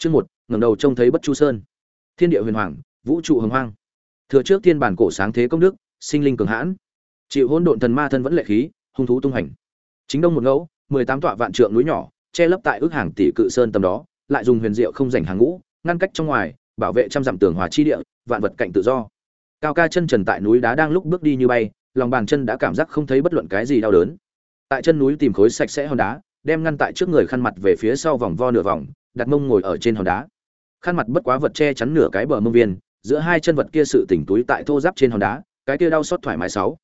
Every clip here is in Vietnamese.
Chương một, ngẩng đầu trông thấy Bất Chu Sơn. Thiên địa huyền hoàng, vũ trụ hồng hoang. Thừa trước thiên bản cổ sáng thế công đức, sinh linh cường hãn. Chịu hỗn độn thần ma thân vẫn lệ khí, hung thú tung hành. Chính đông một ngẫu, mười tám tọa vạn trượng núi nhỏ, che lấp tại ước hàng tỷ cự sơn tầm đó, lại dùng huyền diệu không rảnh hàng ngũ, ngăn cách trong ngoài, bảo vệ trăm dặm tường hòa chi địa, vạn vật cạnh tự do. Cao ca chân trần tại núi đá đang lúc bước đi như bay, lòng bàn chân đã cảm giác không thấy bất luận cái gì đau đớn. Tại chân núi tìm khối sạch sẽ hòn đá, đem ngăn tại trước người khăn mặt về phía sau vòng vo nửa vòng, đặt mông ngồi ở trên hòn đá. Khăn mặt bất quá vật che chắn nửa cái bờ mông viên, giữa hai chân vật kia sự tỉnh túi tại thô giáp trên hòn đá, cái kia đau xót thoải mái sáu.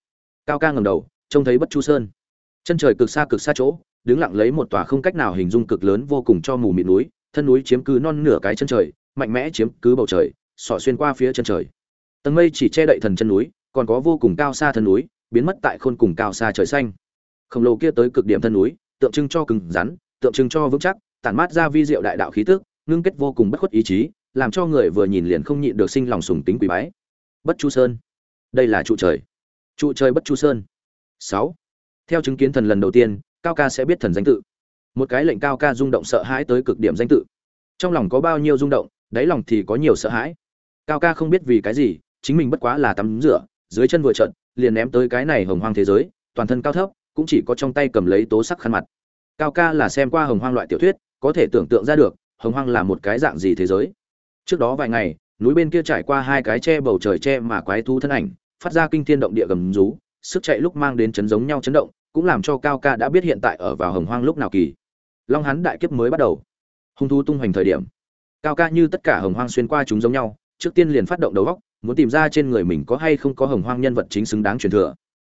Cao ca ngẩng đầu, trông thấy Bất Chu Sơn. Chân trời cực xa cực xa chỗ, đứng lặng lấy một tòa không cách nào hình dung cực lớn vô cùng cho mù mịt núi, thân núi chiếm cứ non nửa cái chân trời, mạnh mẽ chiếm cứ bầu trời, xỏ xuyên qua phía chân trời. Tầng mây chỉ che đậy thần chân núi, còn có vô cùng cao xa thân núi, biến mất tại khôn cùng cao xa trời xanh. Khổng lồ kia tới cực điểm thân núi, tượng trưng cho cứng rắn, tượng trưng cho vững chắc, tản mát ra vi diệu đại đạo khí tức, ngưng kết vô cùng bất khuất ý chí, làm cho người vừa nhìn liền không nhịn được sinh lòng sùng tính quý bái. Bất Chu Sơn. Đây là trụ trời. Trụ trời Bất Chu Sơn. 6. Theo chứng kiến thần lần đầu tiên, Cao ca sẽ biết thần danh tự. Một cái lệnh Cao ca rung động sợ hãi tới cực điểm danh tự. Trong lòng có bao nhiêu rung động, đáy lòng thì có nhiều sợ hãi. Cao ca không biết vì cái gì, chính mình bất quá là tắm rửa, dưới chân vừa trận, liền ném tới cái này hồng hoang thế giới, toàn thân cao thấp, cũng chỉ có trong tay cầm lấy tố sắc khăn mặt. Cao ca là xem qua hồng hoang loại tiểu thuyết, có thể tưởng tượng ra được, hồng hoang là một cái dạng gì thế giới. Trước đó vài ngày, núi bên kia trải qua hai cái che bầu trời che mà quái thú thân ảnh, phát ra kinh thiên động địa gầm rú, sức chạy lúc mang đến chấn giống nhau chấn động, cũng làm cho Cao ca đã biết hiện tại ở vào hồng hoang lúc nào kỳ. Long hắn đại kiếp mới bắt đầu. Hung thú tung hoành thời điểm. Cao ca như tất cả hồng hoang xuyên qua chúng giống nhau, trước tiên liền phát động đầu óc, muốn tìm ra trên người mình có hay không có hồng hoang nhân vật chính xứng đáng truyền thừa.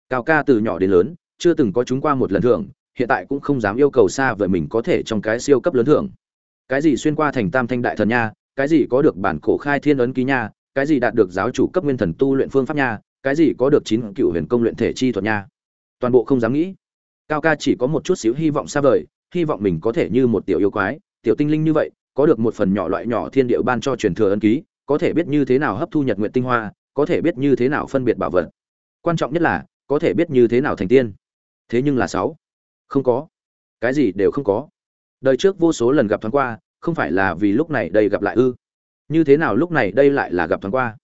Cao ca từ nhỏ đến lớn, chưa từng có chúng qua một lần thưởng, hiện tại cũng không dám yêu cầu xa vời mình có thể trong cái siêu cấp lớn thưởng. Cái gì xuyên qua thành Tam Thanh đại thần nha, cái gì có được bản cổ khai thiên ấn ký nha, cái gì đạt được giáo chủ cấp nguyên thần tu luyện phương pháp nha, cái gì có được chín cựu huyền công luyện thể chi thuật nha. Toàn bộ không dám nghĩ. Cao ca chỉ có một chút xíu hy vọng xa vời, hy vọng mình có thể như một tiểu yêu quái, tiểu tinh linh như vậy, có được một phần nhỏ loại nhỏ thiên địa ban cho truyền thừa ấn ký, có thể biết như thế nào hấp thu nhật nguyện tinh hoa, có thể biết như thế nào phân biệt bảo vật. Quan trọng nhất là, có thể biết như thế nào thành tiên. Thế nhưng là sáu, không có, cái gì đều không có. Đời trước vô số lần gặp thoáng qua, không phải là vì lúc này đây gặp lại ư? Như thế nào lúc này đây lại là gặp thoáng qua?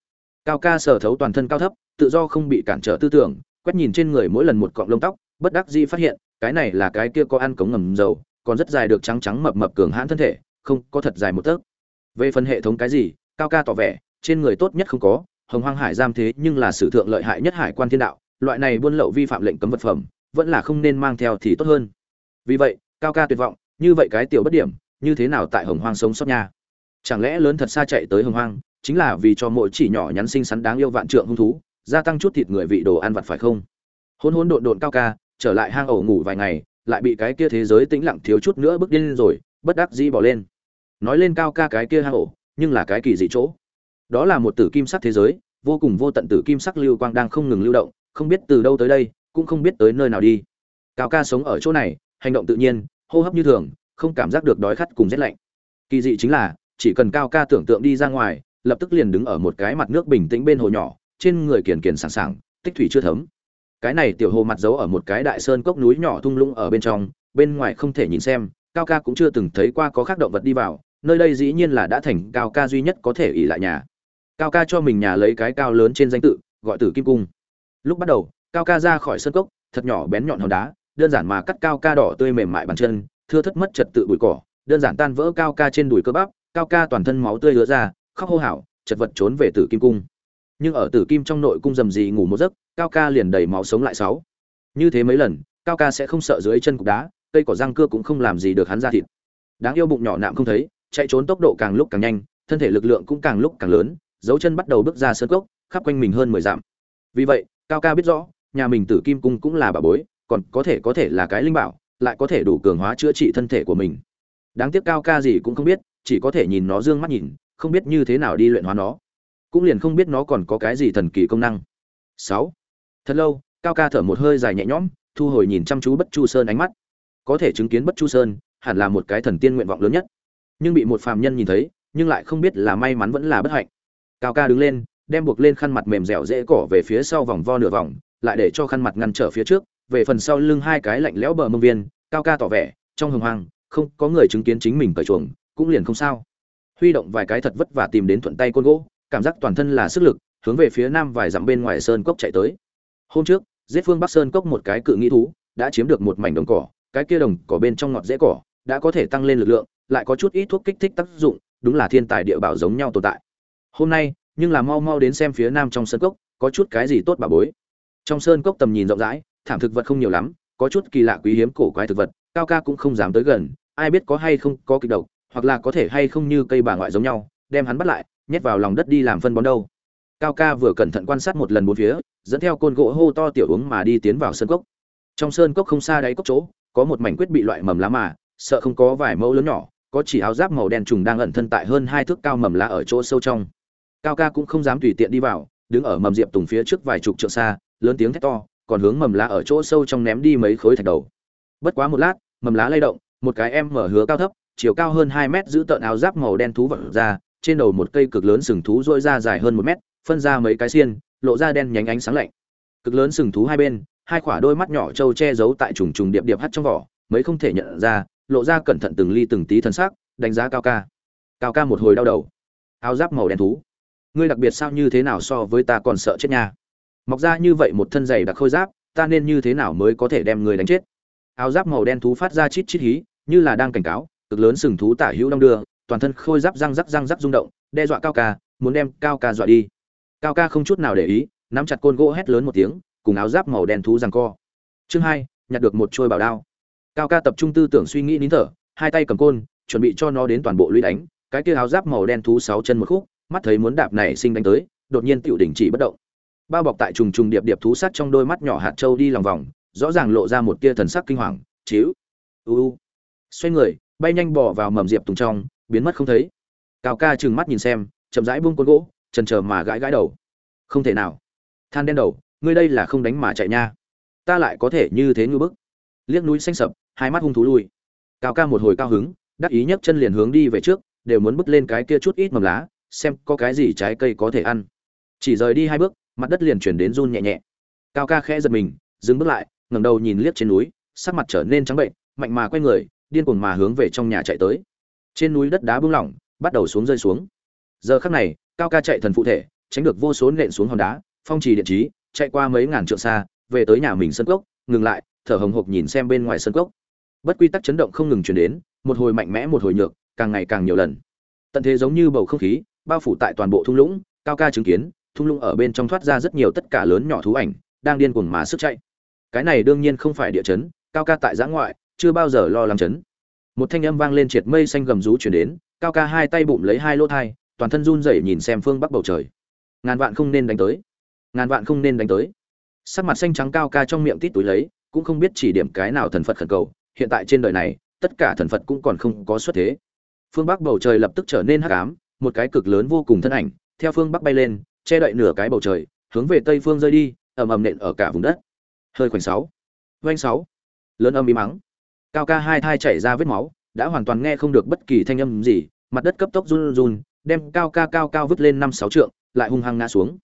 Cao ca sở thấu toàn thân cao thấp, tự do không bị cản trở tư tưởng, quét nhìn trên người mỗi lần một cọng lông tóc, bất đắc dĩ phát hiện, cái này là cái kia có ăn cống ngầm dầu, còn rất dài được trắng trắng mập mập cường hãn thân thể, không, có thật dài một tấc. Về phần hệ thống cái gì, cao ca tỏ vẻ, trên người tốt nhất không có, hồng hoang hải giam thế nhưng là sử thượng lợi hại nhất hải quan thiên đạo, loại này buôn lậu vi phạm lệnh cấm vật phẩm, vẫn là không nên mang theo thì tốt hơn. Vì vậy, cao ca tuyệt vọng, như vậy cái tiểu bất điểm, như thế nào tại hồng hoang sống sót nha? Chẳng lẽ lớn thật xa chạy tới hồng hoang, chính là vì cho mỗi chỉ nhỏ nhắn xinh xắn đáng yêu vạn trượng hung thú, gia tăng chút thịt người vị đồ ăn vặt phải không? Hôn hôn độn độn cao ca, trở lại hang ổ ngủ vài ngày, lại bị cái kia thế giới tĩnh lặng thiếu chút nữa bước điên rồi, bất đắc dĩ bỏ lên. Nói lên cao ca cái kia hang ổ, nhưng là cái kỳ dị chỗ. Đó là một tử kim sắc thế giới, vô cùng vô tận tử kim sắc lưu quang đang không ngừng lưu động, không biết từ đâu tới đây, cũng không biết tới nơi nào đi. Cao ca sống ở chỗ này, hành động tự nhiên, hô hấp như thường, không cảm giác được đói khát cùng rét lạnh. Kỳ dị chính là, chỉ cần Cao ca tưởng tượng đi ra ngoài, lập tức liền đứng ở một cái mặt nước bình tĩnh bên hồ nhỏ, trên người kiền kiền sảng sảng, tích thủy chưa thấm. Cái này tiểu hồ mặt giấu ở một cái đại sơn cốc núi nhỏ thung lũng ở bên trong, bên ngoài không thể nhìn xem, Cao ca cũng chưa từng thấy qua có khác động vật đi vào, nơi đây dĩ nhiên là đã thành Cao ca duy nhất có thể ỷ lại nhà. Cao ca cho mình nhà lấy cái cao lớn trên danh tự, gọi Tử Kim Cung. Lúc bắt đầu, Cao ca ra khỏi sơn cốc, thật nhỏ bén nhọn hòn đá, đơn giản mà cắt Cao ca đỏ tươi mềm mại bàn chân, thưa thất mất trật tự bụi cỏ, đơn giản tan vỡ Cao ca trên đùi cơ bắp, Cao ca toàn thân máu tươi lứa ra, khóc hô hào, chật vật trốn về Tử Kim Cung. Nhưng ở tử kim trong nội cung rầm rì ngủ một giấc cao ca liền đầy máu sống lại sáu. Như thế mấy lần cao ca sẽ không sợ dưới chân cục đá cây cỏ răng cưa cũng không làm gì được hắn ra thịt. Đáng yêu bụng nhỏ nạm không thấy chạy trốn tốc độ càng lúc càng nhanh thân thể lực lượng cũng càng lúc càng lớn dấu chân bắt đầu bước ra sơn cốc khắp quanh mình hơn mười dặm. Vì vậy cao ca biết rõ nhà mình tử kim cung cũng là bà bối, còn có thể có thể là cái linh bảo, lại có thể đủ cường hóa chữa trị thân thể của mình. Đáng tiếc cao ca gì cũng không biết, chỉ có thể nhìn nó d ư ơ n g mắt nhìn, không biết như thế nào đi luyện hóa nó. Cũng liền không biết nó còn có cái gì thần kỳ công năng. Sáu. Thật lâu, cao ca thở một hơi dài nhẹ nhõm, thu hồi nhìn chăm chú bất chu sơn ánh mắt. Có thể chứng kiến bất chu sơn, hẳn là một cái thần tiên nguyện vọng lớn nhất. Nhưng bị một phàm nhân nhìn thấy, nhưng lại không biết là may mắn vẫn là bất hạnh. Cao ca đứng lên, đem buộc lên khăn mặt mềm dẻo dễ cỏ về phía sau vòng vo nửa vòng lại để cho khăn mặt ngăn trở phía trước, về phần sau lưng hai cái lạnh lẽo bờ mông viên, cao ca tỏ vẻ, trong hồng hoang, không có người chứng kiến chính mình cởi chuồng, cũng liền không sao. Huy động vài cái thật vất vả tìm đến thuận tay côn gỗ, cảm giác toàn thân là sức lực, hướng về phía nam vài dặm bên ngoài sơn cốc chạy tới. Hôm trước, giết phương bắc sơn cốc một cái cự nghĩ thú, đã chiếm được một mảnh đồng cỏ, cái kia đồng cỏ bên trong ngọt dễ cỏ, đã có thể tăng lên lực lượng, lại có chút ít thuốc kích thích tác dụng, đúng là thiên tài địa bảo giống nhau tồn tại. Hôm nay, nhưng là mau mau đến xem phía nam trong sơn cốc, có chút cái gì tốt bà bối trong sơn cốc tầm nhìn rộng rãi, thảm thực vật không nhiều lắm, có chút kỳ lạ quý hiếm cổ quái thực vật, cao ca cũng không dám tới gần, ai biết có hay không có kịch độc, hoặc là có thể hay không như cây bà ngoại giống nhau, đem hắn bắt lại, nhét vào lòng đất đi làm phân bón đâu. Cao ca vừa cẩn thận quan sát một lần bốn phía, dẫn theo côn gỗ hô to tiểu uống mà đi tiến vào sơn cốc. Trong sơn cốc không xa đáy cốc chỗ, có một mảnh quyết bị loại mầm lá mà, sợ không có vài mẫu lớn nhỏ, có chỉ áo giáp màu đen trùng đang ẩn thân tại hơn hai thước cao mầm lá ở chỗ sâu trong. Cao ca cũng không dám tùy tiện đi vào, đứng ở mầm diệp tùng phía trước vài chục trượng xa lớn tiếng thét to, còn hướng mầm lá ở chỗ sâu trong ném đi mấy khối thạch đầu. Bất quá một lát, mầm lá lay động, một cái em mở hứa cao thấp, chiều cao hơn hai mét giữ tợn áo giáp màu đen thú vật ra, trên đầu một cây cực lớn sừng thú dỗi ra dài hơn một mét, phân ra mấy cái xiên, lộ ra đen nhánh ánh sáng lạnh. Cực lớn sừng thú hai bên, hai quả đôi mắt nhỏ trâu che giấu tại trùng trùng điệp điệp hắt trong vỏ, mấy không thể nhận ra, lộ ra cẩn thận từng ly từng tí thân xác đánh giá cao ca. Cao ca một hồi đau đầu. Áo giáp màu đen thú. Ngươi đặc biệt sao như thế nào so với ta còn sợ chết nha? Mọc ra như vậy một thân dày đặc khôi giáp, ta nên như thế nào mới có thể đem người đánh chết? Áo giáp màu đen thú phát ra chít chít hí, như là đang cảnh cáo, cực lớn sừng thú tả hữu đong đưa, toàn thân khôi giáp răng rắc răng rắc rung động, đe dọa cao ca, muốn đem cao ca dọa đi. Cao ca không chút nào để ý, nắm chặt côn gỗ hét lớn một tiếng, cùng áo giáp màu đen thú rằng co. Chương hai, nhặt được một trôi bảo đao. Cao ca tập trung tư tưởng suy nghĩ nín thở, hai tay cầm côn, chuẩn bị cho nó đến toàn bộ lũy đánh. Cái kia áo giáp màu đen thú sáu chân một khúc, mắt thấy muốn đạp này sinh đánh tới, đột nhiên tựu đỉnh chỉ bất động bao bọc tại trùng trùng điệp điệp thú sắt trong đôi mắt nhỏ hạt châu đi lòng vòng, rõ ràng lộ ra một tia thần sắc kinh hoàng chiếu u u. Xoay người, bay nhanh bỏ vào mầm diệp tùng trong, biến mất không thấy. Cao ca trừng mắt nhìn xem, chậm rãi buông côn gỗ, chần chờ mà gãi gãi đầu. Không thể nào. Than đen đầu, ngươi đây là không đánh mà chạy nha. Ta lại có thể như thế ngư bức. Liếc núi xanh sập, hai mắt hung thú lui. Cao ca một hồi cao hứng, đắc ý nhấc chân liền hướng đi về trước, đều muốn bước lên cái kia chút ít mầm lá, xem có cái gì trái cây có thể ăn. Chỉ rời đi hai bước mặt đất liền chuyển đến run nhẹ nhẹ. Cao ca khẽ giật mình, dừng bước lại, ngẩng đầu nhìn liếc trên núi, sắc mặt trở nên trắng bệnh, mạnh mà quay người, điên cuồng mà hướng về trong nhà chạy tới. Trên núi đất đá bung lỏng, bắt đầu xuống rơi xuống. Giờ khắc này, cao ca chạy thần phụ thể, tránh được vô số nện xuống hòn đá, phong trì điện trí, chạy qua mấy ngàn trượng xa, về tới nhà mình sân cốc, ngừng lại, thở hồng hộc nhìn xem bên ngoài sân cốc. Bất quy tắc chấn động không ngừng chuyển đến, một hồi mạnh mẽ một hồi nhược, càng ngày càng nhiều lần. Tận thế giống như bầu không khí, bao phủ tại toàn bộ thung lũng, cao ca chứng kiến thung lũng ở bên trong thoát ra rất nhiều tất cả lớn nhỏ thú ảnh, đang điên cuồng mà sức chạy. Cái này đương nhiên không phải địa chấn, cao ca tại giã ngoại, chưa bao giờ lo lắng chấn. Một thanh âm vang lên triệt mây xanh gầm rú chuyển đến, cao ca hai tay bụng lấy hai lỗ thai, toàn thân run rẩy nhìn xem phương bắc bầu trời. Ngàn vạn không nên đánh tới. Ngàn vạn không nên đánh tới. Sắc mặt xanh trắng cao ca trong miệng tít túi lấy, cũng không biết chỉ điểm cái nào thần phật khẩn cầu, hiện tại trên đời này, tất cả thần phật cũng còn không có xuất thế. Phương bắc bầu trời lập tức trở nên hắc ám, một cái cực lớn vô cùng thân ảnh, theo phương bắc bay lên che đậy nửa cái bầu trời, hướng về tây phương rơi đi, ầm ầm nện ở cả vùng đất. Hơi khoảnh sáu doanh sáu, lớn âm im mắng. Cao ca hai thai chảy ra vết máu, đã hoàn toàn nghe không được bất kỳ thanh âm gì, mặt đất cấp tốc run run, đem cao ca cao cao vứt lên năm sáu trượng, lại hung hăng ngã xuống.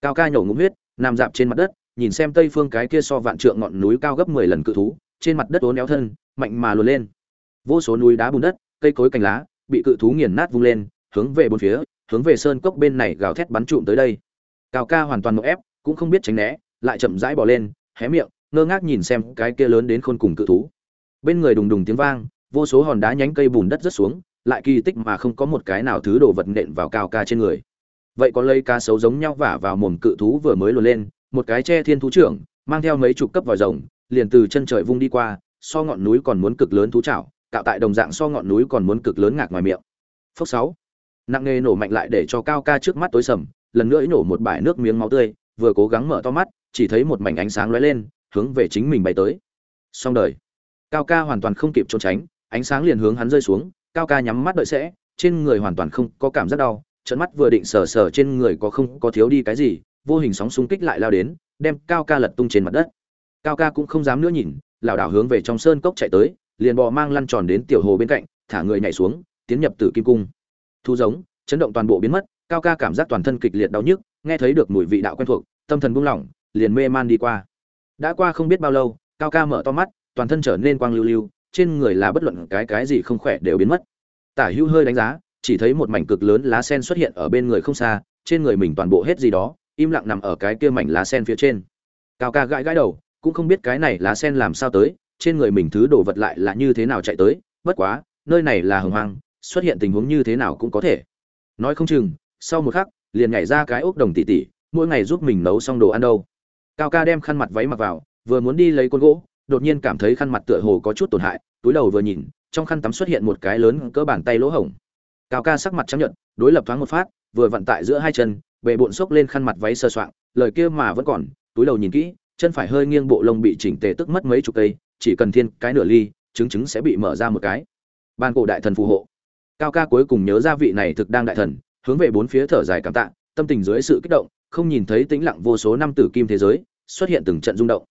Cao ca nhổ ngụm huyết, nằm dạp trên mặt đất, nhìn xem tây phương cái kia so vạn trượng ngọn núi cao gấp mười lần cự thú, trên mặt đất uốn éo thân, mạnh mà luồn lên. Vô số núi đá bùn đất, cây cối cành lá, bị cự thú nghiền nát vung lên, hướng về bốn phía hướng về sơn cốc bên này gào thét bắn trụm tới đây. Cao ca hoàn toàn một ép, cũng không biết tránh né, lại chậm rãi bỏ lên, hé miệng, ngơ ngác nhìn xem cái kia lớn đến khôn cùng cự thú. Bên người đùng đùng tiếng vang, vô số hòn đá nhánh cây bùn đất rớt xuống, lại kỳ tích mà không có một cái nào thứ đồ vật nện vào cao ca trên người. Vậy có lây cá sấu giống nhau vả vào mồm cự thú vừa mới luồn lên, một cái che thiên thú trưởng, mang theo mấy chục cấp vòi rồng, liền từ chân trời vung đi qua, so ngọn núi còn muốn cực lớn thú chảo, cạo tại đồng dạng so ngọn núi còn muốn cực lớn ngạc ngoài miệng. Phốc sáu nặng nề nổ mạnh lại để cho cao ca trước mắt tối sầm, lần nữa nổ một bãi nước miếng máu tươi, vừa cố gắng mở to mắt, chỉ thấy một mảnh ánh sáng lóe lên, hướng về chính mình bay tới. Xong đời. Cao ca hoàn toàn không kịp trốn tránh, ánh sáng liền hướng hắn rơi xuống, cao ca nhắm mắt đợi sẽ, trên người hoàn toàn không có cảm giác đau trận mắt vừa định sờ sờ trên người có không có thiếu đi cái gì, vô hình sóng xung kích lại lao đến, đem cao ca lật tung trên mặt đất. Cao ca cũng không dám nữa nhìn, lảo đảo hướng về trong sơn cốc chạy tới, liền bò mang lăn tròn đến tiểu hồ bên cạnh, thả người nhảy xuống, tiến nhập tử kim cung thu giống, chấn động toàn bộ biến mất, cao ca cảm giác toàn thân kịch liệt đau nhức, nghe thấy được mùi vị đạo quen thuộc, tâm thần buông lỏng, liền mê man đi qua. Đã qua không biết bao lâu, cao ca mở to mắt, toàn thân trở nên quang lưu lưu, trên người là bất luận cái cái gì không khỏe đều biến mất. Tả hữu hơi đánh giá, chỉ thấy một mảnh cực lớn lá sen xuất hiện ở bên người không xa, trên người mình toàn bộ hết gì đó, im lặng nằm ở cái kia mảnh lá sen phía trên. Cao ca gãi gãi đầu, cũng không biết cái này lá sen làm sao tới, trên người mình thứ đồ vật lại là như thế nào chạy tới, bất quá, nơi này là hồng hoang xuất hiện tình huống như thế nào cũng có thể. Nói không chừng, sau một khắc, liền nhảy ra cái ốc đồng tỷ tỷ, mỗi ngày giúp mình nấu xong đồ ăn đâu. Cao ca đem khăn mặt váy mặc vào, vừa muốn đi lấy côn gỗ, đột nhiên cảm thấy khăn mặt tựa hồ có chút tổn hại, túi đầu vừa nhìn, trong khăn tắm xuất hiện một cái lớn cỡ bàn tay lỗ hổng. Cao ca sắc mặt chấp nhận đối lập thoáng một phát, vừa vận tại giữa hai chân bệ bộn xốc lên khăn mặt váy sơ soạn lời kia mà vẫn còn, túi đầu nhìn kỹ, chân phải hơi nghiêng bộ lông bị chỉnh tề tức mất mấy chục cây, chỉ cần thiên cái nửa ly, chứng chứng sẽ bị mở ra một cái. Ban cổ đại thần phù hộ cao ca cuối cùng nhớ ra vị này thực đang đại thần, hướng về bốn phía thở dài cảm tạ, tâm tình dưới sự kích động, không nhìn thấy tĩnh lặng vô số năm tử kim thế giới, xuất hiện từng trận rung động.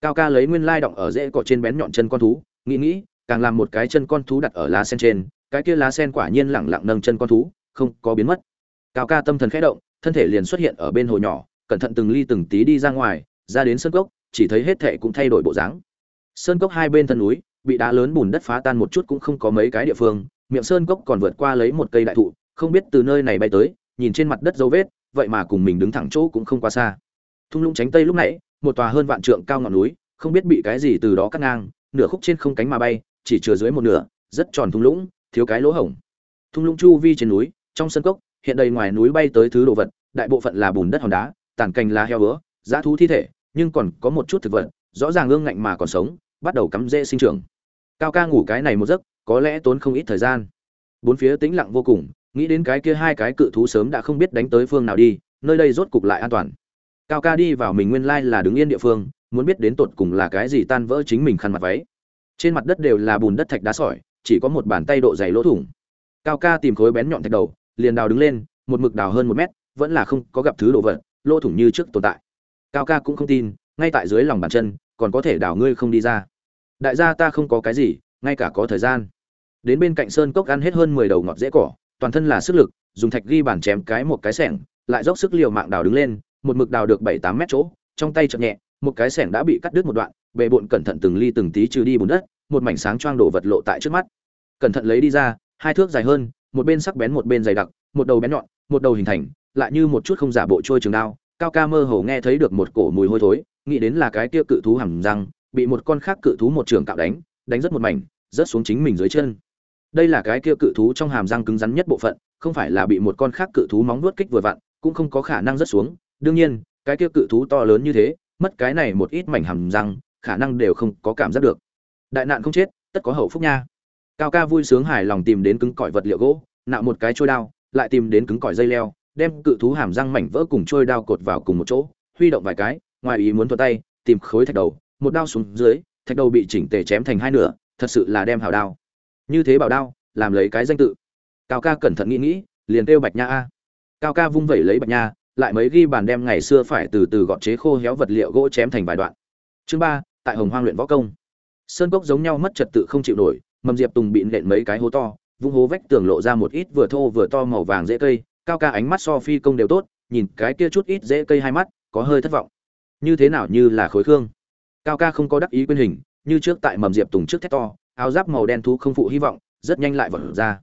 Cao ca lấy nguyên lai động ở rễ cỏ trên bén nhọn chân con thú, nghĩ nghĩ, càng làm một cái chân con thú đặt ở lá sen trên, cái kia lá sen quả nhiên lẳng lặng nâng chân con thú, không có biến mất. Cao ca tâm thần khẽ động, thân thể liền xuất hiện ở bên hồ nhỏ, cẩn thận từng ly từng tí đi ra ngoài, ra đến sơn cốc, chỉ thấy hết thệ cũng thay đổi bộ dáng. Sơn cốc hai bên thân núi, bị đá lớn bùn đất phá tan một chút cũng không có mấy cái địa phương miệng sơn cốc còn vượt qua lấy một cây đại thụ, không biết từ nơi này bay tới, nhìn trên mặt đất dấu vết, vậy mà cùng mình đứng thẳng chỗ cũng không quá xa. Thung lũng tránh tây lúc nãy, một tòa hơn vạn trượng cao ngọn núi, không biết bị cái gì từ đó cắt ngang, nửa khúc trên không cánh mà bay, chỉ chừa dưới một nửa, rất tròn thung lũng, thiếu cái lỗ hổng. Thung lũng chu vi trên núi, trong sân cốc, hiện đầy ngoài núi bay tới thứ đồ vật, đại bộ phận là bùn đất hòn đá, tàn cành lá heo bữa dã thú thi thể, nhưng còn có một chút thực vật, rõ ràng ương ngạnh mà còn sống, bắt đầu cắm rễ sinh trưởng. Cao ca ngủ cái này một giấc có lẽ tốn không ít thời gian. Bốn phía tĩnh lặng vô cùng, nghĩ đến cái kia hai cái cự thú sớm đã không biết đánh tới phương nào đi, nơi đây rốt cục lại an toàn. Cao ca đi vào mình nguyên lai là đứng yên địa phương, muốn biết đến tột cùng là cái gì tan vỡ chính mình khăn mặt váy. Trên mặt đất đều là bùn đất thạch đá sỏi, chỉ có một bàn tay độ dày lỗ thủng. Cao ca tìm khối bén nhọn thạch đầu, liền đào đứng lên, một mực đào hơn một mét, vẫn là không có gặp thứ đồ vật, lỗ thủng như trước tồn tại. Cao ca cũng không tin, ngay tại dưới lòng bàn chân, còn có thể đào ngươi không đi ra. Đại gia ta không có cái gì, ngay cả có thời gian đến bên cạnh sơn cốc ăn hết hơn mười đầu ngọt dễ cỏ, toàn thân là sức lực, dùng thạch ghi bàn chém cái một cái sẻng, lại dốc sức liều mạng đào đứng lên, một mực đào được bảy tám mét chỗ, trong tay chậm nhẹ, một cái sẻng đã bị cắt đứt một đoạn, bề bộn cẩn thận từng ly từng tí trừ đi bùn đất, một mảnh sáng choang đổ vật lộ tại trước mắt. Cẩn thận lấy đi ra, hai thước dài hơn, một bên sắc bén một bên dày đặc, một đầu bén nhọn, một đầu hình thành, lại như một chút không giả bộ trôi trường đao, cao ca mơ hồ nghe thấy được một cổ mùi hôi thối, nghĩ đến là cái kia cự thú hầm răng, bị một con khác cự thú một trường cạo đánh đánh rất một mảnh, rớt xuống chính mình dưới chân đây là cái kia cự thú trong hàm răng cứng rắn nhất bộ phận, không phải là bị một con khác cự thú móng vuốt kích vừa vặn, cũng không có khả năng rớt xuống. Đương nhiên, cái kia cự thú to lớn như thế, mất cái này một ít mảnh hàm răng, khả năng đều không có cảm giác được. Đại nạn không chết, tất có hậu phúc nha. Cao ca vui sướng hài lòng tìm đến cứng cỏi vật liệu gỗ, nạo một cái trôi đao, lại tìm đến cứng cỏi dây leo, đem cự thú hàm răng mảnh vỡ cùng trôi đao cột vào cùng một chỗ, huy động vài cái, ngoài ý muốn thuật tay, tìm khối thạch đầu, một đao xuống dưới, thạch đầu bị chỉnh tề chém thành hai nửa, thật sự là đem hào đao như thế bảo đao, làm lấy cái danh tự. Cao ca cẩn thận nghĩ nghĩ, liền kêu bạch nha a. Cao ca vung vẩy lấy bạch nha, lại mấy ghi bàn đem ngày xưa phải từ từ gọt chế khô héo vật liệu gỗ chém thành vài đoạn. Chương ba, tại hồng hoang luyện võ công. Sơn cốc giống nhau mất trật tự không chịu nổi, mầm diệp tùng bị nện mấy cái hố to, vung hố vách tường lộ ra một ít vừa thô vừa to màu vàng dễ cây, cao ca ánh mắt so phi công đều tốt, nhìn cái kia chút ít dễ cây hai mắt, có hơi thất vọng. Như thế nào như là khối khương. Cao ca không có đắc ý quyên hình, như trước tại mầm diệp tùng trước thét to áo giáp màu đen thú không phụ hy vọng, rất nhanh lại vỡ ra.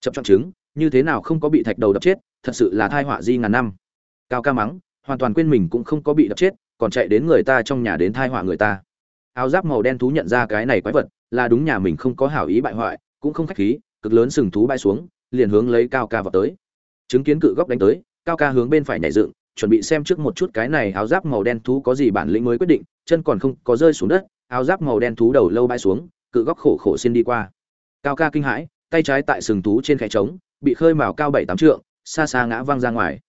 Chậm chọn chứng, như thế nào không có bị thạch đầu đập chết, thật sự là thai họa di ngàn năm. Cao ca mắng, hoàn toàn quên mình cũng không có bị đập chết, còn chạy đến người ta trong nhà đến thai họa người ta. Áo giáp màu đen thú nhận ra cái này quái vật, là đúng nhà mình không có hảo ý bại hoại, cũng không khách khí, cực lớn sừng thú bay xuống, liền hướng lấy cao ca vào tới. Chứng kiến cự góc đánh tới, cao ca hướng bên phải nhảy dựng, chuẩn bị xem trước một chút cái này áo giáp màu đen thú có gì bản lĩnh mới quyết định, chân còn không có rơi xuống đất, áo giáp màu đen thú đầu lâu bay xuống cự góc khổ khổ xin đi qua. Cao ca kinh hãi, tay trái tại sừng thú trên khe trống, bị khơi mào cao bảy tám trượng, xa xa ngã văng ra ngoài.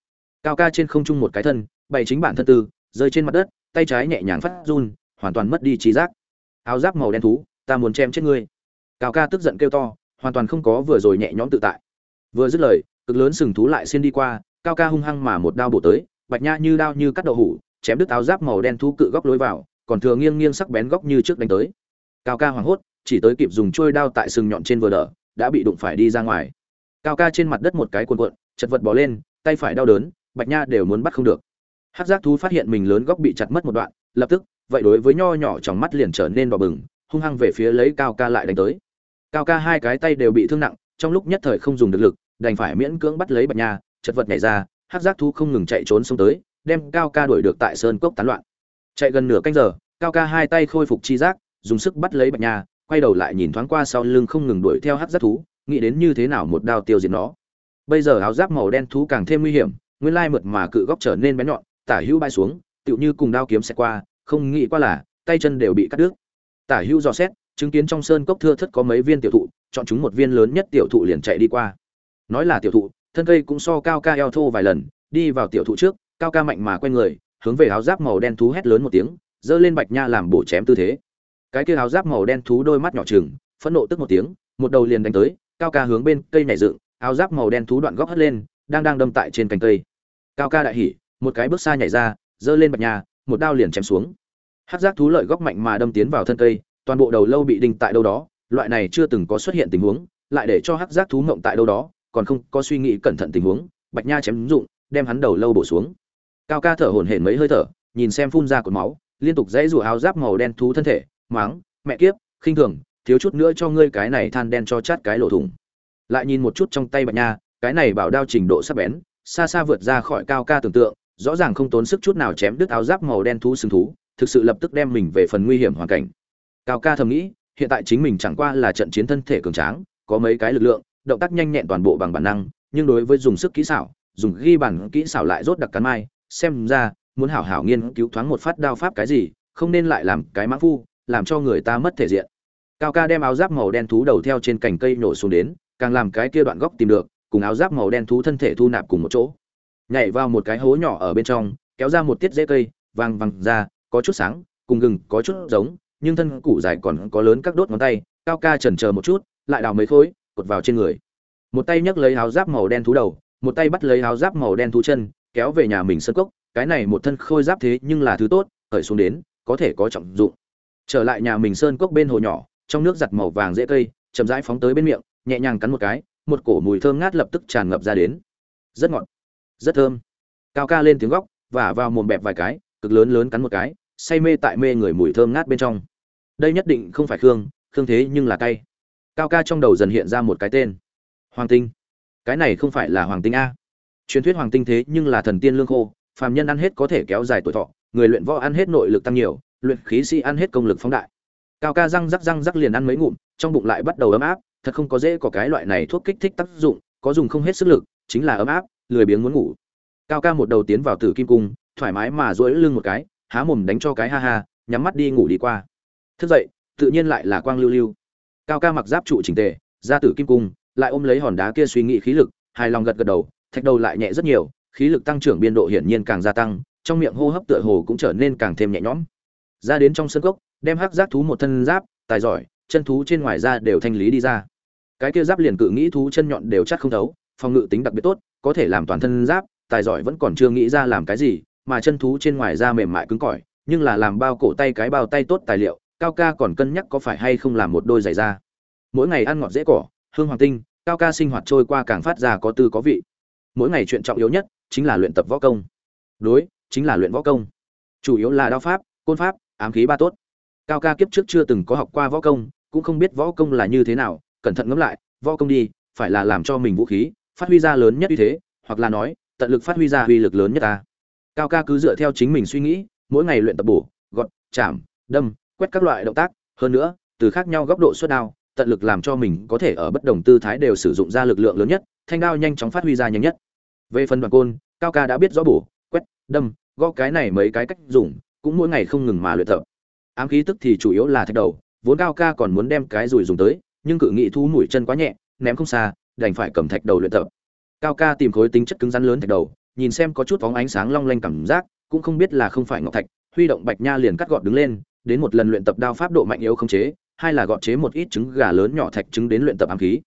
Cao ca trên không trung một cái thân bày chính bản thân tư, rơi trên mặt đất, tay trái nhẹ nhàng phát run, hoàn toàn mất đi trí giác. Áo giáp màu đen thú, ta muốn chém chết ngươi. Cao ca tức giận kêu to, hoàn toàn không có vừa rồi nhẹ nhõm tự tại. Vừa dứt lời, cực lớn sừng thú lại xin đi qua, cao ca hung hăng mà một đao bổ tới, bạch nha như đao như cắt đậu hủ, chém đứt áo giáp màu đen thú cự góc lối vào, còn thừa nghiêng nghiêng sắc bén góc như trước đánh tới. Cao ca hoảng hốt chỉ tới kịp dùng trôi đao tại sừng nhọn trên vừa đỡ, đã bị đụng phải đi ra ngoài. Cao ca trên mặt đất một cái cuộn cuộn, chật vật bỏ lên, tay phải đau đớn, bạch nha đều muốn bắt không được. Hắc giác thú phát hiện mình lớn góc bị chặt mất một đoạn, lập tức, vậy đối với nho nhỏ trong mắt liền trở nên đỏ bừng, hung hăng về phía lấy cao ca lại đánh tới. Cao ca hai cái tay đều bị thương nặng, trong lúc nhất thời không dùng được lực, đành phải miễn cưỡng bắt lấy bạch nha, chật vật nhảy ra, hắc giác thú không ngừng chạy trốn xuống tới, đem cao ca đuổi được tại sơn cốc tán loạn. Chạy gần nửa canh giờ, cao ca hai tay khôi phục chi giác, dùng sức bắt lấy bạch nha quay đầu lại nhìn thoáng qua sau lưng không ngừng đuổi theo hắc giáp thú, nghĩ đến như thế nào một đao tiêu diệt nó. Bây giờ áo giáp màu đen thú càng thêm nguy hiểm, nguyên lai mượt mà cự góc trở nên bén nhọn, tả hữu bay xuống, tựu như cùng đao kiếm sẽ qua, không nghĩ qua là, tay chân đều bị cắt đứt. Tả hữu dò xét, chứng kiến trong sơn cốc thưa thất có mấy viên tiểu thụ, chọn chúng một viên lớn nhất tiểu thụ liền chạy đi qua. Nói là tiểu thụ, thân cây cũng so cao ca eo thô vài lần, đi vào tiểu thụ trước, cao ca mạnh mà quay người, hướng về áo giáp màu đen thú hét lớn một tiếng, giơ lên bạch nha làm bổ chém tư thế cái kia áo giáp màu đen thú đôi mắt nhỏ chừng phẫn nộ tức một tiếng, một đầu liền đánh tới, cao ca hướng bên cây nhảy dựng, áo giáp màu đen thú đoạn góc hất lên, đang đang đâm tại trên cành cây. Cao ca đại hỉ, một cái bước xa nhảy ra, giơ lên bạch nha một đao liền chém xuống. Hát giác thú lợi góc mạnh mà đâm tiến vào thân cây, toàn bộ đầu lâu bị đinh tại đâu đó, loại này chưa từng có xuất hiện tình huống, lại để cho hắc giác thú mộng tại đâu đó, còn không có suy nghĩ cẩn thận tình huống, bạch nha chém dụng, đem hắn đầu lâu bổ xuống. Cao ca thở hổn hển mấy hơi thở, nhìn xem phun ra cột máu, liên tục dãy rủa áo giáp màu đen thú thân thể máng, mẹ kiếp, khinh thường, thiếu chút nữa cho ngươi cái này than đen cho chát cái lỗ thủng. Lại nhìn một chút trong tay bạch nha, cái này bảo đao trình độ sắc bén, xa xa vượt ra khỏi cao ca tưởng tượng, rõ ràng không tốn sức chút nào chém đứt áo giáp màu đen thú sừng thú, thực sự lập tức đem mình về phần nguy hiểm hoàn cảnh. Cao ca thầm nghĩ, hiện tại chính mình chẳng qua là trận chiến thân thể cường tráng, có mấy cái lực lượng, động tác nhanh nhẹn toàn bộ bằng bản năng, nhưng đối với dùng sức kỹ xảo, dùng ghi bản kỹ xảo lại rốt đặc cắn mai, xem ra, muốn hảo hảo nghiên cứu thoáng một phát đao pháp cái gì, không nên lại làm cái mã phu làm cho người ta mất thể diện. Cao ca đem áo giáp màu đen thú đầu theo trên cành cây nổ xuống đến, càng làm cái kia đoạn góc tìm được, cùng áo giáp màu đen thú thân thể thu nạp cùng một chỗ. Nhảy vào một cái hố nhỏ ở bên trong, kéo ra một tiết rễ cây vàng vàng ra, có chút sáng, cùng gừng có chút giống, nhưng thân củ dài còn có lớn các đốt ngón tay, cao ca chần chờ một chút, lại đào mấy khối, cột vào trên người. Một tay nhấc lấy áo giáp màu đen thú đầu, một tay bắt lấy áo giáp màu đen thú chân, kéo về nhà mình sân cốc, cái này một thân khôi giáp thế nhưng là thứ tốt, khởi xuống đến, có thể có trọng dụng trở lại nhà mình sơn cốc bên hồ nhỏ, trong nước giặt màu vàng dễ cây, chậm rãi phóng tới bên miệng, nhẹ nhàng cắn một cái, một cổ mùi thơm ngát lập tức tràn ngập ra đến. Rất ngọt, rất thơm. Cao ca lên tiếng góc, và vào mồm bẹp vài cái, cực lớn lớn cắn một cái, say mê tại mê người mùi thơm ngát bên trong. Đây nhất định không phải khương khương thế nhưng là cay. Cao ca trong đầu dần hiện ra một cái tên. Hoàng tinh. Cái này không phải là hoàng tinh a. Truyền thuyết hoàng tinh thế nhưng là thần tiên lương khô, phàm nhân ăn hết có thể kéo dài tuổi thọ, người luyện võ ăn hết nội lực tăng nhiều luyện khí sĩ ăn hết công lực phóng đại. Cao ca răng rắc răng rắc liền ăn mấy ngụm, trong bụng lại bắt đầu ấm áp, thật không có dễ có cái loại này thuốc kích thích tác dụng, có dùng không hết sức lực, chính là ấm áp, lười biếng muốn ngủ. Cao ca một đầu tiến vào tử kim cung, thoải mái mà duỗi lưng một cái, há mồm đánh cho cái ha ha, nhắm mắt đi ngủ đi qua. Thức dậy, tự nhiên lại là quang lưu lưu. Cao ca mặc giáp trụ chỉnh tề, ra tử kim cung, lại ôm lấy hòn đá kia suy nghĩ khí lực, hài lòng gật gật đầu, thạch đầu lại nhẹ rất nhiều, khí lực tăng trưởng biên độ hiển nhiên càng gia tăng, trong miệng hô hấp tựa hồ cũng trở nên càng thêm nhẹ nhõm ra đến trong sân cốc, đem hắc giáp thú một thân giáp, tài giỏi, chân thú trên ngoài ra đều thanh lý đi ra. Cái kia giáp liền cự nghĩ thú chân nhọn đều chắc không thấu, phòng ngự tính đặc biệt tốt, có thể làm toàn thân giáp, tài giỏi vẫn còn chưa nghĩ ra làm cái gì, mà chân thú trên ngoài da mềm mại cứng cỏi, nhưng là làm bao cổ tay cái bao tay tốt tài liệu, cao ca còn cân nhắc có phải hay không làm một đôi giày da. Mỗi ngày ăn ngọt dễ cỏ, hương hoàng tinh, cao ca sinh hoạt trôi qua càng phát ra có tư có vị. Mỗi ngày chuyện trọng yếu nhất chính là luyện tập võ công. Đối, chính là luyện võ công. Chủ yếu là đao pháp, côn pháp ám khí ba tốt. Cao ca kiếp trước chưa từng có học qua võ công, cũng không biết võ công là như thế nào, cẩn thận ngẫm lại, võ công đi, phải là làm cho mình vũ khí, phát huy ra lớn nhất uy thế, hoặc là nói, tận lực phát huy ra uy lực lớn nhất ta. Cao ca cứ dựa theo chính mình suy nghĩ, mỗi ngày luyện tập bổ, gọt, chạm, đâm, quét các loại động tác, hơn nữa, từ khác nhau góc độ xuất đao, tận lực làm cho mình có thể ở bất đồng tư thái đều sử dụng ra lực lượng lớn nhất, thanh đao nhanh chóng phát huy ra nhanh nhất. Về phần đoàn côn, cao ca đã biết rõ bổ, quét, đâm, gõ cái này mấy cái cách dùng cũng mỗi ngày không ngừng mà luyện tập. Ám khí tức thì chủ yếu là thạch đầu, vốn cao ca còn muốn đem cái rùi dùng tới, nhưng cự nghị thu mũi chân quá nhẹ, ném không xa, đành phải cầm thạch đầu luyện tập. Cao ca tìm khối tính chất cứng rắn lớn thạch đầu, nhìn xem có chút phóng ánh sáng long lanh cảm giác, cũng không biết là không phải ngọc thạch, huy động bạch nha liền cắt gọt đứng lên, đến một lần luyện tập đao pháp độ mạnh yếu không chế, hai là gọt chế một ít trứng gà lớn nhỏ thạch trứng đến luyện tập ám khí.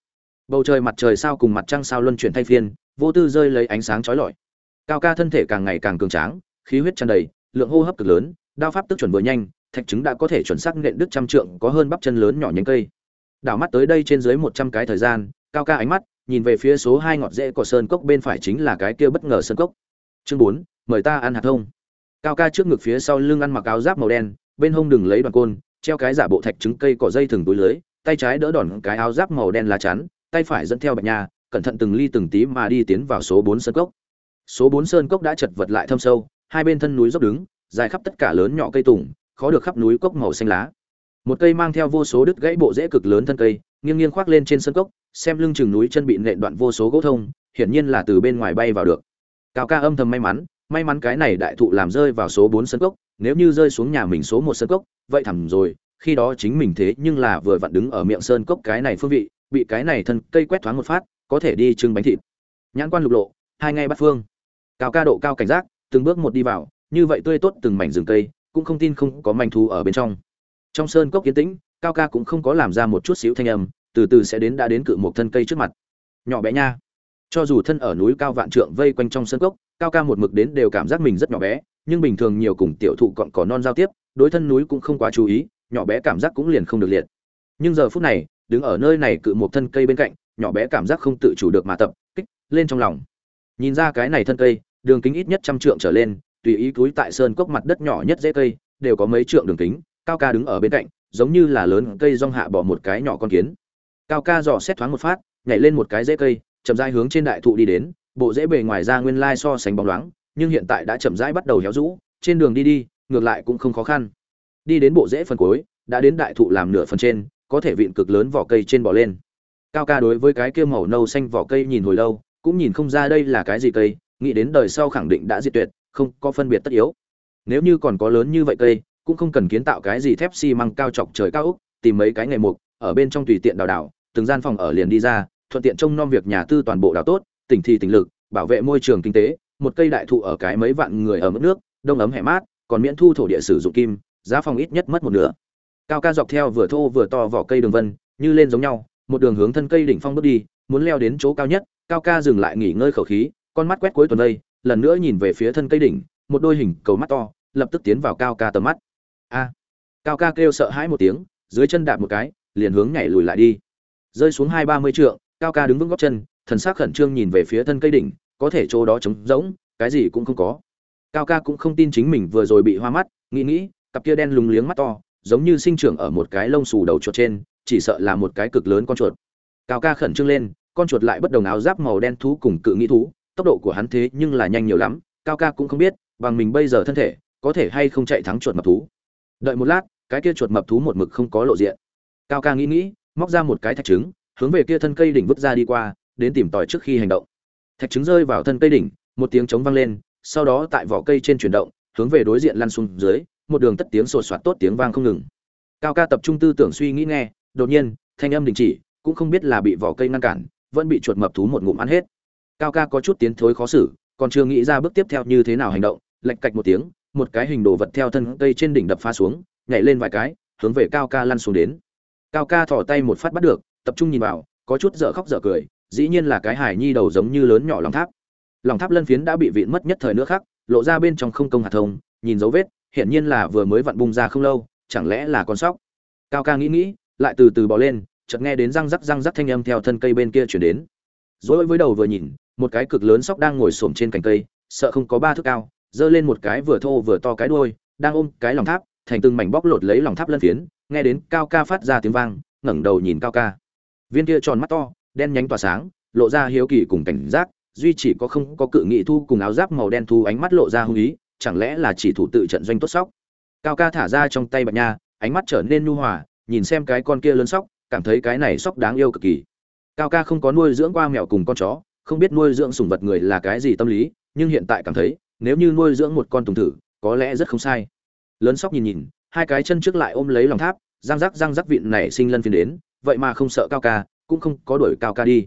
Bầu trời mặt trời sao cùng mặt trăng sao luân chuyển thay phiên, vô tư rơi lấy ánh sáng chói lọi. Cao ca thân thể càng ngày càng cường tráng, khí huyết tràn đầy lượng hô hấp cực lớn, đao pháp tức chuẩn vừa nhanh, thạch trứng đã có thể chuẩn xác nện đứt trăm trượng, có hơn bắp chân lớn nhỏ nhánh cây. Đảo mắt tới đây trên dưới một trăm cái thời gian, cao ca ánh mắt, nhìn về phía số hai ngọt rễ của sơn cốc bên phải chính là cái kia bất ngờ sơn cốc. Chương bốn, mời ta ăn hạt thông. Cao ca trước ngực phía sau lưng ăn mặc áo giáp màu đen, bên hông đừng lấy đoàn côn, treo cái giả bộ thạch trứng cây cỏ dây thừng túi lưới, tay trái đỡ đòn cái áo giáp màu đen lá chắn, tay phải dẫn theo bạch nha, cẩn thận từng ly từng tí mà đi tiến vào số bốn sơn cốc. Số bốn sơn cốc đã chật vật lại thâm sâu hai bên thân núi dốc đứng, dài khắp tất cả lớn nhỏ cây tùng, khó được khắp núi cốc màu xanh lá. Một cây mang theo vô số đứt gãy bộ rễ cực lớn thân cây, nghiêng nghiêng khoác lên trên sân cốc, xem lưng chừng núi chân bị nện đoạn vô số gỗ thông, hiển nhiên là từ bên ngoài bay vào được. Cao ca âm thầm may mắn may mắn cái này đại thụ làm rơi vào số bốn sân cốc, nếu như rơi xuống nhà mình số một sân cốc, vậy thẳm rồi, khi đó chính mình thế nhưng là vừa vặn đứng ở miệng sơn cốc cái này phương vị, bị cái này thân cây quét thoáng một phát, có thể đi trưng bánh thịt. Nhãn quan lục lộ, hai ngay bắt phương. Cao ca độ cao cảnh giác từng bước một đi vào, như vậy tươi tốt từng mảnh rừng cây, cũng không tin không có manh thú ở bên trong. Trong sơn cốc kiến tĩnh, cao ca cũng không có làm ra một chút xíu thanh âm, từ từ sẽ đến đã đến cự một thân cây trước mặt. Nhỏ bé nha. Cho dù thân ở núi cao vạn trượng vây quanh trong sơn cốc, cao ca một mực đến đều cảm giác mình rất nhỏ bé, nhưng bình thường nhiều cùng tiểu thụ còn có non giao tiếp, đối thân núi cũng không quá chú ý, nhỏ bé cảm giác cũng liền không được liệt. Nhưng giờ phút này, đứng ở nơi này cự một thân cây bên cạnh, nhỏ bé cảm giác không tự chủ được mà tập kích lên trong lòng. Nhìn ra cái này thân cây đường kính ít nhất trăm trượng trở lên, tùy ý túi tại sơn cốc mặt đất nhỏ nhất dễ cây, đều có mấy trượng đường kính, cao ca đứng ở bên cạnh, giống như là lớn cây rong hạ bỏ một cái nhỏ con kiến. Cao ca dò xét thoáng một phát, nhảy lên một cái dễ cây, chậm rãi hướng trên đại thụ đi đến, bộ dễ bề ngoài ra nguyên lai so sánh bóng loáng, nhưng hiện tại đã chậm rãi bắt đầu héo rũ, trên đường đi đi, ngược lại cũng không khó khăn. Đi đến bộ dễ phần cuối, đã đến đại thụ làm nửa phần trên, có thể vịn cực lớn vỏ cây trên bỏ lên. Cao ca đối với cái kia màu nâu xanh vỏ cây nhìn hồi lâu, cũng nhìn không ra đây là cái gì cây nghĩ đến đời sau khẳng định đã diệt tuyệt, không có phân biệt tất yếu. Nếu như còn có lớn như vậy cây, cũng không cần kiến tạo cái gì thép xi măng cao chọc trời cao úc tìm mấy cái ngày mục, ở bên trong tùy tiện đào đào, từng gian phòng ở liền đi ra, thuận tiện trông nom việc nhà tư toàn bộ đào tốt, tỉnh thì tỉnh lực, bảo vệ môi trường kinh tế, một cây đại thụ ở cái mấy vạn người ở mức nước, đông ấm hẻ mát, còn miễn thu thổ địa sử dụng kim, giá phòng ít nhất mất một nửa. Cao ca dọc theo vừa thô vừa to vỏ cây đường vân, như lên giống nhau, một đường hướng thân cây đỉnh phong bước đi, muốn leo đến chỗ cao nhất, cao ca dừng lại nghỉ ngơi khẩu khí con mắt quét cuối tuần đây, lần nữa nhìn về phía thân cây đỉnh, một đôi hình cầu mắt to, lập tức tiến vào cao ca tầm mắt. A. Cao ca kêu sợ hãi một tiếng, dưới chân đạp một cái, liền hướng nhảy lùi lại đi. Rơi xuống hai ba mươi trượng, cao ca đứng vững góc chân, thần sắc khẩn trương nhìn về phía thân cây đỉnh, có thể chỗ đó trống rỗng, cái gì cũng không có. Cao ca cũng không tin chính mình vừa rồi bị hoa mắt, nghĩ nghĩ, cặp kia đen lúng liếng mắt to, giống như sinh trưởng ở một cái lông xù đầu chuột trên, chỉ sợ là một cái cực lớn con chuột. Cao ca khẩn trương lên, con chuột lại bất đồng áo giáp màu đen thú cùng cự nghĩ thú tốc độ của hắn thế nhưng là nhanh nhiều lắm, cao ca cũng không biết, bằng mình bây giờ thân thể, có thể hay không chạy thắng chuột mập thú. Đợi một lát, cái kia chuột mập thú một mực không có lộ diện. Cao ca nghĩ nghĩ, móc ra một cái thạch trứng, hướng về kia thân cây đỉnh vứt ra đi qua, đến tìm tòi trước khi hành động. Thạch trứng rơi vào thân cây đỉnh, một tiếng trống vang lên, sau đó tại vỏ cây trên chuyển động, hướng về đối diện lăn xuống dưới, một đường tất tiếng sột soạt tốt tiếng vang không ngừng. Cao ca tập trung tư tưởng suy nghĩ nghe, đột nhiên, thanh âm đình chỉ, cũng không biết là bị vỏ cây ngăn cản, vẫn bị chuột mập thú một ngụm ăn hết cao ca có chút tiến thối khó xử, còn chưa nghĩ ra bước tiếp theo như thế nào hành động, lạch cạch một tiếng, một cái hình đồ vật theo thân cây trên đỉnh đập pha xuống, nhảy lên vài cái, hướng về cao ca lăn xuống đến. Cao ca thò tay một phát bắt được, tập trung nhìn vào, có chút dở khóc dở cười, dĩ nhiên là cái hải nhi đầu giống như lớn nhỏ lòng tháp. Lòng tháp lân phiến đã bị vịn mất nhất thời nữa khác, lộ ra bên trong không công hạt thông, nhìn dấu vết, hiển nhiên là vừa mới vặn bung ra không lâu, chẳng lẽ là con sóc. Cao ca nghĩ nghĩ, lại từ từ bỏ lên, chợt nghe đến răng rắc răng rắc thanh âm theo thân cây bên kia chuyển đến. Dối với đầu vừa nhìn một cái cực lớn sóc đang ngồi xổm trên cành cây, sợ không có ba thước cao, giơ lên một cái vừa thô vừa to cái đuôi, đang ôm cái lòng tháp, thành từng mảnh bóc lột lấy lòng tháp lân phiến, nghe đến cao ca phát ra tiếng vang, ngẩng đầu nhìn cao ca. Viên kia tròn mắt to, đen nhánh tỏa sáng, lộ ra hiếu kỳ cùng cảnh giác, duy chỉ có không có cự nghị thu cùng áo giáp màu đen thu ánh mắt lộ ra hung ý, chẳng lẽ là chỉ thủ tự trận doanh tốt sóc? Cao ca thả ra trong tay bạch nha, ánh mắt trở nên nhu hòa, nhìn xem cái con kia lớn sóc, cảm thấy cái này sóc đáng yêu cực kỳ. Cao ca không có nuôi dưỡng qua mèo cùng con chó không biết nuôi dưỡng sủng vật người là cái gì tâm lý, nhưng hiện tại cảm thấy, nếu như nuôi dưỡng một con tùng thử, có lẽ rất không sai. Lớn sóc nhìn nhìn, hai cái chân trước lại ôm lấy lòng tháp, răng rắc răng rắc vịn này sinh lân phiên đến, vậy mà không sợ cao ca, cũng không có đuổi cao ca đi.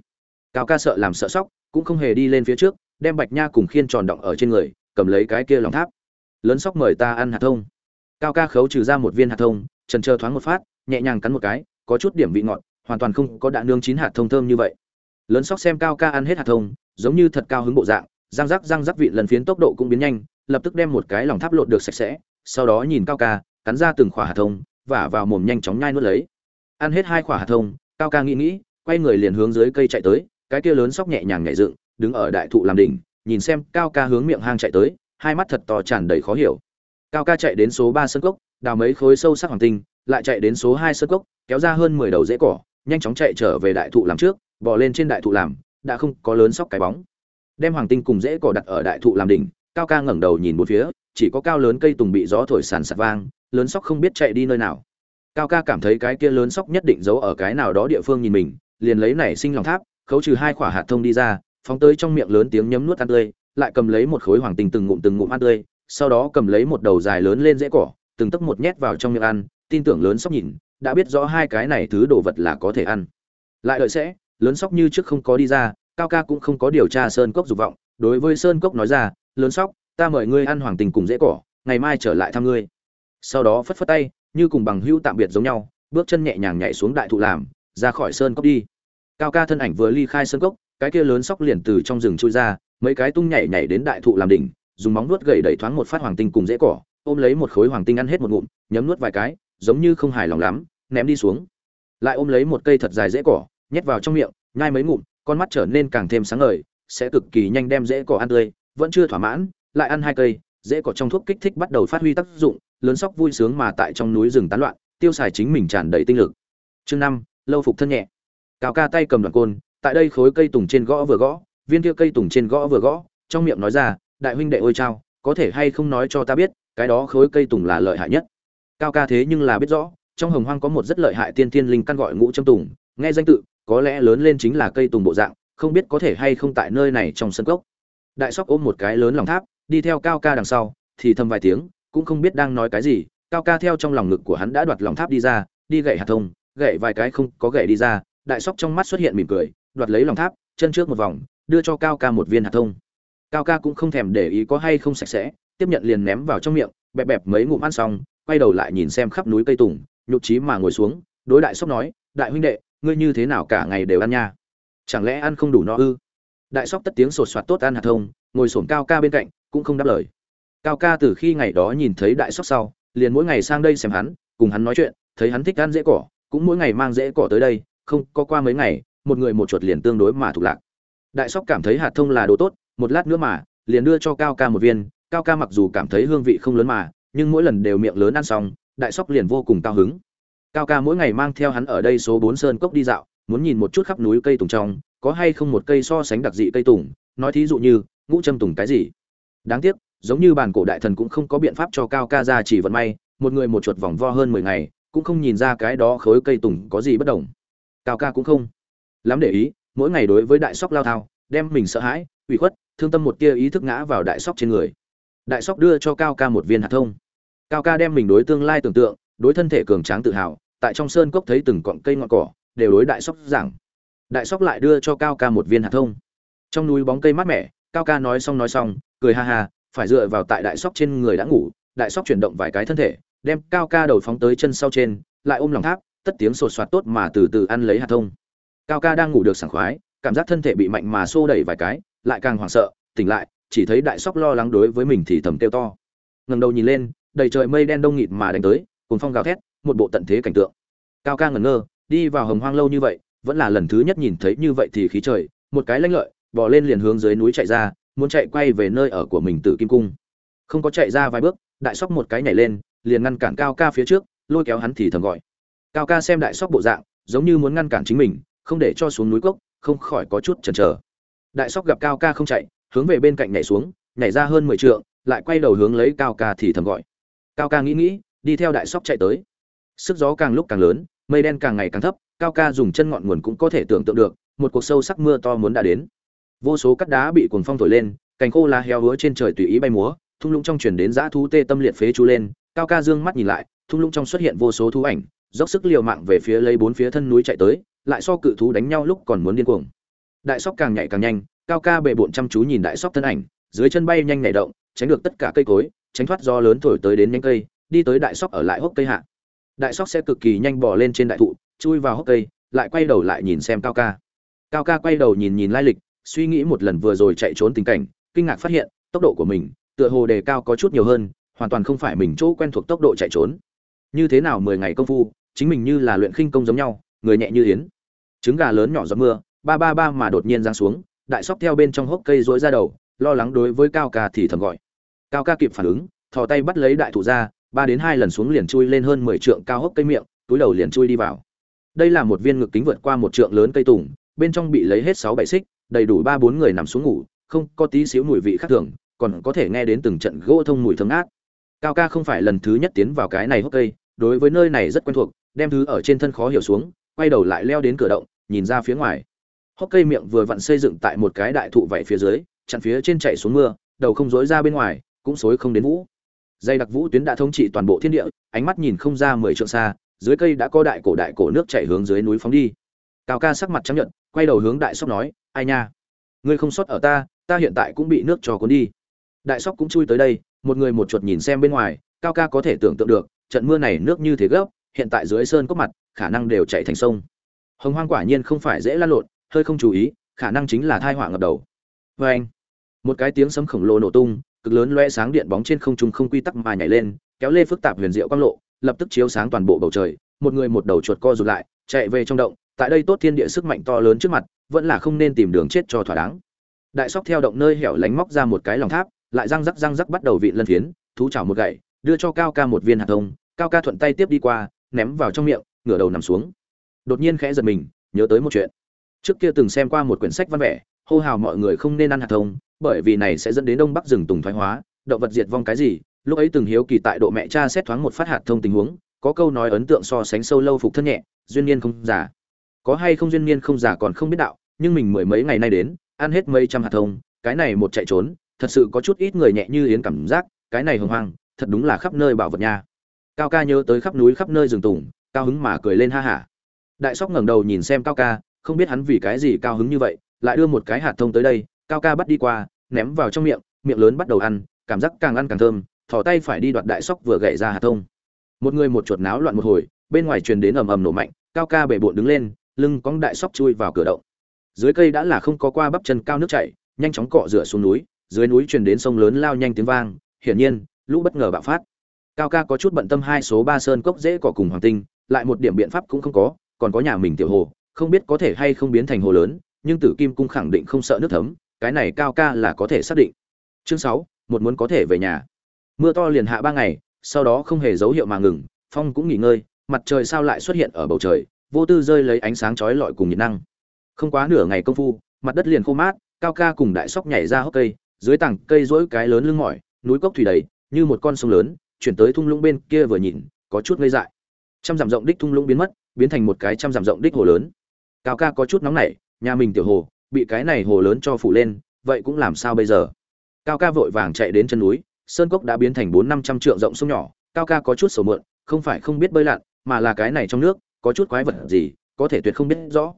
Cao ca sợ làm sợ sóc, cũng không hề đi lên phía trước, đem bạch nha cùng khiên tròn động ở trên người, cầm lấy cái kia lòng tháp. Lớn sóc mời ta ăn hạt thông. Cao ca khấu trừ ra một viên hạt thông, trần chờ thoáng một phát, nhẹ nhàng cắn một cái, có chút điểm vị ngọt, hoàn toàn không có đạn nương chín hạt thông thơm như vậy lớn sóc xem cao ca ăn hết hạt thông, giống như thật cao hứng bộ dạng, răng rắc răng rắc vị lần phiến tốc độ cũng biến nhanh, lập tức đem một cái lòng tháp lột được sạch sẽ, sau đó nhìn cao ca, cắn ra từng khỏa hạt thông và vào mồm nhanh chóng nhai nuốt lấy. Ăn hết hai khỏa hạt thông, cao ca nghĩ nghĩ, quay người liền hướng dưới cây chạy tới, cái kia lớn sóc nhẹ nhàng nhảy dựng, đứng ở đại thụ làm đỉnh, nhìn xem cao ca hướng miệng hang chạy tới, hai mắt thật to tràn đầy khó hiểu. Cao ca chạy đến số ba sân cốc, đào mấy khối sâu sắc hoàng tinh, lại chạy đến số hai sân cốc, kéo ra hơn mười đầu rễ cỏ, nhanh chóng chạy trở về đại thụ làm trước bò lên trên đại thụ làm, đã không có lớn sóc cái bóng. Đem hoàng tinh cùng dễ cỏ đặt ở đại thụ làm đỉnh, cao ca ngẩng đầu nhìn một phía, chỉ có cao lớn cây tùng bị gió thổi sàn sạt vang, lớn sóc không biết chạy đi nơi nào. Cao ca cảm thấy cái kia lớn sóc nhất định giấu ở cái nào đó địa phương nhìn mình, liền lấy nảy sinh lòng tháp, khấu trừ hai quả hạt thông đi ra, phóng tới trong miệng lớn tiếng nhấm nuốt ăn tươi, lại cầm lấy một khối hoàng tinh từng ngụm từng ngụm ăn tươi, sau đó cầm lấy một đầu dài lớn lên dễ cỏ, từng tấc một nhét vào trong miệng ăn, tin tưởng lớn sóc nhìn, đã biết rõ hai cái này thứ đồ vật là có thể ăn. Lại đợi sẽ lớn sóc như trước không có đi ra, cao ca cũng không có điều tra sơn cốc dục vọng. Đối với sơn cốc nói ra, lớn sóc, ta mời ngươi ăn hoàng tình cùng dễ cỏ, ngày mai trở lại thăm ngươi. Sau đó phất phất tay, như cùng bằng hữu tạm biệt giống nhau, bước chân nhẹ nhàng nhảy xuống đại thụ làm, ra khỏi sơn cốc đi. Cao ca thân ảnh vừa ly khai sơn cốc, cái kia lớn sóc liền từ trong rừng trôi ra, mấy cái tung nhảy nhảy đến đại thụ làm đỉnh, dùng móng nuốt gậy đẩy thoáng một phát hoàng tinh cùng dễ cỏ, ôm lấy một khối hoàng tinh ăn hết một ngụm, nhấm nuốt vài cái, giống như không hài lòng lắm, ném đi xuống. Lại ôm lấy một cây thật dài dễ cỏ nhét vào trong miệng, nhai mấy ngụm, con mắt trở nên càng thêm sáng ngời, sẽ cực kỳ nhanh đem dễ cỏ ăn tươi, vẫn chưa thỏa mãn, lại ăn hai cây dễ cỏ trong thuốc kích thích bắt đầu phát huy tác dụng, lớn sóc vui sướng mà tại trong núi rừng tán loạn, tiêu xài chính mình tràn đầy tinh lực. Chương năm, lâu phục thân nhẹ. Cao ca tay cầm đoạn côn, tại đây khối cây tùng trên gõ vừa gõ, viên kia cây tùng trên gõ vừa gõ, trong miệng nói ra, đại huynh đệ ôi trao có thể hay không nói cho ta biết, cái đó khối cây tùng là lợi hại nhất? Cao ca thế nhưng là biết rõ, trong hồng hoang có một rất lợi hại tiên tiên linh căn gọi ngũ châm tùng, nghe danh tự có lẽ lớn lên chính là cây tùng bộ dạng, không biết có thể hay không tại nơi này trong sân cốc. Đại sóc ôm một cái lớn lòng tháp, đi theo cao ca đằng sau, thì thầm vài tiếng, cũng không biết đang nói cái gì. Cao ca theo trong lòng ngực của hắn đã đoạt lòng tháp đi ra, đi gậy hạt thông, gậy vài cái không có gậy đi ra, đại sóc trong mắt xuất hiện mỉm cười, đoạt lấy lòng tháp, chân trước một vòng, đưa cho cao ca một viên hạt thông. Cao ca cũng không thèm để ý có hay không sạch sẽ, tiếp nhận liền ném vào trong miệng, bẹp bẹp mấy ngụm ăn xong, quay đầu lại nhìn xem khắp núi cây tùng nhục trí mà ngồi xuống, đối đại sóc nói, đại huynh đệ ngươi như thế nào cả ngày đều ăn nha? Chẳng lẽ ăn không đủ no ư? Đại sóc tất tiếng sột soạt tốt ăn hạt thông, ngồi sổm cao ca bên cạnh, cũng không đáp lời. Cao ca từ khi ngày đó nhìn thấy đại sóc sau, liền mỗi ngày sang đây xem hắn, cùng hắn nói chuyện, thấy hắn thích ăn dễ cỏ, cũng mỗi ngày mang dễ cỏ tới đây, không, có qua mấy ngày, một người một chuột liền tương đối mà thuộc lạc. Đại sóc cảm thấy hạt thông là đồ tốt, một lát nữa mà, liền đưa cho cao ca một viên, cao ca mặc dù cảm thấy hương vị không lớn mà, nhưng mỗi lần đều miệng lớn ăn xong, đại sóc liền vô cùng cao hứng cao ca mỗi ngày mang theo hắn ở đây số bốn sơn cốc đi dạo, muốn nhìn một chút khắp núi cây tùng trong, có hay không một cây so sánh đặc dị cây tùng, nói thí dụ như, ngũ châm tùng cái gì. Đáng tiếc, giống như bản cổ đại thần cũng không có biện pháp cho cao ca ra chỉ vận may, một người một chuột vòng vo hơn mười ngày, cũng không nhìn ra cái đó khối cây tùng có gì bất đồng. Cao ca cũng không lắm để ý, mỗi ngày đối với đại sóc lao thao, đem mình sợ hãi, ủy khuất, thương tâm một tia ý thức ngã vào đại sóc trên người. Đại sóc đưa cho cao ca một viên hạt thông. Cao ca đem mình đối tương lai tưởng tượng đối thân thể cường tráng tự hào, tại trong sơn cốc thấy từng cọng cây ngọn cỏ, đều đối đại sóc giảng. Đại sóc lại đưa cho cao ca một viên hạt thông. Trong núi bóng cây mát mẻ, cao ca nói xong nói xong, cười ha ha, phải dựa vào tại đại sóc trên người đã ngủ, đại sóc chuyển động vài cái thân thể, đem cao ca đầu phóng tới chân sau trên, lại ôm lòng tháp, tất tiếng sột soạt tốt mà từ từ ăn lấy hạt thông. Cao ca đang ngủ được sảng khoái, cảm giác thân thể bị mạnh mà xô đẩy vài cái, lại càng hoảng sợ, tỉnh lại, chỉ thấy đại sóc lo lắng đối với mình thì thầm kêu to. Ngẩng đầu nhìn lên, đầy trời mây đen đông nghịt mà đánh tới cùng phong gào thét, một bộ tận thế cảnh tượng. Cao ca ngẩn ngơ, đi vào hồng hoang lâu như vậy, vẫn là lần thứ nhất nhìn thấy như vậy thì khí trời, một cái lanh lợi bỏ lên liền hướng dưới núi chạy ra, muốn chạy quay về nơi ở của mình từ kim cung. Không có chạy ra vài bước, đại sóc một cái nhảy lên, liền ngăn cản cao ca phía trước, lôi kéo hắn thì thầm gọi. Cao ca xem đại sóc bộ dạng, giống như muốn ngăn cản chính mình, không để cho xuống núi cốc, không khỏi có chút chần chờ. Đại sóc gặp cao ca không chạy, hướng về bên cạnh nhảy xuống, nhảy ra hơn mười trượng, lại quay đầu hướng lấy cao ca thì thầm gọi. Cao ca nghĩ nghĩ đi theo đại sóc chạy tới. Sức gió càng lúc càng lớn, mây đen càng ngày càng thấp, cao ca dùng chân ngọn nguồn cũng có thể tưởng tượng được, một cuộc sâu sắc mưa to muốn đã đến. Vô số cắt đá bị cuồng phong thổi lên, cành khô lá heo hứa trên trời tùy ý bay múa, thung lũng trong truyền đến dã thú tê tâm liệt phế chú lên, cao ca dương mắt nhìn lại, thung lũng trong xuất hiện vô số thú ảnh, dốc sức liều mạng về phía lấy bốn phía thân núi chạy tới, lại so cự thú đánh nhau lúc còn muốn điên cuồng. Đại sóc càng nhảy càng nhanh, cao ca bệ bộn chăm chú nhìn đại sóc thân ảnh, dưới chân bay nhanh nhảy động, tránh được tất cả cây cối, tránh thoát do lớn thổi tới đến nhánh cây đi tới đại sóc ở lại hốc cây hạ. Đại sóc sẽ cực kỳ nhanh bò lên trên đại thụ, chui vào hốc cây, lại quay đầu lại nhìn xem cao ca. Cao ca quay đầu nhìn nhìn lai lịch, suy nghĩ một lần vừa rồi chạy trốn tình cảnh, kinh ngạc phát hiện, tốc độ của mình, tựa hồ đề cao có chút nhiều hơn, hoàn toàn không phải mình chỗ quen thuộc tốc độ chạy trốn. Như thế nào mười ngày công phu, chính mình như là luyện khinh công giống nhau, người nhẹ như yến. Trứng gà lớn nhỏ giọt mưa, ba ba ba mà đột nhiên giáng xuống, đại sóc theo bên trong hốc cây rối ra đầu, lo lắng đối với cao ca thì thầm gọi. Cao ca kịp phản ứng, thò tay bắt lấy đại thụ ra ba đến hai lần xuống liền chui lên hơn mười trượng cao hốc cây miệng, túi đầu liền chui đi vào. Đây là một viên ngực kính vượt qua một trượng lớn cây tùng, bên trong bị lấy hết sáu bảy xích, đầy đủ ba bốn người nằm xuống ngủ, không có tí xíu mùi vị khác thường, còn có thể nghe đến từng trận gỗ thông mùi thơm ác. cao ca không phải lần thứ nhất tiến vào cái này hốc cây, đối với nơi này rất quen thuộc, đem thứ ở trên thân khó hiểu xuống, quay đầu lại leo đến cửa động, nhìn ra phía ngoài. Hốc cây miệng vừa vặn xây dựng tại một cái đại thụ vảy phía dưới, chặn phía trên chạy xuống mưa, đầu không dối ra bên ngoài, cũng xối không đến vũ dây đặc vũ tuyến đã thống trị toàn bộ thiên địa, ánh mắt nhìn không ra mười trượng xa, dưới cây đã có đại cổ đại cổ nước chảy hướng dưới núi phóng đi. Cao ca sắc mặt chấp nhận, quay đầu hướng đại sóc nói, ai nha, ngươi không sót ở ta ta hiện tại cũng bị nước cho cuốn đi. Đại sóc cũng chui tới đây, một người một chuột nhìn xem bên ngoài, cao ca có thể tưởng tượng được, trận mưa này nước như thế gấp, hiện tại dưới sơn có mặt, khả năng đều chạy thành sông. Hồng hoang quả nhiên không phải dễ lan lộn, hơi không chú ý, khả năng chính là thai họa ngập đầu. Vê anh một cái tiếng sấm khổng lồ nổ tung cực lớn loe sáng điện bóng trên không trung không quy tắc mà nhảy lên, kéo lê phức tạp huyền diệu quang lộ, lập tức chiếu sáng toàn bộ bầu trời, một người một đầu chuột co rụt lại, chạy về trong động, tại đây tốt thiên địa sức mạnh to lớn trước mặt, vẫn là không nên tìm đường chết cho thỏa đáng. Đại sóc theo động nơi hẻo lánh móc ra một cái lòng tháp, lại răng rắc răng rắc bắt đầu vị lân phiến, thú chảo một gậy, đưa cho cao ca một viên hạt thông, cao ca thuận tay tiếp đi qua, ném vào trong miệng, ngửa đầu nằm xuống. Đột nhiên khẽ giật mình, nhớ tới một chuyện. Trước kia từng xem qua một quyển sách văn vẻ, hô hào mọi người không nên ăn hạt thông bởi vì này sẽ dẫn đến đông bắc rừng tùng thoái hóa, động vật diệt vong cái gì, lúc ấy từng hiếu kỳ tại độ mẹ cha xét thoáng một phát hạt thông tình huống, có câu nói ấn tượng so sánh sâu lâu phục thân nhẹ, duyên niên không giả có hay không duyên niên không giả còn không biết đạo, nhưng mình mười mấy ngày nay đến, ăn hết mấy trăm hạt thông, cái này một chạy trốn, thật sự có chút ít người nhẹ như yến cảm giác, cái này hồng hoang, thật đúng là khắp nơi bảo vật nha. Cao ca nhớ tới khắp núi khắp nơi rừng tùng, cao hứng mà cười lên ha hả. Đại sóc ngẩng đầu nhìn xem cao ca, không biết hắn vì cái gì cao hứng như vậy, lại đưa một cái hạt thông tới đây cao ca bắt đi qua, ném vào trong miệng miệng lớn bắt đầu ăn, cảm giác càng ăn càng thơm, thò tay phải đi đoạt đại sóc vừa gậy ra hạt thông. Một người một chuột náo loạn một hồi, bên ngoài truyền đến ầm ầm nổ mạnh, cao ca bể bộn đứng lên, lưng cong đại sóc chui vào cửa động. Dưới cây đã là không có qua bắp chân cao nước chảy, nhanh chóng cọ rửa xuống núi, dưới núi truyền đến sông lớn lao nhanh tiếng vang, hiển nhiên, lũ bất ngờ bạo phát. Cao ca có chút bận tâm hai số ba sơn cốc dễ cỏ cùng hoàng tinh, lại một điểm biện pháp cũng không có, còn có nhà mình tiểu hồ, không biết có thể hay không biến thành hồ lớn, nhưng tử kim cung khẳng định không sợ nước thấm cái này cao ca là có thể xác định. Chương sáu, một muốn có thể về nhà. Mưa to liền hạ ba ngày, sau đó không hề dấu hiệu mà ngừng, phong cũng nghỉ ngơi, mặt trời sao lại xuất hiện ở bầu trời, vô tư rơi lấy ánh sáng chói lọi cùng nhiệt năng. Không quá nửa ngày công phu, mặt đất liền khô mát, cao ca cùng đại sóc nhảy ra hốc cây, dưới tảng cây rỗi cái lớn lưng mỏi, núi cốc thủy đầy, như một con sông lớn, chuyển tới thung lũng bên kia vừa nhìn, có chút ngây dại. Trăm dặm rộng đích thung lũng biến mất, biến thành một cái trăm dặm rộng đích hồ lớn. Cao ca có chút nóng nảy, nhà mình tiểu hồ bị cái này hồ lớn cho phủ lên, vậy cũng làm sao bây giờ? Cao ca vội vàng chạy đến chân núi, sơn cốc đã biến thành bốn năm trăm trượng rộng sông nhỏ, cao ca có chút sầu mượn, không phải không biết bơi lặn, mà là cái này trong nước, có chút quái vật gì, có thể tuyệt không biết rõ.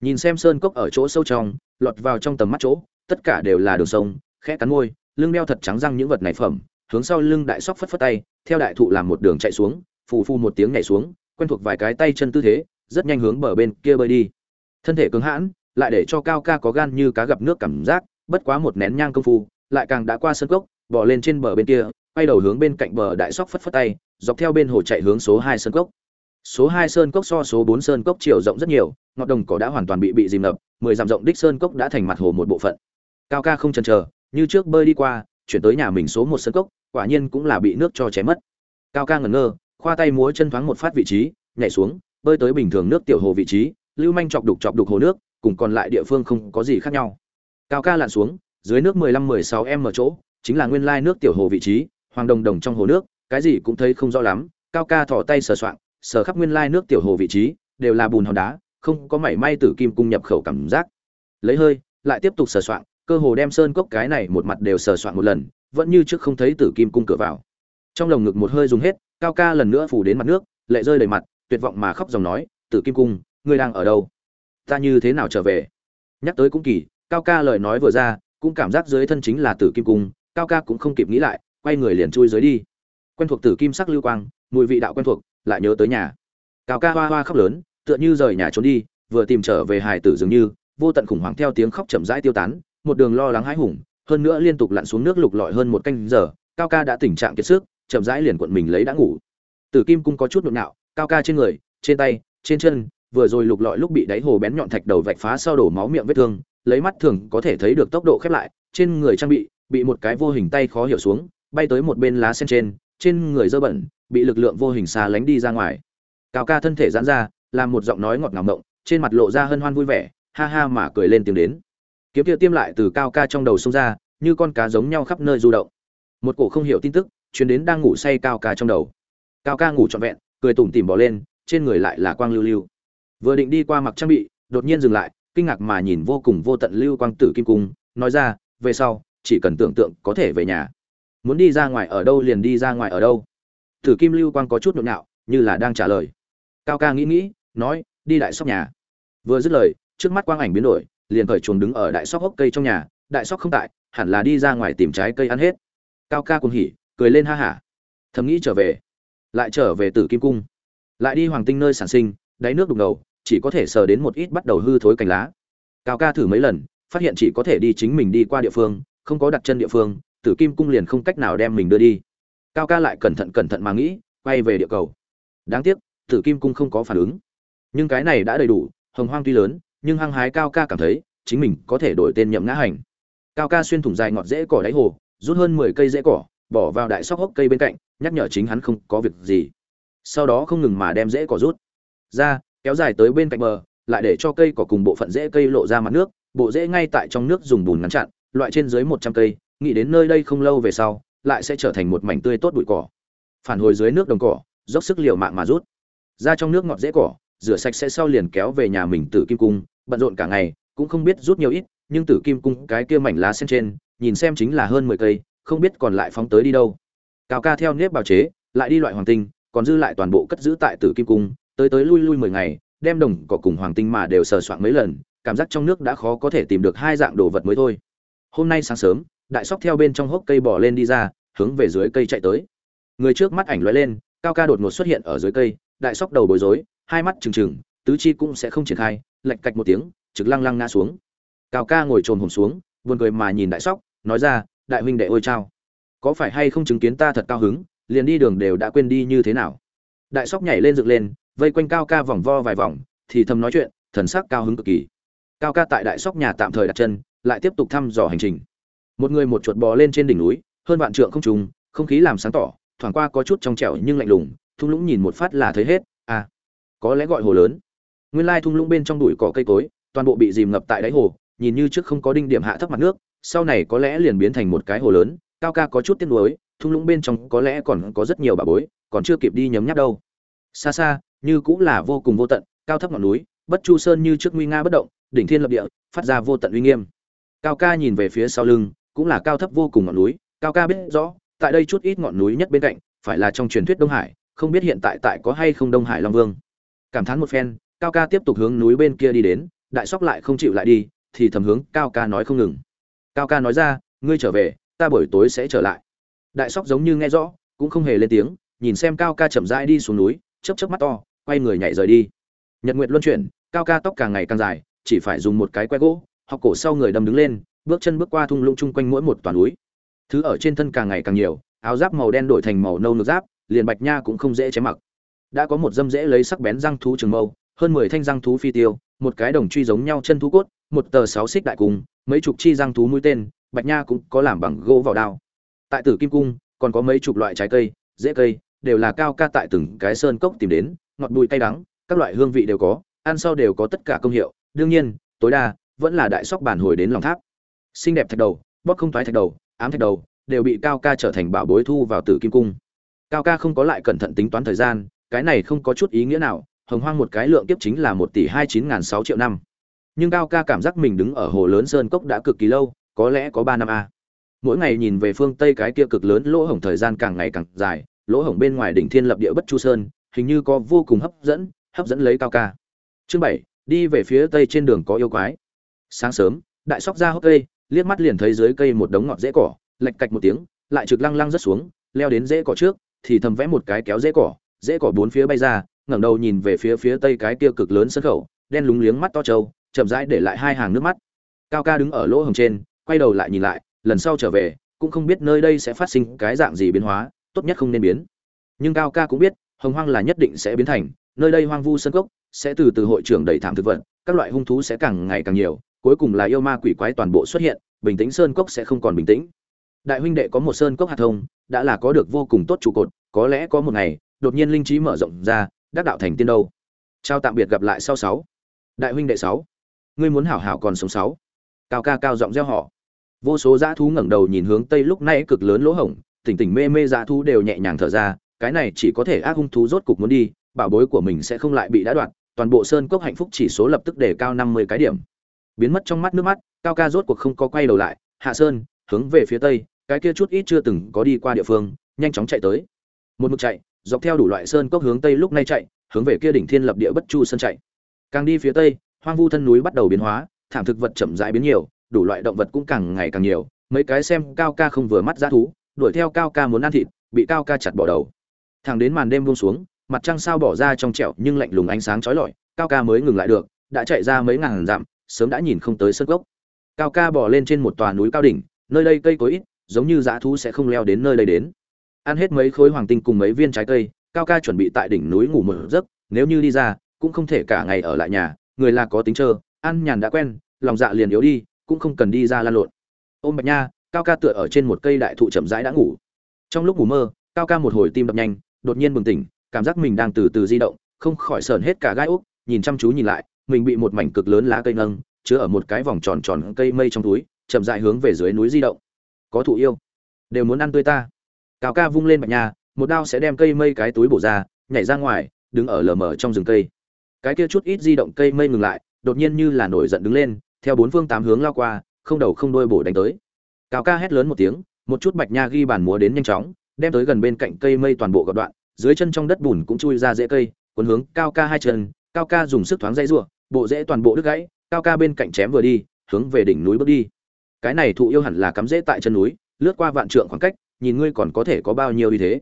Nhìn xem sơn cốc ở chỗ sâu trong, lọt vào trong tầm mắt chỗ, tất cả đều là đường sông, khẽ cắn môi, lưng đeo thật trắng răng những vật này phẩm, hướng sau lưng đại sóc phất phất tay, theo đại thụ làm một đường chạy xuống, phù phu một tiếng nhảy xuống, quen thuộc vài cái tay chân tư thế, rất nhanh hướng bờ bên kia bơi đi. Thân thể cứng hãn lại để cho cao ca có gan như cá gặp nước cảm giác, bất quá một nén nhang công phu, lại càng đã qua sân cốc bỏ lên trên bờ bên kia, quay đầu hướng bên cạnh bờ đại sóc phất phất tay, dọc theo bên hồ chạy hướng số hai sơn cốc. Số hai sơn cốc so số bốn sơn cốc chiều rộng rất nhiều ngọt đồng cỏ đã hoàn toàn bị bị dìm ngập, mười dặm rộng đích sơn cốc đã thành mặt hồ một bộ phận. Cao ca không chần chờ, như trước bơi đi qua, chuyển tới nhà mình số một sơn cốc, quả nhiên cũng là bị nước cho chém mất. Cao ca ngẩn ngơ, khoa tay múa chân thoáng một phát vị trí, nhảy xuống, bơi tới bình thường nước tiểu hồ vị trí, lưu manh chọc đục chọc đục hồ nước cùng còn lại địa phương không có gì khác nhau. Cao ca lặn xuống, dưới nước mười lăm, mười sáu m chỗ, chính là nguyên lai nước tiểu hồ vị trí, hoàng đồng đồng trong hồ nước, cái gì cũng thấy không rõ lắm, cao ca thỏ tay sờ soạng, sờ khắp nguyên lai nước tiểu hồ vị trí, đều là bùn hòn đá, không có mảy may tử kim cung nhập khẩu cảm giác. Lấy hơi, lại tiếp tục sờ soạng, cơ hồ đem sơn cốc cái này một mặt đều sờ soạng một lần, vẫn như trước không thấy tử kim cung cửa vào. Trong lồng ngực một hơi dùng hết, cao ca lần nữa phủ đến mặt nước, lệ rơi đầy mặt, tuyệt vọng mà khóc dòng nói, tử kim cung, ngươi đang ở đâu? Ta như thế nào trở về? Nhắc tới cũng kỳ, cao ca lời nói vừa ra, cũng cảm giác dưới thân chính là tử kim cung, cao ca cũng không kịp nghĩ lại, quay người liền chui dưới đi. Quen thuộc tử kim sắc lưu quang, mùi vị đạo quen thuộc, lại nhớ tới nhà. Cao ca hoa hoa khóc lớn, tựa như rời nhà trốn đi, vừa tìm trở về hải tử dường như, vô tận khủng hoảng theo tiếng khóc chậm rãi tiêu tán, một đường lo lắng hãi hùng, hơn nữa liên tục lặn xuống nước lục lọi hơn một canh giờ, cao ca đã tình trạng kiệt sức, chậm rãi liền cuộn mình lấy đã ngủ. Tử kim cung có chút nhộn nhạo cao ca trên người, trên tay, trên chân vừa rồi lục lọi lúc bị đáy hồ bén nhọn thạch đầu vạch phá sau đổ máu miệng vết thương, lấy mắt thường có thể thấy được tốc độ khép lại, trên người trang bị bị một cái vô hình tay khó hiểu xuống, bay tới một bên lá sen trên trên người dơ bẩn, bị lực lượng vô hình xa lánh đi ra ngoài. Cao ca thân thể giãn ra, làm một giọng nói ngọt ngào mộng trên mặt lộ ra hân hoan vui vẻ, ha ha mà cười lên tiếng đến. Kiếm kia tiêm lại từ cao ca trong đầu xông ra, như con cá giống nhau khắp nơi du động. Một cổ không hiểu tin tức chuyến đến đang ngủ say cao ca trong đầu. Cao ca ngủ trọn vẹn, cười tủm tỉm bỏ lên, trên người lại là quang lưu lưu vừa định đi qua mặc trang bị, đột nhiên dừng lại, kinh ngạc mà nhìn vô cùng vô tận lưu quang tử kim cung, nói ra, về sau, chỉ cần tưởng tượng có thể về nhà. Muốn đi ra ngoài ở đâu liền đi ra ngoài ở đâu. Tử kim lưu quang có chút nhộn nhạo, như là đang trả lời. Cao ca nghĩ nghĩ, nói, đi đại sóc nhà. Vừa dứt lời, trước mắt quang ảnh biến đổi, liền cởi chuồng đứng ở đại sóc hốc cây trong nhà, đại sóc không tại, hẳn là đi ra ngoài tìm trái cây ăn hết. Cao ca cùng hỉ, cười lên ha hả. Thầm nghĩ trở về, lại trở về tử kim cung. Lại đi hoàng tinh nơi sản sinh, đáy nước đục ngầu chỉ có thể sờ đến một ít bắt đầu hư thối cành lá. Cao ca thử mấy lần, phát hiện chỉ có thể đi chính mình đi qua địa phương, không có đặt chân địa phương, tử kim cung liền không cách nào đem mình đưa đi. Cao ca lại cẩn thận cẩn thận mà nghĩ, quay về địa cầu. Đáng tiếc, tử kim cung không có phản ứng. Nhưng cái này đã đầy đủ, hồng hoang tuy lớn, nhưng hăng hái cao ca cảm thấy, chính mình có thể đổi tên nhậm ngã hành. Cao ca xuyên thủng dài ngọt rễ cỏ đáy hồ, rút hơn mười cây rễ cỏ, bỏ vào đại sóc hốc cây bên cạnh, nhắc nhở chính hắn không có việc gì. Sau đó không ngừng mà đem rễ cỏ rút. Ra kéo dài tới bên cạnh bờ, lại để cho cây cỏ cùng bộ phận rễ cây lộ ra mặt nước, bộ rễ ngay tại trong nước dùng bùn ngăn chặn, loại trên dưới một trăm cây, nghĩ đến nơi đây không lâu về sau, lại sẽ trở thành một mảnh tươi tốt bụi cỏ. Phản hồi dưới nước đồng cỏ, dốc sức liều mạng mà rút. Ra trong nước ngọt rễ cỏ, rửa sạch sẽ sau liền kéo về nhà mình tử kim cung, bận rộn cả ngày, cũng không biết rút nhiều ít, nhưng tử kim cung cái kia mảnh lá sen trên, nhìn xem chính là hơn mười cây, không biết còn lại phóng tới đi đâu. Cao ca theo nếp bào chế, lại đi loại hoàng tinh, còn dư lại toàn bộ cất giữ tại tử kim cung tới tới lui lui mười ngày, đem đồng cỏ cùng hoàng tinh mà đều sờ soạn mấy lần, cảm giác trong nước đã khó có thể tìm được hai dạng đồ vật mới thôi. Hôm nay sáng sớm, đại sóc theo bên trong hốc cây bỏ lên đi ra, hướng về dưới cây chạy tới. Người trước mắt ảnh lóe lên, cao ca đột ngột xuất hiện ở dưới cây, đại sóc đầu bối rối, hai mắt trừng trừng, tứ chi cũng sẽ không triển khai lạch cạch một tiếng, trực lăng lăng ngã xuống. Cao ca ngồi trồm hồn xuống, buồn cười mà nhìn đại sóc, nói ra, đại huynh đệ ôi chao, có phải hay không chứng kiến ta thật cao hứng, liền đi đường đều đã quên đi như thế nào? Đại sóc nhảy lên dựng lên vây quanh cao ca vòng vo vài vòng, thì thầm nói chuyện, thần sắc cao hứng cực kỳ. Cao ca tại đại sóc nhà tạm thời đặt chân, lại tiếp tục thăm dò hành trình. Một người một chuột bò lên trên đỉnh núi, hơn vạn trượng không trùng, không khí làm sáng tỏ, thoảng qua có chút trong trẻo nhưng lạnh lùng, thung lũng nhìn một phát là thấy hết à có lẽ gọi hồ lớn. Nguyên lai thung lũng bên trong đùi cỏ cây cối, toàn bộ bị dìm ngập tại đáy hồ, nhìn như trước không có đinh điểm hạ thấp mặt nước, sau này có lẽ liền biến thành một cái hồ lớn, cao ca có chút tiếc nuối, thung lũng bên trong có lẽ còn có rất nhiều bà bối, còn chưa kịp đi nhấm nháp đâu. Xa xa như cũng là vô cùng vô tận, cao thấp ngọn núi, bất chu sơn như trước nguy nga bất động, đỉnh thiên lập địa, phát ra vô tận uy nghiêm. Cao ca nhìn về phía sau lưng, cũng là cao thấp vô cùng ngọn núi, cao ca biết rõ, tại đây chút ít ngọn núi nhất bên cạnh, phải là trong truyền thuyết đông hải, không biết hiện tại tại có hay không đông hải long vương. Cảm thán một phen, cao ca tiếp tục hướng núi bên kia đi đến, đại sóc lại không chịu lại đi, thì thầm hướng cao ca nói không ngừng. Cao ca nói ra, ngươi trở về, ta buổi tối sẽ trở lại. Đại sóc giống như nghe rõ, cũng không hề lên tiếng, nhìn xem cao ca chậm rãi đi xuống núi, chớp chớp mắt to quay người nhảy rời đi. Nhật nguyệt luân chuyển, cao ca tóc càng ngày càng dài, chỉ phải dùng một cái que gỗ, học cổ sau người đâm đứng lên, bước chân bước qua thung lũng chung quanh mỗi một toàn núi. Thứ ở trên thân càng ngày càng nhiều, áo giáp màu đen đổi thành màu nâu nước giáp, liền bạch nha cũng không dễ chế mặc. Đã có một dâm dễ lấy sắc bén răng thú trường mâu, hơn mười thanh răng thú phi tiêu, một cái đồng truy giống nhau chân thú cốt, một tờ sáu xích đại cung, mấy chục chi răng thú mũi tên, bạch nha cũng có làm bằng gỗ vào đao. Tại tử kim cung, còn có mấy chục loại trái cây dễ cây, đều là cao ca tại từng cái sơn cốc tìm đến ngọt bùi cay đắng, các loại hương vị đều có, ăn sau đều có tất cả công hiệu. Đương nhiên, tối đa vẫn là đại sóc bản hồi đến lòng tháp. Xinh đẹp thạch đầu bóc không thoái thạch đầu, ám thạch đầu đều bị cao ca trở thành bảo bối thu vào tử kim cung. Cao ca không có lại cẩn thận tính toán thời gian, cái này không có chút ý nghĩa nào, hồng hoang một cái lượng kiếp chính là một tỷ hai chín ngàn sáu triệu năm. Nhưng cao ca cảm giác mình đứng ở hồ lớn sơn cốc đã cực kỳ lâu, có lẽ có ba năm a. Mỗi ngày nhìn về phương tây cái kia cực lớn lỗ hổng thời gian càng ngày càng dài, lỗ hổng bên ngoài đỉnh thiên lập địa bất chu sơn hình như có vô cùng hấp dẫn hấp dẫn lấy cao ca. Chương bảy, đi về phía tây trên đường có yêu quái. Sáng sớm, đại sóc ra hốc cây, liếc mắt liền thấy dưới cây một đống ngọt rễ cỏ, lạch cạch một tiếng, lại trực lăng lăng rất xuống, leo đến rễ cỏ trước, thì thầm vẽ một cái kéo rễ cỏ rễ cỏ bốn phía bay ra, ngẩng đầu nhìn về phía phía tây cái kia cực lớn sân khẩu, đen lúng liếng mắt to trâu, chậm rãi để lại hai hàng nước mắt. Cao ca đứng ở lỗ hồng trên, quay đầu lại nhìn lại, lần sau trở về, cũng không biết nơi đây sẽ phát sinh cái dạng gì biến hóa, tốt nhất không nên biến. Nhưng cao ca cũng biết hồng hoang là nhất định sẽ biến thành, nơi đây hoang vu sân cốc, sẽ từ từ hội trưởng đầy thảm thực vật, các loại hung thú sẽ càng ngày càng nhiều, cuối cùng là yêu ma quỷ quái toàn bộ xuất hiện, bình tĩnh sơn cốc sẽ không còn bình tĩnh. Đại huynh đệ có một sơn cốc hạt thông, đã là có được vô cùng tốt trụ cột, có lẽ có một ngày, đột nhiên linh trí mở rộng ra, đắc đạo thành tiên đâu. Chào tạm biệt gặp lại sau sáu. Đại huynh đệ sáu. Ngươi muốn hảo hảo còn sống sáu. Cao ca cao giọng reo họ. Vô số dã thú ngẩng đầu nhìn hướng tây lúc này cực lớn lỗ hổng, tỉnh tỉnh mê mê dã thú đều nhẹ nhàng thở ra cái này chỉ có thể ác hung thú rốt cục muốn đi, bảo bối của mình sẽ không lại bị đã đoạt, toàn bộ sơn cốc hạnh phúc chỉ số lập tức để cao năm mươi cái điểm. Biến mất trong mắt nước mắt, cao ca rốt cuộc không có quay đầu lại, hạ sơn, hướng về phía tây, cái kia chút ít chưa từng có đi qua địa phương, nhanh chóng chạy tới. Một mực chạy, dọc theo đủ loại sơn cốc hướng tây lúc này chạy, hướng về kia đỉnh thiên lập địa bất chu sơn chạy. Càng đi phía tây, hoang vu thân núi bắt đầu biến hóa, thảm thực vật chậm rãi biến nhiều, đủ loại động vật cũng càng ngày càng nhiều, mấy cái xem cao ca không vừa mắt ra thú, đuổi theo cao ca muốn ăn thịt, bị cao ca chặt bỏ đầu thẳng đến màn đêm buông xuống, mặt trăng sao bỏ ra trong trẹo nhưng lạnh lùng ánh sáng chói lọi, cao ca mới ngừng lại được, đã chạy ra mấy ngàn dặm, sớm đã nhìn không tới sân gốc. Cao ca bỏ lên trên một tòa núi cao đỉnh, nơi đây cây cối ít, giống như dã thú sẽ không leo đến nơi đây đến. Ăn hết mấy khối hoàng tinh cùng mấy viên trái cây, cao ca chuẩn bị tại đỉnh núi ngủ một giấc, nếu như đi ra, cũng không thể cả ngày ở lại nhà, người là có tính trơ, ăn nhàn đã quen, lòng dạ liền yếu đi, cũng không cần đi ra lan lộn. Ôm bạch nha, cao ca tựa ở trên một cây đại thụ chậm rãi đã ngủ. Trong lúc ngủ mơ, cao ca một hồi tim đập nhanh đột nhiên bừng tỉnh, cảm giác mình đang từ từ di động, không khỏi sờn hết cả gai úc, nhìn chăm chú nhìn lại, mình bị một mảnh cực lớn lá cây nâng, chứa ở một cái vòng tròn tròn cây mây trong túi, chậm rãi hướng về dưới núi di động. Có thụ yêu. Đều muốn ăn tươi ta. Cao ca vung lên bạch nha, một đao sẽ đem cây mây cái túi bổ ra, nhảy ra ngoài, đứng ở lờ mờ trong rừng cây. Cái kia chút ít di động cây mây ngừng lại, đột nhiên như là nổi giận đứng lên, theo bốn phương tám hướng lao qua, không đầu không đuôi bổ đánh tới. Cao ca hét lớn một tiếng, một chút bạch nha ghi bàn múa đến nhanh chóng đem tới gần bên cạnh cây mây toàn bộ gọt đoạn dưới chân trong đất bùn cũng chui ra rễ cây cuốn hướng cao ca hai chân cao ca dùng sức thoáng dây rủa bộ rễ toàn bộ đứt gãy cao ca bên cạnh chém vừa đi hướng về đỉnh núi bước đi. Cái này thụ yêu hẳn là cắm rễ tại chân núi lướt qua vạn trượng khoảng cách nhìn ngươi còn có thể có bao nhiêu uy thế.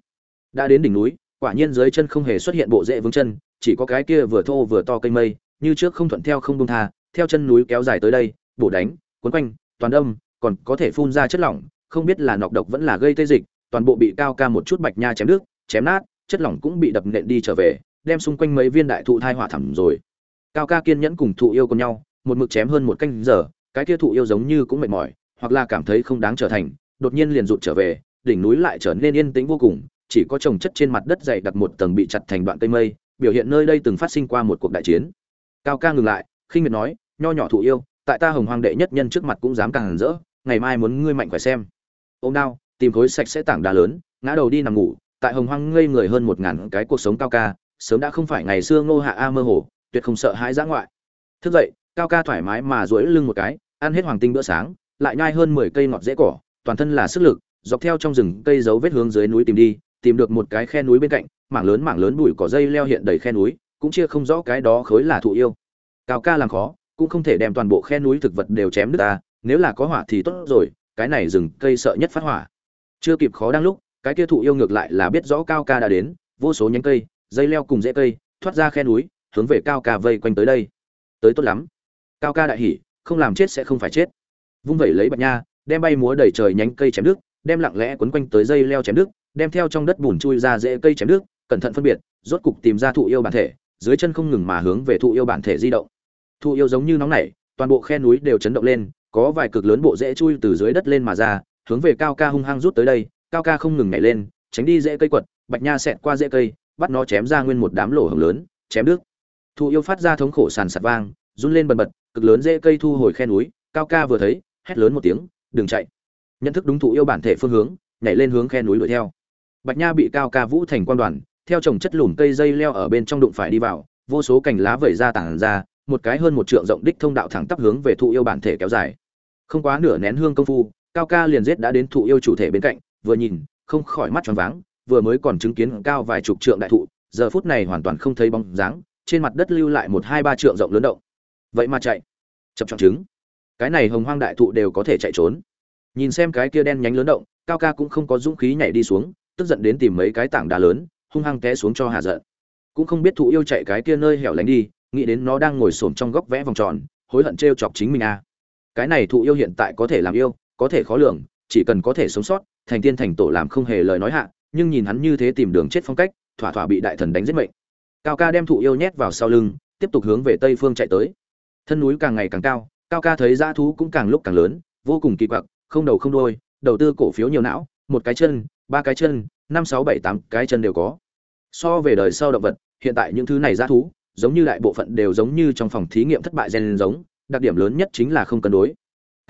Đã đến đỉnh núi quả nhiên dưới chân không hề xuất hiện bộ rễ vững chân chỉ có cái kia vừa thô vừa to cây mây như trước không thuận theo không buông tha theo chân núi kéo dài tới đây bổ đánh cuốn quanh toàn âm, còn có thể phun ra chất lỏng không biết là nọc độc vẫn là gây tê dịch toàn bộ bị cao ca một chút bạch nha chém nước, chém nát, chất lỏng cũng bị đập nện đi trở về, đem xung quanh mấy viên đại thụ thai hỏa thẳm rồi. Cao ca kiên nhẫn cùng thụ yêu cùng nhau, một mực chém hơn một canh giờ, cái kia thụ yêu giống như cũng mệt mỏi, hoặc là cảm thấy không đáng trở thành, đột nhiên liền rụt trở về, đỉnh núi lại trở nên yên tĩnh vô cùng, chỉ có trồng chất trên mặt đất dày đặt một tầng bị chặt thành đoạn cây mây, biểu hiện nơi đây từng phát sinh qua một cuộc đại chiến. Cao ca ngừng lại, khinh miệt nói, nho nhỏ thụ yêu, tại ta hồng hoàng đệ nhất nhân trước mặt cũng dám càng rỡ, ngày mai muốn ngươi mạnh khỏe xem. Ôm đao tìm khối sạch sẽ tảng đá lớn, ngã đầu đi nằm ngủ, tại hồng hoang ngây người hơn một ngàn cái cuộc sống cao ca, sớm đã không phải ngày xưa ngô hạ a mơ hồ, tuyệt không sợ hãi giã ngoại. Thức dậy, cao ca thoải mái mà duỗi lưng một cái, ăn hết hoàng tinh bữa sáng, lại nhai hơn mười cây ngọt dễ cỏ, toàn thân là sức lực, dọc theo trong rừng cây dấu vết hướng dưới núi tìm đi, tìm được một cái khe núi bên cạnh, mảng lớn mảng lớn bụi cỏ dây leo hiện đầy khe núi, cũng chia không rõ cái đó khối là thụ yêu. Cao ca làm khó, cũng không thể đem toàn bộ khe núi thực vật đều chém đứt ta, nếu là có hỏa thì tốt rồi, cái này rừng cây sợ nhất phát hỏa chưa kịp khó đang lúc cái kia thụ yêu ngược lại là biết rõ cao ca đã đến vô số nhánh cây dây leo cùng rễ cây thoát ra khe núi hướng về cao ca vây quanh tới đây. Tới tốt lắm. Cao ca đại hỉ không làm chết sẽ không phải chết. Vung vẩy lấy bạch nha đem bay múa đầy trời nhánh cây chém đứt, đem lặng lẽ quấn quanh tới dây leo chém đứt, đem theo trong đất bùn chui ra rễ cây chém đứt. cẩn thận phân biệt rốt cục tìm ra thụ yêu bản thể dưới chân không ngừng mà hướng về thụ yêu bản thể di động. Thụ yêu giống như nóng nảy toàn bộ khe núi đều chấn động lên có vài cực lớn bộ rễ chui từ dưới đất lên mà ra hướng về cao ca hung hăng rút tới đây, cao ca không ngừng nhảy lên, tránh đi rễ cây quật, bạch nha xẹt qua rễ cây, bắt nó chém ra nguyên một đám lỗ hổng lớn, chém đứt. Thụ yêu phát ra thống khổ sàn sạt vang, run lên bần bật, cực lớn rễ cây thu hồi khe núi, cao ca vừa thấy, hét lớn một tiếng, đừng chạy. Nhận thức đúng thụ yêu bản thể phương hướng, nhảy lên hướng khe núi đuổi theo. Bạch nha bị cao ca vũ thành quan đoàn, theo trồng chất lùm cây dây leo ở bên trong đụng phải đi vào, vô số cành lá vẩy ra tản ra, một cái hơn một trượng rộng đích thông đạo thẳng tắp hướng về thụ yêu bản thể kéo dài. Không quá nửa nén hương công phu cao ca liền giết đã đến thụ yêu chủ thể bên cạnh, vừa nhìn, không khỏi mắt tròn váng, vừa mới còn chứng kiến cao vài chục trượng đại thụ, giờ phút này hoàn toàn không thấy bóng dáng, trên mặt đất lưu lại một hai ba trượng rộng lớn động. Vậy mà chạy. Chập chọn trứng. Cái này hồng hoang đại thụ đều có thể chạy trốn. Nhìn xem cái kia đen nhánh lớn động, cao ca cũng không có dũng khí nhảy đi xuống, tức giận đến tìm mấy cái tảng đá lớn, hung hăng té xuống cho hà giận. Cũng không biết thụ yêu chạy cái kia nơi hẻo lánh đi, nghĩ đến nó đang ngồi xổm trong góc vẽ vòng tròn, hối hận t chọc chính mình à. cái này thụ yêu hiện tại có thể làm yêu có thể khó lường, chỉ cần có thể sống sót, thành tiên thành tổ làm không hề lời nói hạ, nhưng nhìn hắn như thế tìm đường chết phong cách, thỏa thỏa bị đại thần đánh giết mệnh. Cao ca đem thụ yêu nhét vào sau lưng, tiếp tục hướng về tây phương chạy tới. Thân núi càng ngày càng cao cao ca thấy dã thú cũng càng lúc càng lớn, vô cùng kỳ quặc, không đầu không đôi đầu tư cổ phiếu nhiều não, một cái chân, ba cái chân, năm, sáu, bảy, tám cái chân đều có. So về đời sau động vật, hiện tại những thứ này dã thú, giống như đại bộ phận đều giống như trong phòng thí nghiệm thất bại gen giống, đặc điểm lớn nhất chính là không cân đối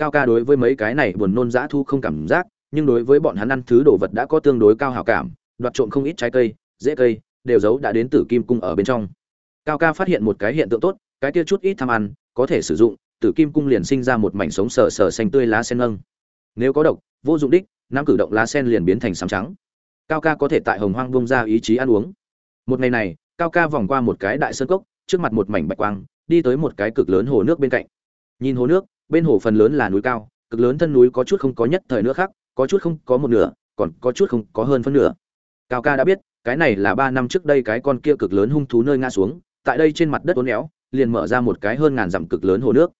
cao ca đối với mấy cái này buồn nôn dã thu không cảm giác, nhưng đối với bọn hắn ăn thứ đồ vật đã có tương đối cao hảo cảm, đoạt trộm không ít trái cây dễ cây, đều giấu đã đến tử kim cung ở bên trong. Cao ca phát hiện một cái hiện tượng tốt, cái kia chút ít tham ăn, có thể sử dụng, tử kim cung liền sinh ra một mảnh sống sờ sờ xanh tươi lá sen nâng nếu có độc, vô dụng đích, nam cử động lá sen liền biến thành sám trắng. Cao ca có thể tại hồng hoang bông ra ý chí ăn uống. Một ngày này, cao ca vòng qua một cái đại sơn cốc, trước mặt một mảnh bạch quang, đi tới một cái cực lớn hồ nước bên cạnh. Nhìn hồ nước bên hồ phần lớn là núi cao, cực lớn thân núi có chút không có nhất thời nữa khác, có chút không có một nửa, còn có chút không có hơn phân nửa. Cao ca đã biết, cái này là ba năm trước đây cái con kia cực lớn hung thú nơi ngã xuống, tại đây trên mặt đất uốn éo, liền mở ra một cái hơn ngàn dặm cực lớn hồ nước.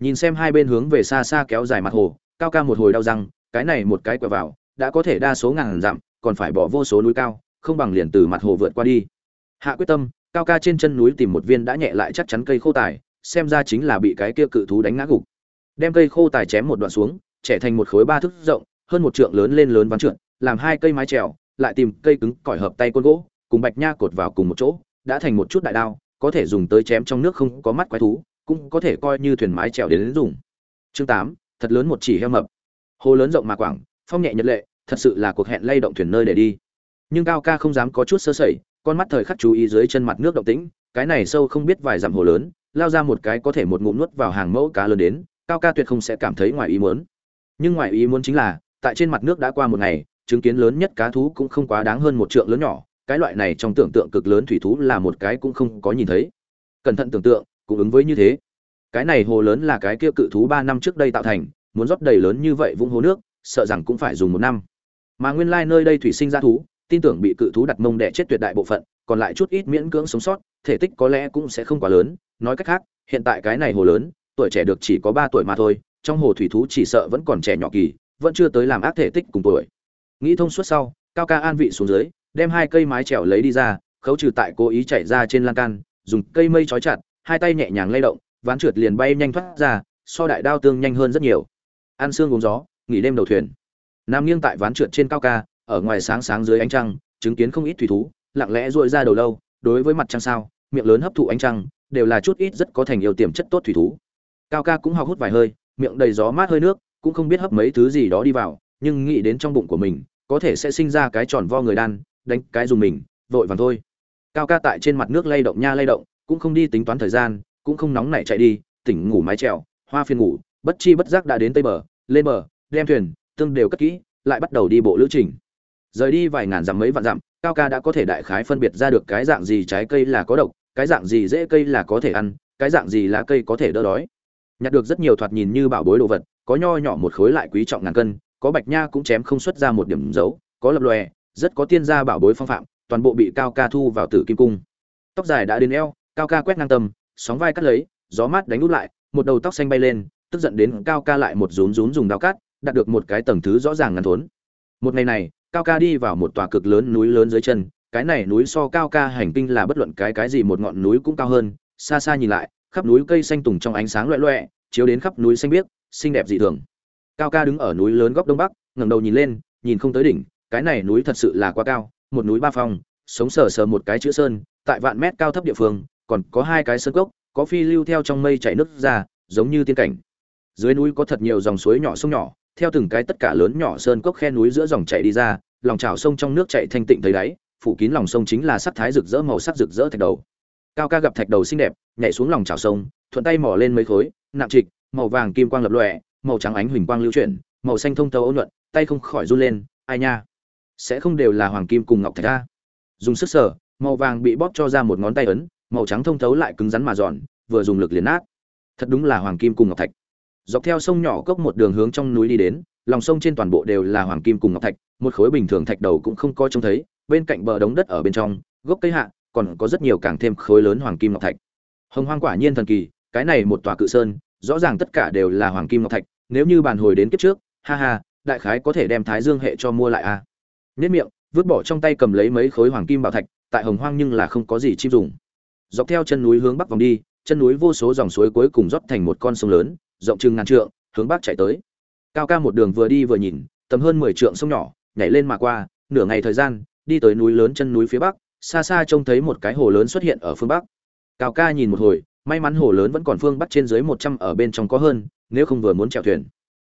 Nhìn xem hai bên hướng về xa xa kéo dài mặt hồ, cao ca một hồi đau răng, cái này một cái quẹo vào, đã có thể đa số ngàn dặm, còn phải bỏ vô số núi cao, không bằng liền từ mặt hồ vượt qua đi. Hạ quyết tâm, cao ca trên chân núi tìm một viên đã nhẹ lại chắc chắn cây khô tài, xem ra chính là bị cái kia cự thú đánh ngã gục đem cây khô tài chém một đoạn xuống trẻ thành một khối ba thước rộng hơn một trượng lớn lên lớn ván trượt làm hai cây mái trèo lại tìm cây cứng cỏi hợp tay côn gỗ cùng bạch nha cột vào cùng một chỗ đã thành một chút đại đao có thể dùng tới chém trong nước không có mắt quái thú cũng có thể coi như thuyền mái trèo đến, đến dùng. Chương tám thật lớn một chỉ heo mập. Hồ lớn rộng mà quảng phong nhẹ nhật lệ thật sự là cuộc hẹn lay động thuyền nơi để đi. Nhưng cao ca không dám có chút sơ sẩy con mắt thời khắc chú ý dưới chân mặt nước động tĩnh cái này sâu không biết vài dặm hồ lớn lao ra một cái có thể một ngụm nuốt vào hàng mẫu cá lớn đến cao ca tuyệt không sẽ cảm thấy ngoài ý muốn. Nhưng ngoài ý muốn chính là, tại trên mặt nước đã qua một ngày, chứng kiến lớn nhất cá thú cũng không quá đáng hơn một trượng lớn nhỏ, cái loại này trong tưởng tượng cực lớn thủy thú là một cái cũng không có nhìn thấy. Cẩn thận tưởng tượng, cũng ứng với như thế. Cái này hồ lớn là cái kia cự thú ba năm trước đây tạo thành, muốn rót đầy lớn như vậy vũng hồ nước, sợ rằng cũng phải dùng một năm. Mà nguyên lai nơi đây thủy sinh ra thú, tin tưởng bị cự thú đặt mông đẻ chết tuyệt đại bộ phận, còn lại chút ít miễn cưỡng sống sót, thể tích có lẽ cũng sẽ không quá lớn. Nói cách khác, hiện tại cái này hồ lớn tuổi trẻ được chỉ có ba tuổi mà thôi, trong hồ thủy thú chỉ sợ vẫn còn trẻ nhỏ kỳ, vẫn chưa tới làm ác thể tích cùng tuổi. Nghĩ thông suốt sau, cao ca an vị xuống dưới, đem hai cây mái trèo lấy đi ra, khấu trừ tại cố ý chạy ra trên lan can, dùng cây mây trói chặt, hai tay nhẹ nhàng lay động, ván trượt liền bay nhanh thoát ra, so đại đao tương nhanh hơn rất nhiều. Ăn xương uống gió, nghỉ đêm đầu thuyền. Nam nghiêng tại ván trượt trên cao ca, ở ngoài sáng sáng dưới ánh trăng, chứng kiến không ít thủy thú, lặng lẽ duỗi ra đầu lâu, đối với mặt trăng sao, miệng lớn hấp thụ ánh trăng, đều là chút ít rất có thành yêu tiềm chất tốt thủy thú cao ca cũng học hút vài hơi, miệng đầy gió mát hơi nước, cũng không biết hấp mấy thứ gì đó đi vào, nhưng nghĩ đến trong bụng của mình, có thể sẽ sinh ra cái tròn vo người đan, đánh cái dùng mình, vội vàng thôi. Cao ca tại trên mặt nước lay động nha lay động, cũng không đi tính toán thời gian, cũng không nóng nảy chạy đi, tỉnh ngủ mái trèo hoa phiên ngủ, bất chi bất giác đã đến tây bờ, lên bờ, đem thuyền, tương đều cất kỹ, lại bắt đầu đi bộ lữ trình. Rời đi vài ngàn dặm mấy vạn dặm, cao ca đã có thể đại khái phân biệt ra được cái dạng gì trái cây là có độc, cái dạng gì dễ cây là có thể ăn, cái dạng gì lá cây có thể đỡ đói nhặt được rất nhiều thoạt nhìn như bảo bối đồ vật, có nho nhỏ một khối lại quý trọng ngàn cân, có bạch nha cũng chém không xuất ra một điểm dấu, có lập lòe, rất có tiên gia bảo bối phong phạm, toàn bộ bị cao ca thu vào tử kim cung. Tóc dài đã đến eo, cao ca quét ngang tâm sóng vai cắt lấy, gió mát đánh út lại, một đầu tóc xanh bay lên, tức giận đến cao ca lại một rún rún dùng đao cắt, đạt được một cái tầng thứ rõ ràng ngắn thốn. Một ngày này, cao ca đi vào một tòa cực lớn núi lớn dưới chân, cái này núi so cao ca hành tinh là bất luận cái cái gì một ngọn núi cũng cao hơn, xa xa nhìn lại khắp núi cây xanh tùng trong ánh sáng loẹ loẹ, chiếu đến khắp núi xanh biếc, xinh đẹp dị thường. Cao ca đứng ở núi lớn góc đông bắc, ngẩng đầu nhìn lên, nhìn không tới đỉnh, cái này núi thật sự là quá cao, một núi ba phòng, sống sờ sờ một cái chữ sơn, tại vạn mét cao thấp địa phương, còn có hai cái sơn cốc, có phi lưu theo trong mây chảy nước ra, giống như tiên cảnh. Dưới núi có thật nhiều dòng suối nhỏ sông nhỏ, theo từng cái tất cả lớn nhỏ sơn cốc khe núi giữa dòng chảy đi ra, lòng trào sông trong nước chảy thanh tịnh thấy đáy, phủ kín lòng sông chính là sắc thái rực rỡ màu sắc rực rỡ thạch đầu cao ca gặp thạch đầu xinh đẹp, nhảy xuống lòng trào sông, thuận tay mỏ lên mấy khối, nặng trịch, màu vàng kim quang lập lòe, màu trắng ánh huỳnh quang lưu chuyển, màu xanh thông tấu ôn nhuận, tay không khỏi run lên, ai nha, sẽ không đều là hoàng kim cùng ngọc thạch a? Dùng sức sở màu vàng bị bóp cho ra một ngón tay ấn, màu trắng thông thấu lại cứng rắn mà giòn, vừa dùng lực liền nát. Thật đúng là hoàng kim cùng ngọc thạch. Dọc theo sông nhỏ cốc một đường hướng trong núi đi đến, lòng sông trên toàn bộ đều là hoàng kim cùng ngọc thạch, một khối bình thường thạch đầu cũng không coi trông thấy, bên cạnh bờ đống đất ở bên trong, gốc cây hạ còn có rất nhiều càng thêm khối lớn hoàng kim ngọc thạch. Hồng hoang quả nhiên thần kỳ, cái này một tòa cự sơn, rõ ràng tất cả đều là hoàng kim ngọc thạch, nếu như bàn hồi đến kiếp trước, ha ha, đại khái có thể đem thái dương hệ cho mua lại a à. nhất miệng, vứt bỏ trong tay cầm lấy mấy khối hoàng kim bảo thạch, tại hồng hoang nhưng là không có gì chim dùng. Dọc theo chân núi hướng bắc vòng đi, chân núi vô số dòng suối cuối cùng rót thành một con sông lớn, rộng chừng ngàn trượng, hướng bắc chạy tới. Cao ca một đường vừa đi vừa nhìn, tầm hơn mười trượng sông nhỏ, nhảy lên mà qua, nửa ngày thời gian, đi tới núi lớn chân núi phía bắc xa xa trông thấy một cái hồ lớn xuất hiện ở phương bắc. Cao ca nhìn một hồi, may mắn hồ lớn vẫn còn phương bắc trên dưới một trăm ở bên trong có hơn, nếu không vừa muốn chèo thuyền.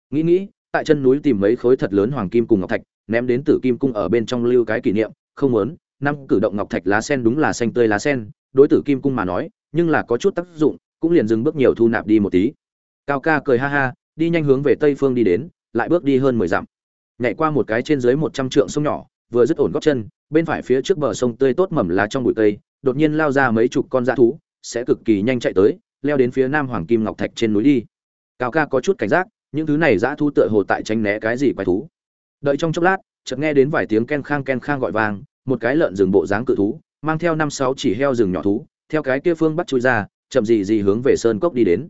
Nghĩ nghĩ, tại chân núi tìm mấy khối thật lớn hoàng kim cùng ngọc thạch, ném đến tử kim cung ở bên trong lưu cái kỷ niệm, không muốn, năm cử động ngọc thạch lá sen đúng là xanh tươi lá sen, đối tử kim cung mà nói, nhưng là có chút tác dụng, cũng liền dừng bước nhiều thu nạp đi một tí. Cao ca cười ha ha, đi nhanh hướng về tây phương đi đến, lại bước đi hơn mười dặm. Nhảy qua một cái trên dưới một trăm trượng sông nhỏ vừa dứt ổn góc chân, bên phải phía trước bờ sông tươi tốt mầm lá trong bụi cây, đột nhiên lao ra mấy chục con dã thú, sẽ cực kỳ nhanh chạy tới, leo đến phía nam hoàng kim ngọc thạch trên núi đi. Cao ca có chút cảnh giác, những thứ này dã thú tựa hồ tại tránh né cái gì quái thú. Đợi trong chốc lát, chợt nghe đến vài tiếng ken khang ken khang gọi vang, một cái lợn rừng bộ dáng cự thú, mang theo năm sáu chỉ heo rừng nhỏ thú, theo cái kia phương bắt chui ra, chậm gì gì hướng về sơn cốc đi đến.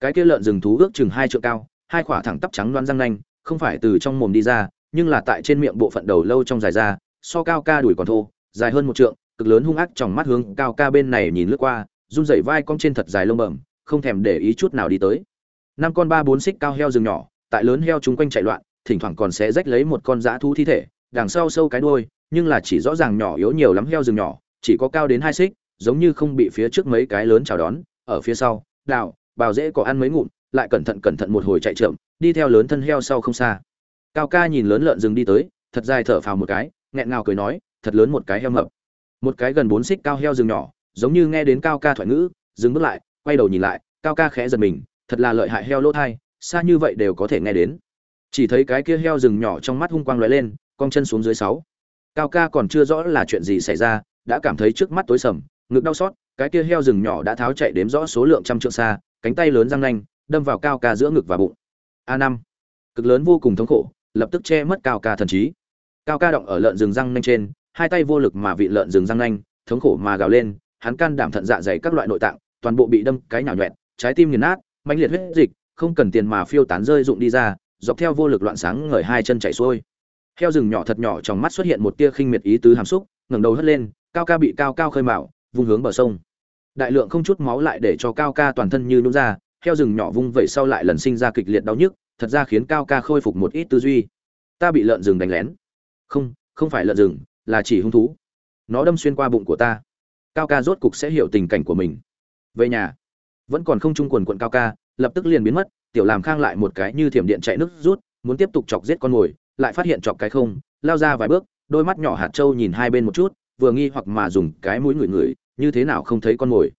Cái kia lợn rừng thú ước chừng hai trượng cao, hai khỏa thẳng tắp trắng loan răng nanh, không phải từ trong mồm đi ra nhưng là tại trên miệng bộ phận đầu lâu trong dài ra so cao ca đuổi còn thô dài hơn một trượng cực lớn hung ác trong mắt hướng cao ca bên này nhìn lướt qua run rẩy vai cong trên thật dài lông bẩm không thèm để ý chút nào đi tới. Năm con ba bốn xích cao heo rừng nhỏ tại lớn heo chúng quanh chạy loạn thỉnh thoảng còn sẽ rách lấy một con dã thú thi thể đằng sau sâu cái đuôi nhưng là chỉ rõ ràng nhỏ yếu nhiều lắm heo rừng nhỏ chỉ có cao đến hai xích giống như không bị phía trước mấy cái lớn chào đón ở phía sau đào bào dễ có ăn mấy ngụm lại cẩn thận cẩn thận một hồi chạy chậm, đi theo lớn thân heo sau không xa cao ca nhìn lớn lợn rừng đi tới, thật dài thở phào một cái, nghẹn ngào cười nói, thật lớn một cái heo mập. Một cái gần bốn xích cao heo rừng nhỏ, giống như nghe đến cao ca thoại ngữ, dừng bước lại, quay đầu nhìn lại, cao ca khẽ giật mình, thật là lợi hại heo lỗ thai, xa như vậy đều có thể nghe đến. Chỉ thấy cái kia heo rừng nhỏ trong mắt hung quang lóe lên, cong chân xuống dưới sáu. Cao ca còn chưa rõ là chuyện gì xảy ra, đã cảm thấy trước mắt tối sầm, ngực đau xót, cái kia heo rừng nhỏ đã tháo chạy đếm rõ số lượng trăm trượng xa, cánh tay lớn răng nanh, đâm vào cao ca giữa ngực và bụng. A năm. Cực lớn vô cùng thống khổ lập tức che mất cao ca thần trí. Cao ca động ở lợn rừng răng nanh trên, hai tay vô lực mà vị lợn rừng răng nanh, thống khổ mà gào lên, hắn can đảm thận dạ dày các loại nội tạng, toàn bộ bị đâm cái nhào nhuẹn, trái tim nghiền nát, mãnh liệt huyết dịch, không cần tiền mà phiêu tán rơi rụng đi ra, dọc theo vô lực loạn sáng ngời hai chân chảy xuôi. Heo rừng nhỏ thật nhỏ trong mắt xuất hiện một tia khinh miệt ý tứ hàm xúc, ngẩng đầu hất lên, cao ca bị cao cao khơi mạo vung hướng bờ sông. Đại lượng không chút máu lại để cho cao ca toàn thân như nôn ra, heo rừng nhỏ vung vẩy sau lại lần sinh ra kịch liệt đau nhức thật ra khiến cao ca khôi phục một ít tư duy. Ta bị lợn rừng đánh lén. Không không phải lợn rừng, là chỉ hung thú. Nó đâm xuyên qua bụng của ta. Cao ca rốt cục sẽ hiểu tình cảnh của mình. Về nhà. Vẫn còn không trung quần quận cao ca, lập tức liền biến mất, tiểu làm khang lại một cái như thiểm điện chạy nước rút, muốn tiếp tục chọc giết con mồi, lại phát hiện chọc cái không, lao ra vài bước, đôi mắt nhỏ hạt trâu nhìn hai bên một chút, vừa nghi hoặc mà dùng cái mũi ngửi ngửi, như thế nào không thấy con mồi.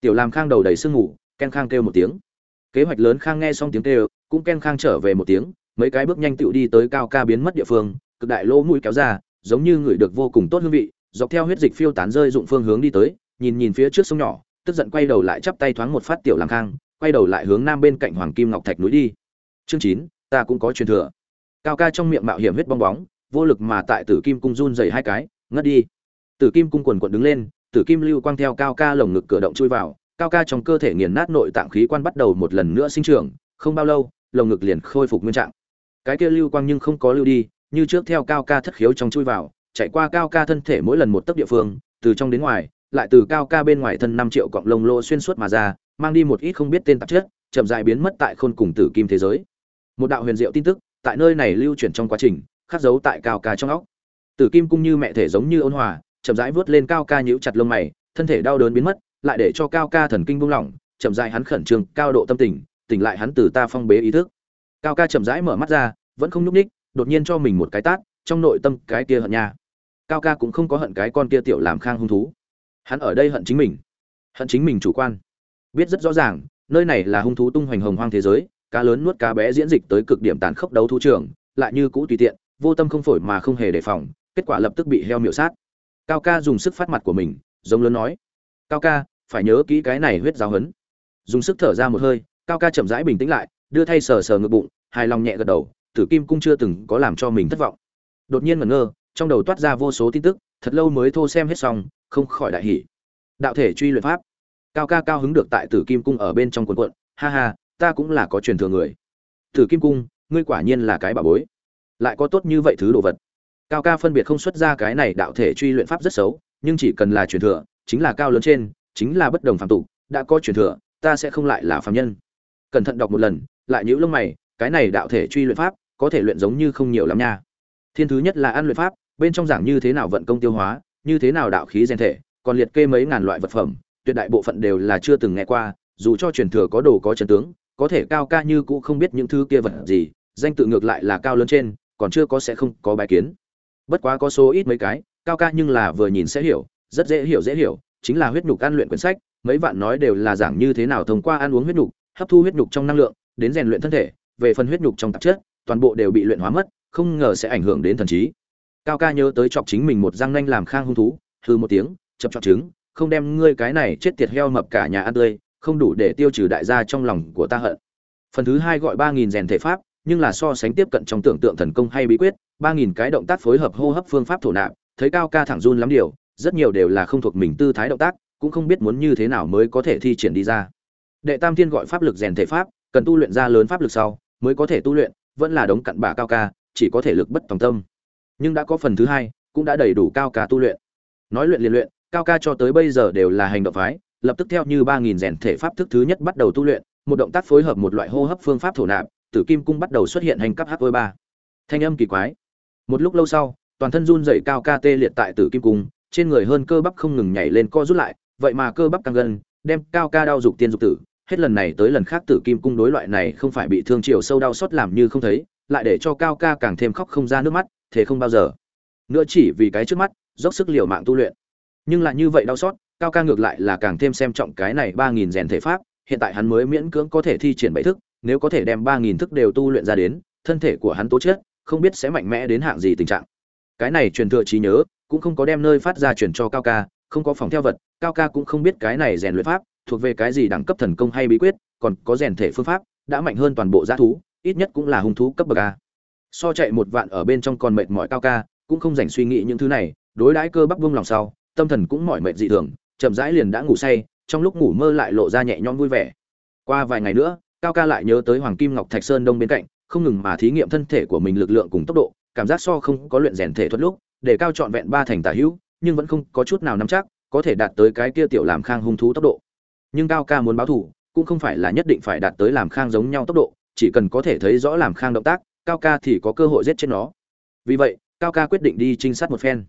Tiểu làm khang đầu đầy sương ngủ, ken khang kêu một tiếng kế hoạch lớn khang nghe xong tiếng kêu, cũng ken khang trở về một tiếng, mấy cái bước nhanh tựu đi tới cao ca biến mất địa phương, cực đại lỗ mũi kéo ra, giống như người được vô cùng tốt hương vị, dọc theo huyết dịch phiêu tán rơi dụng phương hướng đi tới, nhìn nhìn phía trước sông nhỏ, tức giận quay đầu lại chắp tay thoáng một phát tiểu làm khang, quay đầu lại hướng nam bên cạnh hoàng kim ngọc thạch núi đi. Chương chín, ta cũng có truyền thừa. Cao ca trong miệng mạo hiểm huyết bong bóng, vô lực mà tại tử kim cung run dày hai cái, ngất đi. Tử kim cung quần quận đứng lên, tử kim lưu quang theo cao ca lồng ngực cửa động chui vào cao ca trong cơ thể nghiền nát nội tạng khí quan bắt đầu một lần nữa sinh trưởng, không bao lâu, lồng ngực liền khôi phục nguyên trạng. Cái kia lưu quang nhưng không có lưu đi, như trước theo cao ca thất khiếu trong chui vào, chạy qua cao ca thân thể mỗi lần một tấc địa phương, từ trong đến ngoài, lại từ cao ca bên ngoài thân năm triệu cọng lông lô xuyên suốt mà ra, mang đi một ít không biết tên tạp chất, chậm dại biến mất tại khôn cùng tử kim thế giới. Một đạo huyền diệu tin tức, tại nơi này lưu chuyển trong quá trình, khắc dấu tại cao ca trong óc. Tử kim cung như mẹ thể giống như ôn hòa, chậm rãi vớt lên cao ca nhíu chặt lông mày, thân thể đau đớn biến mất lại để cho cao ca thần kinh buông lỏng, chậm rãi hắn khẩn trương, cao độ tâm tình, tỉnh lại hắn từ ta phong bế ý thức. Cao ca chậm rãi mở mắt ra, vẫn không nhúc ních đột nhiên cho mình một cái tát, trong nội tâm cái kia hận nha. Cao ca cũng không có hận cái con kia tiểu làm khang hung thú. Hắn ở đây hận chính mình, hận chính mình chủ quan. Biết rất rõ ràng, nơi này là hung thú tung hoành hồng hoang thế giới, cá lớn nuốt cá bé diễn dịch tới cực điểm tàn khốc đấu thú trường, lại như cũ tùy tiện, vô tâm không phổi mà không hề đề phòng, kết quả lập tức bị heo miểu sát. Cao ca dùng sức phát mặt của mình, giống lớn nói cao ca, phải nhớ kỹ cái này huyết giáo hấn dùng sức thở ra một hơi, cao ca chậm rãi bình tĩnh lại, đưa thay sờ sờ ngực bụng, hài lòng nhẹ gật đầu, tử kim cung chưa từng có làm cho mình thất vọng. Đột nhiên ngẩn ngơ, trong đầu toát ra vô số tin tức, thật lâu mới thô xem hết xong, không khỏi đại hỉ. Đạo thể truy luyện pháp. Cao ca cao hứng được tại tử kim cung ở bên trong quần quận, ha ha, ta cũng là có truyền thừa người. Tử kim cung, ngươi quả nhiên là cái bà bối. Lại có tốt như vậy thứ đồ vật. Cao ca phân biệt không xuất ra cái này đạo thể truy luyện pháp rất xấu, nhưng chỉ cần là truyền thừa chính là cao lớn trên, chính là bất đồng phạm tục, đã có truyền thừa, ta sẽ không lại là phạm nhân. Cẩn thận đọc một lần, lại nhíu lông mày, cái này đạo thể truy luyện pháp, có thể luyện giống như không nhiều lắm nha. Thiên thứ nhất là ăn luyện pháp, bên trong giảng như thế nào vận công tiêu hóa, như thế nào đạo khí rèn thể, còn liệt kê mấy ngàn loại vật phẩm, tuyệt đại bộ phận đều là chưa từng nghe qua, dù cho truyền thừa có đồ có chân tướng, có thể cao ca như cũng không biết những thứ kia vật gì, danh tự ngược lại là cao lớn trên, còn chưa có sẽ không có bài kiến. Bất quá có số ít mấy cái, cao ca nhưng là vừa nhìn sẽ hiểu rất dễ hiểu dễ hiểu, chính là huyết nhục ăn luyện quyển sách, mấy vạn nói đều là giảng như thế nào thông qua ăn uống huyết nhục, hấp thu huyết nhục trong năng lượng, đến rèn luyện thân thể, về phần huyết nhục trong tạp chất, toàn bộ đều bị luyện hóa mất, không ngờ sẽ ảnh hưởng đến thần trí. Cao ca nhớ tới chọc chính mình một răng nanh làm khang hung thú, hư một tiếng, chập chọc trứng, không đem ngươi cái này chết tiệt heo mập cả nhà ăn tươi, không đủ để tiêu trừ đại gia trong lòng của ta hận. Phần thứ hai gọi ba nghìn rèn thể pháp, nhưng là so sánh tiếp cận trong tưởng tượng thần công hay bí quyết, ba nghìn cái động tác phối hợp hô hấp phương pháp thổ nạp, thấy cao ca thẳng run lắm điều rất nhiều đều là không thuộc mình tư thái động tác, cũng không biết muốn như thế nào mới có thể thi triển đi ra. Đệ tam thiên gọi pháp lực rèn thể pháp, cần tu luyện ra lớn pháp lực sau, mới có thể tu luyện, vẫn là đống cặn bã cao ca, chỉ có thể lực bất tòng tâm. Nhưng đã có phần thứ hai, cũng đã đầy đủ cao ca tu luyện. Nói luyện liền luyện, cao ca cho tới bây giờ đều là hành động phái, lập tức theo như ba nghìn rèn thể pháp thức thứ nhất bắt đầu tu luyện, một động tác phối hợp một loại hô hấp phương pháp thổ nạp, tử kim cung bắt đầu xuất hiện hành cấp hv ba. Thanh âm kỳ quái. Một lúc lâu sau, toàn thân run dậy cao ca tê liệt tại tử kim cung trên người hơn cơ bắp không ngừng nhảy lên co rút lại vậy mà cơ bắp căng gần, đem cao ca đau dục tiên dục tử. Hết lần này tới lần khác tử kim cung đối loại này không phải bị thương chiều sâu đau xót làm như không thấy lại để cho cao ca càng thêm khóc không ra nước mắt thế không bao giờ. Nữa chỉ vì cái trước mắt dốc sức liều mạng tu luyện. Nhưng lại như vậy đau xót cao ca ngược lại là càng thêm xem trọng cái này ba nghìn rèn thể pháp hiện tại hắn mới miễn cưỡng có thể thi triển bảy thức nếu có thể đem ba nghìn thức đều tu luyện ra đến thân thể của hắn tố chất không biết sẽ mạnh mẽ đến hạng gì tình trạng. Cái này truyền thừa trí nhớ cũng không có đem nơi phát ra truyền cho cao ca, không có phòng theo vật, cao ca cũng không biết cái này rèn luyện pháp thuộc về cái gì đẳng cấp thần công hay bí quyết, còn có rèn thể phương pháp đã mạnh hơn toàn bộ g thú, ít nhất cũng là hung thú cấp bậc a. So chạy một vạn ở bên trong còn mệt mỏi cao ca, cũng không dành suy nghĩ những thứ này, đối đãi cơ bắp vung lòng sau, tâm thần cũng mỏi mệt dị thường, chậm rãi liền đã ngủ say, trong lúc ngủ mơ lại lộ ra nhẹ nhõm vui vẻ. Qua vài ngày nữa, cao ca lại nhớ tới hoàng kim ngọc thạch sơn đông bên cạnh, không ngừng mà thí nghiệm thân thể của mình lực lượng cùng tốc độ, cảm giác so không có luyện rèn thể thuật lúc để cao trọn vẹn ba thành tả hữu, nhưng vẫn không có chút nào nắm chắc, có thể đạt tới cái kia tiểu làm khang hung thú tốc độ. Nhưng cao ca muốn báo thủ cũng không phải là nhất định phải đạt tới làm khang giống nhau tốc độ, chỉ cần có thể thấy rõ làm khang động tác, cao ca thì có cơ hội giết chết nó. Vì vậy, cao ca quyết định đi trinh sát một phen.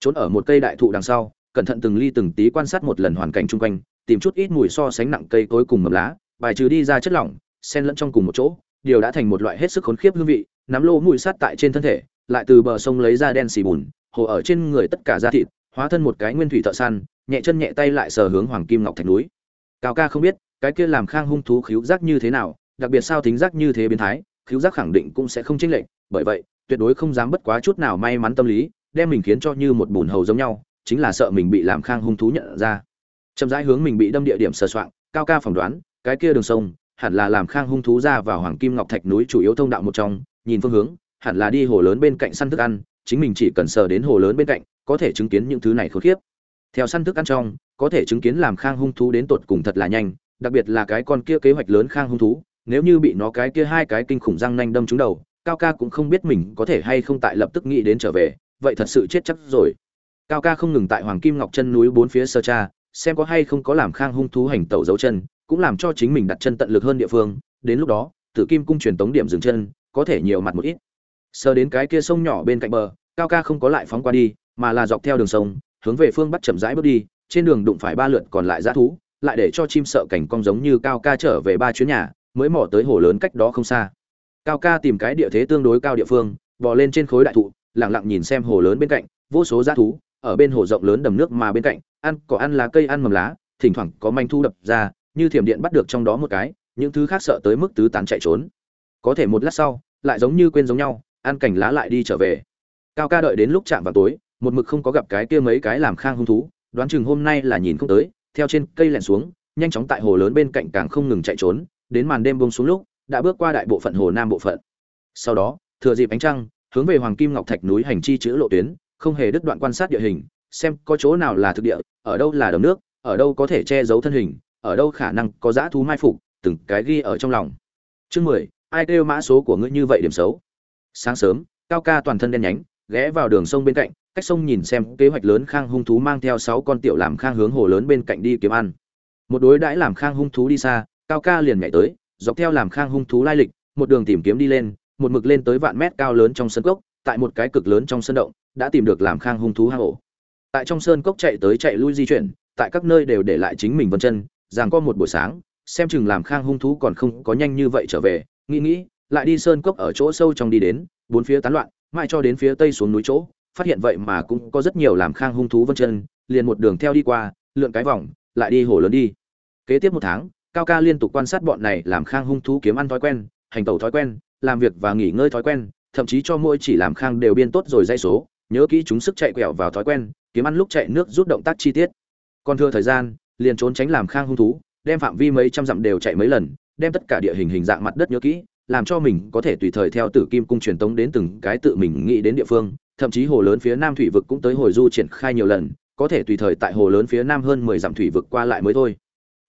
Trốn ở một cây đại thụ đằng sau, cẩn thận từng ly từng tí quan sát một lần hoàn cảnh chung quanh, tìm chút ít mùi so sánh nặng cây cối cùng mầm lá, bài trừ đi ra chất lỏng, xen lẫn trong cùng một chỗ, điều đã thành một loại hết sức khốn khiếp hương vị, nắm lô mùi sát tại trên thân thể lại từ bờ sông lấy ra đen xì bùn, hồ ở trên người tất cả da thịt, hóa thân một cái nguyên thủy thợ săn, nhẹ chân nhẹ tay lại sờ hướng hoàng kim ngọc thạch núi. Cao ca không biết, cái kia làm khang hung thú khíu giác như thế nào, đặc biệt sao thính giác như thế biến thái, khíu giác khẳng định cũng sẽ không chênh lệch, bởi vậy, tuyệt đối không dám bất quá chút nào may mắn tâm lý, đem mình khiến cho như một bùn hầu giống nhau, chính là sợ mình bị làm khang hung thú nhận ra. Chậm rãi hướng mình bị đâm địa điểm sờ soạng, cao ca phỏng đoán, cái kia đường sông, hẳn là làm khang hung thú ra vào hoàng kim ngọc thạch núi chủ yếu thông đạo một trong, nhìn phương hướng hẳn là đi hồ lớn bên cạnh săn thức ăn, chính mình chỉ cần sờ đến hồ lớn bên cạnh, có thể chứng kiến những thứ này khốn khiếp. Theo săn thức ăn trong, có thể chứng kiến làm khang hung thú đến tột cùng thật là nhanh, đặc biệt là cái con kia kế hoạch lớn khang hung thú, nếu như bị nó cái kia hai cái kinh khủng răng nanh đâm trúng đầu, cao ca cũng không biết mình có thể hay không tại lập tức nghĩ đến trở về, vậy thật sự chết chắc rồi. Cao ca không ngừng tại hoàng kim ngọc chân núi bốn phía sơ cha xem có hay không có làm khang hung thú hành tẩu dấu chân, cũng làm cho chính mình đặt chân tận lực hơn địa phương. Đến lúc đó, tử kim cung truyền tống điểm dừng chân, có thể nhiều mặt một ít. Sờ đến cái kia sông nhỏ bên cạnh bờ, cao ca không có lại phóng qua đi, mà là dọc theo đường sông, hướng về phương bắc chậm rãi bước đi, trên đường đụng phải ba lượt còn lại dã thú, lại để cho chim sợ cảnh cong giống như cao ca trở về ba chuyến nhà, mới mò tới hồ lớn cách đó không xa. Cao ca tìm cái địa thế tương đối cao địa phương, bò lên trên khối đại thụ, lặng lặng nhìn xem hồ lớn bên cạnh, vô số dã thú, ở bên hồ rộng lớn đầm nước mà bên cạnh, ăn có ăn lá cây ăn mầm lá, thỉnh thoảng có manh thu đập ra, như thiểm điện bắt được trong đó một cái, những thứ khác sợ tới mức tứ tán chạy trốn. Có thể một lát sau, lại giống như quên giống nhau ăn cảnh lá lại đi trở về. Cao ca đợi đến lúc chạm vào tối, một mực không có gặp cái kia mấy cái làm khang hung thú, đoán chừng hôm nay là nhìn không tới, theo trên cây lẻn xuống, nhanh chóng tại hồ lớn bên cạnh càng không ngừng chạy trốn, đến màn đêm bông xuống lúc, đã bước qua đại bộ phận hồ nam bộ phận. Sau đó, thừa dịp ánh trăng, hướng về hoàng kim ngọc thạch núi hành chi chữ lộ tuyến, không hề đứt đoạn quan sát địa hình, xem có chỗ nào là thực địa, ở đâu là đầm nước, ở đâu có thể che giấu thân hình, ở đâu khả năng có dã thú mai phục, từng cái ghi ở trong lòng. Chương mười, ai kêu mã số của ngươi như vậy điểm xấu? Sáng sớm, cao ca toàn thân đen nhánh, ghé vào đường sông bên cạnh, cách sông nhìn xem kế hoạch lớn khang hung thú mang theo sáu con tiểu làm khang hướng hồ lớn bên cạnh đi kiếm ăn. Một đối đãi làm khang hung thú đi xa, cao ca liền nhảy tới, dọc theo làm khang hung thú lai lịch, một đường tìm kiếm đi lên, một mực lên tới vạn mét cao lớn trong sân cốc, tại một cái cực lớn trong sân động, đã tìm được làm khang hung thú hang ổ. Tại trong sơn cốc chạy tới chạy lui di chuyển, tại các nơi đều để lại chính mình vân chân rằng có một buổi sáng, xem chừng làm khang hung thú còn không có nhanh như vậy trở về, nghĩ nghĩ lại đi sơn cốc ở chỗ sâu trong đi đến, bốn phía tán loạn, mãi cho đến phía tây xuống núi chỗ, phát hiện vậy mà cũng có rất nhiều làm khang hung thú vân chân, liền một đường theo đi qua, lượn cái vòng, lại đi hồ lớn đi. Kế tiếp một tháng, cao ca liên tục quan sát bọn này làm khang hung thú kiếm ăn thói quen, hành tẩu thói quen, làm việc và nghỉ ngơi thói quen, thậm chí cho mỗi chỉ làm khang đều biên tốt rồi dây số, nhớ kỹ chúng sức chạy quẹo vào thói quen, kiếm ăn lúc chạy nước rút động tác chi tiết. Còn thưa thời gian, liền trốn tránh làm khang hung thú, đem phạm vi mấy trăm dặm đều chạy mấy lần, đem tất cả địa hình hình dạng mặt đất nhớ kỹ làm cho mình có thể tùy thời theo tử kim cung truyền tống đến từng cái tự mình nghĩ đến địa phương, thậm chí hồ lớn phía nam thủy vực cũng tới hồi du triển khai nhiều lần, có thể tùy thời tại hồ lớn phía nam hơn mười dặm thủy vực qua lại mới thôi.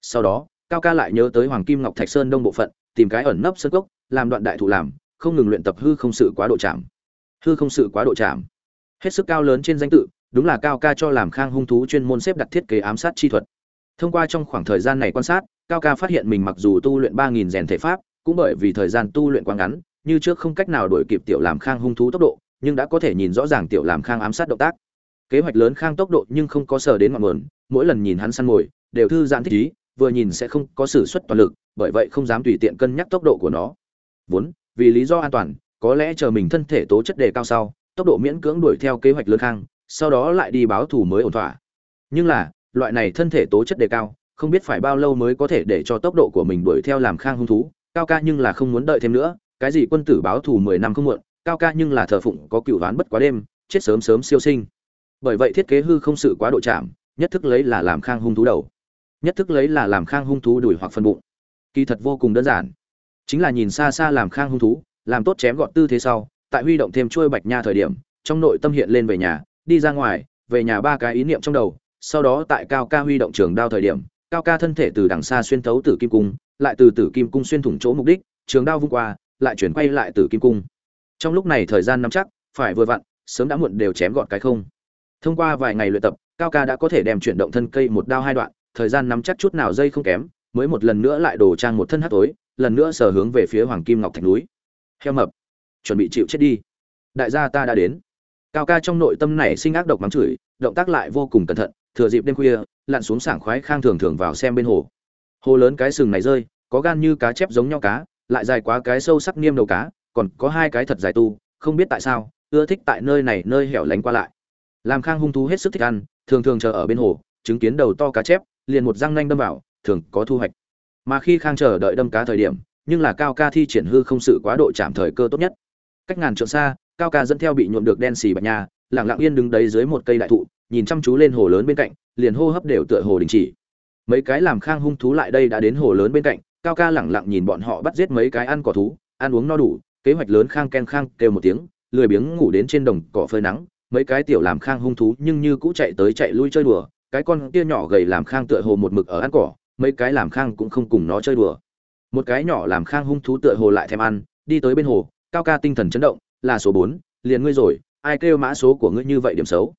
Sau đó, cao ca lại nhớ tới hoàng kim ngọc thạch sơn đông bộ phận, tìm cái ẩn nấp sơn cốc, làm đoạn đại thụ làm, không ngừng luyện tập hư không sự quá độ chạm. Hư không sự quá độ chạm. Hết sức cao lớn trên danh tự, đúng là cao ca cho làm khang hung thú chuyên môn xếp đặt thiết kế ám sát chi thuật. Thông qua trong khoảng thời gian này quan sát, cao ca phát hiện mình mặc dù tu luyện ba nghìn rèn thể pháp cũng bởi vì thời gian tu luyện quá ngắn, như trước không cách nào đổi kịp tiểu làm khang hung thú tốc độ, nhưng đã có thể nhìn rõ ràng tiểu làm khang ám sát động tác. Kế hoạch lớn khang tốc độ nhưng không có sở đến ngọn nguồn, mỗi lần nhìn hắn săn mồi, đều thư giãn thích ý, vừa nhìn sẽ không có sử xuất toàn lực, bởi vậy không dám tùy tiện cân nhắc tốc độ của nó. Vốn, vì lý do an toàn, có lẽ chờ mình thân thể tố chất đề cao sau, tốc độ miễn cưỡng đuổi theo kế hoạch lớn khang, sau đó lại đi báo thủ mới ổn thỏa. Nhưng là, loại này thân thể tố chất đề cao, không biết phải bao lâu mới có thể để cho tốc độ của mình đuổi theo làm khang hung thú cao ca nhưng là không muốn đợi thêm nữa, cái gì quân tử báo thù mười năm không muộn, cao ca nhưng là thờ phụng, có cựu đoán bất quá đêm, chết sớm sớm siêu sinh. Bởi vậy thiết kế hư không sự quá độ chạm, nhất thức lấy là làm khang hung thú đầu. Nhất thức lấy là làm khang hung thú đuổi hoặc phân bụng. Kỳ thật vô cùng đơn giản. Chính là nhìn xa xa làm khang hung thú, làm tốt chém gọn tư thế sau, tại huy động thêm chuôi bạch nha thời điểm, trong nội tâm hiện lên về nhà, đi ra ngoài, về nhà ba cái ý niệm trong đầu, sau đó tại cao ca huy động trường đao thời điểm cao ca thân thể từ đằng xa xuyên thấu tử kim cung, lại từ tử kim cung xuyên thủng chỗ mục đích, trường đao vung qua, lại chuyển quay lại tử kim cung. Trong lúc này thời gian nắm chắc, phải vừa vặn, sớm đã muộn đều chém gọn cái không. Thông qua vài ngày luyện tập, cao ca đã có thể đem chuyển động thân cây một đao hai đoạn, thời gian nắm chắc chút nào dây không kém, mới một lần nữa lại đổ trang một thân hát tối, lần nữa sờ hướng về phía hoàng kim ngọc thạch núi. Heo mập, chuẩn bị chịu chết đi. Đại gia ta đã đến. Cao ca trong nội tâm này sinh ác độc mắng chửi, động tác lại vô cùng cẩn thận thừa dịp đêm khuya lặn xuống sảng khoái khang thường thường vào xem bên hồ. Hồ lớn cái sừng này rơi có gan như cá chép giống nhau cá lại dài quá cái sâu sắc niêm đầu cá còn có hai cái thật dài tu không biết tại sao ưa thích tại nơi này nơi hẻo lánh qua lại. Làm khang hung thú hết sức thích ăn thường thường chờ ở bên hồ chứng kiến đầu to cá chép liền một răng nanh đâm vào thường có thu hoạch. Mà khi khang chờ đợi đâm cá thời điểm nhưng là cao ca thi triển hư không sự quá độ chạm thời cơ tốt nhất. Cách ngàn trượng xa cao ca dẫn theo bị nhuộm được đen xì bạch nhà, lẳng lặng yên đứng đấy dưới một cây đại thụ nhìn chăm chú lên hồ lớn bên cạnh, liền hô hấp đều tựa hồ đình chỉ. Mấy cái làm khang hung thú lại đây đã đến hồ lớn bên cạnh, cao ca lẳng lặng nhìn bọn họ bắt giết mấy cái ăn cỏ thú, ăn uống no đủ, kế hoạch lớn khang ken khang kêu một tiếng, lười biếng ngủ đến trên đồng cỏ phơi nắng, mấy cái tiểu làm khang hung thú nhưng như cũ chạy tới chạy lui chơi đùa, cái con kia nhỏ gầy làm khang tựa hồ một mực ở ăn cỏ, mấy cái làm khang cũng không cùng nó chơi đùa. Một cái nhỏ làm khang hung thú tựa hồ lại thèm ăn, đi tới bên hồ, cao ca tinh thần chấn động, là số bốn, liền ngươi rồi, ai kêu mã số của ngươi như vậy điểm xấu?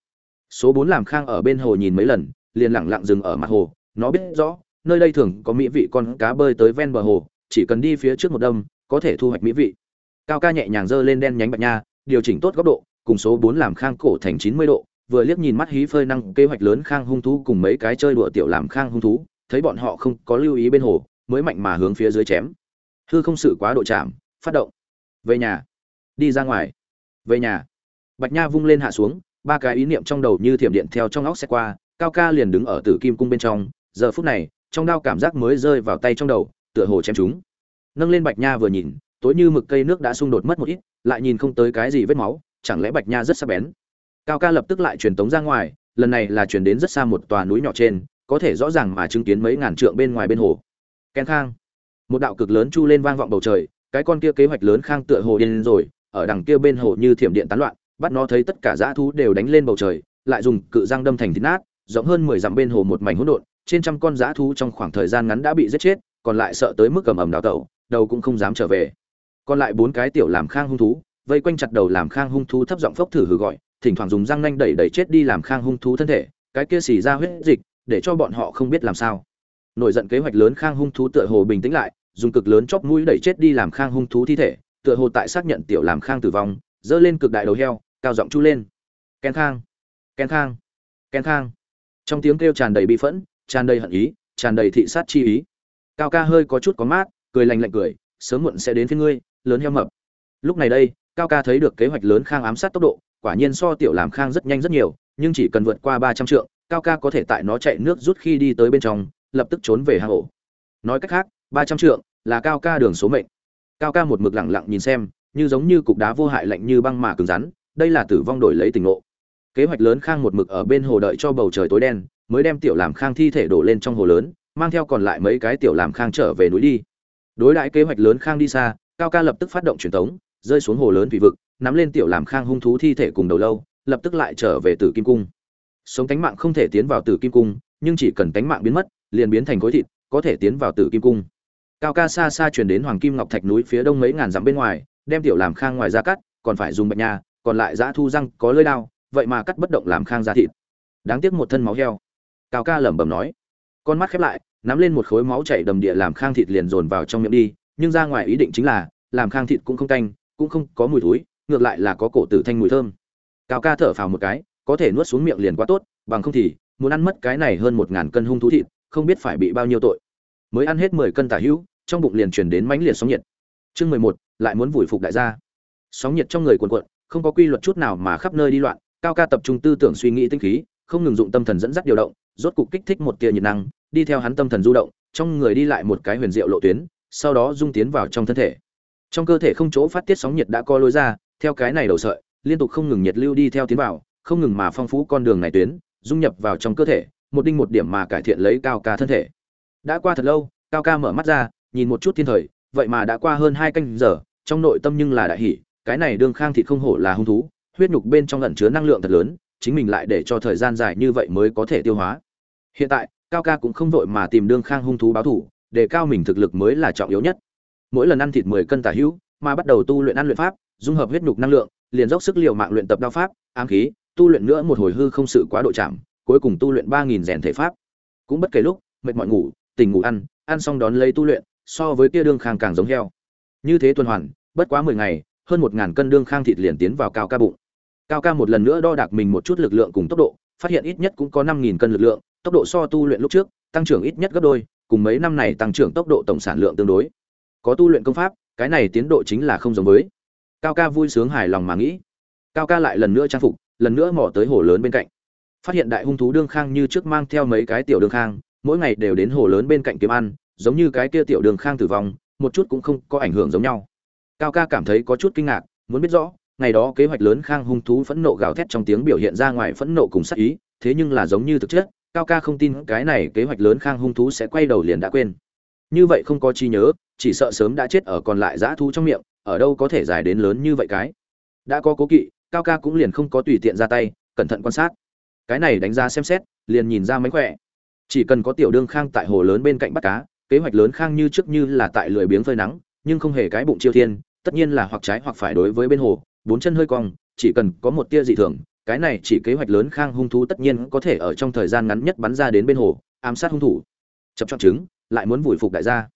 Số bốn làm khang ở bên hồ nhìn mấy lần, liền lẳng lặng dừng ở mặt hồ. Nó biết rõ, nơi đây thường có mỹ vị con cá bơi tới ven bờ hồ, chỉ cần đi phía trước một đâm, có thể thu hoạch mỹ vị. Cao ca nhẹ nhàng giơ lên đen nhánh bạch nha, điều chỉnh tốt góc độ, cùng số bốn làm khang cổ thành chín mươi độ, vừa liếc nhìn mắt hí phơi năng kế hoạch lớn khang hung thú cùng mấy cái chơi đùa tiểu làm khang hung thú, thấy bọn họ không có lưu ý bên hồ, mới mạnh mà hướng phía dưới chém. Hư không sự quá độ chạm, phát động. Về nhà. Đi ra ngoài. Về nhà. Bạch nha vung lên hạ xuống ba cái ý niệm trong đầu như thiểm điện theo trong óc xe qua, cao ca liền đứng ở tử kim cung bên trong, giờ phút này, trong đao cảm giác mới rơi vào tay trong đầu, tựa hồ chém chúng. Nâng lên bạch nha vừa nhìn, tối như mực cây nước đã xung đột mất một ít, lại nhìn không tới cái gì vết máu, chẳng lẽ bạch nha rất sắc bén? Cao ca lập tức lại truyền tống ra ngoài, lần này là truyền đến rất xa một tòa núi nhỏ trên, có thể rõ ràng mà chứng kiến mấy ngàn trượng bên ngoài bên hồ. Ken khang. Một đạo cực lớn chu lên vang vọng bầu trời, cái con kia kế hoạch lớn khang tựa hồ điên rồi, ở đằng kia bên hồ như thiểm điện tán loạn bắt nó thấy tất cả dã thú đều đánh lên bầu trời, lại dùng cự răng đâm thành thít nát, rộng hơn mười dặm bên hồ một mảnh hỗn độn, trên trăm con dã thú trong khoảng thời gian ngắn đã bị giết chết, còn lại sợ tới mức cầm ầm đào tẩu, đầu cũng không dám trở về. Còn lại bốn cái tiểu làm khang hung thú, vây quanh chặt đầu làm khang hung thú thấp giọng phốc thử hừ gọi, thỉnh thoảng dùng răng nanh đẩy đẩy chết đi làm khang hung thú thân thể, cái kia xì ra huyết dịch, để cho bọn họ không biết làm sao. Nổi giận kế hoạch lớn khang hung thú tựa hồ bình tĩnh lại, dùng cực lớn chóp mũi đẩy chết đi làm khang hung thú thi thể, tựa hồ tại xác nhận tiểu làm khang tử vong dơ lên cực đại đầu heo cao giọng chu lên. Ken khang ken khang ken khang. Trong tiếng kêu tràn đầy bi phẫn, tràn đầy hận ý, tràn đầy thị sát chi ý. Cao ca hơi có chút có mát, cười lành lạnh cười, sớm muộn sẽ đến phía ngươi, lớn heo mập. Lúc này đây, cao ca thấy được kế hoạch lớn khang ám sát tốc độ, quả nhiên so tiểu làm khang rất nhanh rất nhiều, nhưng chỉ cần vượt qua ba trăm trượng, cao ca có thể tại nó chạy nước rút khi đi tới bên trong, lập tức trốn về hang ổ. Nói cách khác, ba trăm trượng là cao ca đường số mệnh. Cao ca một mực lặng lặng nhìn xem, như giống như cục đá vô hại lạnh như băng mà cứng rắn đây là tử vong đổi lấy tình ngộ. Kế hoạch lớn khang một mực ở bên hồ đợi cho bầu trời tối đen, mới đem tiểu làm khang thi thể đổ lên trong hồ lớn, mang theo còn lại mấy cái tiểu làm khang trở về núi đi. Đối đãi kế hoạch lớn khang đi xa, cao ca lập tức phát động truyền tống, rơi xuống hồ lớn thủy vực, nắm lên tiểu làm khang hung thú thi thể cùng đầu lâu, lập tức lại trở về tử kim cung. Sống tánh mạng không thể tiến vào tử kim cung, nhưng chỉ cần tánh mạng biến mất, liền biến thành khối thịt, có thể tiến vào tử kim cung. Cao ca xa xa truyền đến hoàng kim ngọc thạch núi phía đông mấy ngàn dặm bên ngoài, đem tiểu làm khang ngoài ra cắt, còn phải dùng bạch nha còn lại giã thu răng có lưỡi đao, vậy mà cắt bất động làm khang ra thịt. Đáng tiếc một thân máu heo. Cao ca lẩm bẩm nói. Con mắt khép lại, nắm lên một khối máu chảy đầm địa làm khang thịt liền dồn vào trong miệng đi, nhưng ra ngoài ý định chính là, làm khang thịt cũng không tanh cũng không có mùi thối, ngược lại là có cổ tử thanh mùi thơm. Cao ca thở phào một cái, có thể nuốt xuống miệng liền quá tốt, bằng không thì, muốn ăn mất cái này hơn một ngàn cân hung thú thịt, không biết phải bị bao nhiêu tội. Mới ăn hết mười cân tả hữu, trong bụng liền truyền đến mãnh liệt sóng nhiệt. Chương mười một, lại muốn vùi phục đại gia. Sóng nhiệt trong người cuồn cuộn không có quy luật chút nào mà khắp nơi đi loạn, cao ca tập trung tư tưởng suy nghĩ tinh khí, không ngừng dụng tâm thần dẫn dắt điều động, rốt cục kích thích một tia nhiệt năng, đi theo hắn tâm thần du động, trong người đi lại một cái huyền diệu lộ tuyến, sau đó dung tiến vào trong thân thể. Trong cơ thể không chỗ phát tiết sóng nhiệt đã co lối ra, theo cái này đầu sợi, liên tục không ngừng nhiệt lưu đi theo tiến vào, không ngừng mà phong phú con đường này tuyến, dung nhập vào trong cơ thể, một đinh một điểm mà cải thiện lấy cao ca thân thể. Đã qua thật lâu, cao ca mở mắt ra, nhìn một chút thiên thời, vậy mà đã qua hơn hai canh giờ, trong nội tâm nhưng là đại hỷ cái này đương khang thịt không hổ là hung thú, huyết nhục bên trong lẩn chứa năng lượng thật lớn, chính mình lại để cho thời gian dài như vậy mới có thể tiêu hóa. Hiện tại, cao ca cũng không vội mà tìm đương khang hung thú báo thủ, để cao mình thực lực mới là trọng yếu nhất. Mỗi lần ăn thịt mười cân tả hữu, mà bắt đầu tu luyện ăn luyện pháp, dung hợp huyết nhục năng lượng, liền dốc sức liều mạng luyện tập đao pháp, ám khí, tu luyện nữa một hồi hư không sự quá độ chạm, cuối cùng tu luyện ba nghìn rèn thể pháp. Cũng bất kể lúc, mệt mỏi ngủ, tỉnh ngủ ăn ăn xong đón lấy tu luyện, so với kia đương khang càng giống heo. Như thế tuần hoàn, bất quá mười ngày hơn một ngàn cân đương khang thịt liền tiến vào cao ca bụng. Cao ca một lần nữa đo đạc mình một chút lực lượng cùng tốc độ, phát hiện ít nhất cũng có năm nghìn cân lực lượng, tốc độ so tu luyện lúc trước, tăng trưởng ít nhất gấp đôi, cùng mấy năm này tăng trưởng tốc độ tổng sản lượng tương đối. Có tu luyện công pháp, cái này tiến độ chính là không giống với. Cao ca vui sướng hài lòng mà nghĩ. Cao ca lại lần nữa trang phục, lần nữa mò tới hồ lớn bên cạnh. Phát hiện đại hung thú đương khang như trước mang theo mấy cái tiểu đương khang, mỗi ngày đều đến hồ lớn bên cạnh kiếm ăn, giống như cái kia tiểu đường khang tử vong, một chút cũng không có ảnh hưởng giống nhau cao ca cảm thấy có chút kinh ngạc, muốn biết rõ, ngày đó kế hoạch lớn khang hung thú phẫn nộ gào thét trong tiếng biểu hiện ra ngoài phẫn nộ cùng sắc ý, thế nhưng là giống như thực chất, cao ca không tin cái này kế hoạch lớn khang hung thú sẽ quay đầu liền đã quên. Như vậy không có chi nhớ, chỉ sợ sớm đã chết ở còn lại dã thú trong miệng, ở đâu có thể dài đến lớn như vậy cái. Đã có cố kỵ, cao ca cũng liền không có tùy tiện ra tay, cẩn thận quan sát. Cái này đánh giá xem xét, liền nhìn ra mánh khỏe. Chỉ cần có tiểu đương khang tại hồ lớn bên cạnh bắt cá, kế hoạch lớn khang như trước như là tại lười biếng phơi nắng, nhưng không hề cái bụng chiêu thiên tất nhiên là hoặc trái hoặc phải đối với bên hồ, bốn chân hơi cong, chỉ cần có một tia dị thường, cái này chỉ kế hoạch lớn khang hung thú tất nhiên có thể ở trong thời gian ngắn nhất bắn ra đến bên hồ, ám sát hung thủ. Chập chọn chứng lại muốn vùi phục đại gia.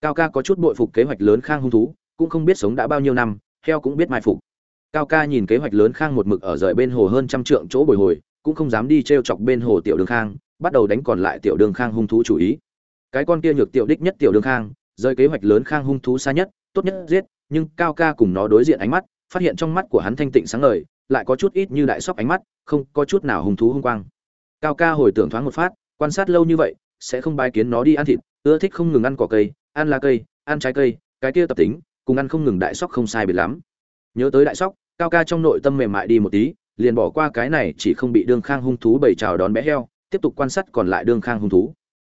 Cao ca có chút bội phục kế hoạch lớn khang hung thú, cũng không biết sống đã bao nhiêu năm, heo cũng biết mai phục. Cao ca nhìn kế hoạch lớn khang một mực ở rời bên hồ hơn trăm trượng chỗ bồi hồi, cũng không dám đi t r e o chọc bên hồ tiểu đường khang, bắt đầu đánh còn lại tiểu đường khang hung thú chủ ý. Cái con kia nhược tiểu đích nhất tiểu đường khang rơi kế hoạch lớn khang hung thú xa nhất, tốt nhất giết nhưng cao ca cùng nó đối diện ánh mắt, phát hiện trong mắt của hắn thanh tịnh sáng ngời, lại có chút ít như đại sóc ánh mắt, không có chút nào hung thú hung quang. Cao ca hồi tưởng thoáng một phát, quan sát lâu như vậy, sẽ không bài kiến nó đi ăn thịt, ưa thích không ngừng ăn cỏ cây, ăn lá cây, ăn trái cây, cái kia tập tính, cùng ăn không ngừng đại sóc không sai biệt lắm. Nhớ tới đại sóc, cao ca trong nội tâm mềm mại đi một tí, liền bỏ qua cái này chỉ không bị đương khang hung thú bầy chào đón bé heo, tiếp tục quan sát còn lại đương khang hung thú.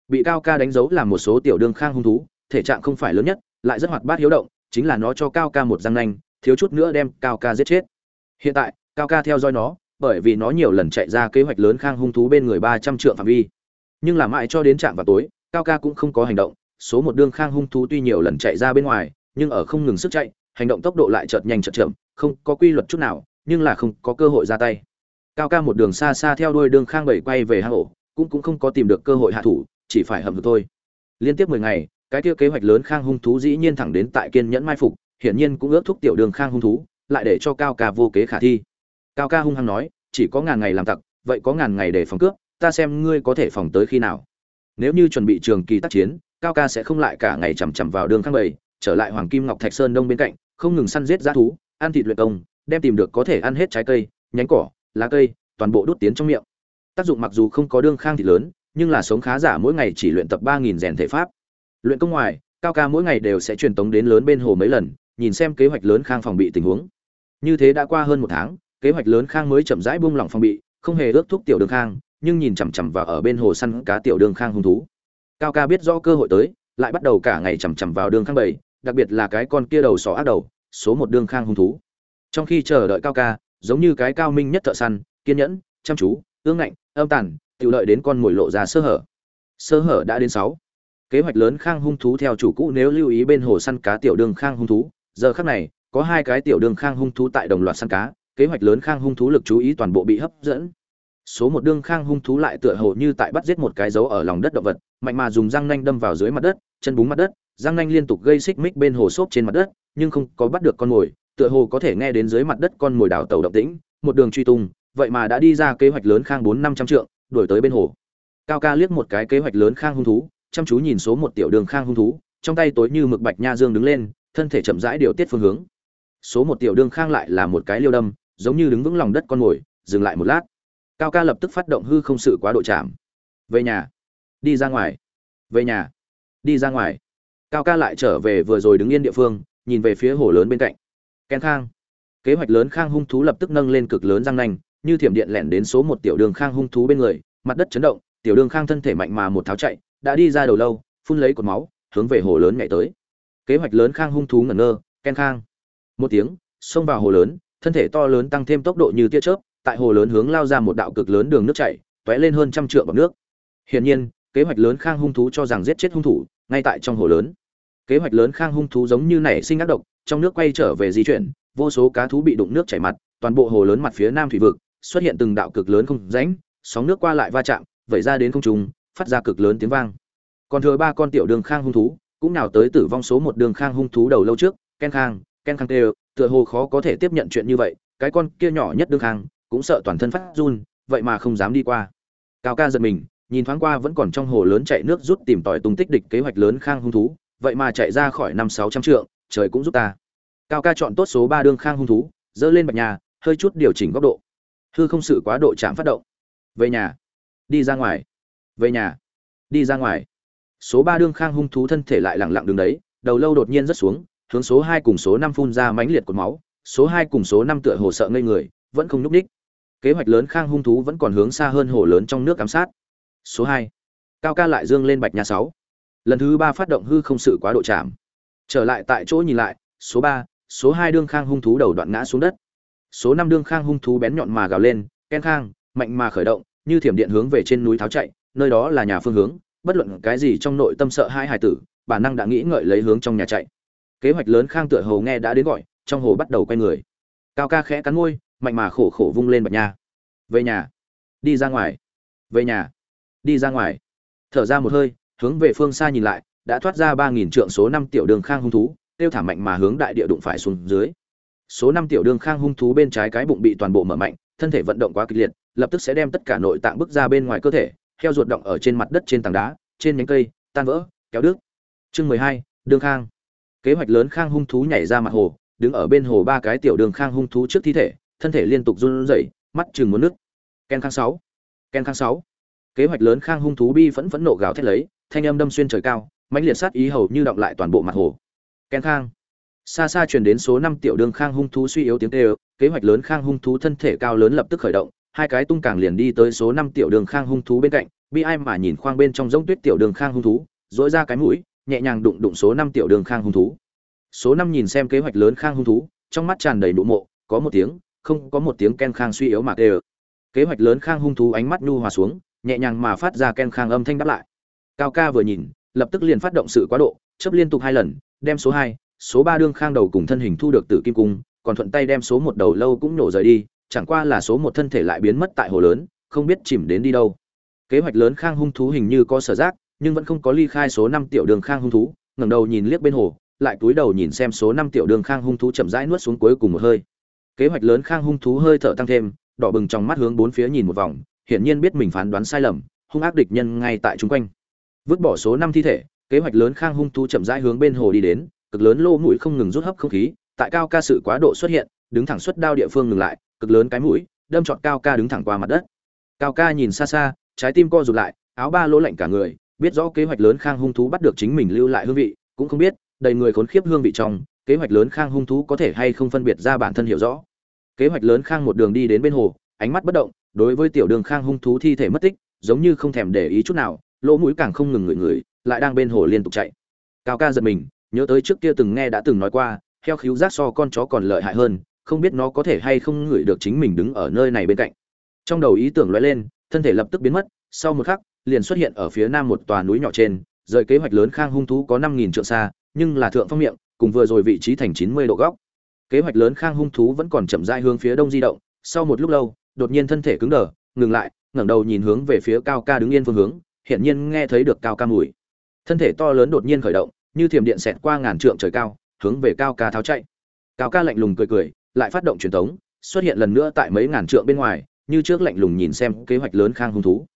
Bị cao ca đánh dấu là một số tiểu đương khang hung thú, thể trạng không phải lớn nhất, lại rất hoạt bát hiếu động chính là nó cho cao ca một răng nanh, thiếu chút nữa đem cao ca giết chết. Hiện tại, cao ca theo dõi nó, bởi vì nó nhiều lần chạy ra kế hoạch lớn khang hung thú bên người ba trăm trượng phạm vi. Nhưng là mãi cho đến trạm vào tối, cao ca cũng không có hành động, số một đương khang hung thú tuy nhiều lần chạy ra bên ngoài, nhưng ở không ngừng sức chạy, hành động tốc độ lại chợt nhanh chợt chậm, không có quy luật chút nào, nhưng là không có cơ hội ra tay. Cao ca một đường xa xa theo đuôi đương khang bảy quay về hang ổ, cũng cũng không có tìm được cơ hội hạ thủ, chỉ phải hầm được thôi. Liên tiếp mười ngày cái kia kế hoạch lớn khang hung thú dĩ nhiên thẳng đến tại kiên nhẫn mai phục, hiển nhiên cũng ước thúc tiểu đường khang hung thú, lại để cho cao ca vô kế khả thi. Cao ca hung hăng nói, chỉ có ngàn ngày làm tặc, vậy có ngàn ngày để phòng cướp, ta xem ngươi có thể phòng tới khi nào. Nếu như chuẩn bị trường kỳ tác chiến, cao ca sẽ không lại cả ngày chằm chằm vào đường khang bảy, trở lại hoàng kim ngọc thạch sơn đông bên cạnh, không ngừng săn giết dã thú, ăn thịt luyện công, đem tìm được có thể ăn hết trái cây, nhánh cỏ, lá cây, toàn bộ đốt tiến trong miệng. Tác dụng mặc dù không có đương khang thịt lớn, nhưng là sống khá giả mỗi ngày chỉ luyện tập ba nghìn rèn thể pháp luyện công ngoài, cao ca mỗi ngày đều sẽ truyền tống đến lớn bên hồ mấy lần, nhìn xem kế hoạch lớn khang phòng bị tình huống. Như thế đã qua hơn một tháng, kế hoạch lớn khang mới chậm rãi buông lỏng phòng bị, không hề ước thúc tiểu đường khang, nhưng nhìn chằm chằm vào ở bên hồ săn cá tiểu đường khang hung thú. Cao ca biết rõ cơ hội tới, lại bắt đầu cả ngày chằm chằm vào đường khang bảy, đặc biệt là cái con kia đầu sỏ ác đầu, số một đường khang hung thú. Trong khi chờ đợi cao ca, giống như cái cao minh nhất thợ săn, kiên nhẫn, chăm chú, ương ngạnh, âm tàn tự lợi đến con mồi lộ ra sơ hở. Sơ hở đã đến sáu kế hoạch lớn khang hung thú theo chủ cũ nếu lưu ý bên hồ săn cá tiểu đường khang hung thú. Giờ khắc này, có hai cái tiểu đường khang hung thú tại đồng loạt săn cá, kế hoạch lớn khang hung thú lực chú ý toàn bộ bị hấp dẫn. Số một đương khang hung thú lại tựa hồ như tại bắt giết một cái dấu ở lòng đất động vật, mạnh mà dùng răng nanh đâm vào dưới mặt đất, chân búng mặt đất, răng nanh liên tục gây xích mích bên hồ xốp trên mặt đất, nhưng không có bắt được con mồi, tựa hồ có thể nghe đến dưới mặt đất con mồi đảo tàu động tĩnh, một đường truy tung, vậy mà đã đi ra kế hoạch lớn khang bốn năm trăm trượng, đuổi tới bên hồ. Cao ca liếc một cái kế hoạch lớn khang hung thú chăm chú nhìn số một tiểu đường khang hung thú, trong tay tối như mực bạch nha dương đứng lên, thân thể chậm rãi điều tiết phương hướng. Số một tiểu đường khang lại là một cái liêu đâm, giống như đứng vững lòng đất con mồi, dừng lại một lát. Cao ca lập tức phát động hư không sự quá độ chạm. Về nhà. Đi ra ngoài. Về nhà. Đi ra ngoài. Cao ca lại trở về vừa rồi đứng yên địa phương, nhìn về phía hồ lớn bên cạnh. Ken khang. Kế hoạch lớn khang hung thú lập tức nâng lên cực lớn răng nanh, như thiểm điện lẻn đến số một tiểu đường khang hung thú bên người, mặt đất chấn động, tiểu đường khang thân thể mạnh mà một tháo chạy đã đi ra đầu lâu, phun lấy cột máu, hướng về hồ lớn nhảy tới. Kế hoạch lớn khang hung thú ngẩn ngơ, ken khang. Một tiếng, xông vào hồ lớn, thân thể to lớn tăng thêm tốc độ như tia chớp, tại hồ lớn hướng lao ra một đạo cực lớn đường nước chảy, tóe lên hơn trăm trượng bọc nước. Hiển nhiên, kế hoạch lớn khang hung thú cho rằng giết chết hung thủ, ngay tại trong hồ lớn. Kế hoạch lớn khang hung thú giống như nảy sinh ác độc, trong nước quay trở về di chuyển, vô số cá thú bị đụng nước chảy mặt, toàn bộ hồ lớn mặt phía nam thủy vực, xuất hiện từng đạo cực lớn không rãnh, sóng nước qua lại va chạm, vẩy ra đến không trung phát ra cực lớn tiếng vang. Còn thừa ba con tiểu đường khang hung thú, cũng nào tới tử vong số một đường khang hung thú đầu lâu trước, ken khang ken khang tê tựa hồ khó có thể tiếp nhận chuyện như vậy, cái con kia nhỏ nhất đường khang, cũng sợ toàn thân phát run, vậy mà không dám đi qua. Cao ca giật mình, nhìn thoáng qua vẫn còn trong hồ lớn chạy nước rút tìm tòi tung tích địch kế hoạch lớn khang hung thú, vậy mà chạy ra khỏi năm sáu trăm trượng, trời cũng giúp ta. Cao ca chọn tốt số ba đương khang hung thú, dơ lên bạch nhà, hơi chút điều chỉnh góc độ. Hư không sự quá độ chạm phát động. Về nhà. Đi ra ngoài về nhà. Đi ra ngoài. Số ba đương khang hung thú thân thể lại lẳng lặng đứng đấy, đầu lâu đột nhiên rất xuống, hướng số hai cùng số năm phun ra mãnh liệt cột máu, số hai cùng số năm tựa hồ sợ ngây người, vẫn không nhúc ních kế hoạch lớn khang hung thú vẫn còn hướng xa hơn hồ lớn trong nước ám sát. Số hai. Cao ca lại dương lên bạch nhà sáu. Lần thứ ba phát động hư không sự quá độ chạm. Trở lại tại chỗ nhìn lại, số ba, số hai đương khang hung thú đầu đoạn ngã xuống đất. Số năm đương khang hung thú bén nhọn mà gào lên, ken khang, mạnh mà khởi động, như thiểm điện hướng về trên núi tháo chạy nơi đó là nhà phương hướng, bất luận cái gì trong nội tâm sợ hai hải tử, bản năng đã nghĩ ngợi lấy hướng trong nhà chạy. Kế hoạch lớn khang tựa hồ nghe đã đến gọi, trong hồ bắt đầu quay người. Cao ca khẽ cắn môi, mạnh mà khổ khổ vung lên bạch nha. Về nhà. Đi ra ngoài. Về nhà. Đi ra ngoài. Thở ra một hơi, hướng về phương xa nhìn lại, đã thoát ra ba nghìn trượng số năm tiểu đường khang hung thú, tiêu thả mạnh mà hướng đại địa đụng phải xuống dưới. Số năm tiểu đường khang hung thú bên trái cái bụng bị toàn bộ mở mạnh, thân thể vận động quá kịch liệt, lập tức sẽ đem tất cả nội tạng bước ra bên ngoài cơ thể heo ruột động ở trên mặt đất trên tảng đá, trên nhánh cây, tan vỡ, kéo đứt. Chương mười hai đương khang. Kế hoạch lớn khang hung thú nhảy ra mặt hồ, đứng ở bên hồ ba cái tiểu đường khang hung thú trước thi thể, thân thể liên tục run rẩy, mắt chừng muốn nước ken khang sáu. Ken khang sáu. Kế hoạch lớn khang hung thú bi phẫn phẫn nộ gào thét lấy, thanh âm đâm xuyên trời cao, mãnh liệt sát ý hầu như động lại toàn bộ mặt hồ. Ken khang. Xa xa truyền đến số năm tiểu đường khang hung thú suy yếu tiếng kêu, kế hoạch lớn khang hung thú thân thể cao lớn lập tức khởi động hai cái tung càng liền đi tới số năm tiểu đường khang hung thú bên cạnh, bi ai mà nhìn khoang bên trong giống tuyết tiểu đường khang hung thú dỗi ra cái mũi, nhẹ nhàng đụng đụng số năm tiểu đường khang hung thú. Số năm nhìn xem kế hoạch lớn khang hung thú, trong mắt tràn đầy nụ mộ, có một tiếng, không có một tiếng ken khang suy yếu mà kêu. Kế hoạch lớn khang hung thú ánh mắt nhu hòa xuống, nhẹ nhàng mà phát ra ken khang âm thanh đáp lại. Cao ca vừa nhìn, lập tức liền phát động sự quá độ chấp liên tục hai lần, đem số hai, số ba đương khang đầu cùng thân hình thu được từ kim cung, còn thuận tay đem số một đầu lâu cũng nổ rời đi chẳng qua là số một thân thể lại biến mất tại hồ lớn, không biết chìm đến đi đâu. Kế hoạch lớn khang hung thú hình như có sở giác, nhưng vẫn không có ly khai số năm tiểu đường khang hung thú, ngẩng đầu nhìn liếc bên hồ, lại cúi đầu nhìn xem số năm tiểu đường khang hung thú chậm rãi nuốt xuống cuối cùng một hơi. Kế hoạch lớn khang hung thú hơi thở tăng thêm, đỏ bừng trong mắt hướng bốn phía nhìn một vòng, hiển nhiên biết mình phán đoán sai lầm, hung ác địch nhân ngay tại chung quanh. Vứt bỏ số năm thi thể, kế hoạch lớn khang hung thú chậm rãi hướng bên hồ đi đến, cực lớn lô mũi không ngừng rút hấp không khí, tại cao ca sự quá độ xuất hiện, đứng thẳng xuất đao địa phương ngừng lại cực lớn cái mũi, đâm trọn cao ca đứng thẳng qua mặt đất. Cao ca nhìn xa xa, trái tim co rụt lại, áo ba lỗ lạnh cả người, biết rõ kế hoạch lớn khang hung thú bắt được chính mình lưu lại hương vị, cũng không biết, đầy người khốn khiếp hương vị trong, kế hoạch lớn khang hung thú có thể hay không phân biệt ra bản thân hiểu rõ. Kế hoạch lớn khang một đường đi đến bên hồ, ánh mắt bất động, đối với tiểu đường khang hung thú thi thể mất tích, giống như không thèm để ý chút nào, lỗ mũi càng không ngừng ngửi ngửi, lại đang bên hồ liên tục chạy. Cao ca giật mình, nhớ tới trước kia từng nghe đã từng nói qua, heo khíu giác so con chó còn lợi hại hơn không biết nó có thể hay không ngửi được chính mình đứng ở nơi này bên cạnh. Trong đầu ý tưởng lóe lên, thân thể lập tức biến mất, sau một khắc, liền xuất hiện ở phía nam một tòa núi nhỏ trên, rời kế hoạch lớn khang hung thú có năm nghìn trượng xa, nhưng là thượng phong miệng, cùng vừa rồi vị trí thành chín mươi độ góc. Kế hoạch lớn khang hung thú vẫn còn chậm rãi hướng phía đông di động, sau một lúc lâu, đột nhiên thân thể cứng đờ, ngừng lại, ngẩng đầu nhìn hướng về phía cao ca đứng yên phương hướng, hiển nhiên nghe thấy được cao ca mùi. Thân thể to lớn đột nhiên khởi động, như thiểm điện xẹt qua ngàn trượng trời cao, hướng về cao ca tháo chạy. Cao ca lạnh lùng cười cười lại phát động truyền thống, xuất hiện lần nữa tại mấy ngàn trượng bên ngoài, như trước lạnh lùng nhìn xem kế hoạch lớn khang hung thú.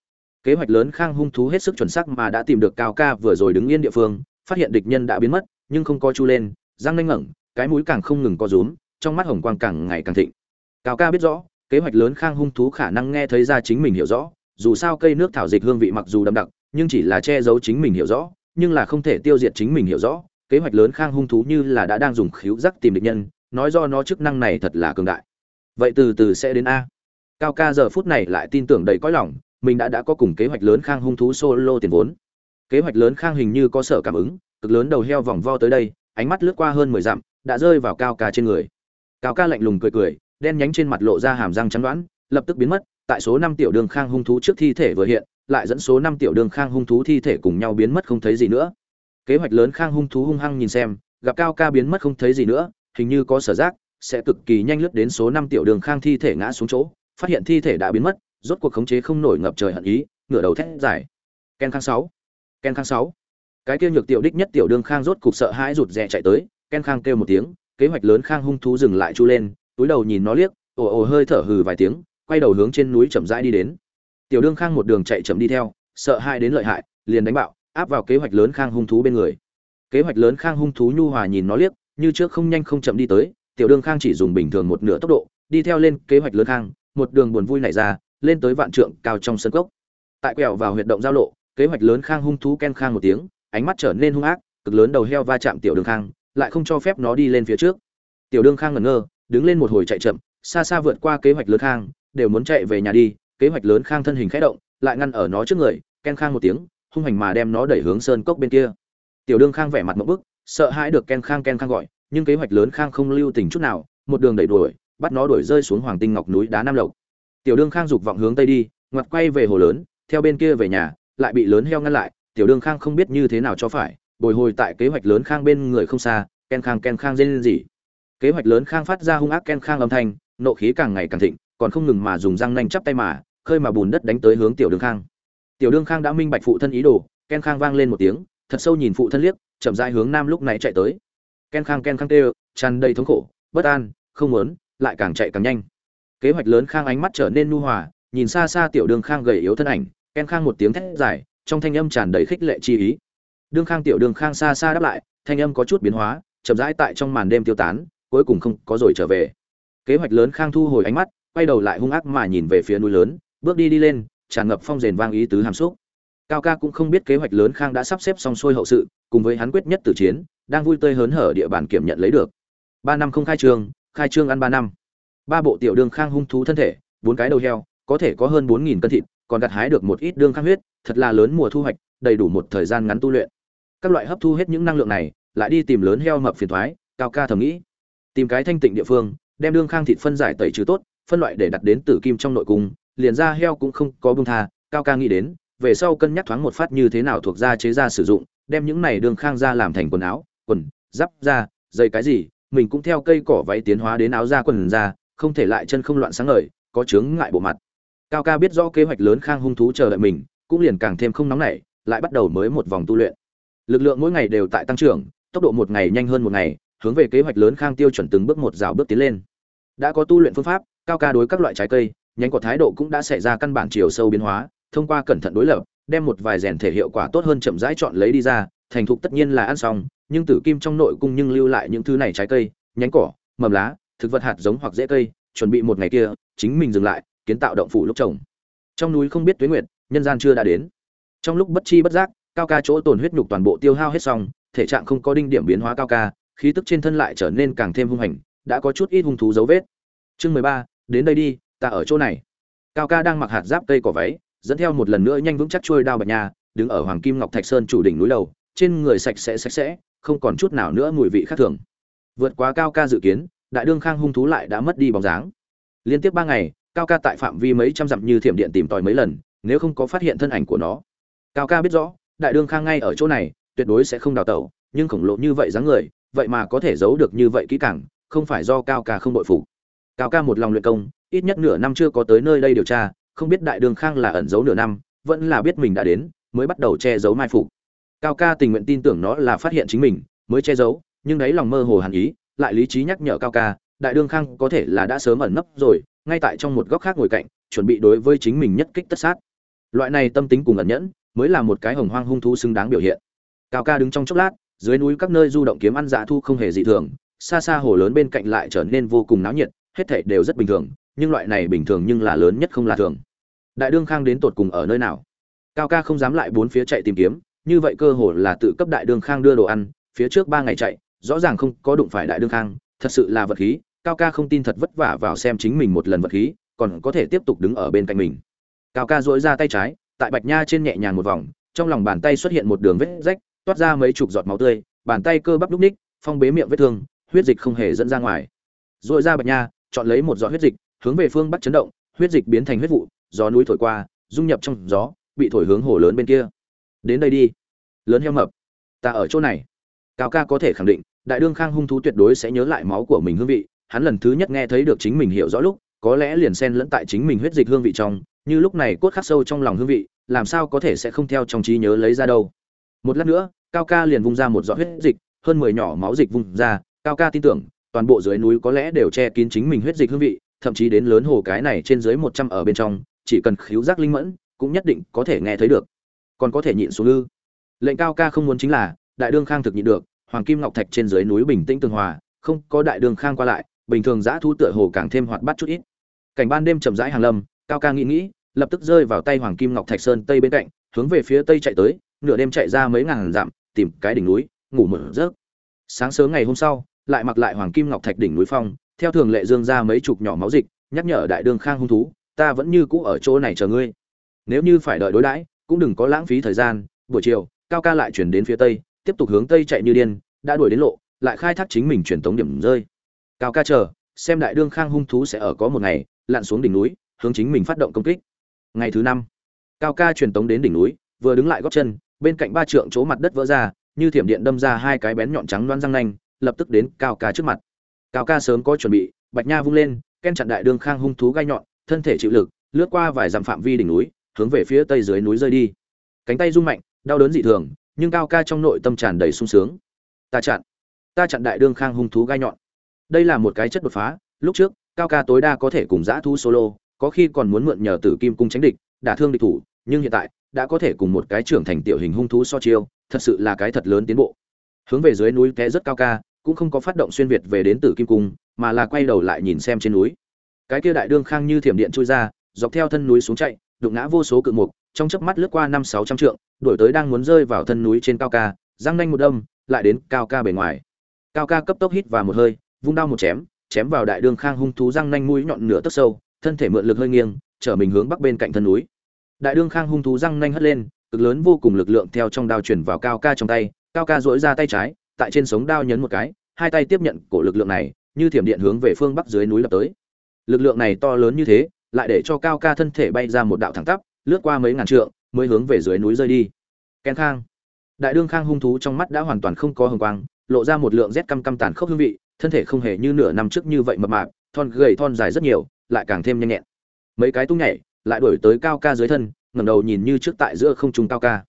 Kế hoạch lớn khang hung thú hết sức chuẩn xác mà đã tìm được cao ca vừa rồi đứng yên địa phương, phát hiện địch nhân đã biến mất, nhưng không co chu lên, răng nanh ngẩng, cái mũi càng không ngừng co rúm, trong mắt hồng quang càng ngày càng thịnh. Cao ca biết rõ, kế hoạch lớn khang hung thú khả năng nghe thấy ra chính mình hiểu rõ, dù sao cây nước thảo dịch hương vị mặc dù đậm đặc, nhưng chỉ là che giấu chính mình hiểu rõ, nhưng là không thể tiêu diệt chính mình hiểu rõ. Kế hoạch lớn khang hung thú như là đã đang dùng khíu giác tìm địch nhân nói do nó chức năng này thật là cường đại. Vậy từ từ sẽ đến a. Cao ca giờ phút này lại tin tưởng đầy cõi lòng, mình đã đã có cùng kế hoạch lớn khang hung thú solo tiền vốn. Kế hoạch lớn khang hình như có sở cảm ứng, cực lớn đầu heo vòng vo tới đây, ánh mắt lướt qua hơn mười dặm, đã rơi vào cao ca trên người. Cao ca lạnh lùng cười cười, đen nhánh trên mặt lộ ra hàm răng trắng đoán, lập tức biến mất, tại số năm tiểu đường khang hung thú trước thi thể vừa hiện, lại dẫn số năm tiểu đường khang hung thú thi thể cùng nhau biến mất không thấy gì nữa. Kế hoạch lớn khang hung thú hung hăng nhìn xem, gặp cao ca biến mất không thấy gì nữa hình như có sở giác, sẽ cực kỳ nhanh lướt đến số năm tiểu đường khang thi thể ngã xuống chỗ, phát hiện thi thể đã biến mất, rốt cuộc khống chế không nổi ngập trời hận ý, ngửa đầu thét dài. Ken khang sáu, ken khang sáu. Cái kia nhược tiểu đích nhất tiểu đường khang rốt cục sợ hãi rụt rè chạy tới, ken khang kêu một tiếng, kế hoạch lớn khang hung thú dừng lại chu lên, túi đầu nhìn nó liếc, ồ ồ hơi thở hừ vài tiếng, quay đầu hướng trên núi chậm rãi đi đến. Tiểu đương khang một đường chạy chậm đi theo, sợ hai đến lợi hại, liền đánh bạo, áp vào kế hoạch lớn khang hung thú bên người. Kế hoạch lớn khang hung thú nhu hòa nhìn nó liếc như trước không nhanh không chậm đi tới, tiểu đương khang chỉ dùng bình thường một nửa tốc độ, đi theo lên kế hoạch lớn khang, một đường buồn vui nảy ra, lên tới vạn trượng cao trong sân cốc. Tại quẹo vào huyệt động giao lộ, kế hoạch lớn khang hung thú ken khang một tiếng, ánh mắt trở nên hung ác, cực lớn đầu heo va chạm tiểu Đường khang, lại không cho phép nó đi lên phía trước. Tiểu Đường khang ngẩn ngơ, đứng lên một hồi chạy chậm, xa xa vượt qua kế hoạch lớn khang, đều muốn chạy về nhà đi, kế hoạch lớn khang thân hình khẽ động, lại ngăn ở nó trước người, ken khang một tiếng, hung hành mà đem nó đẩy hướng sơn cốc bên kia. Tiểu đương khang vẻ mặt một bức sợ hãi được ken khang ken khang gọi, nhưng kế hoạch lớn khang không lưu tình chút nào, một đường đẩy đuổi, bắt nó đuổi rơi xuống hoàng tinh ngọc núi đá nam lộc. Tiểu đương khang dục vọng hướng tây đi, ngoặt quay về hồ lớn, theo bên kia về nhà, lại bị lớn heo ngăn lại, tiểu đương khang không biết như thế nào cho phải, bồi hồi tại kế hoạch lớn khang bên người không xa, ken khang ken khang dên gì kế hoạch lớn khang phát ra hung ác ken khang âm thanh, nộ khí càng ngày càng thịnh, còn không ngừng mà dùng răng nanh chắp tay mà, khơi mà bùn đất đánh tới hướng tiểu đương khang. Tiểu đương khang đã minh bạch phụ thân ý đồ, ken khang vang lên một tiếng, thật sâu nhìn phụ thân liếc chậm rãi hướng nam lúc này chạy tới. Ken khang ken khang kêu, tràn đầy thống khổ, bất an, không muốn, lại càng chạy càng nhanh. Kế hoạch lớn khang ánh mắt trở nên nu hòa, nhìn xa xa tiểu đường khang gầy yếu thân ảnh, ken khang một tiếng thét dài, trong thanh âm tràn đầy khích lệ chi ý. Đương khang, tiểu đường khang xa xa đáp lại, thanh âm có chút biến hóa, chậm rãi tại trong màn đêm tiêu tán, cuối cùng không có rồi trở về. Kế hoạch lớn khang thu hồi ánh mắt, quay đầu lại hung ác mà nhìn về phía núi lớn, bước đi đi lên, tràn ngập phong rền vang ý tứ hàm xúc. Cao ca cũng không biết kế hoạch lớn khang đã sắp xếp xong xuôi hậu sự cùng với hắn quyết nhất tử chiến, đang vui tươi hớn hở địa bàn kiểm nhận lấy được. Ba năm không khai trương khai trương ăn ba năm. Ba bộ tiểu đương khang hung thú thân thể, bốn cái đầu heo, có thể có hơn bốn nghìn cân thịt, còn gặt hái được một ít đương khang huyết, thật là lớn mùa thu hoạch, đầy đủ một thời gian ngắn tu luyện. Các loại hấp thu hết những năng lượng này, lại đi tìm lớn heo mập phiền thoái, cao ca thầm nghĩ. Tìm cái thanh tịnh địa phương, đem đương khang thịt phân giải tẩy trừ tốt, phân loại để đặt đến tử kim trong nội cung, liền ra heo cũng không có buông tha, cao ca nghĩ đến, về sau cân nhắc thoáng một phát như thế nào thuộc ra chế ra sử dụng đem những này đường khang ra làm thành quần áo, quần, giáp da dây cái gì, mình cũng theo cây cỏ váy tiến hóa đến áo da quần da, không thể lại chân không loạn sáng ngời, có chướng ngại bộ mặt. Cao ca biết rõ kế hoạch lớn khang hung thú chờ đợi mình, cũng liền càng thêm không nóng nảy, lại bắt đầu mới một vòng tu luyện. Lực lượng mỗi ngày đều tại tăng trưởng, tốc độ một ngày nhanh hơn một ngày, hướng về kế hoạch lớn khang tiêu chuẩn từng bước một rào bước tiến lên. Đã có tu luyện phương pháp, cao ca đối các loại trái cây, nhánh cỏ thái độ cũng đã xảy ra căn bản chiều sâu biến hóa, thông qua cẩn thận đối lập đem một vài rèn thể hiệu quả tốt hơn chậm rãi chọn lấy đi ra, thành thục tất nhiên là ăn xong, nhưng tử kim trong nội cung nhưng lưu lại những thứ này trái cây, nhánh cỏ, mầm lá, thực vật hạt giống hoặc rễ cây, chuẩn bị một ngày kia, chính mình dừng lại, kiến tạo động phủ lúc trồng. Trong núi không biết tuế nguyệt, nhân gian chưa đã đến. Trong lúc bất chi bất giác, cao ca chỗ tồn huyết nhục toàn bộ tiêu hao hết xong, thể trạng không có đinh điểm biến hóa cao ca, khí tức trên thân lại trở nên càng thêm hung hành, đã có chút ít hung thú dấu vết. Chương mười ba, đến đây đi, ta ở chỗ này. Cao ca đang mặc hạt giáp cây cỏ váy dẫn theo một lần nữa nhanh vững chắc trôi đao bạch nha, đứng ở hoàng kim ngọc thạch sơn chủ đỉnh núi đầu, trên người sạch sẽ sạch sẽ, không còn chút nào nữa mùi vị khác thường. Vượt quá cao ca dự kiến, đại đương khang hung thú lại đã mất đi bóng dáng. Liên tiếp ba ngày, cao ca tại phạm vi mấy trăm dặm như thiểm điện tìm tòi mấy lần, nếu không có phát hiện thân ảnh của nó. Cao ca biết rõ, đại đương khang ngay ở chỗ này, tuyệt đối sẽ không đào tẩu, nhưng khổng lồ như vậy dáng người, vậy mà có thể giấu được như vậy kỹ càng, không phải do cao ca không đội phục. Cao ca một lòng luyện công, ít nhất nửa năm chưa có tới nơi đây điều tra không biết đại Đường khang là ẩn giấu nửa năm, vẫn là biết mình đã đến, mới bắt đầu che giấu mai phục. Cao ca tình nguyện tin tưởng nó là phát hiện chính mình, mới che giấu, nhưng đấy lòng mơ hồ hàn ý, lại lý trí nhắc nhở cao ca, đại đương khang có thể là đã sớm ẩn nấp rồi, ngay tại trong một góc khác ngồi cạnh, chuẩn bị đối với chính mình nhất kích tất sát. Loại này tâm tính cùng ẩn nhẫn, mới là một cái hồng hoang hung thú xứng đáng biểu hiện. Cao ca đứng trong chốc lát, dưới núi các nơi du động kiếm ăn dạ thu không hề dị thường, xa xa hồ lớn bên cạnh lại trở nên vô cùng náo nhiệt, hết thảy đều rất bình thường, nhưng loại này bình thường nhưng là lớn nhất không là thường đại đương khang đến tột cùng ở nơi nào? Cao ca không dám lại bốn phía chạy tìm kiếm, như vậy cơ hồ là tự cấp đại đương khang đưa đồ ăn, phía trước ba ngày chạy, rõ ràng không có đụng phải đại đương khang, thật sự là vật khí, cao ca không tin thật vất vả vào xem chính mình một lần vật khí, còn có thể tiếp tục đứng ở bên cạnh mình. Cao ca dỗi ra tay trái, tại bạch nha trên nhẹ nhàng một vòng, trong lòng bàn tay xuất hiện một đường vết rách, toát ra mấy chục giọt máu tươi, bàn tay cơ bắp đúc ních, phong bế miệng vết thương, huyết dịch không hề dẫn ra ngoài. Dội ra bạch nha, chọn lấy một giọt huyết dịch, hướng về phương bắc chấn động, huyết dịch biến thành huyết vụ gió núi thổi qua, dung nhập trong gió, bị thổi hướng hồ lớn bên kia. Đến đây đi. Lớn heo mập, ta ở chỗ này. Cao ca có thể khẳng định, đại đương khang hung thú tuyệt đối sẽ nhớ lại máu của mình hương vị. Hắn lần thứ nhất nghe thấy được chính mình hiểu rõ lúc, có lẽ liền xen lẫn tại chính mình huyết dịch hương vị trong, như lúc này cốt khắc sâu trong lòng hương vị, làm sao có thể sẽ không theo trong trí nhớ lấy ra đâu. Một lát nữa, cao ca liền vung ra một giọt huyết dịch, hơn mười nhỏ máu dịch vung ra. Cao ca tin tưởng, toàn bộ dưới núi có lẽ đều che kín chính mình huyết dịch hương vị, thậm chí đến lớn hồ cái này trên dưới một trăm ở bên trong chỉ cần khiếu giác linh mẫn, cũng nhất định có thể nghe thấy được. Còn có thể nhịn xuống ư. Lệnh cao ca không muốn chính là, đại đương khang thực nhịn được, hoàng kim ngọc thạch trên dưới núi bình tĩnh tường hòa, không có đại đương khang qua lại, bình thường giã thu tựa hồ càng thêm hoạt bát chút ít. Cảnh ban đêm chậm rãi hàng lâm, cao ca nghĩ nghĩ, lập tức rơi vào tay hoàng kim ngọc thạch sơn tây bên cạnh, hướng về phía tây chạy tới, nửa đêm chạy ra mấy ngàn dặm, tìm cái đỉnh núi, ngủ mở giấc. Sáng sớm ngày hôm sau, lại mặc lại hoàng kim ngọc thạch đỉnh núi phong, theo thường lệ dương ra mấy chục nhỏ máu dịch, nhắc nhở đại đương khang hung thú ta vẫn như cũ ở chỗ này chờ ngươi. Nếu như phải đợi đối đãi, cũng đừng có lãng phí thời gian. Buổi chiều, cao ca lại chuyển đến phía tây, tiếp tục hướng tây chạy như điên, đã đuổi đến lộ, lại khai thác chính mình truyền tống điểm rơi. Cao ca chờ, xem đại đương khang hung thú sẽ ở có một ngày, lặn xuống đỉnh núi, hướng chính mình phát động công kích. Ngày thứ năm, cao ca truyền tống đến đỉnh núi, vừa đứng lại gót chân, bên cạnh ba trượng chỗ mặt đất vỡ ra, như thiểm điện đâm ra hai cái bén nhọn trắng loan răng nanh, lập tức đến cao ca trước mặt. Cao ca sớm có chuẩn bị, bạch nha vung lên, ken chặn đại đương khang hung thú gai nhọn thân thể chịu lực, lướt qua vài dặm phạm vi đỉnh núi, hướng về phía tây dưới núi rơi đi. Cánh tay rung mạnh, đau đớn dị thường, nhưng cao ca trong nội tâm tràn đầy sung sướng. Ta chặn ta chặn đại đương khang hung thú gai nhọn. Đây là một cái chất đột phá, lúc trước, cao ca tối đa có thể cùng giã thu solo, có khi còn muốn mượn nhờ tử kim cung tránh địch, đả thương địch thủ, nhưng hiện tại, đã có thể cùng một cái trưởng thành tiểu hình hung thú so chiêu, thật sự là cái thật lớn tiến bộ. Hướng về dưới núi té rất cao ca, cũng không có phát động xuyên việt về đến tử kim cung, mà là quay đầu lại nhìn xem trên núi cái kia đại đương khang như thiểm điện chui ra, dọc theo thân núi xuống chạy, đụng ngã vô số cự mục, trong chớp mắt lướt qua năm sáu trăm trượng, đuổi tới đang muốn rơi vào thân núi trên cao ca răng nanh một đâm, lại đến cao ca bề ngoài. Cao ca cấp tốc hít vào một hơi, vung đao một chém chém vào đại đương khang hung thú răng nanh mũi nhọn nửa tấc sâu, thân thể mượn lực hơi nghiêng trở mình hướng bắc bên cạnh thân núi. Đại đương khang hung thú răng nanh hất lên, cực lớn vô cùng lực lượng theo trong đao chuyển vào cao ca trong tay, cao ca dỗi ra tay trái, tại trên sống đao nhấn một cái, hai tay tiếp nhận cổ lực lượng này, như thiểm điện hướng về phương bắc dưới núi lập tới lực lượng này to lớn như thế, lại để cho cao ca thân thể bay ra một đạo thẳng tắp, lướt qua mấy ngàn trượng, mới hướng về dưới núi rơi đi. Ken khang. Đại đương khang hung thú trong mắt đã hoàn toàn không có hồng quang, lộ ra một lượng rét căm căm tàn khốc hương vị, thân thể không hề như nửa năm trước như vậy mập mạp, thon gầy thon dài rất nhiều, lại càng thêm nhanh nhẹn. Mấy cái tung nhảy, lại đuổi tới cao ca dưới thân, ngẩng đầu nhìn như trước tại giữa không trung cao ca.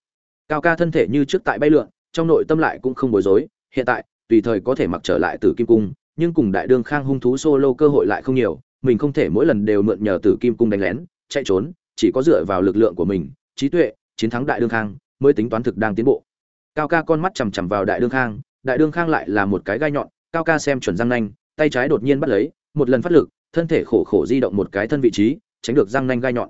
Cao ca thân thể như trước tại bay lượn, trong nội tâm lại cũng không bối rối, hiện tại, tùy thời có thể mặc trở lại từ kim cung, nhưng cùng đại đương khang hung thú solo cơ hội lại không nhiều mình không thể mỗi lần đều mượn nhờ tử kim cung đánh lén, chạy trốn, chỉ có dựa vào lực lượng của mình, trí tuệ, chiến thắng đại đương khang mới tính toán thực đang tiến bộ. Cao ca con mắt chằm chằm vào đại đương khang, đại đương khang lại là một cái gai nhọn, cao ca xem chuẩn răng nanh, tay trái đột nhiên bắt lấy, một lần phát lực, thân thể khổ khổ di động một cái thân vị trí, tránh được răng nanh gai nhọn.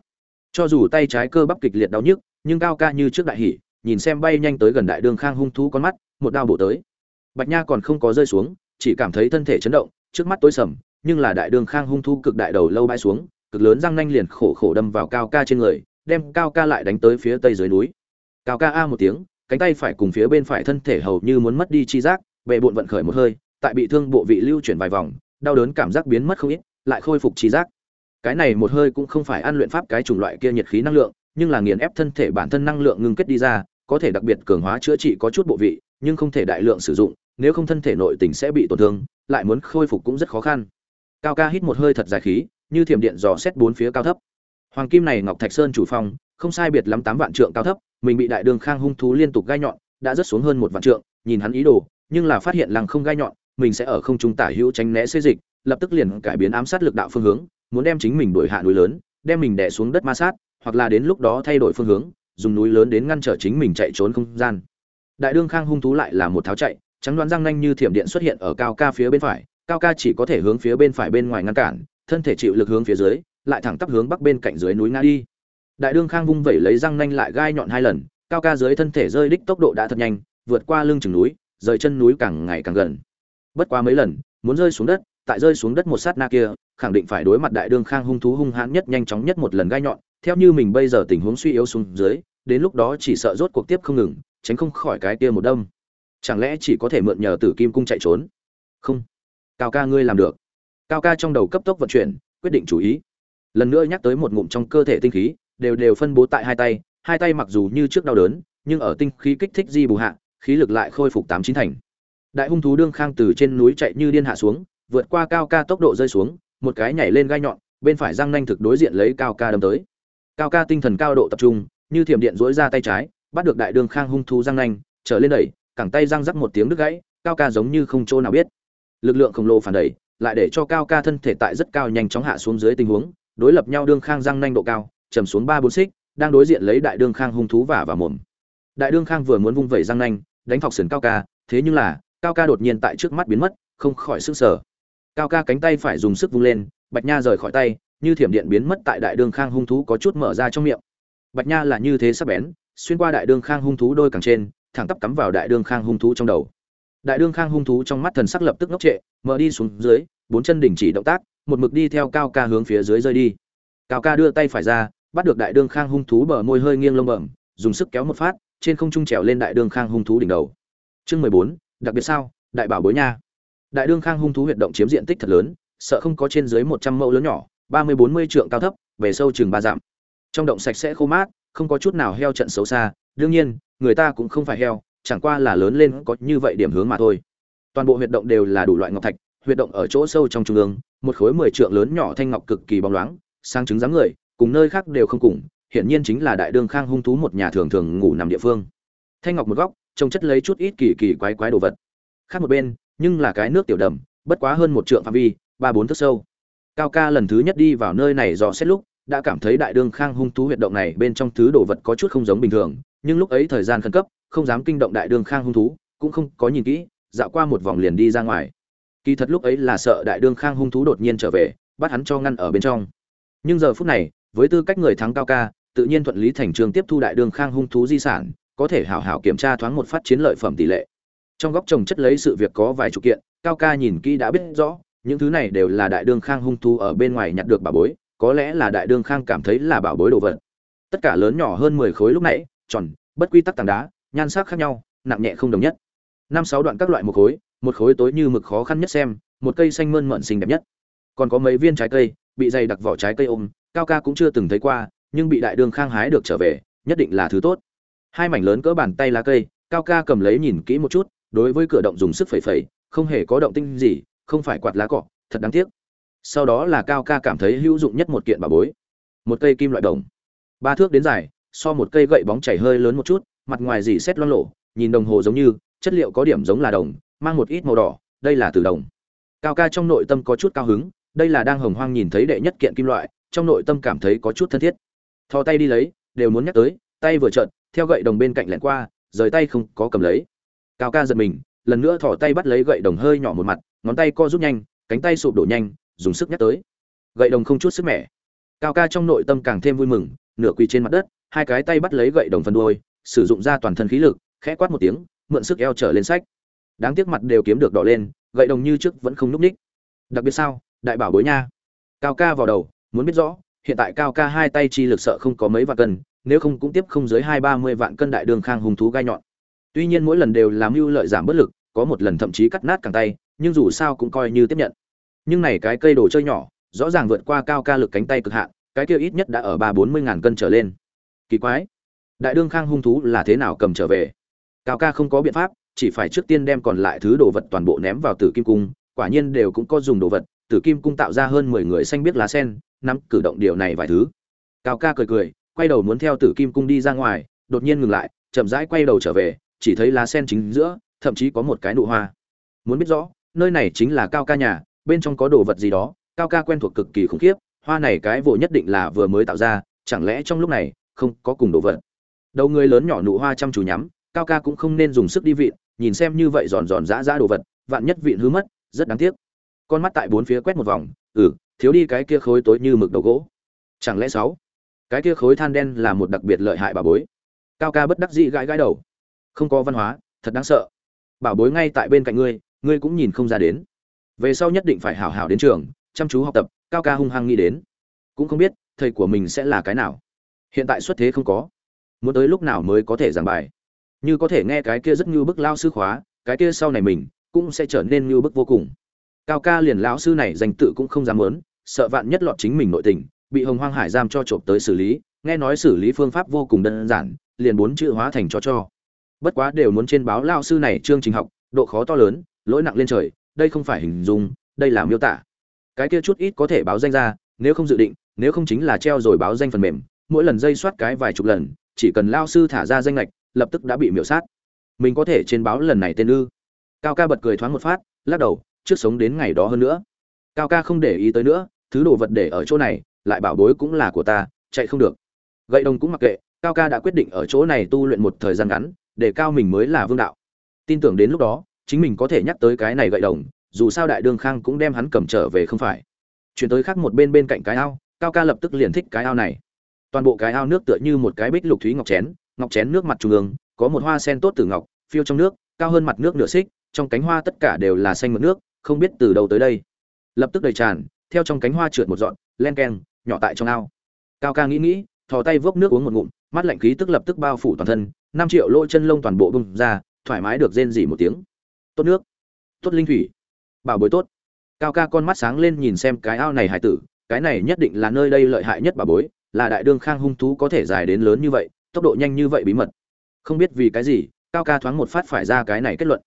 Cho dù tay trái cơ bắp kịch liệt đau nhức, nhưng cao ca như trước đại hỉ, nhìn xem bay nhanh tới gần đại đương khang hung thú con mắt, một đao bổ tới. Bạch nha còn không có rơi xuống, chỉ cảm thấy thân thể chấn động, trước mắt tối sầm nhưng là đại đường khang hung thu cực đại đầu lâu bãi xuống, cực lớn răng nanh liền khổ khổ đâm vào cao ca trên người, đem cao ca lại đánh tới phía tây dưới núi. Cao ca a một tiếng, cánh tay phải cùng phía bên phải thân thể hầu như muốn mất đi chi giác, bệ bộn vận khởi một hơi, tại bị thương bộ vị lưu chuyển vài vòng, đau đớn cảm giác biến mất không ít, lại khôi phục chi giác. Cái này một hơi cũng không phải ăn luyện pháp cái chủng loại kia nhiệt khí năng lượng, nhưng là nghiền ép thân thể bản thân năng lượng ngưng kết đi ra, có thể đặc biệt cường hóa chữa trị có chút bộ vị, nhưng không thể đại lượng sử dụng, nếu không thân thể nội tình sẽ bị tổn thương, lại muốn khôi phục cũng rất khó khăn cao ca hít một hơi thật dài khí, như thiểm điện dò xét bốn phía cao thấp. Hoàng kim này ngọc thạch sơn chủ phong, không sai biệt lắm tám vạn trượng cao thấp, mình bị đại đường khang hung thú liên tục gai nhọn, đã rất xuống hơn một vạn trượng, nhìn hắn ý đồ, nhưng là phát hiện lăng không gai nhọn, mình sẽ ở không trung tả hữu tránh né xê dịch, lập tức liền cải biến ám sát lực đạo phương hướng, muốn đem chính mình đuổi hạ núi lớn, đem mình đè xuống đất ma sát, hoặc là đến lúc đó thay đổi phương hướng, dùng núi lớn đến ngăn trở chính mình chạy trốn không gian. Đại đương khang hung thú lại là một tháo chạy, trắng đoán răng nanh như thiểm điện xuất hiện ở cao ca phía bên phải cao ca chỉ có thể hướng phía bên phải bên ngoài ngăn cản, thân thể chịu lực hướng phía dưới, lại thẳng tắp hướng bắc bên cạnh dưới núi ngã đi. Đại đương khang vung vẩy lấy răng nanh lại gai nhọn hai lần, cao ca dưới thân thể rơi đích tốc độ đã thật nhanh, vượt qua lưng chừng núi, rời chân núi càng ngày càng gần. Bất quá mấy lần, muốn rơi xuống đất, tại rơi xuống đất một sát na kia, khẳng định phải đối mặt đại đương khang hung thú hung hãn nhất nhanh chóng nhất một lần gai nhọn, theo như mình bây giờ tình huống suy yếu xuống dưới, đến lúc đó chỉ sợ rốt cuộc tiếp không ngừng, tránh không khỏi cái kia một đâm. Chẳng lẽ chỉ có thể mượn nhờ tử kim cung chạy trốn? Không cao ca ngươi làm được. Cao ca trong đầu cấp tốc vận chuyển, quyết định chủ ý. Lần nữa nhắc tới một ngụm trong cơ thể tinh khí, đều đều phân bố tại hai tay hai tay mặc dù như trước đau đớn, nhưng ở tinh khí kích thích di bù hạ, khí lực lại khôi phục tám chín thành. Đại hung thú đương khang từ trên núi chạy như điên hạ xuống, vượt qua cao ca tốc độ rơi xuống, một cái nhảy lên gai nhọn, bên phải răng nanh thực đối diện lấy cao ca đâm tới. Cao ca tinh thần cao độ tập trung, như thiểm điện dỗi ra tay trái, bắt được đại đương khang hung thú răng nanh, trở lên đẩy, cẳng tay răng rắc một tiếng đứt gãy, cao ca giống như không chỗ nào biết lực lượng khổng lồ phản đẩy, lại để cho cao ca thân thể tại rất cao nhanh chóng hạ xuống dưới tình huống, đối lập nhau đương khang răng nanh độ cao chầm xuống ba bốn xích, đang đối diện lấy đại đương khang hung thú vả và mồm. Đại đương khang vừa muốn vung vẩy răng nanh, đánh thọc sườn cao ca, thế nhưng là, cao ca đột nhiên tại trước mắt biến mất, không khỏi sức sở cao ca cánh tay phải dùng sức vung lên, bạch nha rời khỏi tay, như thiểm điện biến mất tại đại đương khang hung thú có chút mở ra trong miệng. Bạch nha là như thế sắp bén, xuyên qua đại đương khang hung thú đôi càng trên, thẳng tắp cắm vào đại đương khang hung thú trong đầu đại đương khang hung thú trong mắt thần sắc lập tức ngốc trệ, mở đi xuống dưới, bốn chân đỉnh chỉ động tác, một mực đi theo cao ca hướng phía dưới rơi đi. Cao ca đưa tay phải ra, bắt được đại đương khang hung thú bờ môi hơi nghiêng lông bẩm, dùng sức kéo một phát, trên không trung trèo lên đại đương khang hung thú đỉnh đầu. Chương mười bốn, đặc biệt sao, đại bảo bối nha. Đại đương khang hung thú huyệt động chiếm diện tích thật lớn, sợ không có trên dưới một trăm mẫu lớn nhỏ, ba mươi bốn mươi trượng cao thấp, về sâu chừng ba dặm. Trong động sạch sẽ khô mát, không có chút nào heo trận xấu xa, đương nhiên, người ta cũng không phải heo chẳng qua là lớn lên có như vậy điểm hướng mà thôi. Toàn bộ huyệt động đều là đủ loại ngọc thạch, huyệt động ở chỗ sâu trong trung ương, một khối mười trượng lớn nhỏ thanh ngọc cực kỳ bóng loáng sang chứng dáng người, cùng nơi khác đều không cùng, hiển nhiên chính là đại đương khang hung thú một nhà thường thường ngủ nằm địa phương. Thanh ngọc một góc, trông chất lấy chút ít kỳ kỳ quái quái đồ vật. Khác một bên, nhưng là cái nước tiểu đầm, bất quá hơn một trượng phạm vi, ba bốn thước sâu. Cao ca lần thứ nhất đi vào nơi này dò xét lúc, đã cảm thấy đại đương khang hung thú huyệt động này bên trong thứ đồ vật có chút không giống bình thường, nhưng lúc ấy thời gian khẩn cấp không dám kinh động đại đương khang hung thú, cũng không có nhìn kỹ, dạo qua một vòng liền đi ra ngoài. Kỳ thật lúc ấy là sợ đại đương khang hung thú đột nhiên trở về, bắt hắn cho ngăn ở bên trong. Nhưng giờ phút này, với tư cách người thắng cao ca, tự nhiên thuận lý thành trường tiếp thu đại đương khang hung thú di sản, có thể hảo hảo kiểm tra thoáng một phát chiến lợi phẩm tỷ lệ. Trong góc trồng chất lấy sự việc có vài chục kiện, cao ca nhìn kỹ đã biết rõ, những thứ này đều là đại đương khang hung thú ở bên ngoài nhặt được bảo bối, có lẽ là đại đương khang cảm thấy là bảo bối đồ vật. Tất cả lớn nhỏ hơn mười khối lúc nãy, tròn, bất quy tắc tảng đá nhan sắc khác nhau, nặng nhẹ không đồng nhất. Năm sáu đoạn các loại một khối một khối tối như mực khó khăn nhất xem, một cây xanh mơn mận xinh đẹp nhất. Còn có mấy viên trái cây, bị dày đặc vỏ trái cây ôm, cao ca cũng chưa từng thấy qua, nhưng bị đại đương khang hái được trở về, nhất định là thứ tốt. Hai mảnh lớn cỡ bàn tay lá cây, cao ca cầm lấy nhìn kỹ một chút, đối với cửa động dùng sức phẩy phẩy, không hề có động tinh gì, không phải quạt lá cọ, thật đáng tiếc. Sau đó là cao ca cảm thấy hữu dụng nhất một kiện bà bối. Một cây kim loại đồng. Ba thước đến dài, so một cây gậy bóng chảy hơi lớn một chút mặt ngoài dỉ xét loang lộ, nhìn đồng hồ giống như, chất liệu có điểm giống là đồng, mang một ít màu đỏ, đây là từ đồng. Cao ca trong nội tâm có chút cao hứng, đây là đang hồng hoang nhìn thấy đệ nhất kiện kim loại, trong nội tâm cảm thấy có chút thân thiết. Thò tay đi lấy, đều muốn nhắc tới, tay vừa trợn, theo gậy đồng bên cạnh lẹn qua, rời tay không có cầm lấy. Cao ca giật mình, lần nữa thò tay bắt lấy gậy đồng hơi nhỏ một mặt, ngón tay co rút nhanh, cánh tay sụp đổ nhanh, dùng sức nhắc tới. Gậy đồng không chút sức mẻ. Cao ca trong nội tâm càng thêm vui mừng, nửa quỳ trên mặt đất, hai cái tay bắt lấy gậy đồng phân đuôi sử dụng ra toàn thân khí lực, khẽ quát một tiếng, mượn sức eo trở lên sách. Đáng tiếc mặt đều kiếm được đỏ lên, gậy đồng như trước vẫn không núp ních. Đặc biệt sao, đại bảo bối nha. Cao ca vào đầu, muốn biết rõ, hiện tại cao ca hai tay chi lực sợ không có mấy vạn cân, nếu không cũng tiếp không dưới hai ba mươi vạn cân đại đường khang hùng thú gai nhọn. Tuy nhiên mỗi lần đều làm mưu lợi giảm bất lực, có một lần thậm chí cắt nát càng tay, nhưng dù sao cũng coi như tiếp nhận. Nhưng này cái cây đồ chơi nhỏ, rõ ràng vượt qua cao ca lực cánh tay cực hạn, cái kia ít nhất đã ở ba bốn mươi ngàn cân trở lên. Kỳ quái đại đương khang hung thú là thế nào cầm trở về? Cao ca không có biện pháp, chỉ phải trước tiên đem còn lại thứ đồ vật toàn bộ ném vào tử kim cung, quả nhiên đều cũng có dùng đồ vật, tử kim cung tạo ra hơn mười người xanh biết lá sen, nắm cử động điều này vài thứ. Cao ca cười cười, quay đầu muốn theo tử kim cung đi ra ngoài, đột nhiên ngừng lại, chậm rãi quay đầu trở về, chỉ thấy lá sen chính giữa, thậm chí có một cái nụ hoa. Muốn biết rõ, nơi này chính là cao ca nhà, bên trong có đồ vật gì đó, cao ca quen thuộc cực kỳ khủng khiếp, hoa này cái vội nhất định là vừa mới tạo ra, chẳng lẽ trong lúc này, không có cùng đồ vật? Đầu người lớn nhỏ nụ hoa chăm chú nhắm, cao ca cũng không nên dùng sức đi vịn, nhìn xem như vậy giòn giòn giã giã đồ vật, vạn nhất vịn hư mất, rất đáng tiếc. Con mắt tại bốn phía quét một vòng ừ thiếu đi cái kia khối tối như mực đầu gỗ. Chẳng lẽ sáu? Cái kia khối than đen là một đặc biệt lợi hại bà bối. Cao ca bất đắc dĩ gãi gãi đầu. Không có văn hóa, thật đáng sợ. Bảo bối ngay tại bên cạnh ngươi ngươi cũng nhìn không ra đến. Về sau nhất định phải hảo hảo đến trường, chăm chú học tập, cao ca hung hăng nghĩ đến. Cũng không biết, thầy của mình sẽ là cái nào. Hiện tại xuất thế không có muốn tới lúc nào mới có thể giảng bài. Như có thể nghe cái kia rất như bức lao sư khóa, cái kia sau này mình cũng sẽ trở nên như bức vô cùng. Cao ca liền lão sư này danh tự cũng không dám lớn sợ vạn nhất lọt chính mình nội tình, bị hồng hoang hải giam cho trộm tới xử lý, nghe nói xử lý phương pháp vô cùng đơn giản, liền bốn chữ hóa thành cho cho. Bất quá đều muốn trên báo lao sư này chương trình học, độ khó to lớn, lỗi nặng lên trời, đây không phải hình dung, đây là miêu tả. Cái kia chút ít có thể báo danh ra, nếu không dự định, nếu không chính là treo rồi báo danh phần mềm, mỗi lần dây soát cái vài chục lần chỉ cần lao sư thả ra danh lệch, lập tức đã bị miễu sát. Mình có thể trên báo lần này tên ư? Cao ca bật cười thoáng một phát, lắc đầu, trước sống đến ngày đó hơn nữa. Cao ca không để ý tới nữa, thứ đồ vật để ở chỗ này, lại bảo bối cũng là của ta, chạy không được. Gậy đồng cũng mặc kệ, cao ca đã quyết định ở chỗ này tu luyện một thời gian ngắn, để cao mình mới là vương đạo. Tin tưởng đến lúc đó, chính mình có thể nhắc tới cái này gậy đồng, dù sao đại đương khang cũng đem hắn cầm trở về không phải. Chuyển tới khác một bên bên cạnh cái ao, cao ca lập tức liền thích cái ao này toàn bộ cái ao nước tựa như một cái bích lục thúy ngọc chén ngọc chén nước mặt trung ương, có một hoa sen tốt từ ngọc, phiêu trong nước, cao hơn mặt nước nửa xích, trong cánh hoa tất cả đều là xanh mực nước, không biết từ đâu tới đây. Lập tức đầy tràn, theo trong cánh hoa trượt một dọn len keng, nhỏ tại trong ao. Cao ca nghĩ nghĩ, thò tay vốc nước uống một ngụm, mắt lạnh khí tức lập tức bao phủ toàn thân, năm triệu lỗ chân lông toàn bộ bung ra, thoải mái được rên dỉ một tiếng. Tốt nước, tốt linh thủy, bảo bối tốt. Cao ca con mắt sáng lên nhìn xem cái ao này hải tử, cái này nhất định là nơi đây lợi hại nhất bà bối là đại đương khang hung thú có thể dài đến lớn như vậy, tốc độ nhanh như vậy bí mật. Không biết vì cái gì, cao ca thoáng một phát phải ra cái này kết luận.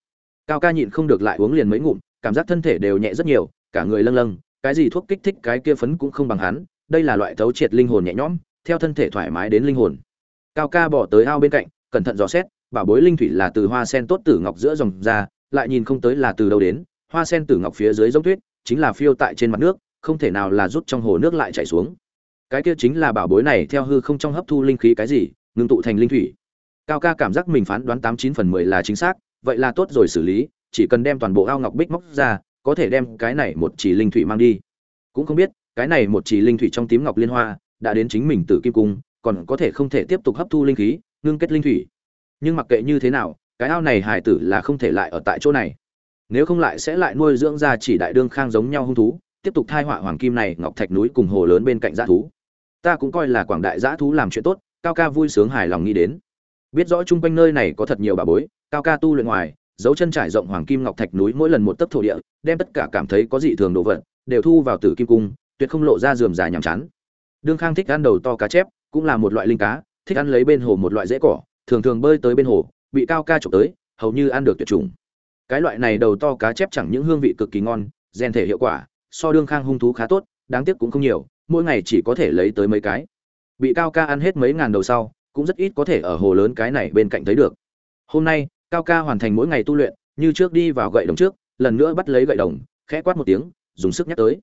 Cao ca nhịn không được lại uống liền mấy ngụm, cảm giác thân thể đều nhẹ rất nhiều, cả người lâng lâng, cái gì thuốc kích thích cái kia phấn cũng không bằng hắn, đây là loại thấu triệt linh hồn nhẹ nhõm, theo thân thể thoải mái đến linh hồn. Cao ca bỏ tới ao bên cạnh, cẩn thận dò xét, bảo bối linh thủy là từ hoa sen tốt tử ngọc giữa dòng ra, lại nhìn không tới là từ đâu đến, hoa sen tử ngọc phía dưới giống tuyết, chính là phiêu tại trên mặt nước, không thể nào là rút trong hồ nước lại chảy xuống cái kia chính là bảo bối này theo hư không trong hấp thu linh khí cái gì, ngưng tụ thành linh thủy. Cao ca cảm giác mình phán đoán tám chín phần mười là chính xác, vậy là tốt rồi xử lý, chỉ cần đem toàn bộ ao ngọc bích móc ra, có thể đem cái này một chỉ linh thủy mang đi. Cũng không biết, cái này một chỉ linh thủy trong tím ngọc liên hoa, đã đến chính mình tử kim cung, còn có thể không thể tiếp tục hấp thu linh khí, ngưng kết linh thủy. Nhưng mặc kệ như thế nào, cái ao này hải tử là không thể lại ở tại chỗ này. Nếu không lại sẽ lại nuôi dưỡng ra chỉ đại đương khang giống nhau hung thú, tiếp tục thai họa hoàng kim này ngọc thạch núi cùng hồ lớn bên cạnh dã thú ta cũng coi là quảng đại giã thú làm chuyện tốt, cao ca vui sướng hài lòng nghĩ đến. Biết rõ chung quanh nơi này có thật nhiều bà bối, cao ca tu luyện ngoài, dấu chân trải rộng hoàng kim ngọc thạch núi mỗi lần một tấc thổ địa, đem tất cả cảm thấy có dị thường đồ vật, đều thu vào tử kim cung, tuyệt không lộ ra dườm dài nhàm chán. Đương khang thích ăn đầu to cá chép, cũng là một loại linh cá, thích ăn lấy bên hồ một loại rễ cỏ, thường thường bơi tới bên hồ, bị cao ca trộm tới, hầu như ăn được tuyệt chủng. Cái loại này đầu to cá chép chẳng những hương vị cực kỳ ngon gen thể hiệu quả, so đương khang hung thú khá tốt, đáng tiếc cũng không nhiều mỗi ngày chỉ có thể lấy tới mấy cái. Bị cao ca ăn hết mấy ngàn đầu sau, cũng rất ít có thể ở hồ lớn cái này bên cạnh thấy được. Hôm nay, cao ca hoàn thành mỗi ngày tu luyện, như trước đi vào gậy đồng trước, lần nữa bắt lấy gậy đồng, khẽ quát một tiếng, dùng sức nhắc tới.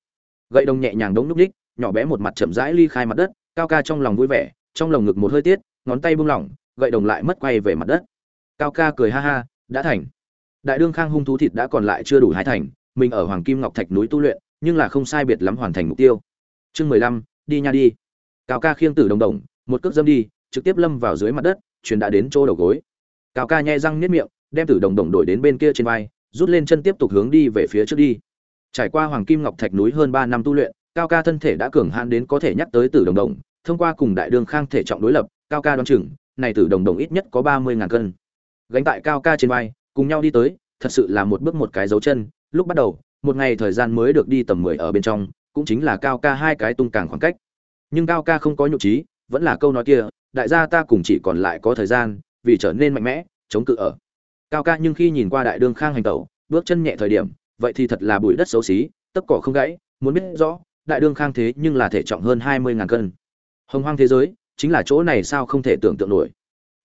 Gậy đồng nhẹ nhàng đống núp ních, nhỏ bé một mặt chậm rãi ly khai mặt đất, cao ca trong lòng vui vẻ, trong lồng ngực một hơi tiết, ngón tay buông lỏng, gậy đồng lại mất quay về mặt đất. Cao ca cười ha ha, đã thành. Đại đương khang hung thú thịt đã còn lại chưa đủ hai thành, mình ở hoàng kim ngọc thạch núi tu luyện, nhưng là không sai biệt lắm hoàn thành mục tiêu chương mười lăm, đi nha đi. Cao ca khiêng tử đồng đồng, một cước dâm đi, trực tiếp lâm vào dưới mặt đất truyền đã đến chỗ đầu gối. Cao ca nhai răng nếp miệng, đem tử đồng đồng đổi đến bên kia trên vai, rút lên chân tiếp tục hướng đi về phía trước đi. Trải qua hoàng kim ngọc thạch núi hơn ba năm tu luyện, cao ca thân thể đã cường hãn đến có thể nhắc tới tử đồng đồng, thông qua cùng đại đương khang thể trọng đối lập, cao ca đoán chừng, này tử đồng đồng ít nhất có ba mươi ngàn cân. Gánh tại cao ca trên vai, cùng nhau đi tới, thật sự là một bước một cái dấu chân. Lúc bắt đầu, một ngày thời gian mới được đi tầm mười ở bên trong cũng chính là cao ca hai cái tung càng khoảng cách. Nhưng cao ca không có nhục trí, vẫn là câu nói kia, đại gia ta cùng chỉ còn lại có thời gian, vì trở nên mạnh mẽ, chống cự ở. Cao ca nhưng khi nhìn qua đại đương khang hành tẩu, bước chân nhẹ thời điểm, vậy thì thật là bụi đất xấu xí, tấp cỏ không gãy, muốn biết rõ, đại đương khang thế nhưng là thể trọng hơn hai mươi ngàn cân. Hồng hoang thế giới, chính là chỗ này sao không thể tưởng tượng nổi.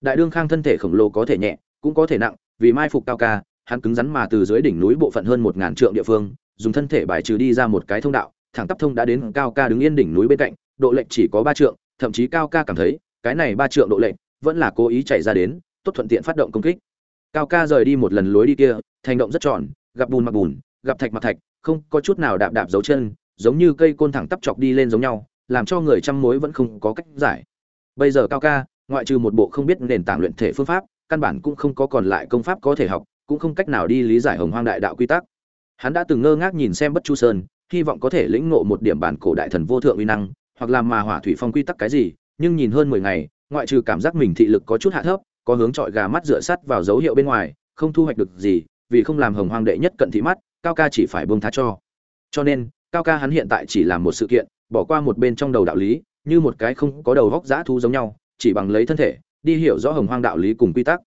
Đại đương khang thân thể khổng lồ có thể nhẹ, cũng có thể nặng, vì mai phục cao ca, hắn cứng rắn mà từ dưới đỉnh núi bộ phận hơn một ngàn trượng địa phương, dùng thân thể bài trừ đi ra một cái thông đạo thẳng tắp thông đã đến cao ca đứng yên đỉnh núi bên cạnh, độ lệch chỉ có ba trượng, thậm chí cao ca cảm thấy, cái này ba trượng độ lệch, vẫn là cố ý chạy ra đến, tốt thuận tiện phát động công kích. Cao ca rời đi một lần lối đi kia, thành động rất tròn, gặp bùn mặc bùn, gặp thạch mặc thạch, không có chút nào đạp đạp dấu chân, giống như cây côn thẳng tắp chọc đi lên giống nhau, làm cho người chăm mối vẫn không có cách giải. Bây giờ cao ca, ngoại trừ một bộ không biết nền tảng luyện thể phương pháp, căn bản cũng không có còn lại công pháp có thể học, cũng không cách nào đi lý giải hồng hoang đại đạo quy tắc. Hắn đã từng ngơ ngác nhìn xem bất chu sơn hy vọng có thể lĩnh ngộ một điểm bản cổ đại thần vô thượng uy năng, hoặc làm mà hỏa thủy phong quy tắc cái gì, nhưng nhìn hơn mười ngày, ngoại trừ cảm giác mình thị lực có chút hạ thấp, có hướng trọi gà mắt dựa sắt vào dấu hiệu bên ngoài, không thu hoạch được gì, vì không làm hồng hoang đệ nhất cận thị mắt, cao ca chỉ phải buông tha cho. Cho nên, cao ca hắn hiện tại chỉ làm một sự kiện, bỏ qua một bên trong đầu đạo lý, như một cái không có đầu góc dã thu giống nhau, chỉ bằng lấy thân thể, đi hiểu rõ hồng hoang đạo lý cùng quy tắc.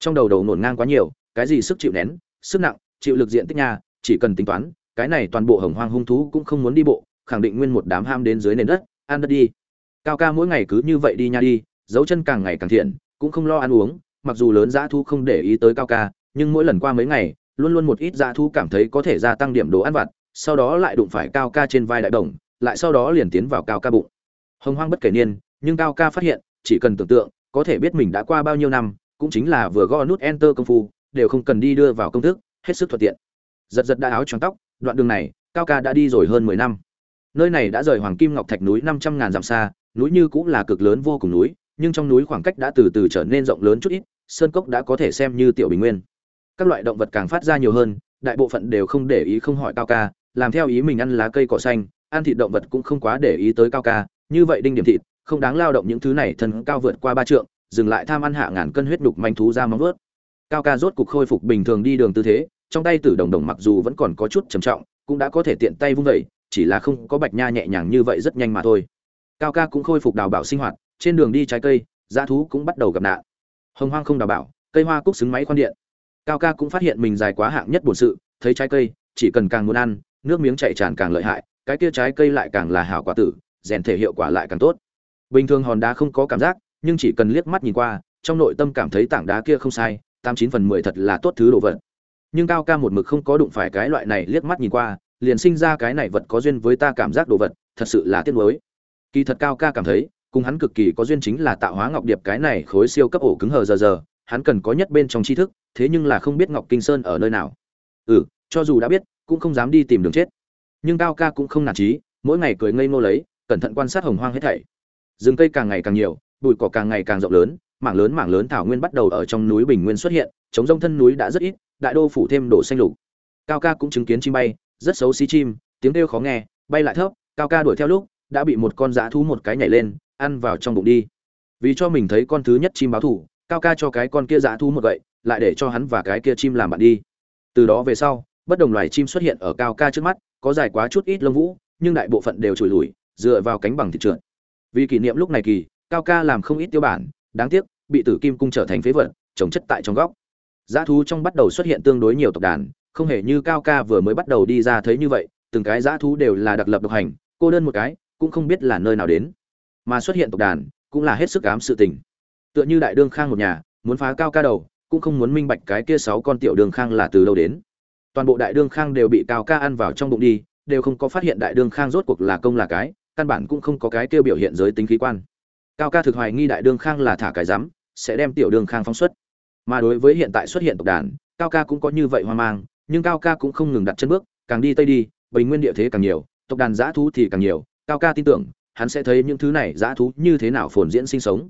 Trong đầu đầu nổn ngang quá nhiều, cái gì sức chịu nén, sức nặng, chịu lực diện tích nhà, chỉ cần tính toán cái này toàn bộ hồng hoang hung thú cũng không muốn đi bộ, khẳng định nguyên một đám ham đến dưới nền đất, ăn đất đi. Cao ca mỗi ngày cứ như vậy đi nha đi, dấu chân càng ngày càng thiện, cũng không lo ăn uống, mặc dù lớn dã thu không để ý tới cao ca, nhưng mỗi lần qua mấy ngày, luôn luôn một ít dã thu cảm thấy có thể gia tăng điểm đồ ăn vặt, sau đó lại đụng phải cao ca trên vai đại đồng, lại sau đó liền tiến vào cao ca bụng. Hồng hoang bất kể niên, nhưng cao ca phát hiện, chỉ cần tưởng tượng, có thể biết mình đã qua bao nhiêu năm, cũng chính là vừa gõ nút enter công phu, đều không cần đi đưa vào công thức, hết sức thuận tiện. Giật giật đã áo choàng tóc đoạn đường này, cao ca đã đi rồi hơn mười năm. Nơi này đã rời hoàng kim ngọc thạch núi năm trăm ngàn dặm xa, núi như cũng là cực lớn vô cùng núi, nhưng trong núi khoảng cách đã từ từ trở nên rộng lớn chút ít, sơn cốc đã có thể xem như tiểu bình nguyên. Các loại động vật càng phát ra nhiều hơn, đại bộ phận đều không để ý không hỏi cao ca, làm theo ý mình ăn lá cây cỏ xanh, ăn thịt động vật cũng không quá để ý tới cao ca, như vậy đinh điểm thịt, không đáng lao động những thứ này thân cao vượt qua ba trượng, dừng lại tham ăn hạ ngàn cân huyết đục manh thú ra móng vớt cao ca rốt cục khôi phục bình thường đi đường tư thế trong tay tử đồng đồng mặc dù vẫn còn có chút trầm trọng, cũng đã có thể tiện tay vung vẩy chỉ là không có bạch nha nhẹ nhàng như vậy rất nhanh mà thôi. Cao ca cũng khôi phục đào bảo sinh hoạt, trên đường đi trái cây, dã thú cũng bắt đầu gặp nạn. Hồng hoang không đào bảo, cây hoa cúc xứng máy khoan điện. Cao ca cũng phát hiện mình dài quá hạng nhất bổn sự, thấy trái cây, chỉ cần càng muốn ăn, nước miếng chảy tràn càng lợi hại, cái kia trái cây lại càng là hảo quả tử, rèn thể hiệu quả lại càng tốt. Bình thường hòn đá không có cảm giác, nhưng chỉ cần liếc mắt nhìn qua, trong nội tâm cảm thấy tảng đá kia không sai, tám chín phần mười thật là tốt thứ đồ vật nhưng cao ca một mực không có đụng phải cái loại này liếc mắt nhìn qua, liền sinh ra cái này vật có duyên với ta cảm giác đồ vật, thật sự là tiếc nuối. Kỳ thật cao ca cảm thấy, cùng hắn cực kỳ có duyên chính là tạo hóa ngọc điệp cái này khối siêu cấp ổ cứng hờ giờ giờ, hắn cần có nhất bên trong tri thức, thế nhưng là không biết ngọc kinh sơn ở nơi nào. Ừ cho dù đã biết, cũng không dám đi tìm đường chết. Nhưng cao ca cũng không nản trí mỗi ngày cười ngây ngô lấy, cẩn thận quan sát hồng hoang hết thảy. Rừng cây càng ngày càng nhiều, bụi cỏ càng ngày càng rộng lớn, mảng lớn mảng lớn thảo nguyên bắt đầu ở trong núi bình nguyên xuất hiện chống rông thân núi đã rất ít đại đô phủ thêm đổ xanh lục. Cao ca cũng chứng kiến chim bay, rất xấu xí chim, tiếng kêu khó nghe, bay lại thấp, cao ca đuổi theo lúc, đã bị một con dã thú một cái nhảy lên, ăn vào trong bụng đi. Vì cho mình thấy con thứ nhất chim báo thủ, cao ca cho cái con kia dã thú một gậy, lại để cho hắn và cái kia chim làm bạn đi. Từ đó về sau, bất đồng loài chim xuất hiện ở cao ca trước mắt, có dài quá chút ít lông vũ, nhưng đại bộ phận đều trùi lùi, dựa vào cánh bằng thịt trượt. Vì kỷ niệm lúc này kỳ, cao ca làm không ít tiêu bản, đáng tiếc, bị tử kim cung trở thành phế vật trồng chất tại trong góc. Giá thú trong bắt đầu xuất hiện tương đối nhiều tộc đàn, không hề như Cao Ca vừa mới bắt đầu đi ra thấy như vậy, từng cái giá thú đều là đặc lập độc hành, cô đơn một cái, cũng không biết là nơi nào đến. Mà xuất hiện tộc đàn, cũng là hết sức ám sự tình. Tựa như đại đương khang một nhà, muốn phá Cao Ca đầu, cũng không muốn minh bạch cái kia sáu con tiểu đường khang là từ đâu đến. Toàn bộ đại đương khang đều bị Cao Ca ăn vào trong bụng đi, đều không có phát hiện đại đương khang rốt cuộc là công là cái, căn bản cũng không có cái kia biểu hiện giới tính khí quan. Cao Ca thực hoài nghi đại đương khang là thả cái rắm, sẽ đem tiểu đương khang phóng xuất mà đối với hiện tại xuất hiện tộc đàn, cao ca cũng có như vậy hoang mang, nhưng cao ca cũng không ngừng đặt chân bước, càng đi tây đi, bình nguyên địa thế càng nhiều, tộc đàn dã thú thì càng nhiều, cao ca tin tưởng, hắn sẽ thấy những thứ này dã thú như thế nào phồn diễn sinh sống.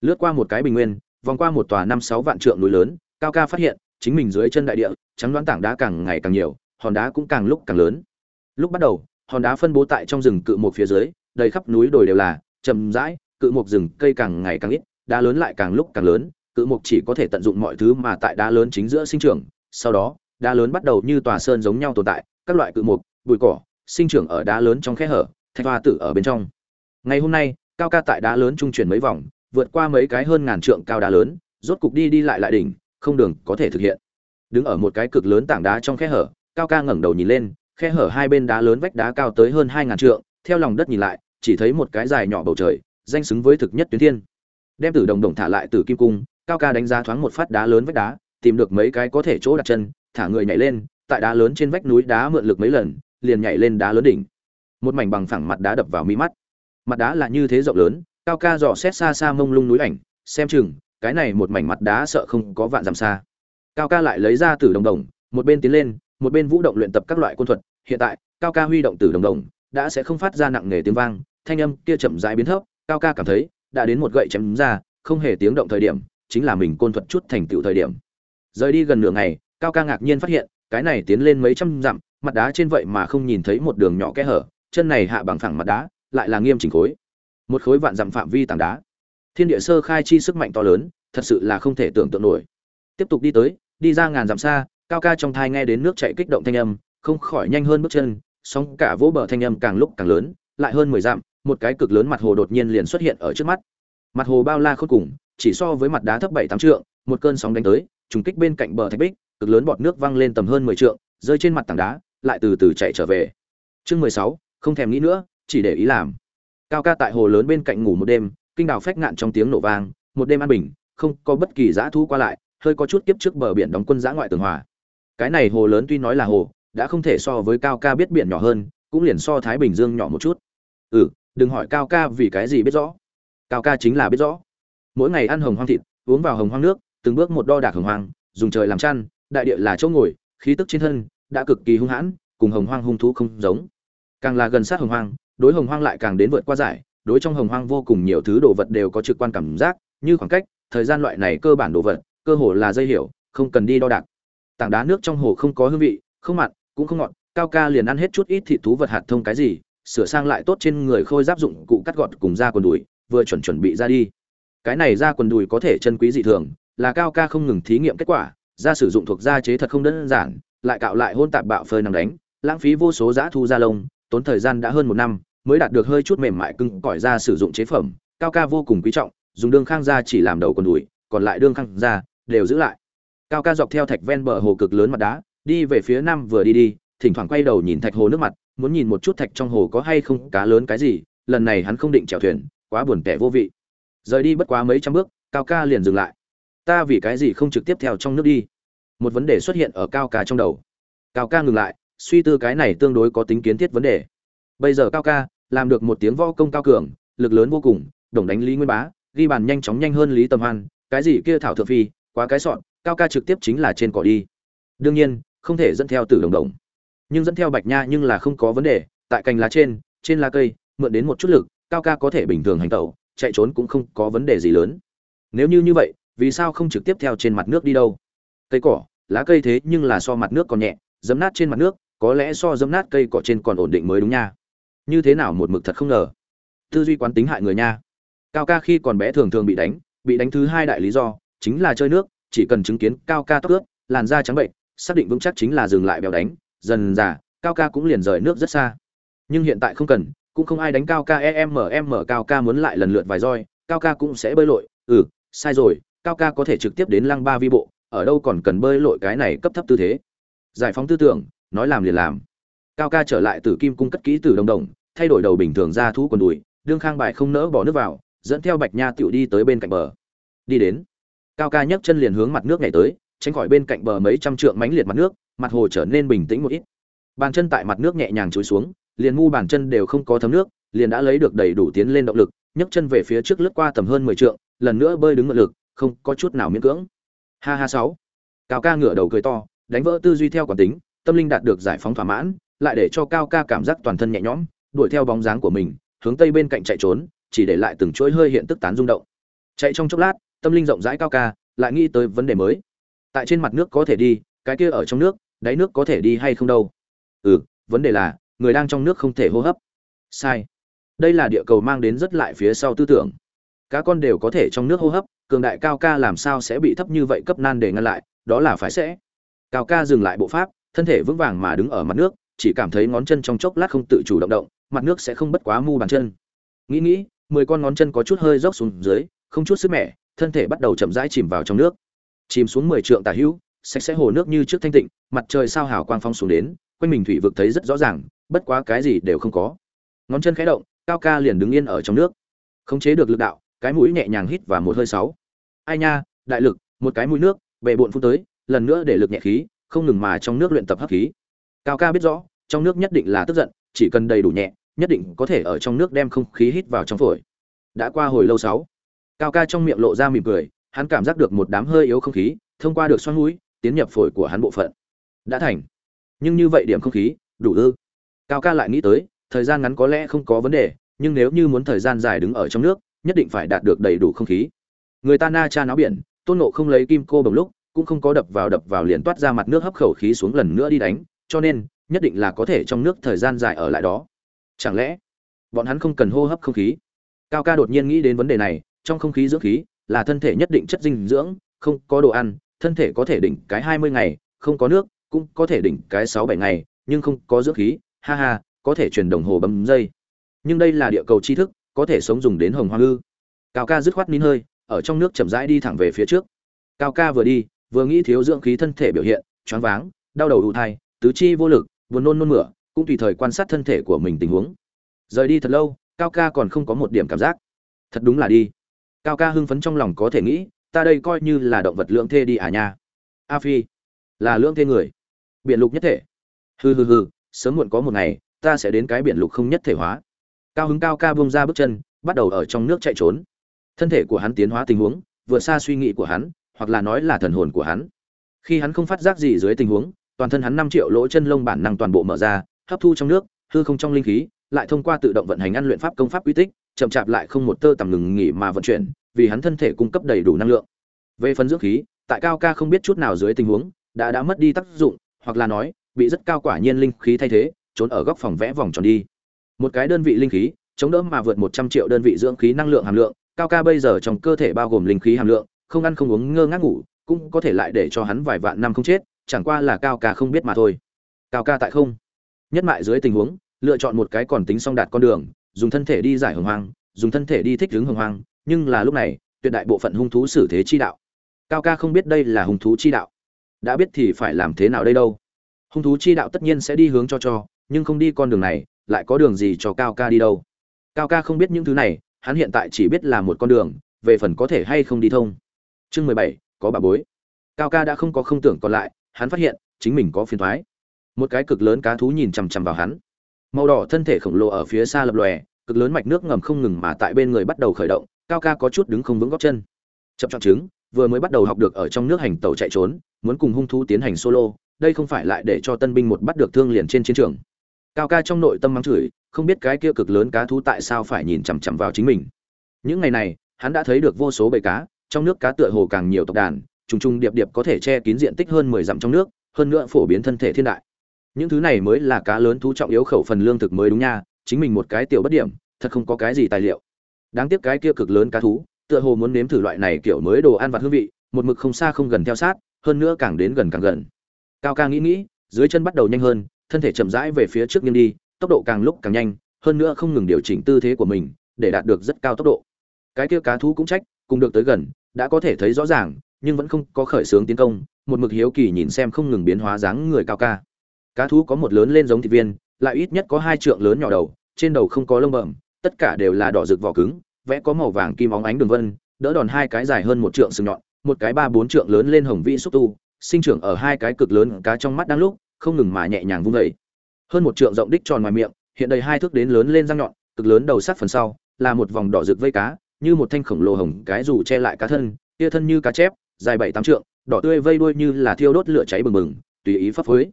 Lướt qua một cái bình nguyên, vòng qua một tòa năm sáu vạn trượng núi lớn, cao ca phát hiện, chính mình dưới chân đại địa, trắng đoán tảng đá càng ngày càng nhiều, hòn đá cũng càng lúc càng lớn. Lúc bắt đầu, hòn đá phân bố tại trong rừng cự một phía dưới, đầy khắp núi đồi đều là chầm rãi, cự một rừng cây càng ngày càng ít, đá lớn lại càng lúc càng lớn cự mục chỉ có thể tận dụng mọi thứ mà tại đá lớn chính giữa sinh trưởng, sau đó, đá lớn bắt đầu như tòa sơn giống nhau tồn tại, các loại cự mục bụi cỏ, sinh trưởng ở đá lớn trong khe hở, thạch hoa tử ở bên trong. Ngày hôm nay, cao ca tại đá lớn trung chuyển mấy vòng, vượt qua mấy cái hơn ngàn trượng cao đá lớn, rốt cục đi đi lại lại đỉnh, không đường có thể thực hiện. Đứng ở một cái cực lớn tảng đá trong khe hở, cao ca ngẩng đầu nhìn lên, khe hở hai bên đá lớn vách đá cao tới hơn hai ngàn trượng, theo lòng đất nhìn lại, chỉ thấy một cái dài nhỏ bầu trời, danh xứng với thực nhất tuyến thiên. Đem tử đồng đồng thả lại từ kim cung cao ca đánh giá thoáng một phát đá lớn vách đá, tìm được mấy cái có thể chỗ đặt chân, thả người nhảy lên, tại đá lớn trên vách núi đá mượn lực mấy lần, liền nhảy lên đá lớn đỉnh. Một mảnh bằng phẳng mặt đá đập vào mi mắt. Mặt đá là như thế rộng lớn, cao ca dò xét xa xa mông lung núi ảnh, xem chừng, cái này một mảnh mặt đá sợ không có vạn dặm xa. Cao ca lại lấy ra tử đồng đồng, một bên tiến lên, một bên vũ động luyện tập các loại quân thuật. Hiện tại, cao ca huy động tử đồng đồng, đã sẽ không phát ra nặng nề tiếng vang, thanh âm kia chậm rãi biến thấp, cao ca cảm thấy, đã đến một gậy chém ra, không hề tiếng động thời điểm chính là mình côn thuật chút thành tựu thời điểm. Rời đi gần nửa ngày, cao ca ngạc nhiên phát hiện, cái này tiến lên mấy trăm dặm, mặt đá trên vậy mà không nhìn thấy một đường nhỏ kẽ hở, chân này hạ bằng phẳng mặt đá, lại là nghiêm chỉnh khối. Một khối vạn dặm phạm vi tảng đá. Thiên địa sơ khai chi sức mạnh to lớn, thật sự là không thể tưởng tượng nổi. Tiếp tục đi tới, đi ra ngàn dặm xa, cao ca trong thai nghe đến nước chảy kích động thanh âm, không khỏi nhanh hơn bước chân, sóng cả vỗ bờ thanh âm càng lúc càng lớn, lại hơn mười dặm, một cái cực lớn mặt hồ đột nhiên liền xuất hiện ở trước mắt. Mặt hồ bao la khôn cùng chỉ so với mặt đá thấp bảy tám trượng, một cơn sóng đánh tới, trùng kích bên cạnh bờ thạch bích, cực lớn bọt nước văng lên tầm hơn mười trượng, rơi trên mặt tảng đá, lại từ từ chạy trở về. Chương mười sáu, không thèm nghĩ nữa, chỉ để ý làm. Cao ca tại hồ lớn bên cạnh ngủ một đêm, kinh đào phách ngạn trong tiếng nổ vang, một đêm an bình, không có bất kỳ dã thu qua lại, hơi có chút kiếp trước bờ biển đóng quân giã ngoại tường hòa. Cái này hồ lớn tuy nói là hồ, đã không thể so với cao ca biết biển nhỏ hơn, cũng liền so thái bình dương nhỏ một chút. Ừ đừng hỏi cao ca vì cái gì biết rõ. Cao ca chính là biết rõ mỗi ngày ăn hồng hoang thịt, uống vào hồng hoang nước, từng bước một đo đạc hồng hoang, dùng trời làm chăn, đại địa là chỗ ngồi, khí tức trên thân đã cực kỳ hung hãn, cùng hồng hoang hung thú không giống. Càng là gần sát hồng hoang, đối hồng hoang lại càng đến vượt qua giải, đối trong hồng hoang vô cùng nhiều thứ đồ vật đều có trực quan cảm giác, như khoảng cách, thời gian loại này cơ bản đồ vật, cơ hồ là dây hiểu, không cần đi đo đạc. Tảng đá nước trong hồ không có hương vị, không mặn, cũng không ngọt, cao ca liền ăn hết chút ít thịt thú vật hạt thông cái gì, sửa sang lại tốt trên người khôi giáp dụng cụ cắt gọt cùng da quần đùi, vừa chuẩn chuẩn bị ra đi cái này da quần đùi có thể chân quý dị thường, là cao ca không ngừng thí nghiệm kết quả da sử dụng thuộc da chế thật không đơn giản, lại cạo lại hôn tạp bạo phơi nằm đánh, lãng phí vô số giã thu da lông, tốn thời gian đã hơn một năm, mới đạt được hơi chút mềm mại cưng cỏi da sử dụng chế phẩm, cao ca vô cùng quý trọng, dùng đương khang da chỉ làm đầu quần đùi, còn lại đương khang da đều giữ lại. Cao ca dọc theo thạch ven bờ hồ cực lớn mặt đá, đi về phía nam vừa đi đi, thỉnh thoảng quay đầu nhìn thạch hồ nước mặt, muốn nhìn một chút thạch trong hồ có hay không, cá lớn cái gì, lần này hắn không định chèo thuyền, quá buồn tẻ vô vị rời đi bất quá mấy trăm bước, cao ca liền dừng lại. Ta vì cái gì không trực tiếp theo trong nước đi? Một vấn đề xuất hiện ở cao ca trong đầu. Cao ca ngừng lại, suy tư cái này tương đối có tính kiến thiết vấn đề. Bây giờ cao ca, làm được một tiếng võ công cao cường, lực lớn vô cùng, đồng đánh lý nguyên bá, ghi bàn nhanh chóng nhanh hơn lý tầm hoan, cái gì kia thảo thượng phi, quá cái sọn, cao ca trực tiếp chính là trên cỏ đi. Đương nhiên, không thể dẫn theo tử đồng đồng. Nhưng dẫn theo bạch nha nhưng là không có vấn đề, tại cành lá trên trên lá cây, mượn đến một chút lực, cao ca có thể bình thường hành tẩu chạy trốn cũng không có vấn đề gì lớn. Nếu như như vậy, vì sao không trực tiếp theo trên mặt nước đi đâu? Cây cỏ, lá cây thế nhưng là so mặt nước còn nhẹ, dấm nát trên mặt nước, có lẽ so dấm nát cây cỏ trên còn ổn định mới đúng nha. Như thế nào một mực thật không ngờ. Tư duy quán tính hại người nha. Cao ca khi còn bé thường thường bị đánh bị đánh thứ hai đại lý do, chính là chơi nước, chỉ cần chứng kiến cao ca tóc ướt, làn da trắng bệnh, xác định vững chắc chính là dừng lại bèo đánh, dần dà, cao ca cũng liền rời nước rất xa. Nhưng hiện tại không cần cũng không ai đánh cao ca, em em cao ca muốn lại lần lượt vài roi, cao ca cũng sẽ bơi lội. Ừ sai rồi, cao ca có thể trực tiếp đến lăng ba vi bộ, ở đâu còn cần bơi lội cái này cấp thấp tư thế. Giải phóng tư tưởng, nói làm liền làm. Cao ca trở lại từ kim cung cất kỹ từ đồng đồng, thay đổi đầu bình thường ra thú quần đùi, đương khang bài không nỡ bỏ nước vào, dẫn theo bạch nha tựu đi tới bên cạnh bờ. Đi đến, cao ca nhấc chân liền hướng mặt nước nhảy tới, tránh khỏi bên cạnh bờ mấy trăm trượng mánh liệt mặt nước, mặt hồ trở nên bình tĩnh một ít. Bàn chân tại mặt nước nhẹ nhàng chối xuống liền mu bàn chân đều không có thấm nước, liền đã lấy được đầy đủ tiến lên động lực, nhấc chân về phía trước lướt qua tầm hơn mười trượng, lần nữa bơi đứng mượn lực, không có chút nào miễn cưỡng. Ha ha sáu. Cao ca ngửa đầu cười to, đánh vỡ tư duy theo quán tính, tâm linh đạt được giải phóng thỏa mãn, lại để cho cao ca cảm giác toàn thân nhẹ nhõm, đuổi theo bóng dáng của mình, hướng tây bên cạnh chạy trốn, chỉ để lại từng chuỗi hơi hiện tức tán rung động. Chạy trong chốc lát, tâm linh rộng rãi cao ca, lại nghĩ tới vấn đề mới. Tại trên mặt nước có thể đi, cái kia ở trong nước, đáy nước có thể đi hay không đâu? Ừ vấn đề là người đang trong nước không thể hô hấp. Sai. Đây là địa cầu mang đến rất lại phía sau tư tưởng. Cá con đều có thể trong nước hô hấp, cường đại cao ca làm sao sẽ bị thấp như vậy cấp nan để ngăn lại, đó là phải sẽ. Cao ca dừng lại bộ pháp, thân thể vững vàng mà đứng ở mặt nước, chỉ cảm thấy ngón chân trong chốc lát không tự chủ động động, mặt nước sẽ không bất quá mu bàn chân. Nghĩ nghĩ, mười con ngón chân có chút hơi dốc xuống dưới, không chút sức mẻ, thân thể bắt đầu chậm rãi chìm vào trong nước. Chìm xuống mười trượng tà hữu, sạch sẽ hồ nước như trước thanh tịnh, mặt trời sao hào quang phong xuống đến, quanh mình thủy vực thấy rất rõ ràng bất quá cái gì đều không có. Ngón chân khẽ động, cao ca liền đứng yên ở trong nước. Khống chế được lực đạo, cái mũi nhẹ nhàng hít và một hơi sáu. Ai nha, đại lực, một cái mũi nước, bệ bộn phun tới, lần nữa để lực nhẹ khí, không ngừng mà trong nước luyện tập hấp khí. Cao ca biết rõ, trong nước nhất định là tức giận, chỉ cần đầy đủ nhẹ, nhất định có thể ở trong nước đem không khí hít vào trong phổi. Đã qua hồi lâu sáu. Cao ca trong miệng lộ ra mỉm cười, hắn cảm giác được một đám hơi yếu không khí, thông qua được xoắn mũi, tiến nhập phổi của hắn bộ phận. Đã thành. Nhưng như vậy điểm không khí, đủ ư? Cao ca lại nghĩ tới, thời gian ngắn có lẽ không có vấn đề, nhưng nếu như muốn thời gian dài đứng ở trong nước, nhất định phải đạt được đầy đủ không khí. Người ta na cha náo biển, tôn nộ không lấy kim cô bồng lúc, cũng không có đập vào đập vào liền toát ra mặt nước hấp khẩu khí xuống lần nữa đi đánh, cho nên, nhất định là có thể trong nước thời gian dài ở lại đó. Chẳng lẽ, bọn hắn không cần hô hấp không khí? Cao ca đột nhiên nghĩ đến vấn đề này, trong không khí dưỡng khí, là thân thể nhất định chất dinh dưỡng, không có đồ ăn, thân thể có thể đỉnh cái hai mươi ngày, không có nước, cũng có thể đỉnh cái sáu bảy ngày, nhưng không có dưỡng khí ha ha, có thể chuyển đồng hồ bấm dây. Nhưng đây là địa cầu tri thức, có thể sống dùng đến hồng hoa ngư cao ca dứt khoát nín hơi, ở trong nước chậm rãi đi thẳng về phía trước. Cao ca vừa đi, vừa nghĩ thiếu dưỡng khí thân thể biểu hiện, choáng váng, đau đầu ù thai, tứ chi vô lực, buồn nôn nôn mửa, cũng tùy thời quan sát thân thể của mình tình huống. Rời đi thật lâu, cao ca còn không có một điểm cảm giác. Thật đúng là đi. Cao ca hưng phấn trong lòng có thể nghĩ, ta đây coi như là động vật lưỡng thê đi à nha. A phi, là lưỡng thê người. Biện lục nhất thể. Hừ hừ hừ sớm muộn có một ngày, ta sẽ đến cái biển lục không nhất thể hóa. Cao hứng cao ca bông ra bước chân, bắt đầu ở trong nước chạy trốn. Thân thể của hắn tiến hóa tình huống, vượt xa suy nghĩ của hắn, hoặc là nói là thần hồn của hắn. Khi hắn không phát giác gì dưới tình huống, toàn thân hắn năm triệu lỗ chân lông bản năng toàn bộ mở ra, hấp thu trong nước, hư không trong linh khí, lại thông qua tự động vận hành ăn luyện pháp công pháp quy tích, chậm chạp lại không một tơ tầm ngừng nghỉ mà vận chuyển, vì hắn thân thể cung cấp đầy đủ năng lượng. Về phần dưỡng khí, tại cao ca không biết chút nào dưới tình huống, đã đã mất đi tác dụng, hoặc là nói bị rất cao quả nhiên linh khí thay thế, trốn ở góc phòng vẽ vòng tròn đi. Một cái đơn vị linh khí, chống đỡ mà vượt một trăm triệu đơn vị dưỡng khí năng lượng hàm lượng, cao ca bây giờ trong cơ thể bao gồm linh khí hàm lượng, không ăn không uống, ngơ ngác ngủ, cũng có thể lại để cho hắn vài vạn năm không chết, chẳng qua là cao ca không biết mà thôi. Cao ca tại không? Nhất mại dưới tình huống, lựa chọn một cái còn tính song đạt con đường, dùng thân thể đi giải hồng hoang, dùng thân thể đi thích hướng hồng hoang, nhưng là lúc này, tuyệt đại bộ phận hung thú xử thế chi đạo. Cao ca không biết đây là hung thú chi đạo. Đã biết thì phải làm thế nào đây đâu? Hung thú chi đạo tất nhiên sẽ đi hướng cho cho, nhưng không đi con đường này, lại có đường gì cho cao ca đi đâu? Cao ca không biết những thứ này, hắn hiện tại chỉ biết là một con đường, về phần có thể hay không đi thông. Chương mười bảy, có bà bối. Cao ca đã không có không tưởng còn lại, hắn phát hiện, chính mình có phiền thoái. Một cái cực lớn cá thú nhìn chằm chằm vào hắn. Màu đỏ thân thể khổng lồ ở phía xa lập lòe, cực lớn mạch nước ngầm không ngừng mà tại bên người bắt đầu khởi động, cao ca có chút đứng không vững góc chân. Chậm chọn chứng vừa mới bắt đầu học được ở trong nước hành tàu chạy trốn, muốn cùng hung thú tiến hành solo đây không phải lại để cho tân binh một bắt được thương liền trên chiến trường. Cao ca trong nội tâm mắng chửi, không biết cái kia cực lớn cá thú tại sao phải nhìn chằm chằm vào chính mình. Những ngày này, hắn đã thấy được vô số bầy cá, trong nước cá tựa hồ càng nhiều tộc đàn, trùng trùng điệp điệp có thể che kín diện tích hơn mười dặm trong nước, hơn nữa phổ biến thân thể thiên đại. Những thứ này mới là cá lớn thú trọng yếu khẩu phần lương thực mới đúng nha, chính mình một cái tiểu bất điểm, thật không có cái gì tài liệu. Đáng tiếc cái kia cực lớn cá thú, tựa hồ muốn nếm thử loại này kiểu mới đồ ăn vặt hương vị, một mực không xa không gần theo sát, hơn nữa càng đến gần càng gần cao ca nghĩ nghĩ, dưới chân bắt đầu nhanh hơn, thân thể chậm rãi về phía trước nghiêng đi, tốc độ càng lúc càng nhanh, hơn nữa không ngừng điều chỉnh tư thế của mình, để đạt được rất cao tốc độ. Cái kia cá thú cũng trách, cùng được tới gần, đã có thể thấy rõ ràng, nhưng vẫn không có khởi xướng tiến công, một mực hiếu kỳ nhìn xem không ngừng biến hóa dáng người cao ca. Cá thú có một lớn lên giống thịt viên, lại ít nhất có hai trượng lớn nhỏ đầu, trên đầu không có lông bẩm, tất cả đều là đỏ rực vỏ cứng, vẽ có màu vàng kim óng ánh đường vân, đỡ đòn hai cái dài hơn một trượng sừng nhọn, một cái ba bốn trượng lớn lên hồng vĩ xúc tu sinh trưởng ở hai cái cực lớn cá trong mắt đang lúc, không ngừng mà nhẹ nhàng vung vẩy hơn một trượng rộng đích tròn ngoài miệng, hiện đầy hai thước đến lớn lên răng nhọn, cực lớn đầu sát phần sau, là một vòng đỏ rực vây cá, như một thanh khổng lồ hồng cái dù che lại cá thân, tia thân như cá chép, dài bảy tám trượng, đỏ tươi vây đuôi như là thiêu đốt lửa cháy bừng bừng, tùy ý phấp phới.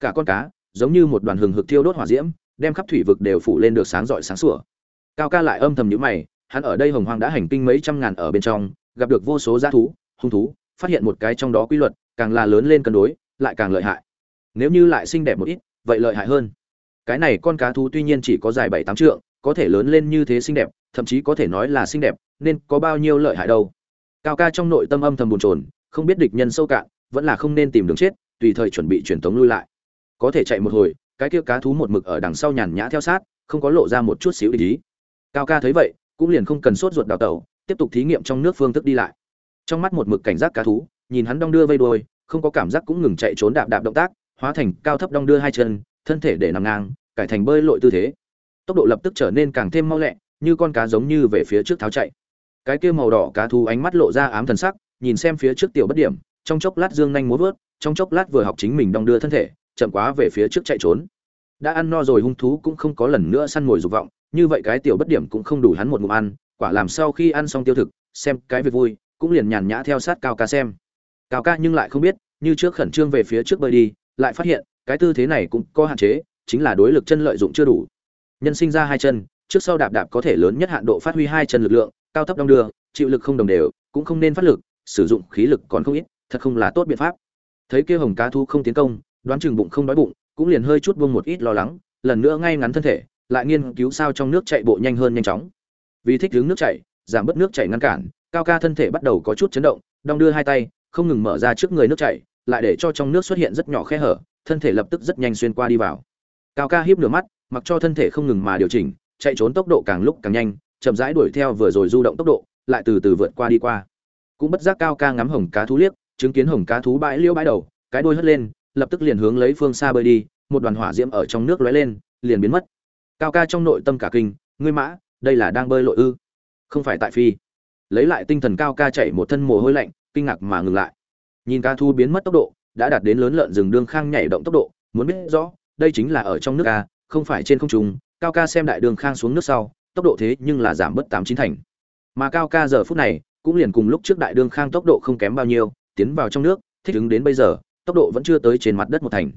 Cả con cá, giống như một đoàn hừng hực thiêu đốt hỏa diễm, đem khắp thủy vực đều phủ lên được sáng rọi sáng sủa. Cao ca lại âm thầm nhíu mày, hắn ở đây hồng hoang đã hành kinh mấy trăm ngàn ở bên trong, gặp được vô số g thú, hung thú, phát hiện một cái trong đó quy luật càng là lớn lên cân đối, lại càng lợi hại. Nếu như lại xinh đẹp một ít, vậy lợi hại hơn. Cái này con cá thú tuy nhiên chỉ có dài bảy tám trượng, có thể lớn lên như thế xinh đẹp, thậm chí có thể nói là xinh đẹp, nên có bao nhiêu lợi hại đâu. Cao ca trong nội tâm âm thầm buồn chồn, không biết địch nhân sâu cạn, vẫn là không nên tìm đường chết, tùy thời chuẩn bị truyền tống lui lại. Có thể chạy một hồi, cái kia cá thú một mực ở đằng sau nhàn nhã theo sát, không có lộ ra một chút xíu ý. Cao ca thấy vậy, cũng liền không cần sốt ruột đào tẩu, tiếp tục thí nghiệm trong nước phương thức đi lại. Trong mắt một mực cảnh giác cá thú nhìn hắn đong đưa vây đuôi, không có cảm giác cũng ngừng chạy trốn đạp đạp động tác, hóa thành cao thấp đong đưa hai chân, thân thể để nằm ngang, cải thành bơi lội tư thế. Tốc độ lập tức trở nên càng thêm mau lẹ, như con cá giống như về phía trước tháo chạy. Cái kia màu đỏ cá thú ánh mắt lộ ra ám thần sắc, nhìn xem phía trước tiểu bất điểm, trong chốc lát dương nhanh múa vớt, trong chốc lát vừa học chính mình đong đưa thân thể, chậm quá về phía trước chạy trốn. Đã ăn no rồi hung thú cũng không có lần nữa săn mồi dục vọng, như vậy cái tiểu bất điểm cũng không đủ hắn một ngụm ăn, quả làm sau khi ăn xong tiêu thực, xem cái việc vui, cũng liền nhàn nhã theo sát cao ca xem cao ca nhưng lại không biết, như trước khẩn trương về phía trước bơi đi, lại phát hiện, cái tư thế này cũng có hạn chế, chính là đối lực chân lợi dụng chưa đủ. Nhân sinh ra hai chân, trước sau đạp đạp có thể lớn nhất hạn độ phát huy hai chân lực lượng, cao thấp đong đưa, chịu lực không đồng đều, cũng không nên phát lực, sử dụng khí lực còn không ít, thật không là tốt biện pháp. Thấy kia hồng cá thu không tiến công, đoán chừng bụng không đói bụng, cũng liền hơi chút buông một ít lo lắng, lần nữa ngay ngắn thân thể, lại nghiên cứu sao trong nước chạy bộ nhanh hơn nhanh chóng. Vì thích hướng nước chảy, giảm bớt nước chảy ngăn cản, cao ca thân thể bắt đầu có chút chấn động, đong đưa hai tay không ngừng mở ra trước người nước chảy, lại để cho trong nước xuất hiện rất nhỏ khe hở, thân thể lập tức rất nhanh xuyên qua đi vào. Cao ca híp nửa mắt, mặc cho thân thể không ngừng mà điều chỉnh, chạy trốn tốc độ càng lúc càng nhanh, chậm rãi đuổi theo vừa rồi du động tốc độ, lại từ từ vượt qua đi qua. Cũng bất giác cao ca ngắm hồng cá thú liếc, chứng kiến hồng cá thú bãi liêu bãi đầu, cái đuôi hất lên, lập tức liền hướng lấy phương xa bơi đi, một đoàn hỏa diễm ở trong nước lóe lên, liền biến mất. Cao ca trong nội tâm cả kinh, ngươi mã, đây là đang bơi lội ư? Không phải tại phi. Lấy lại tinh thần cao ca chạy một thân mồ hôi lạnh kinh ngạc mà ngừng lại. Nhìn cá thu biến mất tốc độ, đã đạt đến lớn lợn rừng đương khang nhảy động tốc độ, muốn biết rõ, đây chính là ở trong nước ca, không phải trên không trung, cao ca xem đại đường khang xuống nước sau, tốc độ thế nhưng là giảm bớt tám chín thành. Mà cao ca giờ phút này, cũng liền cùng lúc trước đại đường khang tốc độ không kém bao nhiêu, tiến vào trong nước, thích ứng đến bây giờ, tốc độ vẫn chưa tới trên mặt đất một thành.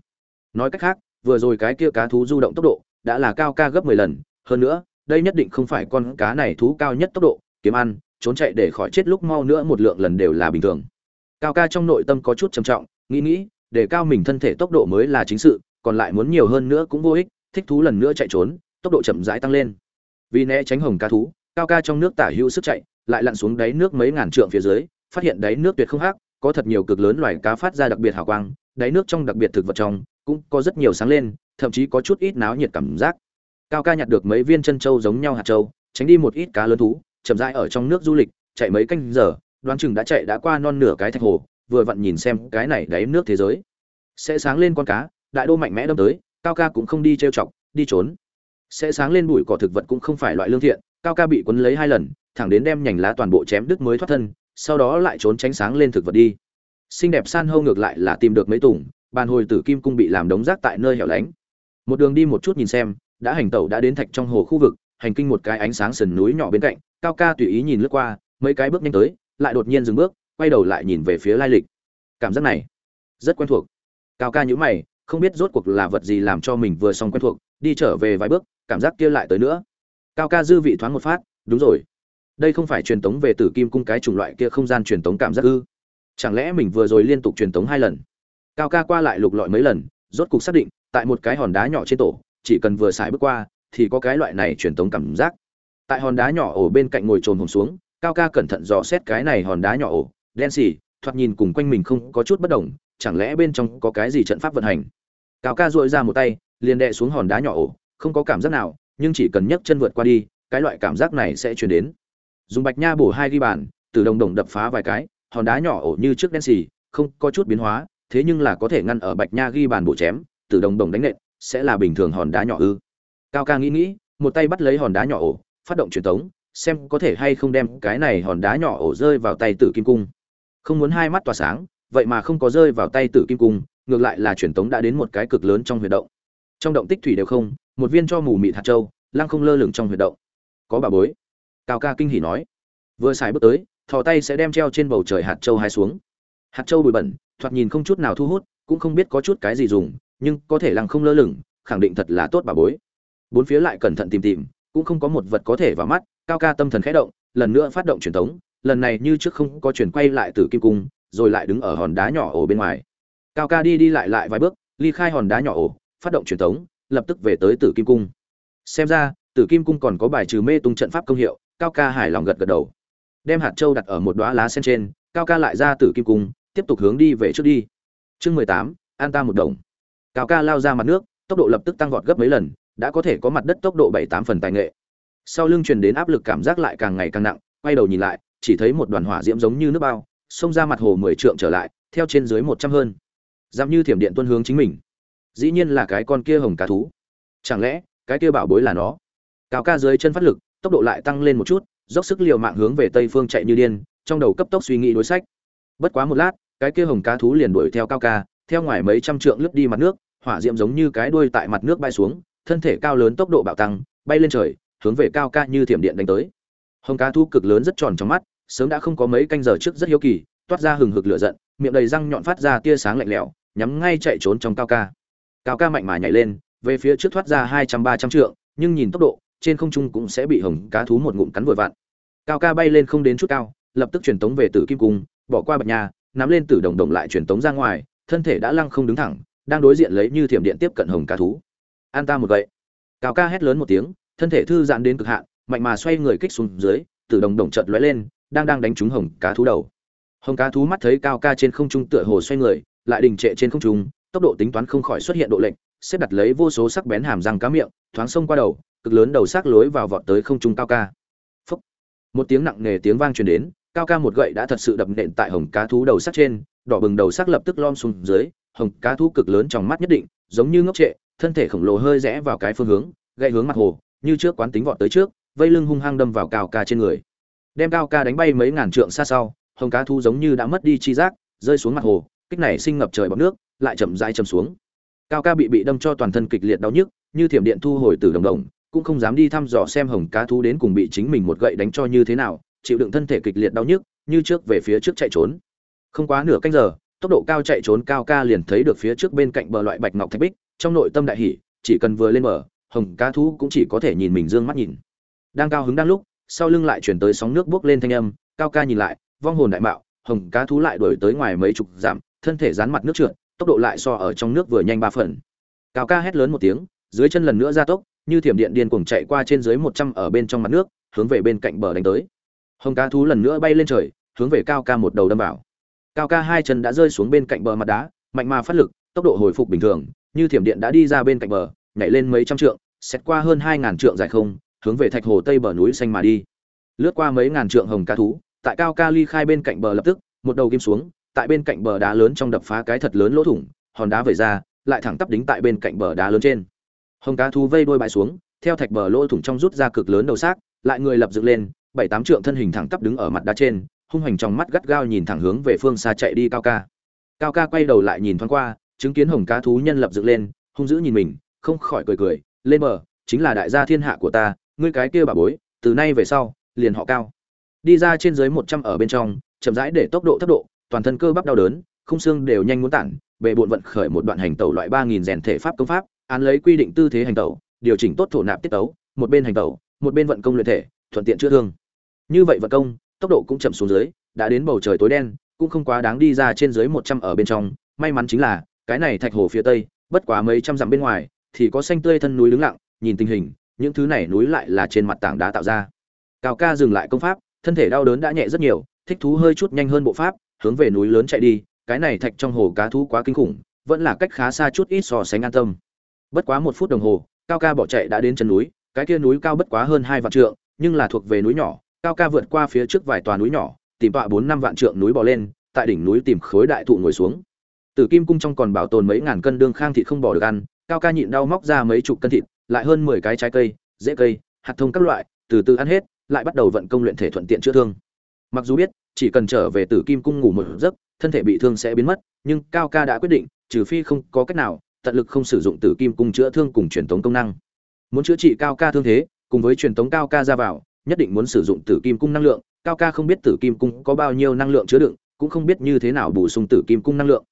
Nói cách khác, vừa rồi cái kia cá thú du động tốc độ, đã là cao ca gấp mười lần, hơn nữa, đây nhất định không phải con cá này thú cao nhất tốc độ, kiếm ăn trốn chạy để khỏi chết lúc mau nữa một lượng lần đều là bình thường. Cao ca trong nội tâm có chút trầm trọng, nghĩ nghĩ, để cao mình thân thể tốc độ mới là chính sự, còn lại muốn nhiều hơn nữa cũng vô ích, thích thú lần nữa chạy trốn, tốc độ chậm rãi tăng lên. Vì né tránh hồng cá thú, cao ca trong nước tả hữu sức chạy, lại lặn xuống đáy nước mấy ngàn trượng phía dưới, phát hiện đáy nước tuyệt không hắc, có thật nhiều cực lớn loài cá phát ra đặc biệt hào quang, đáy nước trong đặc biệt thực vật trong, cũng có rất nhiều sáng lên, thậm chí có chút ít náo nhiệt cảm giác. Cao ca nhặt được mấy viên chân trâu giống nhau hạt trâu, tránh đi một ít cá lớn thú chậm rãi ở trong nước du lịch, chạy mấy canh giờ, đoán chừng đã chạy đã qua non nửa cái thạch hồ, vừa vặn nhìn xem cái này đáy nước thế giới. Sẽ sáng lên con cá, đại đô mạnh mẽ đâm tới, cao ca cũng không đi trêu chọc, đi trốn. Sẽ sáng lên bụi cỏ thực vật cũng không phải loại lương thiện, cao ca bị quấn lấy hai lần, thẳng đến đem nhành lá toàn bộ chém đứt mới thoát thân, sau đó lại trốn tránh sáng lên thực vật đi. Xinh đẹp san hô ngược lại là tìm được mấy tùng, bàn hồi tử kim cung bị làm đống rác tại nơi hẻo lánh. Một đường đi một chút nhìn xem, đã hành tẩu đã đến thạch trong hồ khu vực hành kinh một cái ánh sáng sườn núi nhỏ bên cạnh, cao ca tùy ý nhìn lướt qua, mấy cái bước nhanh tới, lại đột nhiên dừng bước, quay đầu lại nhìn về phía lai lịch. Cảm giác này, rất quen thuộc. Cao ca nhữ mày, không biết rốt cuộc là vật gì làm cho mình vừa xong quen thuộc, đi trở về vài bước, cảm giác kia lại tới nữa. Cao ca dư vị thoáng một phát, đúng rồi. Đây không phải truyền tống về tử kim cung cái chủng loại kia không gian truyền tống cảm giác ư? Chẳng lẽ mình vừa rồi liên tục truyền tống hai lần? Cao ca qua lại lục lọi mấy lần, rốt cục xác định, tại một cái hòn đá nhỏ trên tổ, chỉ cần vừa xài bước qua thì có cái loại này truyền tống cảm giác. Tại hòn đá nhỏ ổ bên cạnh ngồi trồn hồn xuống, cao ca cẩn thận dò xét cái này hòn đá nhỏ ổ. Đen xì, thoạt nhìn cùng quanh mình không có chút bất đồng, chẳng lẽ bên trong có cái gì trận pháp vận hành? Cao ca dội ra một tay, liền đè xuống hòn đá nhỏ ổ. Không có cảm giác nào, nhưng chỉ cần nhấc chân vượt qua đi, cái loại cảm giác này sẽ truyền đến. Dùng bạch nha bổ hai ghi bàn, từ đồng đồng đập phá vài cái, hòn đá nhỏ ổ như trước đen xì, không có chút biến hóa, thế nhưng là có thể ngăn ở bạch nha ghi bàn bổ chém, từ đồng đồng đánh nện, sẽ là bình thường hòn đá nhỏ ư cao ca nghĩ nghĩ, một tay bắt lấy hòn đá nhỏ ổ, phát động truyền tống, xem có thể hay không đem cái này hòn đá nhỏ ổ rơi vào tay tử kim cung. Không muốn hai mắt tỏa sáng, vậy mà không có rơi vào tay tử kim cung, ngược lại là truyền tống đã đến một cái cực lớn trong huyệt động. Trong động tích thủy đều không, một viên cho mù mịt hạt châu, lăng không lơ lửng trong huyệt động. Có bà bối. Cao ca kinh hỉ nói. Vừa xài bước tới, thò tay sẽ đem treo trên bầu trời hạt châu hai xuống. Hạt châu bụi bẩn, thoạt nhìn không chút nào thu hút, cũng không biết có chút cái gì dùng, nhưng có thể lăng không lơ lửng, khẳng định thật là tốt bà bối bốn phía lại cẩn thận tìm tìm, cũng không có một vật có thể vào mắt, cao ca tâm thần khẽ động, lần nữa phát động truyền thống, lần này như trước không có chuyển quay lại từ kim cung, rồi lại đứng ở hòn đá nhỏ ổ bên ngoài. Cao ca đi đi lại lại vài bước, ly khai hòn đá nhỏ ổ, phát động truyền thống, lập tức về tới tử kim cung. Xem ra, tử kim cung còn có bài trừ mê tung trận pháp công hiệu, cao ca hài lòng gật gật đầu. Đem hạt châu đặt ở một đoá lá sen trên, cao ca lại ra tử kim cung, tiếp tục hướng đi về trước đi. Chương mười tám, an ta một đồng. Cao ca lao ra mặt nước, tốc độ lập tức tăng vọt gấp mấy lần đã có thể có mặt đất tốc độ bảy tám phần tài nghệ. Sau lưng truyền đến áp lực cảm giác lại càng ngày càng nặng, quay đầu nhìn lại, chỉ thấy một đoàn hỏa diễm giống như nước bao, xông ra mặt hồ mười trượng trở lại, theo trên dưới một trăm hơn. Dám như thiểm điện tuân hướng chính mình. Dĩ nhiên là cái con kia hồng cá thú. Chẳng lẽ, cái kia bảo bối là nó? Cao ca dưới chân phát lực, tốc độ lại tăng lên một chút, dốc sức liều mạng hướng về tây phương chạy như điên, trong đầu cấp tốc suy nghĩ đối sách. Bất quá một lát, cái kia hồng cá thú liền đuổi theo cao ca, theo ngoài mấy trăm trượng lướt đi mặt nước, hỏa diễm giống như cái đuôi tại mặt nước bay xuống thân thể cao lớn tốc độ bạo tăng, bay lên trời, hướng về cao ca như thiểm điện đánh tới. Hồng cá thú cực lớn rất tròn trong mắt, sớm đã không có mấy canh giờ trước rất hiếu kỳ, toát ra hừng hực lửa giận, miệng đầy răng nhọn phát ra tia sáng lạnh lẽo, nhắm ngay chạy trốn trong cao ca. Cao ca mạnh mà nhảy lên, về phía trước thoát ra hai trăm ba trăm trượng, nhưng nhìn tốc độ, trên không trung cũng sẽ bị hồng cá thú một ngụm cắn vội vặn. Cao ca bay lên không đến chút cao, lập tức truyền tống về tử kim cung, bỏ qua bạch nhà, nắm lên tử đồng đồng lại truyền tống ra ngoài, thân thể đã lăng không đứng thẳng, đang đối diện lấy như thiểm điện tiếp cận hồng cá thú an ta một vậy cao ca hét lớn một tiếng, thân thể thư giãn đến cực hạn, mạnh mà xoay người kích xuống dưới, từ đồng đồng chợt lóe lên, đang đang đánh trúng hồng cá thú đầu. Hồng cá thú mắt thấy cao ca trên không trung tựa hồ xoay người, lại đình trệ trên không trung, tốc độ tính toán không khỏi xuất hiện độ lệnh xếp đặt lấy vô số sắc bén hàm răng cá miệng, thoáng xông qua đầu, cực lớn đầu sắc lối vào vọt tới không trung cao ca. Phúc. một tiếng nặng nề tiếng vang truyền đến, cao ca một gậy đã thật sự đập nện tại hồng cá thú đầu sắc trên, đỏ bừng đầu sắc lập tức lom xuống dưới, hồng cá thú cực lớn trong mắt nhất định, giống như ngốc trệ thân thể khổng lồ hơi rẽ vào cái phương hướng gậy hướng mặt hồ, như trước quán tính vọt tới trước, vây lưng hung hăng đâm vào cao ca trên người. Đem cao ca đánh bay mấy ngàn trượng xa sau, hồng cá thu giống như đã mất đi chi giác, rơi xuống mặt hồ, kích này sinh ngập trời bọc nước, lại chậm rãi chầm xuống. Cao ca bị bị đâm cho toàn thân kịch liệt đau nhức, như thiểm điện thu hồi từ đồng đồng, cũng không dám đi thăm dò xem hồng cá thu đến cùng bị chính mình một gậy đánh cho như thế nào, chịu đựng thân thể kịch liệt đau nhức, như trước về phía trước chạy trốn. Không quá nửa canh giờ, tốc độ cao chạy trốn cao ca liền thấy được phía trước bên cạnh bờ loại bạch ngọc thạch bích trong nội tâm đại hỉ, chỉ cần vừa lên mở hồng cá thú cũng chỉ có thể nhìn mình dương mắt nhìn. Đang cao hứng đang lúc, sau lưng lại chuyển tới sóng nước bước lên thanh âm, cao ca nhìn lại, vong hồn đại mạo, hồng cá thú lại đuổi tới ngoài mấy chục dặm, thân thể dán mặt nước trượt, tốc độ lại so ở trong nước vừa nhanh ba phần. Cao ca hét lớn một tiếng, dưới chân lần nữa ra tốc, như thiểm điện điên cuồng chạy qua trên dưới một trăm ở bên trong mặt nước, hướng về bên cạnh bờ đánh tới. Hồng cá thú lần nữa bay lên trời, hướng về cao ca một đầu đâm vào. Cao ca hai chân đã rơi xuống bên cạnh bờ mặt đá, mạnh mà phát lực, tốc độ hồi phục bình thường như thiểm điện đã đi ra bên cạnh bờ, nhảy lên mấy trăm trượng xét qua hơn hai ngàn trượng dài không, hướng về thạch hồ tây bờ núi xanh mà đi. Lướt qua mấy ngàn trượng hồng ca thú, tại cao ca ly khai bên cạnh bờ lập tức, một đầu kim xuống, tại bên cạnh bờ đá lớn trong đập phá cái thật lớn lỗ thủng, hòn đá vẩy ra, lại thẳng tắp đính tại bên cạnh bờ đá lớn trên. Hồng cá thú vây đôi bại xuống, theo thạch bờ lỗ thủng trong rút ra cực lớn đầu xác, lại người lập dựng lên, bảy tám trượng thân hình thẳng tắp đứng ở mặt đá trên, hung hoành trong mắt gắt gao nhìn thẳng hướng về phương xa chạy đi cao ca. Cao ca quay đầu lại nhìn thoáng qua chứng kiến hồng cá thú nhân lập dựng lên, hung dữ nhìn mình, không khỏi cười cười, lên bờ, chính là đại gia thiên hạ của ta, ngươi cái kia bà bối, từ nay về sau, liền họ cao. Đi ra trên dưới một trăm ở bên trong, chậm rãi để tốc độ thấp độ, toàn thân cơ bắp đau đớn khung xương đều nhanh muốn tản bệ bộn vận khởi một đoạn hành tẩu loại ba nghìn rèn thể pháp công pháp, án lấy quy định tư thế hành tẩu, điều chỉnh tốt thổ nạp tiết tấu, một bên hành tẩu, một bên vận công luyện thể, thuận tiện chữa thương. Như vậy vận công, tốc độ cũng chậm xuống dưới, đã đến bầu trời tối đen, cũng không quá đáng đi ra trên dưới một trăm ở bên trong, may mắn chính là cái này thạch hồ phía tây, bất quá mấy trăm dặm bên ngoài, thì có xanh tươi thân núi đứng lặng, nhìn tình hình, những thứ này núi lại là trên mặt tảng đá tạo ra. Cao ca dừng lại công pháp, thân thể đau đớn đã nhẹ rất nhiều, thích thú hơi chút nhanh hơn bộ pháp, hướng về núi lớn chạy đi, cái này thạch trong hồ cá thú quá kinh khủng, vẫn là cách khá xa chút ít so sánh an tâm. Bất quá một phút đồng hồ, cao ca bỏ chạy đã đến chân núi, cái kia núi cao bất quá hơn hai vạn trượng, nhưng là thuộc về núi nhỏ, cao ca vượt qua phía trước vài tòa núi nhỏ, tìm tọa bốn năm vạn trượng núi bò lên, tại đỉnh núi tìm khối đại thụ ngồi xuống tử kim cung trong còn bảo tồn mấy ngàn cân đương khang thịt không bỏ được ăn, cao ca nhịn đau móc ra mấy chục cân thịt, lại hơn mười cái trái cây, dễ cây, hạt thông các loại, từ từ ăn hết, lại bắt đầu vận công luyện thể thuận tiện chữa thương. Mặc dù biết, chỉ cần trở về tử kim cung ngủ một giấc, thân thể bị thương sẽ biến mất, nhưng cao ca đã quyết định, trừ phi không có cách nào, tận lực không sử dụng tử kim cung chữa thương cùng truyền tống công năng. Muốn chữa trị cao ca thương thế, cùng với truyền tống cao ca ra vào, nhất định muốn sử dụng tử kim cung năng lượng, cao ca không biết tử kim cung có bao nhiêu năng lượng chứa đựng, cũng không biết như thế nào bổ sung tử kim cung năng lượng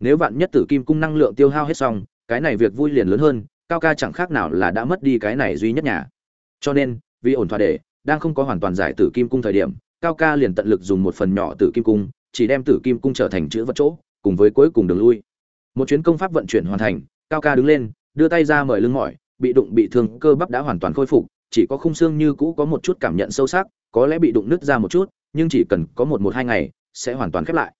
nếu vạn nhất tử kim cung năng lượng tiêu hao hết xong, cái này việc vui liền lớn hơn, cao ca chẳng khác nào là đã mất đi cái này duy nhất nhà. Cho nên, vì ổn thỏa để, đang không có hoàn toàn giải tử kim cung thời điểm, cao ca liền tận lực dùng một phần nhỏ tử kim cung, chỉ đem tử kim cung trở thành chữ vật chỗ, cùng với cuối cùng đường lui. Một chuyến công pháp vận chuyển hoàn thành, cao ca đứng lên, đưa tay ra mời lưng mỏi, bị đụng bị thương, cơ bắp đã hoàn toàn khôi phục, chỉ có khung xương như cũ có một chút cảm nhận sâu sắc, có lẽ bị đụng nứt ra một chút, nhưng chỉ cần có một một hai ngày, sẽ hoàn toàn khép lại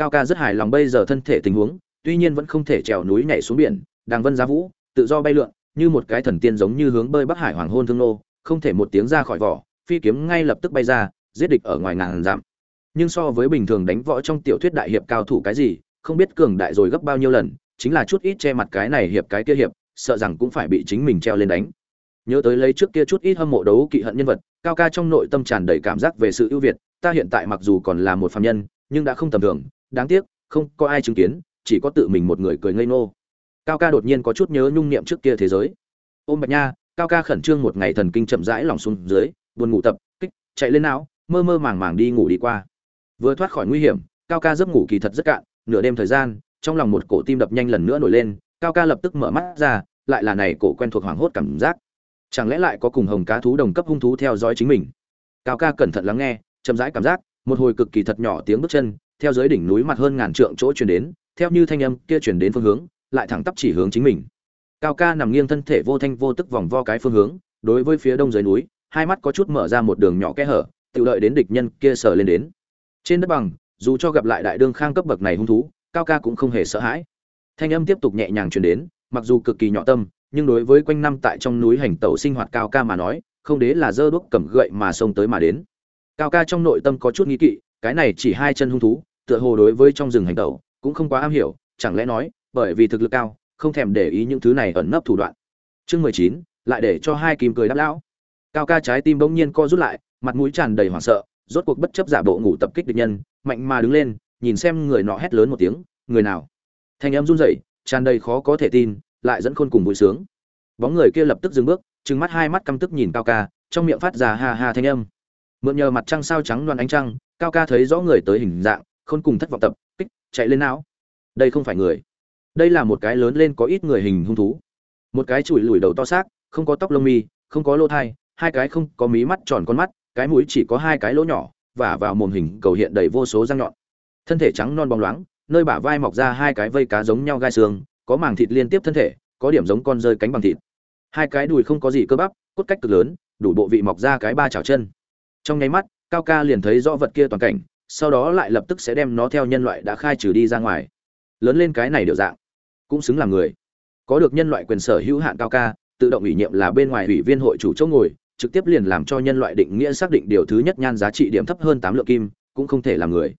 cao ca rất hài lòng bây giờ thân thể tình huống, tuy nhiên vẫn không thể trèo núi nhảy xuống biển, đàng vân giá vũ, tự do bay lượn, như một cái thần tiên giống như hướng bơi bắc hải hoàng hôn thương nô, không thể một tiếng ra khỏi vỏ, phi kiếm ngay lập tức bay ra, giết địch ở ngoài ngàn dặm. Nhưng so với bình thường đánh võ trong tiểu thuyết đại hiệp cao thủ cái gì, không biết cường đại rồi gấp bao nhiêu lần, chính là chút ít che mặt cái này hiệp cái kia hiệp, sợ rằng cũng phải bị chính mình treo lên đánh. Nhớ tới lấy trước kia chút ít hâm mộ đấu kỵ hận nhân vật, cao ca trong nội tâm tràn đầy cảm giác về sự ưu việt, ta hiện tại mặc dù còn là một phạm nhân nhưng đã không tầm thường, đáng tiếc, không có ai chứng kiến, chỉ có tự mình một người cười ngây ngô. Cao ca đột nhiên có chút nhớ nhung niệm trước kia thế giới. Ôm bạch nha, cao ca khẩn trương một ngày thần kinh chậm rãi lòng xuống dưới, buồn ngủ tập, kích, chạy lên não, mơ mơ màng màng đi ngủ đi qua. Vừa thoát khỏi nguy hiểm, cao ca giấc ngủ kỳ thật rất cạn, nửa đêm thời gian, trong lòng một cổ tim đập nhanh lần nữa nổi lên, cao ca lập tức mở mắt ra, lại là này cổ quen thuộc hoảng hốt cảm giác. Chẳng lẽ lại có cùng hồng cá thú đồng cấp hung thú theo dõi chính mình? Cao ca cẩn thận lắng nghe, chậm rãi cảm giác một hồi cực kỳ thật nhỏ tiếng bước chân, theo dưới đỉnh núi mặt hơn ngàn trượng chỗ truyền đến, theo như thanh âm kia truyền đến phương hướng, lại thẳng tắp chỉ hướng chính mình. Cao ca nằm nghiêng thân thể vô thanh vô tức vòng vo cái phương hướng, đối với phía đông dưới núi, hai mắt có chút mở ra một đường nhỏ kẽ hở, tự đợi đến địch nhân kia sờ lên đến. Trên đất bằng, dù cho gặp lại đại đương khang cấp bậc này hung thú, cao ca cũng không hề sợ hãi. Thanh âm tiếp tục nhẹ nhàng truyền đến, mặc dù cực kỳ nhỏ tâm, nhưng đối với quanh năm tại trong núi hành tẩu sinh hoạt cao ca mà nói, không đế là dơ đuốc cầm gậy mà xông tới mà đến cao ca trong nội tâm có chút nghi kỵ, cái này chỉ hai chân hung thú, tựa hồ đối với trong rừng hành tẩu, cũng không quá am hiểu, chẳng lẽ nói, bởi vì thực lực cao, không thèm để ý những thứ này ẩn nấp thủ đoạn. Chương mười chín, lại để cho hai kìm cười đáp lão. Cao ca trái tim bỗng nhiên co rút lại, mặt mũi tràn đầy hoảng sợ, rốt cuộc bất chấp giả bộ ngủ tập kích địch nhân, mạnh mà đứng lên, nhìn xem người nọ hét lớn một tiếng, người nào? Thanh âm run rẩy, tràn đầy khó có thể tin, lại dẫn khôn cùng vui sướng. Bóng người kia lập tức dừng bước, trừng mắt hai mắt căm tức nhìn cao ca, trong miệng phát ra ha ha thanh âm mượn nhờ mặt trăng sao trắng loan ánh trăng, cao ca thấy rõ người tới hình dạng, khôn cùng thất vọng tập, kích, chạy lên não. Đây không phải người. Đây là một cái lớn lên có ít người hình hung thú. Một cái chùi lùi đầu to xác, không có tóc lông mi, không có lỗ thai, hai cái không có mí mắt tròn con mắt, cái mũi chỉ có hai cái lỗ nhỏ, và vào mồm hình cầu hiện đầy vô số răng nhọn. Thân thể trắng non bóng loáng, nơi bả vai mọc ra hai cái vây cá giống nhau gai xương, có màng thịt liên tiếp thân thể, có điểm giống con rơi cánh bằng thịt. Hai cái đùi không có gì cơ bắp, cốt cách cực lớn, đủ bộ vị mọc ra cái ba chảo chân trong nháy mắt, cao ca liền thấy rõ vật kia toàn cảnh, sau đó lại lập tức sẽ đem nó theo nhân loại đã khai trừ đi ra ngoài. Lớn lên cái này điều dạng, cũng xứng là người. Có được nhân loại quyền sở hữu hạn cao ca, tự động ủy nhiệm là bên ngoài ủy viên hội chủ chỗ ngồi, trực tiếp liền làm cho nhân loại định nghĩa xác định điều thứ nhất nhan giá trị điểm thấp hơn tám lượng kim, cũng không thể là người.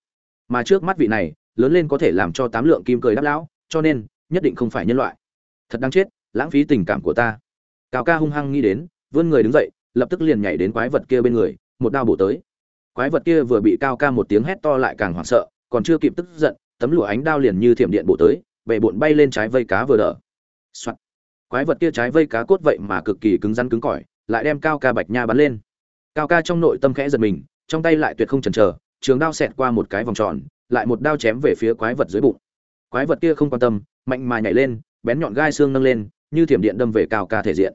Mà trước mắt vị này, lớn lên có thể làm cho tám lượng kim cười đáp lão, cho nên, nhất định không phải nhân loại. Thật đáng chết, lãng phí tình cảm của ta. Cao ca hung hăng nghĩ đến, vươn người đứng dậy, lập tức liền nhảy đến quái vật kia bên người một đao bổ tới. Quái vật kia vừa bị cao ca một tiếng hét to lại càng hoảng sợ, còn chưa kịp tức giận, tấm lụa ánh đao liền như thiểm điện bổ tới, bệ bụn bay lên trái vây cá vừa đỡ. Soạn. quái vật kia trái vây cá cốt vậy mà cực kỳ cứng rắn cứng cỏi, lại đem cao ca bạch nha bắn lên. Cao ca trong nội tâm khẽ giật mình, trong tay lại tuyệt không chần chờ, trường đao xẹt qua một cái vòng tròn, lại một đao chém về phía quái vật dưới bụng. Quái vật kia không quan tâm, mạnh mà nhảy lên, bén nhọn gai xương nâng lên, như thiểm điện đâm về cao ca thể diện.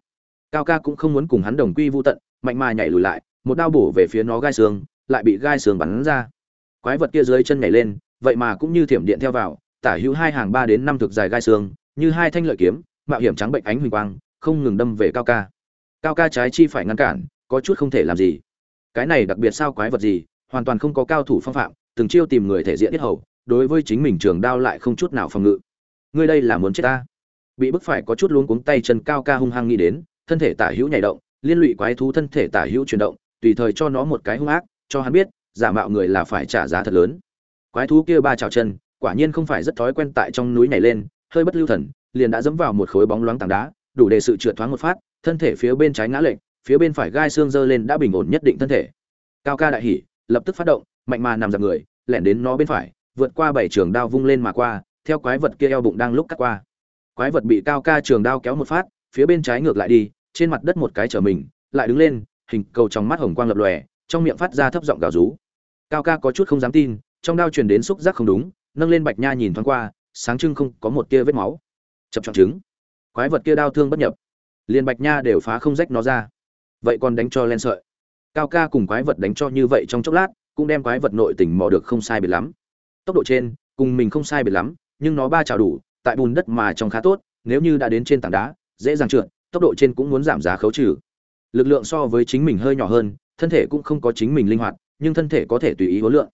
Cao ca cũng không muốn cùng hắn đồng quy vô tận, mạnh mà nhảy lùi lại một đao bổ về phía nó gai xương, lại bị gai xương bắn ra. Quái vật kia dưới chân nhảy lên, vậy mà cũng như thiểm điện theo vào, tả hữu hai hàng ba đến năm thực dài gai xương, như hai thanh lợi kiếm, mạo hiểm trắng bệnh ánh huỳnh quang, không ngừng đâm về cao ca. Cao ca trái chi phải ngăn cản, có chút không thể làm gì. Cái này đặc biệt sao quái vật gì, hoàn toàn không có cao thủ phong phạm, từng chiêu tìm người thể diện tiết hầu, đối với chính mình trường đao lại không chút nào phòng ngự. Ngươi đây là muốn chết ta? Bị bức phải có chút luống cuống tay chân cao ca hung hăng nghĩ đến, thân thể tả hữu nhảy động, liên lụy quái thú thân thể tả hữu chuyển động tùy thời cho nó một cái hung ác, cho hắn biết, giả mạo người là phải trả giá thật lớn. Quái thú kia ba chảo chân, quả nhiên không phải rất thói quen tại trong núi nhảy lên, hơi bất lưu thần, liền đã dẫm vào một khối bóng loáng tảng đá, đủ để sự trượt thoáng một phát, thân thể phía bên trái ngã lệch, phía bên phải gai xương dơ lên đã bình ổn nhất định thân thể. Cao ca đại hỉ, lập tức phát động, mạnh mà nằm giằng người, lẻn đến nó bên phải, vượt qua bảy trường đao vung lên mà qua, theo quái vật kia eo bụng đang lúc cắt qua. Quái vật bị cao ca trường đao kéo một phát, phía bên trái ngược lại đi, trên mặt đất một cái trở mình, lại đứng lên hình cầu trong mắt hồng quang lập lòe, trong miệng phát ra thấp giọng gào rú. Cao ca có chút không dám tin, trong đao truyền đến xúc giác không đúng, nâng lên bạch nha nhìn thoáng qua, sáng trưng không có một tia vết máu. Chập chọn trứng quái vật kia đao thương bất nhập. Liền bạch nha đều phá không rách nó ra. Vậy còn đánh cho len sợi. Cao ca cùng quái vật đánh cho như vậy trong chốc lát, cũng đem quái vật nội tình mò được không sai biệt lắm. Tốc độ trên, cùng mình không sai biệt lắm, nhưng nó ba chảo đủ, tại bùn đất mà trong khá tốt, nếu như đã đến trên tảng đá, dễ dàng trượt, tốc độ trên cũng muốn giảm giá khấu trừ lực lượng so với chính mình hơi nhỏ hơn thân thể cũng không có chính mình linh hoạt nhưng thân thể có thể tùy ý huấn lượng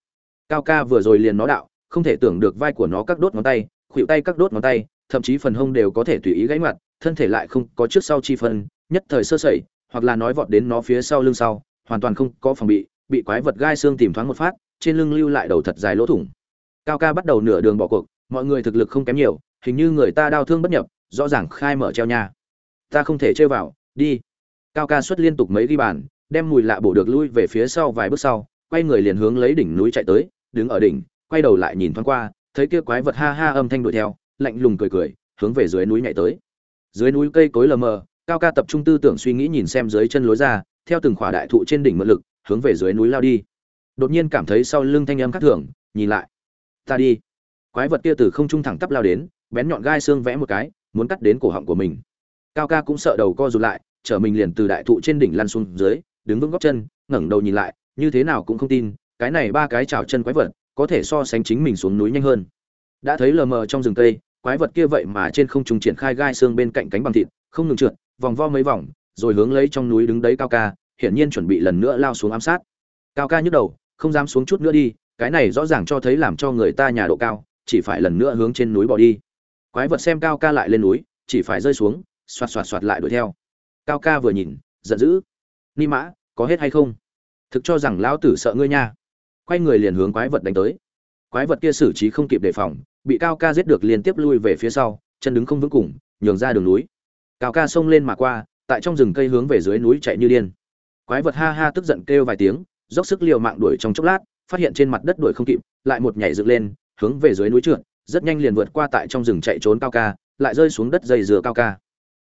cao ca vừa rồi liền nó đạo không thể tưởng được vai của nó các đốt ngón tay khuỷu tay các đốt ngón tay thậm chí phần hông đều có thể tùy ý gãy ngoặt thân thể lại không có trước sau chi phân nhất thời sơ sẩy hoặc là nói vọt đến nó phía sau lưng sau hoàn toàn không có phòng bị bị quái vật gai xương tìm thoáng một phát trên lưng lưu lại đầu thật dài lỗ thủng. Cao ca bắt đầu nửa đường bỏ cuộc mọi người thực lực không kém nhiều hình như người ta đau thương bất nhập rõ ràng khai mở treo nhà, ta không thể chơi vào đi cao ca xuất liên tục mấy ghi bàn, đem mùi lạ bổ được lui về phía sau vài bước sau, quay người liền hướng lấy đỉnh núi chạy tới, đứng ở đỉnh, quay đầu lại nhìn thoáng qua, thấy kia quái vật ha ha âm thanh đuổi theo, lạnh lùng cười cười, hướng về dưới núi nhảy tới. Dưới núi cây cối lờ mờ, cao ca tập trung tư tưởng suy nghĩ nhìn xem dưới chân lối ra, theo từng khỏa đại thụ trên đỉnh mượn lực, hướng về dưới núi lao đi. Đột nhiên cảm thấy sau lưng thanh âm khác thường, nhìn lại. Ta đi. Quái vật kia từ không trung thẳng tắp lao đến, bén nhọn gai xương vẽ một cái, muốn cắt đến cổ họng của mình. Cao ca cũng sợ đầu co rụt lại chở mình liền từ đại thụ trên đỉnh lăn xuống dưới, đứng vững góc chân, ngẩng đầu nhìn lại, như thế nào cũng không tin, cái này ba cái chảo chân quái vật, có thể so sánh chính mình xuống núi nhanh hơn. Đã thấy lờ mờ trong rừng cây, quái vật kia vậy mà trên không trung triển khai gai xương bên cạnh cánh bằng thịt, không ngừng trượt, vòng vo mấy vòng, rồi hướng lấy trong núi đứng đấy cao ca, hiển nhiên chuẩn bị lần nữa lao xuống ám sát. Cao ca nhức đầu, không dám xuống chút nữa đi, cái này rõ ràng cho thấy làm cho người ta nhà độ cao, chỉ phải lần nữa hướng trên núi bỏ đi. Quái vật xem cao ca lại lên núi, chỉ phải rơi xuống, xoạt xoạt xoạt lại đuổi theo cao ca vừa nhìn, giận dữ. Ni mã, có hết hay không? Thực cho rằng lão tử sợ ngươi nha. Quay người liền hướng quái vật đánh tới. Quái vật kia xử trí không kịp đề phòng, bị cao ca giết được liên tiếp lui về phía sau, chân đứng không vững cùng, nhường ra đường núi. Cao ca xông lên mà qua, tại trong rừng cây hướng về dưới núi chạy như điên. Quái vật ha ha tức giận kêu vài tiếng, dốc sức liều mạng đuổi trong chốc lát, phát hiện trên mặt đất đuổi không kịp, lại một nhảy dựng lên, hướng về dưới núi trượt, rất nhanh liền vượt qua tại trong rừng chạy trốn cao ca, lại rơi xuống đất dây dừa cao ca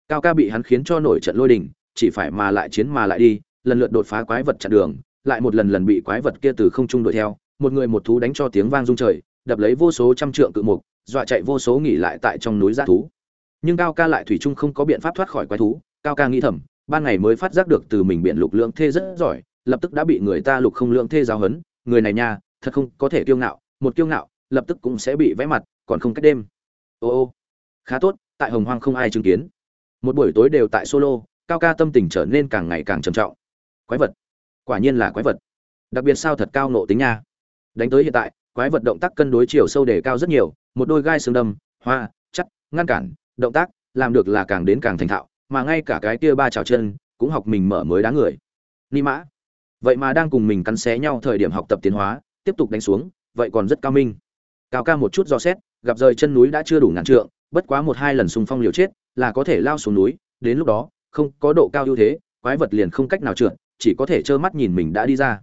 cao ca bị hắn khiến cho nổi trận lôi đình, chỉ phải mà lại chiến mà lại đi, lần lượt đột phá quái vật chặn đường, lại một lần lần bị quái vật kia từ không trung đuổi theo, một người một thú đánh cho tiếng vang rung trời, đập lấy vô số trăm trượng cự mục, dọa chạy vô số nghỉ lại tại trong núi g thú. Nhưng cao ca lại thủy chung không có biện pháp thoát khỏi quái thú, cao ca nghĩ thầm, ban ngày mới phát giác được từ mình biện lục lượng thê rất giỏi, lập tức đã bị người ta lục không lượng thê giáo hấn người này nha, thật không có thể kiêu ngạo, một kiêu ngạo, lập tức cũng sẽ bị vẽ mặt, còn không cách đêm. Ô ô, khá tốt, tại hồng hoang không ai chứng kiến một buổi tối đều tại solo, cao ca tâm tình trở nên càng ngày càng trầm trọng. Quái vật. Quả nhiên là quái vật. Đặc biệt sao thật cao nộ tính nha. Đánh tới hiện tại, quái vật động tác cân đối chiều sâu đề cao rất nhiều, một đôi gai xương đâm, hoa chắc ngăn cản, động tác, làm được là càng đến càng thành thạo, mà ngay cả cái kia ba trào chân cũng học mình mở mới đá người. Ni mã. Vậy mà đang cùng mình cắn xé nhau thời điểm học tập tiến hóa, tiếp tục đánh xuống, vậy còn rất cao minh. Cao ca một chút do xét, gặp rời chân núi đã chưa đủ ngàn trượng, bất quá một hai lần xung phong liều chết là có thể lao xuống núi, đến lúc đó, không có độ cao ưu thế, quái vật liền không cách nào trượt, chỉ có thể trơ mắt nhìn mình đã đi ra.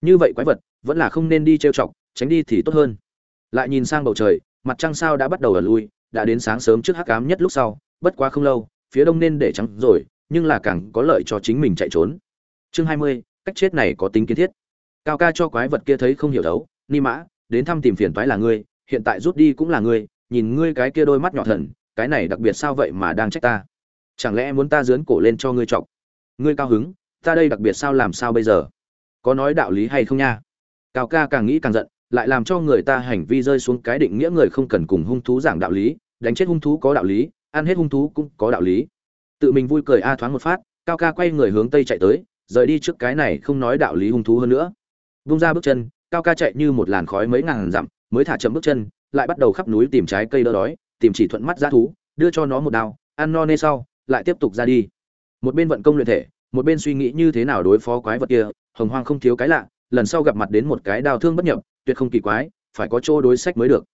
Như vậy quái vật vẫn là không nên đi trêu chọc, tránh đi thì tốt hơn. Lại nhìn sang bầu trời, mặt trăng sao đã bắt đầu ở lui, đã đến sáng sớm trước hắc ám nhất lúc sau, bất quá không lâu, phía đông nên để trắng rồi, nhưng là càng có lợi cho chính mình chạy trốn. Chương hai mươi, cách chết này có tính kiến thiết. Cao ca cho quái vật kia thấy không hiểu đấu, ni mã, đến thăm tìm phiền toái là ngươi, hiện tại rút đi cũng là ngươi, nhìn ngươi cái kia đôi mắt nhỏ thần cái này đặc biệt sao vậy mà đang trách ta? Chẳng lẽ muốn ta dướn cổ lên cho ngươi chọc? Ngươi cao hứng, ta đây đặc biệt sao làm sao bây giờ? Có nói đạo lý hay không nha? Cao ca càng nghĩ càng giận, lại làm cho người ta hành vi rơi xuống cái định nghĩa người không cần cùng hung thú giảng đạo lý, đánh chết hung thú có đạo lý, ăn hết hung thú cũng có đạo lý. Tự mình vui cười a thoáng một phát, cao ca quay người hướng tây chạy tới, rời đi trước cái này không nói đạo lý hung thú hơn nữa. Vung ra bước chân, cao ca chạy như một làn khói mấy ngàn dặm, mới thả chậm bước chân, lại bắt đầu khắp núi tìm trái cây đỡ đói tìm chỉ thuận mắt ra thú, đưa cho nó một đao, ăn no nê sau, lại tiếp tục ra đi. Một bên vận công luyện thể, một bên suy nghĩ như thế nào đối phó quái vật kia, hồng hoang không thiếu cái lạ, lần sau gặp mặt đến một cái đào thương bất nhập, tuyệt không kỳ quái, phải có chỗ đối sách mới được.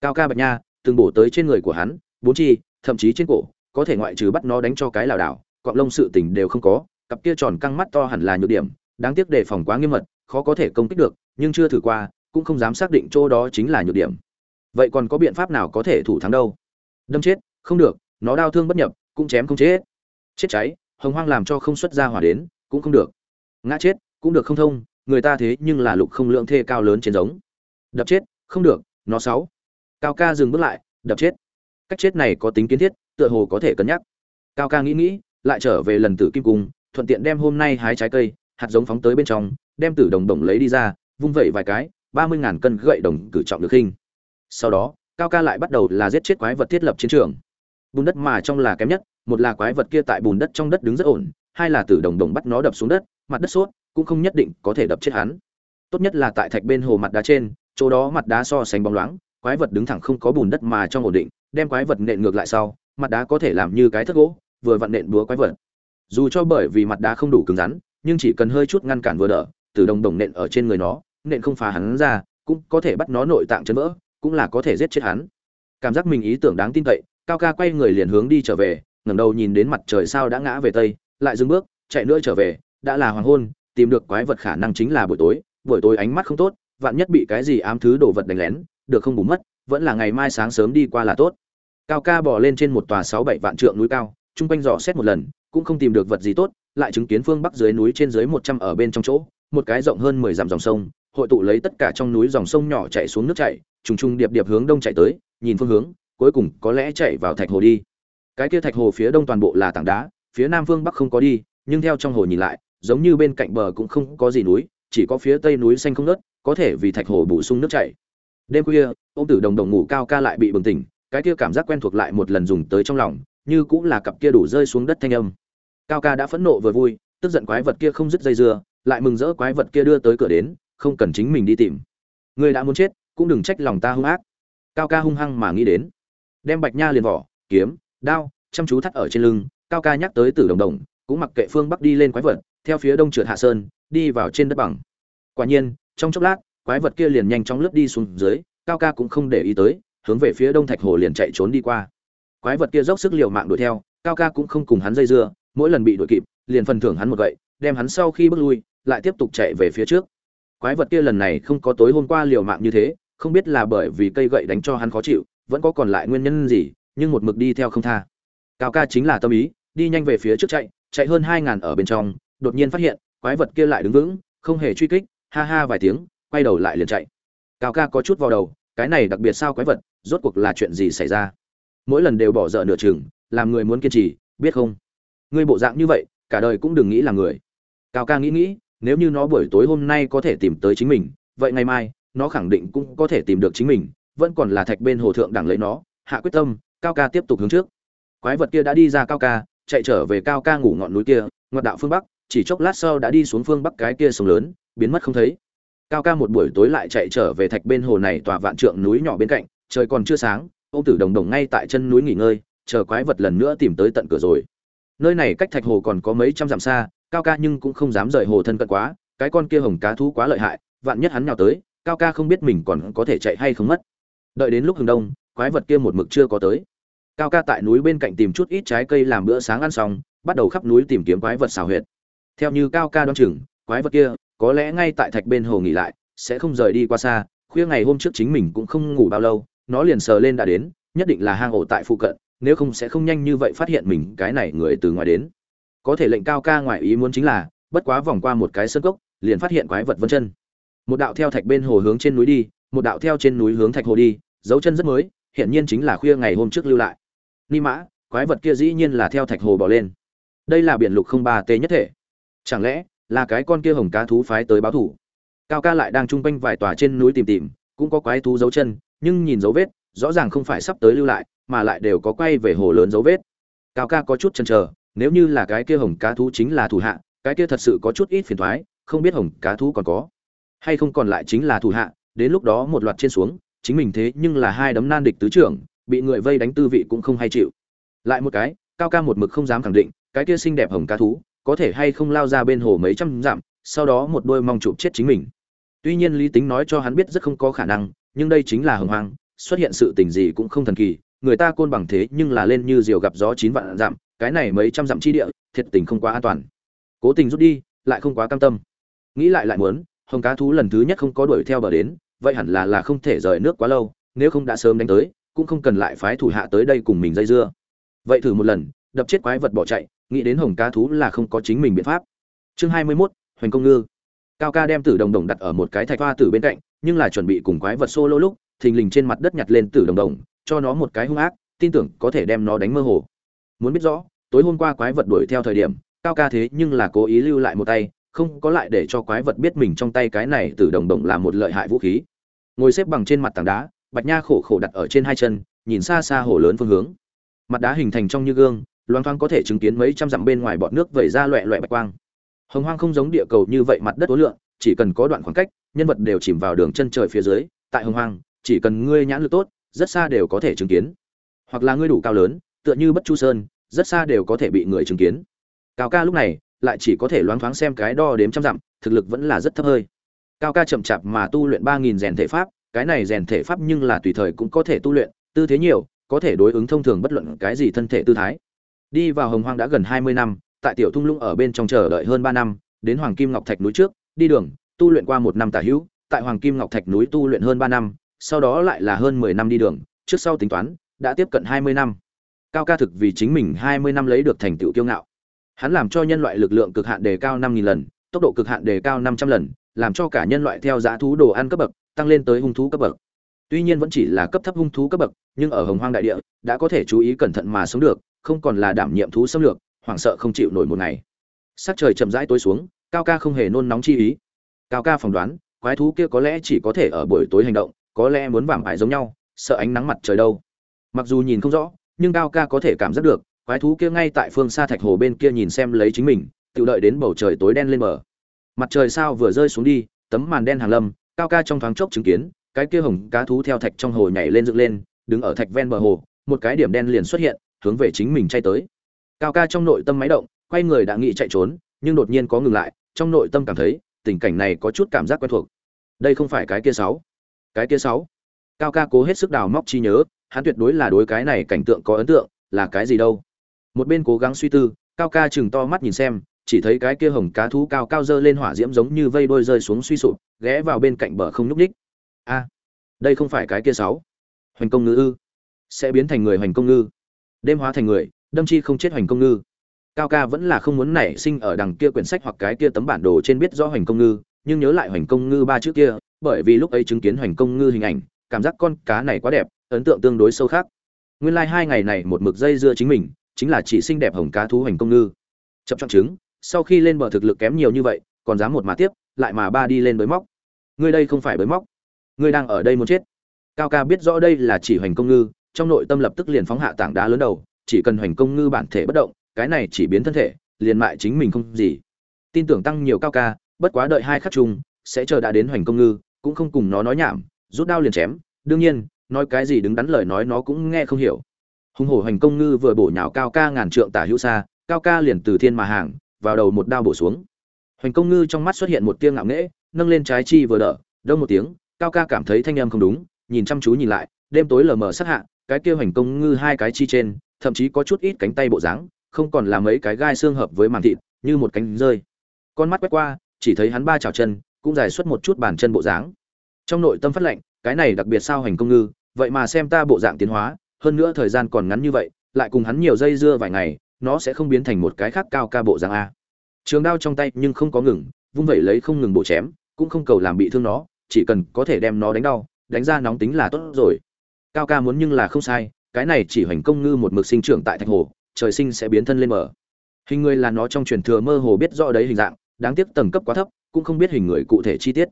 Cao ca bạch nha, từng bổ tới trên người của hắn, bốn chi, thậm chí trên cổ, có thể ngoại trừ bắt nó đánh cho cái lảo đảo, cọng lông sự tình đều không có, cặp kia tròn căng mắt to hẳn là nhược điểm, đáng tiếc đề phòng quá nghiêm mật, khó có thể công kích được, nhưng chưa thử qua, cũng không dám xác định chỗ đó chính là nhược điểm vậy còn có biện pháp nào có thể thủ thắng đâu? Đâm chết, không được, nó đau thương bất nhập, cũng chém không chết. Chết cháy, hồng hoang làm cho không xuất ra hỏa đến, cũng không được. Ngã chết, cũng được không thông, người ta thế nhưng là lục không lượng thê cao lớn trên giống. Đập chết, không được, nó sáu. Cao ca dừng bước lại, đập chết. Cách chết này có tính kiến thiết, tựa hồ có thể cân nhắc. Cao ca nghĩ nghĩ, lại trở về lần tử kim cung, thuận tiện đem hôm nay hái trái cây, hạt giống phóng tới bên trong, đem tử đồng đồng lấy đi ra, vung vẩy vài cái, ba mươi ngàn cân gậy đồng cử trọng được khinh sau đó, cao ca lại bắt đầu là giết chết quái vật thiết lập chiến trường. Bùn đất mà trong là kém nhất, một là quái vật kia tại bùn đất trong đất đứng rất ổn, hai là tử đồng đồng bắt nó đập xuống đất, mặt đất sốt, cũng không nhất định có thể đập chết hắn. Tốt nhất là tại thạch bên hồ mặt đá trên, chỗ đó mặt đá so sánh bóng loáng, quái vật đứng thẳng không có bùn đất mà trong ổn định, đem quái vật nện ngược lại sau, mặt đá có thể làm như cái thất gỗ, vừa vặn nện búa quái vật. Dù cho bởi vì mặt đá không đủ cứng rắn, nhưng chỉ cần hơi chút ngăn cản vừa đỡ từ đồng đồng nện ở trên người nó, nện không phá hắn ra, cũng có thể bắt nó nội tạng chấn vỡ cũng là có thể giết chết hắn. Cảm giác mình ý tưởng đáng tin cậy, cao ca quay người liền hướng đi trở về, ngẩng đầu nhìn đến mặt trời sao đã ngã về tây, lại dừng bước, chạy nữa trở về, đã là hoàng hôn, tìm được quái vật khả năng chính là buổi tối buổi tối ánh mắt không tốt, vạn nhất bị cái gì ám thứ đồ vật đánh lén, được không bù mất, vẫn là ngày mai sáng sớm đi qua là tốt. Cao ca bò lên trên một tòa sáu bảy vạn trượng núi cao, chung quanh dò xét một lần, cũng không tìm được vật gì tốt, lại chứng kiến phương bắc dưới núi trên dưới một trăm ở bên trong chỗ, một cái rộng hơn mười dặm dòng sông, hội tụ lấy tất cả trong núi dòng sông nhỏ chạy xuống nước chảy trùng trùng điệp điệp hướng đông chạy tới nhìn phương hướng cuối cùng có lẽ chạy vào thạch hồ đi. Cái kia thạch hồ phía đông toàn bộ là tảng đá phía nam phương bắc không có đi nhưng theo trong hồ nhìn lại giống như bên cạnh bờ cũng không có gì núi chỉ có phía tây núi xanh không ngớt, có thể vì thạch hồ bổ sung nước chảy. Đêm khuya ông tử đồng đồng ngủ cao ca lại bị bừng tỉnh cái kia cảm giác quen thuộc lại một lần dùng tới trong lòng như cũng là cặp kia đủ rơi xuống đất thanh âm. Cao ca đã phẫn nộ vừa vui tức giận quái vật kia không dứt dây dưa lại mừng rỡ quái vật kia đưa tới cửa đến không cần chính mình đi tìm. Người đã muốn chết cũng đừng trách lòng ta hung ác. Cao ca hung hăng mà nghĩ đến. Đem bạch nha liền vỏ, kiếm, đao, chăm chú thắt ở trên lưng, cao ca nhắc tới tử đồng đồng, cũng mặc kệ phương bắc đi lên quái vật, theo phía đông trượt hạ sơn, đi vào trên đất bằng. Quả nhiên, trong chốc lát, quái vật kia liền nhanh chóng lướt đi xuống dưới, cao ca cũng không để ý tới, hướng về phía đông thạch hồ liền chạy trốn đi qua. Quái vật kia dốc sức liều mạng đuổi theo, cao ca cũng không cùng hắn dây dưa, mỗi lần bị đuổi kịp, liền phần thưởng hắn một gậy, đem hắn sau khi bước lui, lại tiếp tục chạy về phía trước quái vật kia lần này không có tối hôm qua liều mạng như thế, không biết là bởi vì cây gậy đánh cho hắn khó chịu, vẫn có còn lại nguyên nhân gì, nhưng một mực đi theo không tha. Cao ca chính là tâm ý, đi nhanh về phía trước chạy chạy hơn hai ngàn ở bên trong, đột nhiên phát hiện, quái vật kia lại đứng vững, không hề truy kích, ha ha vài tiếng, quay đầu lại liền chạy. Cao ca có chút vào đầu, cái này đặc biệt sao quái vật, rốt cuộc là chuyện gì xảy ra? Mỗi lần đều bỏ dở nửa chừng, làm người muốn kiên trì, biết không? Ngươi bộ dạng như vậy, cả đời cũng đừng nghĩ là người. Cao ca nghĩ nghĩ nếu như nó buổi tối hôm nay có thể tìm tới chính mình, vậy ngày mai, nó khẳng định cũng có thể tìm được chính mình, vẫn còn là thạch bên hồ thượng đẳng lấy nó, hạ quyết tâm, cao ca tiếp tục hướng trước. Quái vật kia đã đi ra cao ca, chạy trở về cao ca ngủ ngọn núi kia, ngoặt đạo phương bắc, chỉ chốc lát sau đã đi xuống phương bắc cái kia sông lớn, biến mất không thấy. Cao ca một buổi tối lại chạy trở về thạch bên hồ này tòa vạn trượng núi nhỏ bên cạnh, trời còn chưa sáng, ông tử đồng đồng ngay tại chân núi nghỉ ngơi, chờ quái vật lần nữa tìm tới tận cửa rồi. Nơi này cách thạch hồ còn có mấy trăm dặm xa cao ca nhưng cũng không dám rời hồ thân cận quá, cái con kia hồng cá thú quá lợi hại, vạn nhất hắn nhào tới, cao ca không biết mình còn có thể chạy hay không mất. Đợi đến lúc hừng đông, quái vật kia một mực chưa có tới. Cao ca tại núi bên cạnh tìm chút ít trái cây làm bữa sáng ăn xong, bắt đầu khắp núi tìm kiếm quái vật xào huyệt. Theo như cao ca đoán chừng, quái vật kia có lẽ ngay tại thạch bên hồ nghỉ lại, sẽ không rời đi qua xa, khuya ngày hôm trước chính mình cũng không ngủ bao lâu, nó liền sờ lên đã đến, nhất định là hang ổ tại phụ cận, nếu không sẽ không nhanh như vậy phát hiện mình, cái này người từ ngoài đến có thể lệnh cao ca ngoài ý muốn chính là, bất quá vòng qua một cái sân cốc, liền phát hiện quái vật vân chân. Một đạo theo thạch bên hồ hướng trên núi đi, một đạo theo trên núi hướng thạch hồ đi, dấu chân rất mới hiện nhiên chính là khuya ngày hôm trước lưu lại. Ni mã, quái vật kia dĩ nhiên là theo thạch hồ bỏ lên. Đây là biển lục không ba t nhất thể. Chẳng lẽ là cái con kia hồng cá thú phái tới báo thủ? Cao ca lại đang chung quanh vài tòa trên núi tìm tìm, cũng có quái thú dấu chân, nhưng nhìn dấu vết, rõ ràng không phải sắp tới lưu lại, mà lại đều có quay về hồ lớn dấu vết. Cao ca có chút chần chờ nếu như là cái kia hồng cá thú chính là thủ hạ, cái kia thật sự có chút ít phiền thoái, không biết hồng cá thú còn có hay không còn lại chính là thủ hạ, đến lúc đó một loạt trên xuống, chính mình thế nhưng là hai đấm nan địch tứ trưởng, bị người vây đánh tư vị cũng không hay chịu. Lại một cái, cao ca một mực không dám khẳng định, cái kia xinh đẹp hồng cá thú, có thể hay không lao ra bên hồ mấy trăm dặm, sau đó một đôi mong chụp chết chính mình. Tuy nhiên lý tính nói cho hắn biết rất không có khả năng, nhưng đây chính là hồng hoang, xuất hiện sự tình gì cũng không thần kỳ, người ta côn bằng thế nhưng là lên như diều gặp gió chín vạn dặm cái này mấy trăm dặm chi địa thiệt tình không quá an toàn. Cố tình rút đi lại không quá cam tâm. Nghĩ lại lại muốn hồng cá thú lần thứ nhất không có đuổi theo bờ đến vậy hẳn là là không thể rời nước quá lâu nếu không đã sớm đánh tới cũng không cần lại phái thủ hạ tới đây cùng mình dây dưa. Vậy thử một lần đập chết quái vật bỏ chạy nghĩ đến hồng cá thú là không có chính mình biện pháp. Chương hai mươi 21, hoành công ngư. Cao ca đem tử đồng đồng đặt ở một cái thạch hoa tử bên cạnh nhưng là chuẩn bị cùng quái vật solo lúc thình lình trên mặt đất nhặt lên tử đồng đồng cho nó một cái hung ác tin tưởng có thể đem nó đánh mơ hồ. Muốn biết rõ tối hôm qua quái vật đuổi theo thời điểm, cao ca thế nhưng là cố ý lưu lại một tay, không có lại để cho quái vật biết mình trong tay cái này từ đồng đồng là một lợi hại vũ khí. Ngồi xếp bằng trên mặt tảng đá, bạch nha khổ khổ đặt ở trên hai chân, nhìn xa xa hồ lớn phương hướng. Mặt đá hình thành trong như gương, loang thoáng có thể chứng kiến mấy trăm dặm bên ngoài bọt nước vẩy ra loẹ loẹ bạch quang. Hồng hoang không giống địa cầu như vậy mặt đất tối lượng chỉ cần có đoạn khoảng cách, nhân vật đều chìm vào đường chân trời phía dưới. Tại hồng hoang, chỉ cần ngươi nhãn lực tốt, rất xa đều có thể chứng kiến. Hoặc là ngươi đủ cao lớn, tựa như bất chu sơn rất xa đều có thể bị người chứng kiến. Cao ca lúc này, lại chỉ có thể loáng thoáng xem cái đo đếm trăm dặm, thực lực vẫn là rất thấp hơi. Cao ca chậm chạp mà tu luyện ba nghìn rèn thể pháp, cái này rèn thể pháp nhưng là tùy thời cũng có thể tu luyện, tư thế nhiều, có thể đối ứng thông thường bất luận cái gì thân thể tư thái. Đi vào hồng hoang đã gần hai mươi năm, tại tiểu thung lũng ở bên trong chờ đợi hơn ba năm, đến hoàng kim ngọc thạch núi trước, đi đường, tu luyện qua một năm tả hữu, tại hoàng kim ngọc thạch núi tu luyện hơn ba năm, sau đó lại là hơn mười năm đi đường, trước sau tính toán, đã tiếp cận hai mươi năm cao ca thực vì chính mình hai mươi năm lấy được thành tựu kiêu ngạo. Hắn làm cho nhân loại lực lượng cực hạn đề cao năm nghìn lần, tốc độ cực hạn đề cao năm trăm lần, làm cho cả nhân loại theo giá thú đồ ăn cấp bậc, tăng lên tới hung thú cấp bậc. Tuy nhiên vẫn chỉ là cấp thấp hung thú cấp bậc, nhưng ở hồng hoang đại địa, đã có thể chú ý cẩn thận mà sống được, không còn là đảm nhiệm thú xâm lược, hoảng sợ không chịu nổi một ngày. Sắc trời chậm rãi tối xuống, cao ca không hề nôn nóng chi ý. Cao ca phỏng đoán, quái thú kia có lẽ chỉ có thể ở buổi tối hành động, có lẽ muốn vảm bại giống nhau, sợ ánh nắng mặt trời đâu. Mặc dù nhìn không rõ nhưng cao ca có thể cảm giác được, quái thú kia ngay tại phương xa thạch hồ bên kia nhìn xem lấy chính mình, tự đợi đến bầu trời tối đen lên mở mặt trời sao vừa rơi xuống đi, tấm màn đen hàng lâm cao ca trong thoáng chốc chứng kiến, cái kia hồng cá thú theo thạch trong hồ nhảy lên dựng lên, đứng ở thạch ven bờ hồ, một cái điểm đen liền xuất hiện, hướng về chính mình chay tới. Cao ca trong nội tâm máy động, quay người đã nghĩ chạy trốn, nhưng đột nhiên có ngừng lại, trong nội tâm cảm thấy, tình cảnh này có chút cảm giác quen thuộc. Đây không phải cái kia sáu. Cái kia sáu. Cao ca cố hết sức đào móc chi nhớ hắn tuyệt đối là đối cái này cảnh tượng có ấn tượng, là cái gì đâu? Một bên cố gắng suy tư, cao ca chừng to mắt nhìn xem, chỉ thấy cái kia hồng cá thú cao cao dơ lên hỏa diễm giống như vây đôi rơi xuống suy sụp, ghé vào bên cạnh bờ không nhúc ních a, đây không phải cái kia sáu. Hoành công ngư ư? Sẽ biến thành người hoành công ngư. Đêm hóa thành người, đâm chi không chết hoành công ngư. Cao ca vẫn là không muốn nảy sinh ở đằng kia quyển sách hoặc cái kia tấm bản đồ trên biết rõ hoành công ngư, nhưng nhớ lại hoành công ngư ba chữ kia, bởi vì lúc ấy chứng kiến hoành công ngư hình ảnh, cảm giác con cá này quá đẹp ấn tượng tương đối sâu khác. Nguyên lai like hai ngày này một mực dây dưa chính mình, chính là chỉ xinh đẹp hồng cá thú hành công ngư. Chậm chọn chứng sau khi lên bờ thực lực kém nhiều như vậy, còn dám một mà tiếp, lại mà ba đi lên bới móc. Ngươi đây không phải bới móc. Ngươi đang ở đây muốn chết. Cao ca biết rõ đây là chỉ hoành công ngư, trong nội tâm lập tức liền phóng hạ tảng đá lớn đầu, chỉ cần hoành công ngư bản thể bất động, cái này chỉ biến thân thể, liền mại chính mình không gì. Tin tưởng tăng nhiều cao ca, bất quá đợi hai khắc chung, sẽ chờ đã đến hoành công ngư, cũng không cùng nó nói nhảm, rút đao liền chém. Đương nhiên nói cái gì đứng đắn lời nói nó cũng nghe không hiểu. Hùng hổ hành công ngư vừa bổ nhào cao ca ngàn trượng tả hữu xa, cao ca liền từ thiên mà hàng, vào đầu một đao bổ xuống. Hành công ngư trong mắt xuất hiện một tia ngạo nghễ, nâng lên trái chi vừa đỡ, đông một tiếng, cao ca cảm thấy thanh âm không đúng, nhìn chăm chú nhìn lại, đêm tối lờ mờ sát hạ, cái kia hành công ngư hai cái chi trên, thậm chí có chút ít cánh tay bộ dáng, không còn là mấy cái gai xương hợp với màng thịt, như một cánh rơi. Con mắt quét qua, chỉ thấy hắn ba chảo chân, cũng dài xuất một chút bàn chân bộ dáng. Trong nội tâm phát lệnh, cái này đặc biệt sao hành công ngư vậy mà xem ta bộ dạng tiến hóa, hơn nữa thời gian còn ngắn như vậy, lại cùng hắn nhiều dây dưa vài ngày, nó sẽ không biến thành một cái khác cao ca bộ dạng a. Trường đao trong tay nhưng không có ngừng, vung vẩy lấy không ngừng bộ chém, cũng không cầu làm bị thương nó, chỉ cần có thể đem nó đánh đau, đánh ra nóng tính là tốt rồi. Cao ca muốn nhưng là không sai, cái này chỉ hoành công ngư một mực sinh trưởng tại thạch hồ, trời sinh sẽ biến thân lên mở hình người là nó trong truyền thừa mơ hồ biết rõ đấy hình dạng, đáng tiếc tầng cấp quá thấp, cũng không biết hình người cụ thể chi tiết.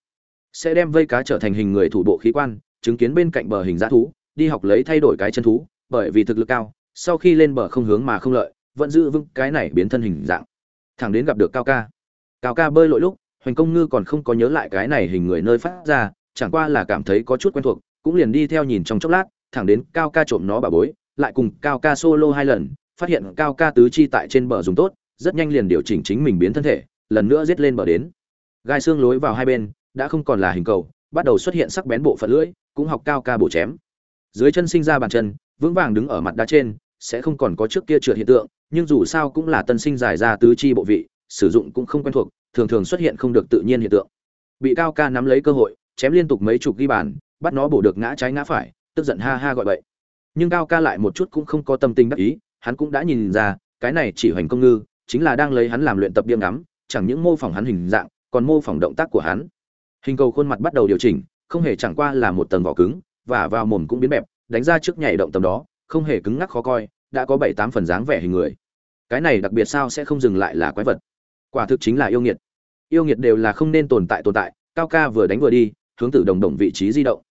Sẽ đem vây cá trở thành hình người thủ bộ khí quan chứng kiến bên cạnh bờ hình dã thú, đi học lấy thay đổi cái chân thú, bởi vì thực lực cao, sau khi lên bờ không hướng mà không lợi, vẫn giữ vững cái này biến thân hình dạng. Thẳng đến gặp được cao ca. Cao ca bơi lội lúc, hoành công ngư còn không có nhớ lại cái này hình người nơi phát ra, chẳng qua là cảm thấy có chút quen thuộc, cũng liền đi theo nhìn trong chốc lát, thẳng đến cao ca trộm nó bà bối, lại cùng cao ca solo hai lần, phát hiện cao ca tứ chi tại trên bờ dùng tốt, rất nhanh liền điều chỉnh chính mình biến thân thể, lần nữa giết lên bờ đến. Gai xương lối vào hai bên, đã không còn là hình cầu bắt đầu xuất hiện sắc bén bộ phận lưỡi, cũng học cao ca bổ chém. Dưới chân sinh ra bàn chân, vững vàng đứng ở mặt đá trên, sẽ không còn có trước kia trượt hiện tượng, nhưng dù sao cũng là tân sinh giải ra tứ chi bộ vị, sử dụng cũng không quen thuộc, thường thường xuất hiện không được tự nhiên hiện tượng. Bị cao ca nắm lấy cơ hội, chém liên tục mấy chục ghi bàn, bắt nó bổ được ngã trái ngã phải, tức giận ha ha gọi vậy nhưng cao ca lại một chút cũng không có tâm tình đắc ý, hắn cũng đã nhìn ra, cái này chỉ hoành công ngư, chính là đang lấy hắn làm luyện tập biếng ngắm, chẳng những mô phỏng hắn hình dạng, còn mô phỏng động tác của hắn hình cầu khuôn mặt bắt đầu điều chỉnh, không hề chẳng qua là một tầng vỏ cứng, và vào mồm cũng biến bẹp, đánh ra trước nhảy động tầm đó, không hề cứng ngắc khó coi, đã có bảy tám phần dáng vẻ hình người. Cái này đặc biệt sao sẽ không dừng lại là quái vật. Quả thực chính là yêu nghiệt. Yêu nghiệt đều là không nên tồn tại tồn tại, cao ca vừa đánh vừa đi, hướng tử đồng đồng vị trí di động.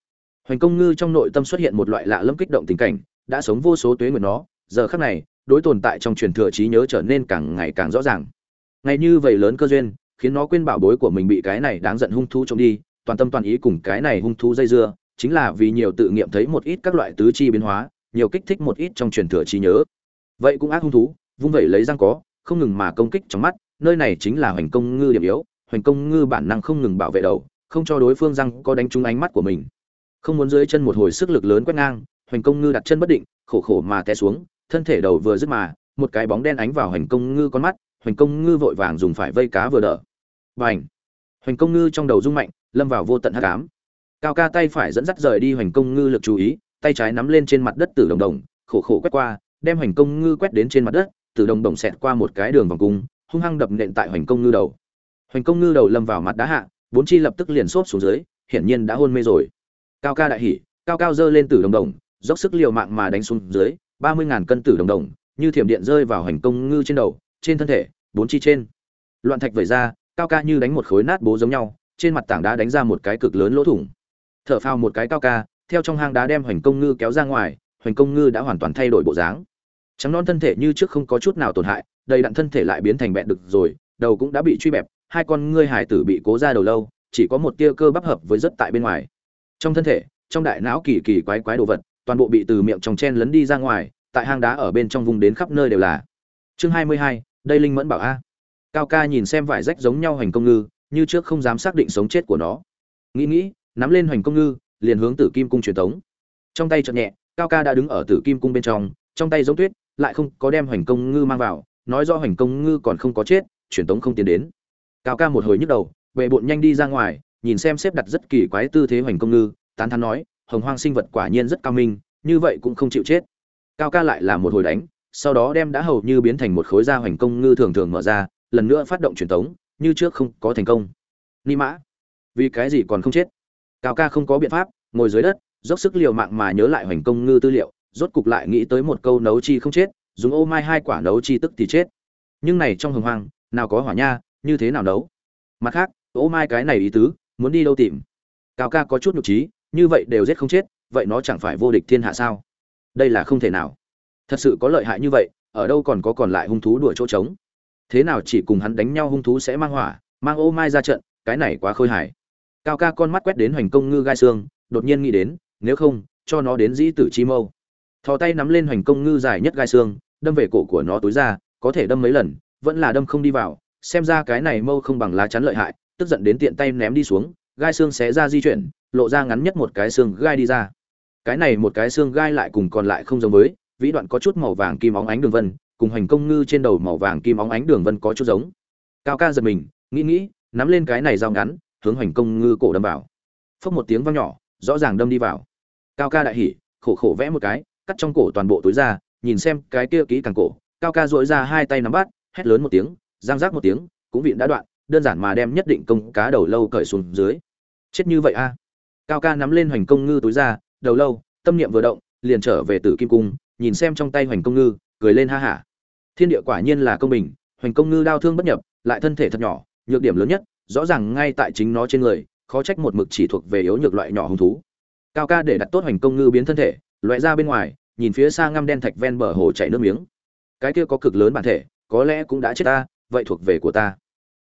Hoành công ngư trong nội tâm xuất hiện một loại lạ lâm kích động tình cảnh, đã sống vô số tuế nguyệt nó, giờ khắc này, đối tồn tại trong truyền thừa trí nhớ trở nên càng ngày càng rõ ràng. Ngay như vậy lớn cơ duyên khiến nó quên bảo bối của mình bị cái này đáng giận hung thú trộm đi, toàn tâm toàn ý cùng cái này hung thú dây dưa, chính là vì nhiều tự nghiệm thấy một ít các loại tứ chi biến hóa, nhiều kích thích một ít trong truyền thừa trí nhớ. Vậy cũng ác hung thú, vung vẩy lấy răng có, không ngừng mà công kích trong mắt, nơi này chính là hoành công ngư điểm yếu, hoành công ngư bản năng không ngừng bảo vệ đầu, không cho đối phương răng có đánh trúng ánh mắt của mình. Không muốn dưới chân một hồi sức lực lớn quét ngang, hoành công ngư đặt chân bất định, khổ khổ mà té xuống, thân thể đầu vừa dứt mà, một cái bóng đen ánh vào hoành công ngư con mắt hoành công ngư vội vàng dùng phải vây cá vừa đỡ Bành. Hoành Công Ngư trong đầu rung mạnh, lâm vào vô tận hắc ám. Cao ca tay phải dẫn dắt rời đi Hoành Công Ngư lực chú ý, tay trái nắm lên trên mặt đất Tử Đồng Đồng, khổ khổ quét qua, đem Hoành Công Ngư quét đến trên mặt đất, Tử Đồng Đồng xẹt qua một cái đường vòng cung, hung hăng đập nện tại Hoành Công Ngư đầu. Hoành Công Ngư đầu lâm vào mặt đá hạ, bốn chi lập tức liền xốp xuống dưới, hiển nhiên đã hôn mê rồi. Cao ca đại hỉ, cao cao giơ lên Tử Đồng Đồng, dốc sức liều mạng mà đánh xuống dưới, ba mươi ngàn cân Tử Đồng Đồng, như thiểm điện rơi vào Hoành Công Ngư trên đầu, trên thân thể, bốn chi trên. Loạn thạch vẩy ra, cao ca như đánh một khối nát bố giống nhau trên mặt tảng đá đánh ra một cái cực lớn lỗ thủng. Thở phao một cái cao ca theo trong hang đá đem hoành công ngư kéo ra ngoài hoành công ngư đã hoàn toàn thay đổi bộ dáng. Trắng non thân thể như trước không có chút nào tổn hại đầy đặn thân thể lại biến thành bẹn đực rồi đầu cũng đã bị truy bẹp hai con ngươi hải tử bị cố ra đầu lâu chỉ có một tia cơ bắp hợp với rất tại bên ngoài. Trong thân thể trong đại não kỳ kỳ quái quái đồ vật toàn bộ bị từ miệng trong chen lấn đi ra ngoài tại hang đá ở bên trong vùng đến khắp nơi đều là. Chương hai mươi hai đây linh mẫn bảo a. Cao ca nhìn xem vải rách giống nhau hành công ngư, như trước không dám xác định sống chết của nó. Nghĩ nghĩ, nắm lên hoành công ngư, liền hướng tử kim cung truyền tống. Trong tay chợt nhẹ, cao ca đã đứng ở tử kim cung bên trong trong tay giống tuyết, lại không có đem hoành công ngư mang vào, nói do hoành công ngư còn không có chết, truyền tống không tiến đến. Cao ca một hồi nhức đầu về bộn nhanh đi ra ngoài, nhìn xem xếp đặt rất kỳ quái tư thế hoành công ngư, tán thán nói, hồng hoang sinh vật quả nhiên rất cao minh, như vậy cũng không chịu chết. Cao ca lại là một hồi đánh sau đó đem đã hầu như biến thành một khối da hoành công ngư thường thường mở ra, lần nữa phát động truyền tống, như trước không có thành công. Ni mã. Vì cái gì còn không chết? Cao ca không có biện pháp, ngồi dưới đất, dốc sức liều mạng mà nhớ lại hoành công ngư tư liệu, rốt cục lại nghĩ tới một câu nấu chi không chết, dùng ô mai hai quả nấu chi tức thì chết. Nhưng này trong hồng hoang, nào có hỏa nha, như thế nào nấu? Mặt khác, ô mai cái này ý tứ, muốn đi đâu tìm? Cao ca có chút nhục trí, như vậy đều giết không chết, vậy nó chẳng phải vô địch thiên hạ sao? Đây là không thể nào thật sự có lợi hại như vậy, ở đâu còn có còn lại hung thú đuổi chỗ trống. Thế nào chỉ cùng hắn đánh nhau hung thú sẽ mang hỏa, mang ô mai ra trận, cái này quá khôi hài. Cao ca con mắt quét đến hoành công ngư gai xương, đột nhiên nghĩ đến, nếu không, cho nó đến dĩ tử chi mâu. Thò tay nắm lên hoành công ngư dài nhất gai xương, đâm về cổ của nó tối ra, có thể đâm mấy lần, vẫn là đâm không đi vào. Xem ra cái này mâu không bằng lá chắn lợi hại, tức giận đến tiện tay ném đi xuống, gai xương xé ra di chuyển, lộ ra ngắn nhất một cái xương gai đi ra. Cái này một cái xương gai lại cùng còn lại không giống với vĩ đoạn có chút màu vàng kim óng ánh đường vân, cùng hành công ngư trên đầu màu vàng kim óng ánh đường vân có chút giống. Cao ca giật mình, nghĩ nghĩ, nắm lên cái này dao ngắn, hướng hành công ngư cổ đâm vào. Phốc một tiếng vang nhỏ, rõ ràng đâm đi vào. Cao ca đại hỉ, khổ khổ vẽ một cái, cắt trong cổ toàn bộ túi ra, nhìn xem cái kia kỹ càng cổ. Cao ca dội ra hai tay nắm bắt, hét lớn một tiếng, giang rác một tiếng, cũng vịn đã đoạn, đơn giản mà đem nhất định công cá đầu lâu cởi xuống dưới. Chết như vậy a. Cao ca nắm lên hoành công ngư túi ra, đầu lâu, tâm niệm vừa động, liền trở về tử kim cung nhìn xem trong tay hoành công ngư, cười lên ha hả. Thiên địa quả nhiên là công bình, hoành công ngư đau thương bất nhập, lại thân thể thật nhỏ, nhược điểm lớn nhất, rõ ràng ngay tại chính nó trên người, khó trách một mực chỉ thuộc về yếu nhược loại nhỏ hung thú. Cao ca để đặt tốt hoành công ngư biến thân thể, loại ra bên ngoài, nhìn phía xa ngăm đen thạch ven bờ hồ chảy nước miếng. Cái kia có cực lớn bản thể, có lẽ cũng đã chết ta, vậy thuộc về của ta.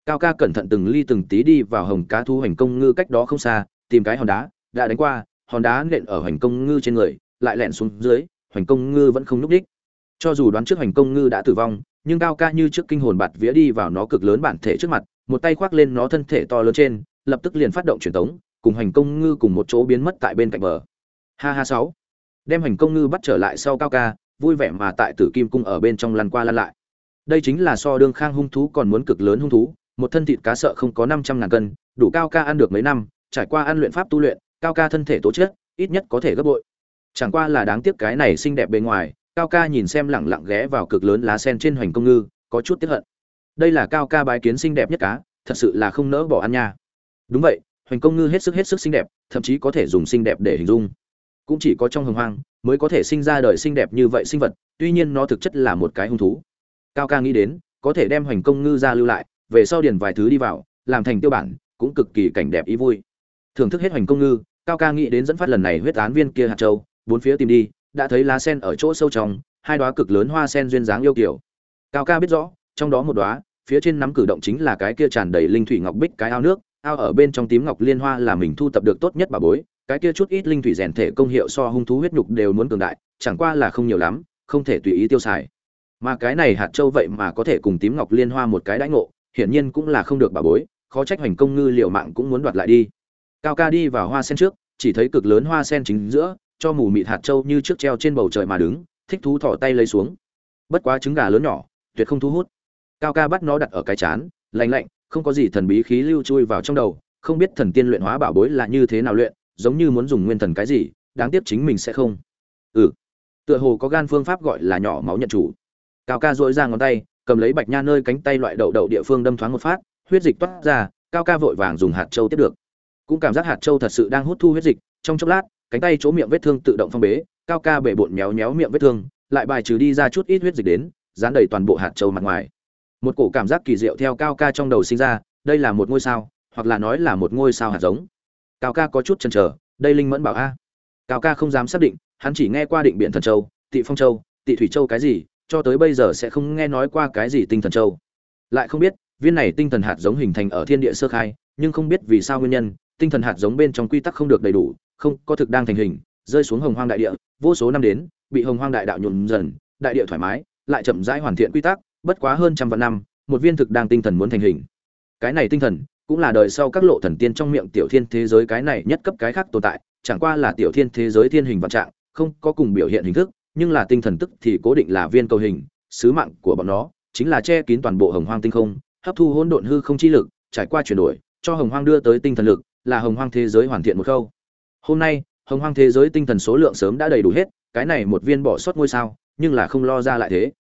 Cao ca cẩn thận từng ly từng tí đi vào hồng cá thu hoành công ngư cách đó không xa, tìm cái hòn đá, đã đánh qua, hòn đá nện ở hoành công ngư trên người, lại lẹn xuống dưới hoành công ngư vẫn không núp đích. Cho dù đoán trước hành công ngư đã tử vong, nhưng cao ca như trước kinh hồn bạt vía đi vào nó cực lớn bản thể trước mặt, một tay khoác lên nó thân thể to lớn trên, lập tức liền phát động truyền tống, cùng hành công ngư cùng một chỗ biến mất tại bên cạnh bờ. Ha ha sáu. Đem hành công ngư bắt trở lại sau cao ca, vui vẻ mà tại tử kim cung ở bên trong lăn qua lăn lại. Đây chính là so đương khang hung thú còn muốn cực lớn hung thú, một thân thịt cá sợ không có năm trăm ngàn cân, đủ cao ca ăn được mấy năm, trải qua ăn luyện pháp tu luyện, cao ca thân thể tố chất, ít nhất có thể gấp bội chẳng qua là đáng tiếc cái này xinh đẹp bề ngoài, cao ca nhìn xem lẳng lặng ghé vào cực lớn lá sen trên hoành công ngư, có chút tiếp hận. Đây là cao ca bái kiến xinh đẹp nhất cá, thật sự là không nỡ bỏ ăn nha. Đúng vậy, hoành công ngư hết sức hết sức xinh đẹp, thậm chí có thể dùng xinh đẹp để hình dung. Cũng chỉ có trong hồng hoang, mới có thể sinh ra đời xinh đẹp như vậy sinh vật, tuy nhiên nó thực chất là một cái hung thú. Cao ca nghĩ đến, có thể đem hoành công ngư ra lưu lại, về sau điền vài thứ đi vào, làm thành tiêu bản, cũng cực kỳ cảnh đẹp ý vui. Thưởng thức hết hoành công ngư, cao ca nghĩ đến dẫn phát lần này huyết án viên kia hạt châu bốn phía tìm đi, đã thấy lá sen ở chỗ sâu trong, hai đóa cực lớn hoa sen duyên dáng yêu kiểu cao ca biết rõ, trong đó một đóa, phía trên nắm cử động chính là cái kia tràn đầy linh thủy ngọc bích, cái ao nước, ao ở bên trong tím ngọc liên hoa là mình thu tập được tốt nhất bà bối, cái kia chút ít linh thủy rèn thể công hiệu so hung thú huyết nhục đều muốn cường đại, chẳng qua là không nhiều lắm, không thể tùy ý tiêu xài. Mà cái này hạt châu vậy mà có thể cùng tím ngọc liên hoa một cái đãi ngộ, hiển nhiên cũng là không được bà bối, khó trách hoành công ngư liệu mạng cũng muốn đoạt lại đi. Cao ca đi vào hoa sen trước, chỉ thấy cực lớn hoa sen chính giữa cho mù mịt hạt châu như trước treo trên bầu trời mà đứng, thích thú thỏ tay lấy xuống. Bất quá trứng gà lớn nhỏ, tuyệt không thu hút. Cao ca bắt nó đặt ở cái chán, lạnh lạnh, không có gì thần bí khí lưu chui vào trong đầu, không biết thần tiên luyện hóa bảo bối là như thế nào luyện, giống như muốn dùng nguyên thần cái gì, đáng tiếc chính mình sẽ không. Ừ tựa hồ có gan phương pháp gọi là nhỏ máu nhận chủ. Cao ca dội ra ngón tay, cầm lấy bạch nha nơi cánh tay loại đậu đậu địa phương đâm thoáng một phát, huyết dịch toát ra, cao ca vội vàng dùng hạt châu tiếp được. Cũng cảm giác hạt châu thật sự đang hút thu huyết dịch, trong chốc lát cánh tay chỗ miệng vết thương tự động phong bế, cao ca bể bộn méo méo miệng vết thương, lại bài trừ đi ra chút ít huyết dịch đến, dán đầy toàn bộ hạt châu mặt ngoài. Một cổ cảm giác kỳ diệu theo cao ca trong đầu sinh ra, đây là một ngôi sao, hoặc là nói là một ngôi sao hạt giống. Cao ca có chút chần chờ, đây linh mẫn bảo a. Cao ca không dám xác định, hắn chỉ nghe qua định biển thần châu, tị phong châu, tị thủy châu cái gì, cho tới bây giờ sẽ không nghe nói qua cái gì tinh thần châu. Lại không biết, viên này tinh thần hạt giống hình thành ở thiên địa sơ khai, nhưng không biết vì sao nguyên nhân tinh thần hạt giống bên trong quy tắc không được đầy đủ, không có thực đang thành hình, rơi xuống hồng hoang đại địa, vô số năm đến, bị hồng hoang đại đạo nhuộm dần, đại địa thoải mái, lại chậm rãi hoàn thiện quy tắc, bất quá hơn trăm vạn năm, một viên thực đang tinh thần muốn thành hình. Cái này tinh thần, cũng là đời sau các lộ thần tiên trong miệng tiểu thiên thế giới cái này nhất cấp cái khác tồn tại, chẳng qua là tiểu thiên thế giới thiên hình vạn trạng, không có cùng biểu hiện hình thức, nhưng là tinh thần tức thì cố định là viên cầu hình, sứ mạng của bọn nó, chính là che kín toàn bộ hồng hoang tinh không, hấp thu hỗn độn hư không chi lực, trải qua chuyển đổi, cho hồng hoang đưa tới tinh thần lực là hồng hoang thế giới hoàn thiện một khâu. Hôm nay, hồng hoang thế giới tinh thần số lượng sớm đã đầy đủ hết, cái này một viên bỏ sót ngôi sao, nhưng là không lo ra lại thế.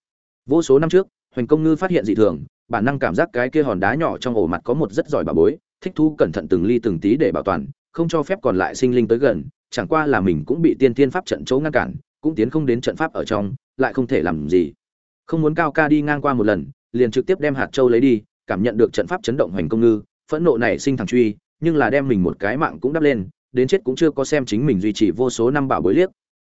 Vô số năm trước, hoành công ngư phát hiện dị thường, bản năng cảm giác cái kia hòn đá nhỏ trong ổ mặt có một rất giỏi bà bối, thích thu cẩn thận từng ly từng tí để bảo toàn, không cho phép còn lại sinh linh tới gần, chẳng qua là mình cũng bị tiên tiên pháp trận chỗ ngăn cản, cũng tiến không đến trận pháp ở trong, lại không thể làm gì. Không muốn cao ca đi ngang qua một lần, liền trực tiếp đem hạt châu lấy đi, cảm nhận được trận pháp chấn động hoành công ngư, phẫn nộ này sinh thằng truy nhưng là đem mình một cái mạng cũng đắp lên, đến chết cũng chưa có xem chính mình duy trì vô số năm bảo bối liếc.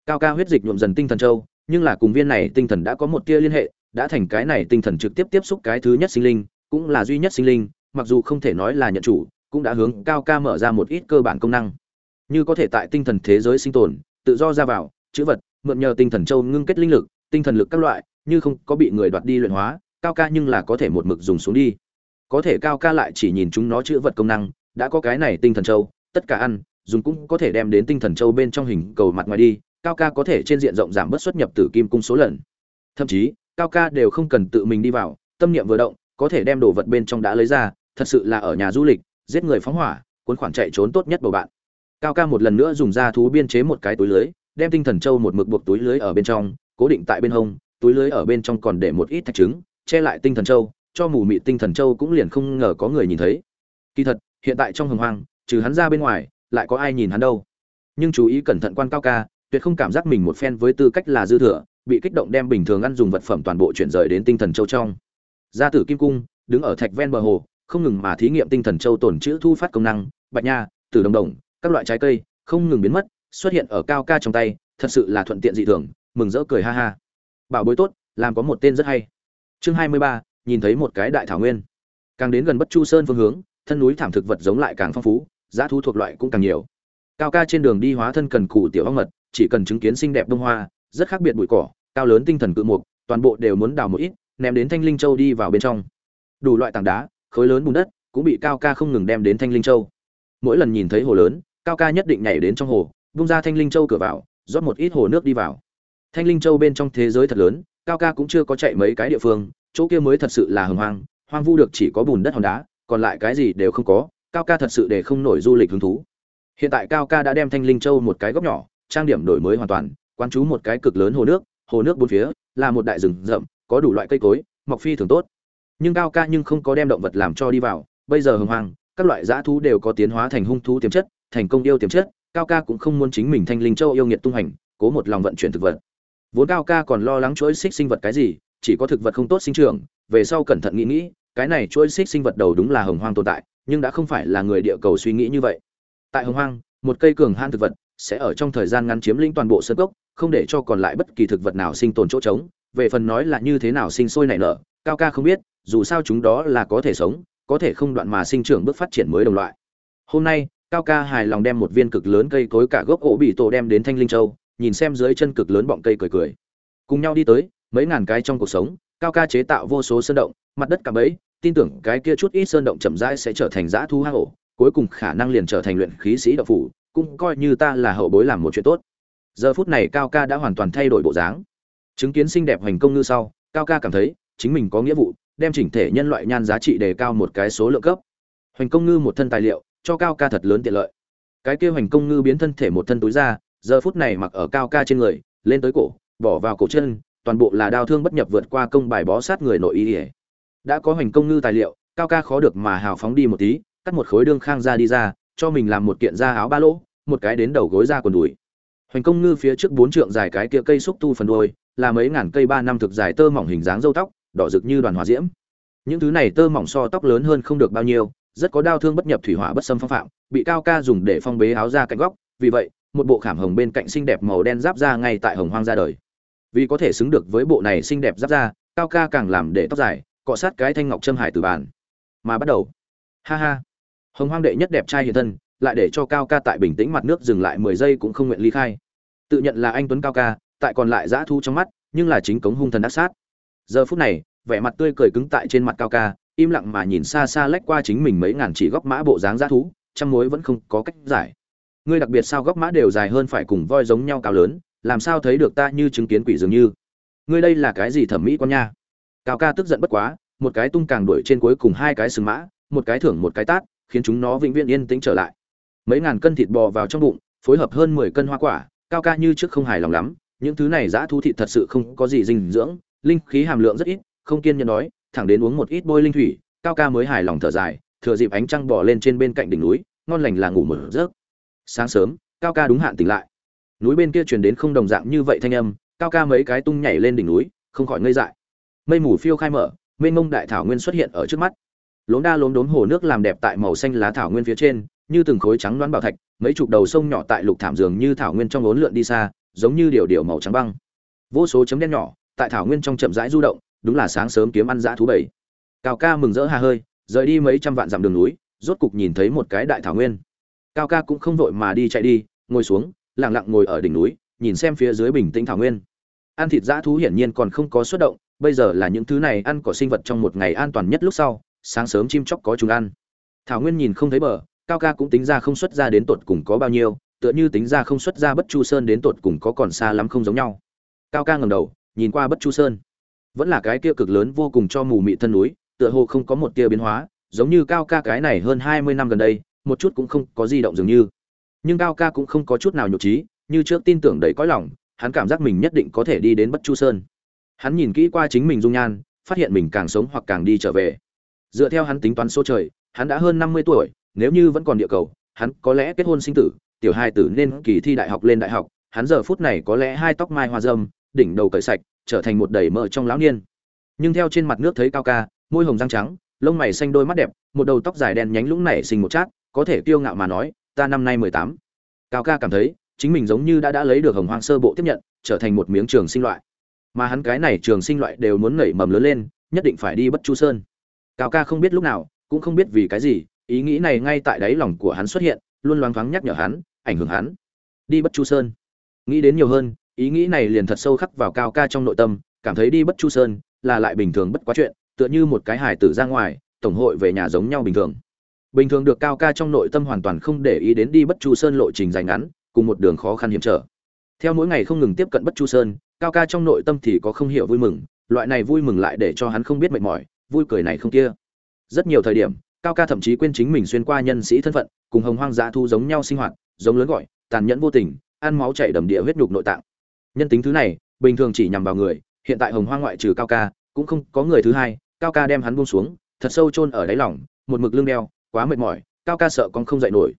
Cao ca huyết dịch nhuộm dần tinh thần châu, nhưng là cùng viên này tinh thần đã có một tia liên hệ, đã thành cái này tinh thần trực tiếp tiếp xúc cái thứ nhất sinh linh, cũng là duy nhất sinh linh, mặc dù không thể nói là nhận chủ, cũng đã hướng cao ca mở ra một ít cơ bản công năng. Như có thể tại tinh thần thế giới sinh tồn, tự do ra vào, chữ vật, mượn nhờ tinh thần châu ngưng kết linh lực, tinh thần lực các loại, như không có bị người đoạt đi luyện hóa, cao ca nhưng là có thể một mực dùng xuống đi. Có thể cao ca lại chỉ nhìn chúng nó chữ vật công năng đã có cái này tinh thần châu, tất cả ăn, dùng cũng có thể đem đến tinh thần châu bên trong hình cầu mặt ngoài đi, cao ca có thể trên diện rộng giảm bớt xuất nhập tử kim cung số lần. Thậm chí, cao ca đều không cần tự mình đi vào, tâm niệm vừa động, có thể đem đồ vật bên trong đã lấy ra, thật sự là ở nhà du lịch, giết người phóng hỏa, cuốn khoản chạy trốn tốt nhất bầu bạn. Cao ca một lần nữa dùng ra thú biên chế một cái túi lưới, đem tinh thần châu một mực buộc túi lưới ở bên trong, cố định tại bên hông, túi lưới ở bên trong còn để một ít thạch trứng, che lại tinh thần châu, cho mù mị tinh thần châu cũng liền không ngờ có người nhìn thấy. Kỳ thật hiện tại trong hồng hoang, trừ hắn ra bên ngoài, lại có ai nhìn hắn đâu. Nhưng chú ý cẩn thận quan cao ca, tuyệt không cảm giác mình một phen với tư cách là dư thừa, bị kích động đem bình thường ăn dùng vật phẩm toàn bộ chuyển rời đến tinh thần châu trong. Gia tử kim cung, đứng ở thạch ven bờ hồ, không ngừng mà thí nghiệm tinh thần châu tổn chữ thu phát công năng, bạch nha, tử đồng đồng, các loại trái cây, không ngừng biến mất, xuất hiện ở cao ca trong tay, thật sự là thuận tiện dị thường, mừng rỡ cười ha ha. Bảo bối tốt, làm có một tên rất hay. Chương hai mươi ba, nhìn thấy một cái đại thảo nguyên. Càng đến gần bất chu sơn phương hướng thân núi thảm thực vật giống lại càng phong phú, giá thú thuộc loại cũng càng nhiều. Cao ca trên đường đi hóa thân cần cù tiểu ong mật, chỉ cần chứng kiến xinh đẹp bông hoa, rất khác biệt bụi cỏ, cao lớn tinh thần cự mục, toàn bộ đều muốn đào một ít, ném đến thanh linh châu đi vào bên trong. Đủ loại tảng đá, khối lớn bùn đất, cũng bị cao ca không ngừng đem đến thanh linh châu. Mỗi lần nhìn thấy hồ lớn, cao ca nhất định nhảy đến trong hồ bung ra thanh linh châu cửa vào, rót một ít hồ nước đi vào. Thanh linh châu bên trong thế giới thật lớn, cao ca cũng chưa có chạy mấy cái địa phương, chỗ kia mới thật sự là hồng hoang hoang vu được chỉ có bùn đất hòn đá còn lại cái gì đều không có, cao ca thật sự để không nổi du lịch hứng thú. Hiện tại cao ca đã đem thanh linh châu một cái góc nhỏ, trang điểm đổi mới hoàn toàn quan chú một cái cực lớn hồ nước hồ nước bốn phía, là một đại rừng rậm, có đủ loại cây cối, mọc phi thường tốt. Nhưng cao ca nhưng không có đem động vật làm cho đi vào, bây giờ hồng hoàng các loại dã thú đều có tiến hóa thành hung thú tiềm chất, thành công yêu tiềm chất, cao ca cũng không muốn chính mình thanh linh châu yêu nghiệt tung hành, cố một lòng vận chuyển thực vật. Vốn cao ca còn lo lắng chuỗi xích sinh vật cái gì, chỉ có thực vật không tốt sinh trưởng, về sau cẩn thận nghĩ nghĩ cái này chuỗi xích sinh vật đầu đúng là hồng hoang tồn tại, nhưng đã không phải là người địa cầu suy nghĩ như vậy. Tại hồng hoang, một cây cường han thực vật sẽ ở trong thời gian ngắn chiếm lĩnh toàn bộ sân gốc không để cho còn lại bất kỳ thực vật nào sinh tồn chỗ trống, về phần nói là như thế nào sinh sôi nảy nở, cao ca không biết, dù sao chúng đó là có thể sống, có thể không đoạn mà sinh trưởng bước phát triển mới đồng loại. Hôm nay, cao ca hài lòng đem một viên cực lớn cây cối cả gốc ổ bị tổ đem đến thanh linh châu, nhìn xem dưới chân cực lớn bọng cây cười cười. Cùng nhau đi tới, mấy ngàn cái trong cuộc sống, cao ca chế tạo vô số sơn động, mặt đất cả bẫy tin tưởng cái kia chút ít sơn động chậm rãi sẽ trở thành dã thu hang ổ, cuối cùng khả năng liền trở thành luyện khí sĩ đạo phủ, cũng coi như ta là hậu bối làm một chuyện tốt. Giờ phút này cao ca đã hoàn toàn thay đổi bộ dáng. Chứng kiến xinh đẹp hành công như sau, cao ca cảm thấy chính mình có nghĩa vụ, đem chỉnh thể nhân loại nhan giá trị đề cao một cái số lượng cấp. Hoành công ngư một thân tài liệu, cho cao ca thật lớn tiện lợi. Cái kia hoành công ngư biến thân thể một thân túi ra giờ phút này mặc ở cao ca trên người, lên tới cổ, bỏ vào cổ chân, toàn bộ là đau thương bất nhập vượt qua công bài bó sát người nội y đã có hành công ngư tài liệu, cao ca khó được mà hào phóng đi một tí, cắt một khối đương khang ra đi ra, cho mình làm một kiện da áo ba lỗ, một cái đến đầu gối ra quần đùi. Hoành công ngư phía trước bốn trượng dài cái kia cây xúc tu phần đuôi, là mấy ngàn cây ba năm thực dài tơ mỏng hình dáng râu tóc, đỏ rực như đoàn hòa diễm. Những thứ này tơ mỏng so tóc lớn hơn không được bao nhiêu, rất có đau thương bất nhập thủy hỏa bất xâm phong phạm, bị cao ca dùng để phong bế áo ra cạnh góc, vì vậy, một bộ khảm hồng bên cạnh xinh đẹp màu đen giáp ra ngay tại hồng hoang ra đời. Vì có thể xứng được với bộ này xinh đẹp giáp ra cao ca càng làm để tóc dài cọ sát cái thanh ngọc trâm hải từ bàn. Mà bắt đầu. Ha ha. Hồng hoang đệ nhất đẹp trai hiện thân, lại để cho cao ca tại bình tĩnh mặt nước dừng lại mười giây cũng không nguyện ly khai. Tự nhận là anh tuấn cao ca, tại còn lại dã thu trong mắt, nhưng là chính cống hung thần ác sát. Giờ phút này, vẻ mặt tươi cười cứng tại trên mặt cao ca, im lặng mà nhìn xa xa lách qua chính mình mấy ngàn chỉ góc mã bộ dáng dã thú, trăm mối vẫn không có cách giải. Ngươi đặc biệt sao góc mã đều dài hơn phải cùng voi giống nhau cao lớn, làm sao thấy được ta như chứng kiến quỷ dường như? Ngươi đây là cái gì thẩm mỹ con nha? Cao ca tức giận bất quá, một cái tung càng đuổi trên cuối cùng hai cái sừng mã, một cái thưởng một cái tát, khiến chúng nó vĩnh viễn yên tĩnh trở lại. Mấy ngàn cân thịt bò vào trong bụng, phối hợp hơn mười cân hoa quả, cao ca như trước không hài lòng lắm, những thứ này dã thú thịt thật sự không có gì dinh dưỡng, linh khí hàm lượng rất ít, không kiên nhẫn nói, thẳng đến uống một ít bôi linh thủy, cao ca mới hài lòng thở dài, thừa dịp ánh trăng bỏ lên trên bên cạnh đỉnh núi, ngon lành là ngủ một giấc. Sáng sớm, cao ca đúng hạn tỉnh lại. Núi bên kia truyền đến không đồng dạng như vậy thanh âm, cao ca mấy cái tung nhảy lên đỉnh núi, không khỏi ngây dại mây mù phiêu khai mở, mênh mông đại thảo nguyên xuất hiện ở trước mắt. Lốm đa lốm đốm hồ nước làm đẹp tại màu xanh lá thảo nguyên phía trên, như từng khối trắng đoán bảo thạch, mấy chục đầu sông nhỏ tại lục thảm dường như thảo nguyên trong lốn lượn đi xa, giống như điều điều màu trắng băng. Vô số chấm đen nhỏ, tại thảo nguyên trong chậm rãi du động, đúng là sáng sớm kiếm ăn dã thú bảy. Cao ca mừng rỡ hà hơi, rời đi mấy trăm vạn dặm đường núi, rốt cục nhìn thấy một cái đại thảo nguyên. Cao ca cũng không vội mà đi chạy đi, ngồi xuống, lặng lặng ngồi ở đỉnh núi, nhìn xem phía dưới bình tĩnh thảo nguyên. Ăn thịt dã thú hiển nhiên còn không có xuất động bây giờ là những thứ này ăn cỏ sinh vật trong một ngày an toàn nhất lúc sau, sáng sớm chim chóc có chúng ăn. Thảo nguyên nhìn không thấy bờ, cao ca cũng tính ra không xuất ra đến tột cùng có bao nhiêu, tựa như tính ra không xuất ra bất chu sơn đến tột cùng có còn xa lắm không giống nhau. Cao ca ngầm đầu, nhìn qua bất chu sơn. Vẫn là cái kia cực lớn vô cùng cho mù mị thân núi, tựa hồ không có một tia biến hóa, giống như cao ca cái này hơn hai mươi năm gần đây, một chút cũng không có di động dường như. Nhưng cao ca cũng không có chút nào nhục trí, như trước tin tưởng đầy cõi lòng, hắn cảm giác mình nhất định có thể đi đến bất chu sơn hắn nhìn kỹ qua chính mình dung nhan, phát hiện mình càng sống hoặc càng đi trở về. Dựa theo hắn tính toán số trời, hắn đã hơn năm mươi tuổi, nếu như vẫn còn địa cầu, hắn có lẽ kết hôn sinh tử, tiểu hai tử nên kỳ thi đại học lên đại học, hắn giờ phút này có lẽ hai tóc mai hoa dâm đỉnh đầu cởi sạch, trở thành một đầy mỡ trong lão niên. Nhưng theo trên mặt nước thấy cao ca, môi hồng răng trắng, lông mày xanh đôi mắt đẹp, một đầu tóc dài đen nhánh lũng nảy sinh một chát, có thể kiêu ngạo mà nói, ta năm nay mười tám. Cao ca cảm thấy, chính mình giống như đã đã lấy được hồng hoang sơ bộ tiếp nhận, trở thành một miếng trường sinh loại mà hắn cái này trường sinh loại đều muốn nảy mầm lớn lên, nhất định phải đi bất chu sơn. Cao ca không biết lúc nào, cũng không biết vì cái gì, ý nghĩ này ngay tại đáy lòng của hắn xuất hiện, luôn loáng thoáng nhắc nhở hắn, ảnh hưởng hắn. Đi bất chu sơn. Nghĩ đến nhiều hơn, ý nghĩ này liền thật sâu khắc vào cao ca trong nội tâm, cảm thấy đi bất chu sơn là lại bình thường bất quá chuyện, tựa như một cái hài tử ra ngoài, tổng hội về nhà giống nhau bình thường. Bình thường được cao ca trong nội tâm hoàn toàn không để ý đến đi bất chu sơn lộ trình dài ngắn, cùng một đường khó khăn hiểm trở. Theo mỗi ngày không ngừng tiếp cận bất chu sơn cao ca trong nội tâm thì có không hiểu vui mừng, loại này vui mừng lại để cho hắn không biết mệt mỏi, vui cười này không kia. Rất nhiều thời điểm, cao ca thậm chí quên chính mình xuyên qua nhân sĩ thân phận, cùng hồng hoang dã thu giống nhau sinh hoạt, giống lớn gọi, tàn nhẫn vô tình, ăn máu chảy đầm địa huyết nhục nội tạng. Nhân tính thứ này, bình thường chỉ nhằm vào người, hiện tại hồng hoang ngoại trừ cao ca, cũng không có người thứ hai, cao ca đem hắn buông xuống, thật sâu chôn ở đáy lòng, một mực lưng đeo, quá mệt mỏi, cao ca sợ con không dậy nổi.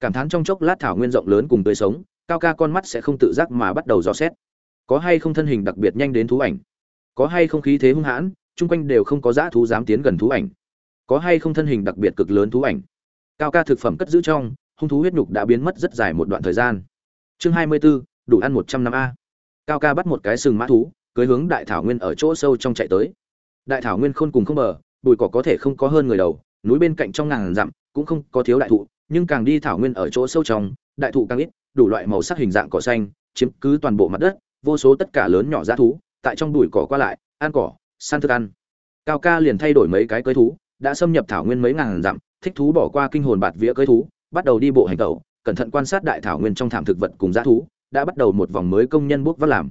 Cảm thán trong chốc lát thảo nguyên rộng lớn cùng tươi sống, cao ca con mắt sẽ không tự giác mà bắt đầu dò xét có hay không thân hình đặc biệt nhanh đến thú ảnh? Có hay không khí thế hung hãn chung quanh đều không có dã thú dám tiến gần thú ảnh? Có hay không thân hình đặc biệt cực lớn thú ảnh? Cao ca thực phẩm cất giữ trong hung thú huyết nhục đã biến mất rất dài một đoạn thời gian. Chương hai mươi 24, đủ ăn một trăm năm a. Cao ca bắt một cái sừng mã thú cưới hướng đại thảo nguyên ở chỗ sâu trong chạy tới. Đại thảo nguyên khôn cùng không bờ bụi cỏ có thể không có hơn người đầu núi bên cạnh trong ngàn dặm cũng không có thiếu đại thụ nhưng càng đi thảo nguyên ở chỗ sâu trong đại thụ càng ít đủ loại màu sắc hình dạng cỏ xanh chiếm cứ toàn bộ mặt đất vô số tất cả lớn nhỏ dã thú, tại trong bụi cỏ qua lại, ăn cỏ, săn thức ăn. Cao ca liền thay đổi mấy cái cưới thú, đã xâm nhập thảo nguyên mấy ngàn dặm, thích thú bỏ qua kinh hồn bạt vía cưới thú, bắt đầu đi bộ hành tẩu, cẩn thận quan sát đại thảo nguyên trong thảm thực vật cùng dã thú, đã bắt đầu một vòng mới công nhân bốc vác làm.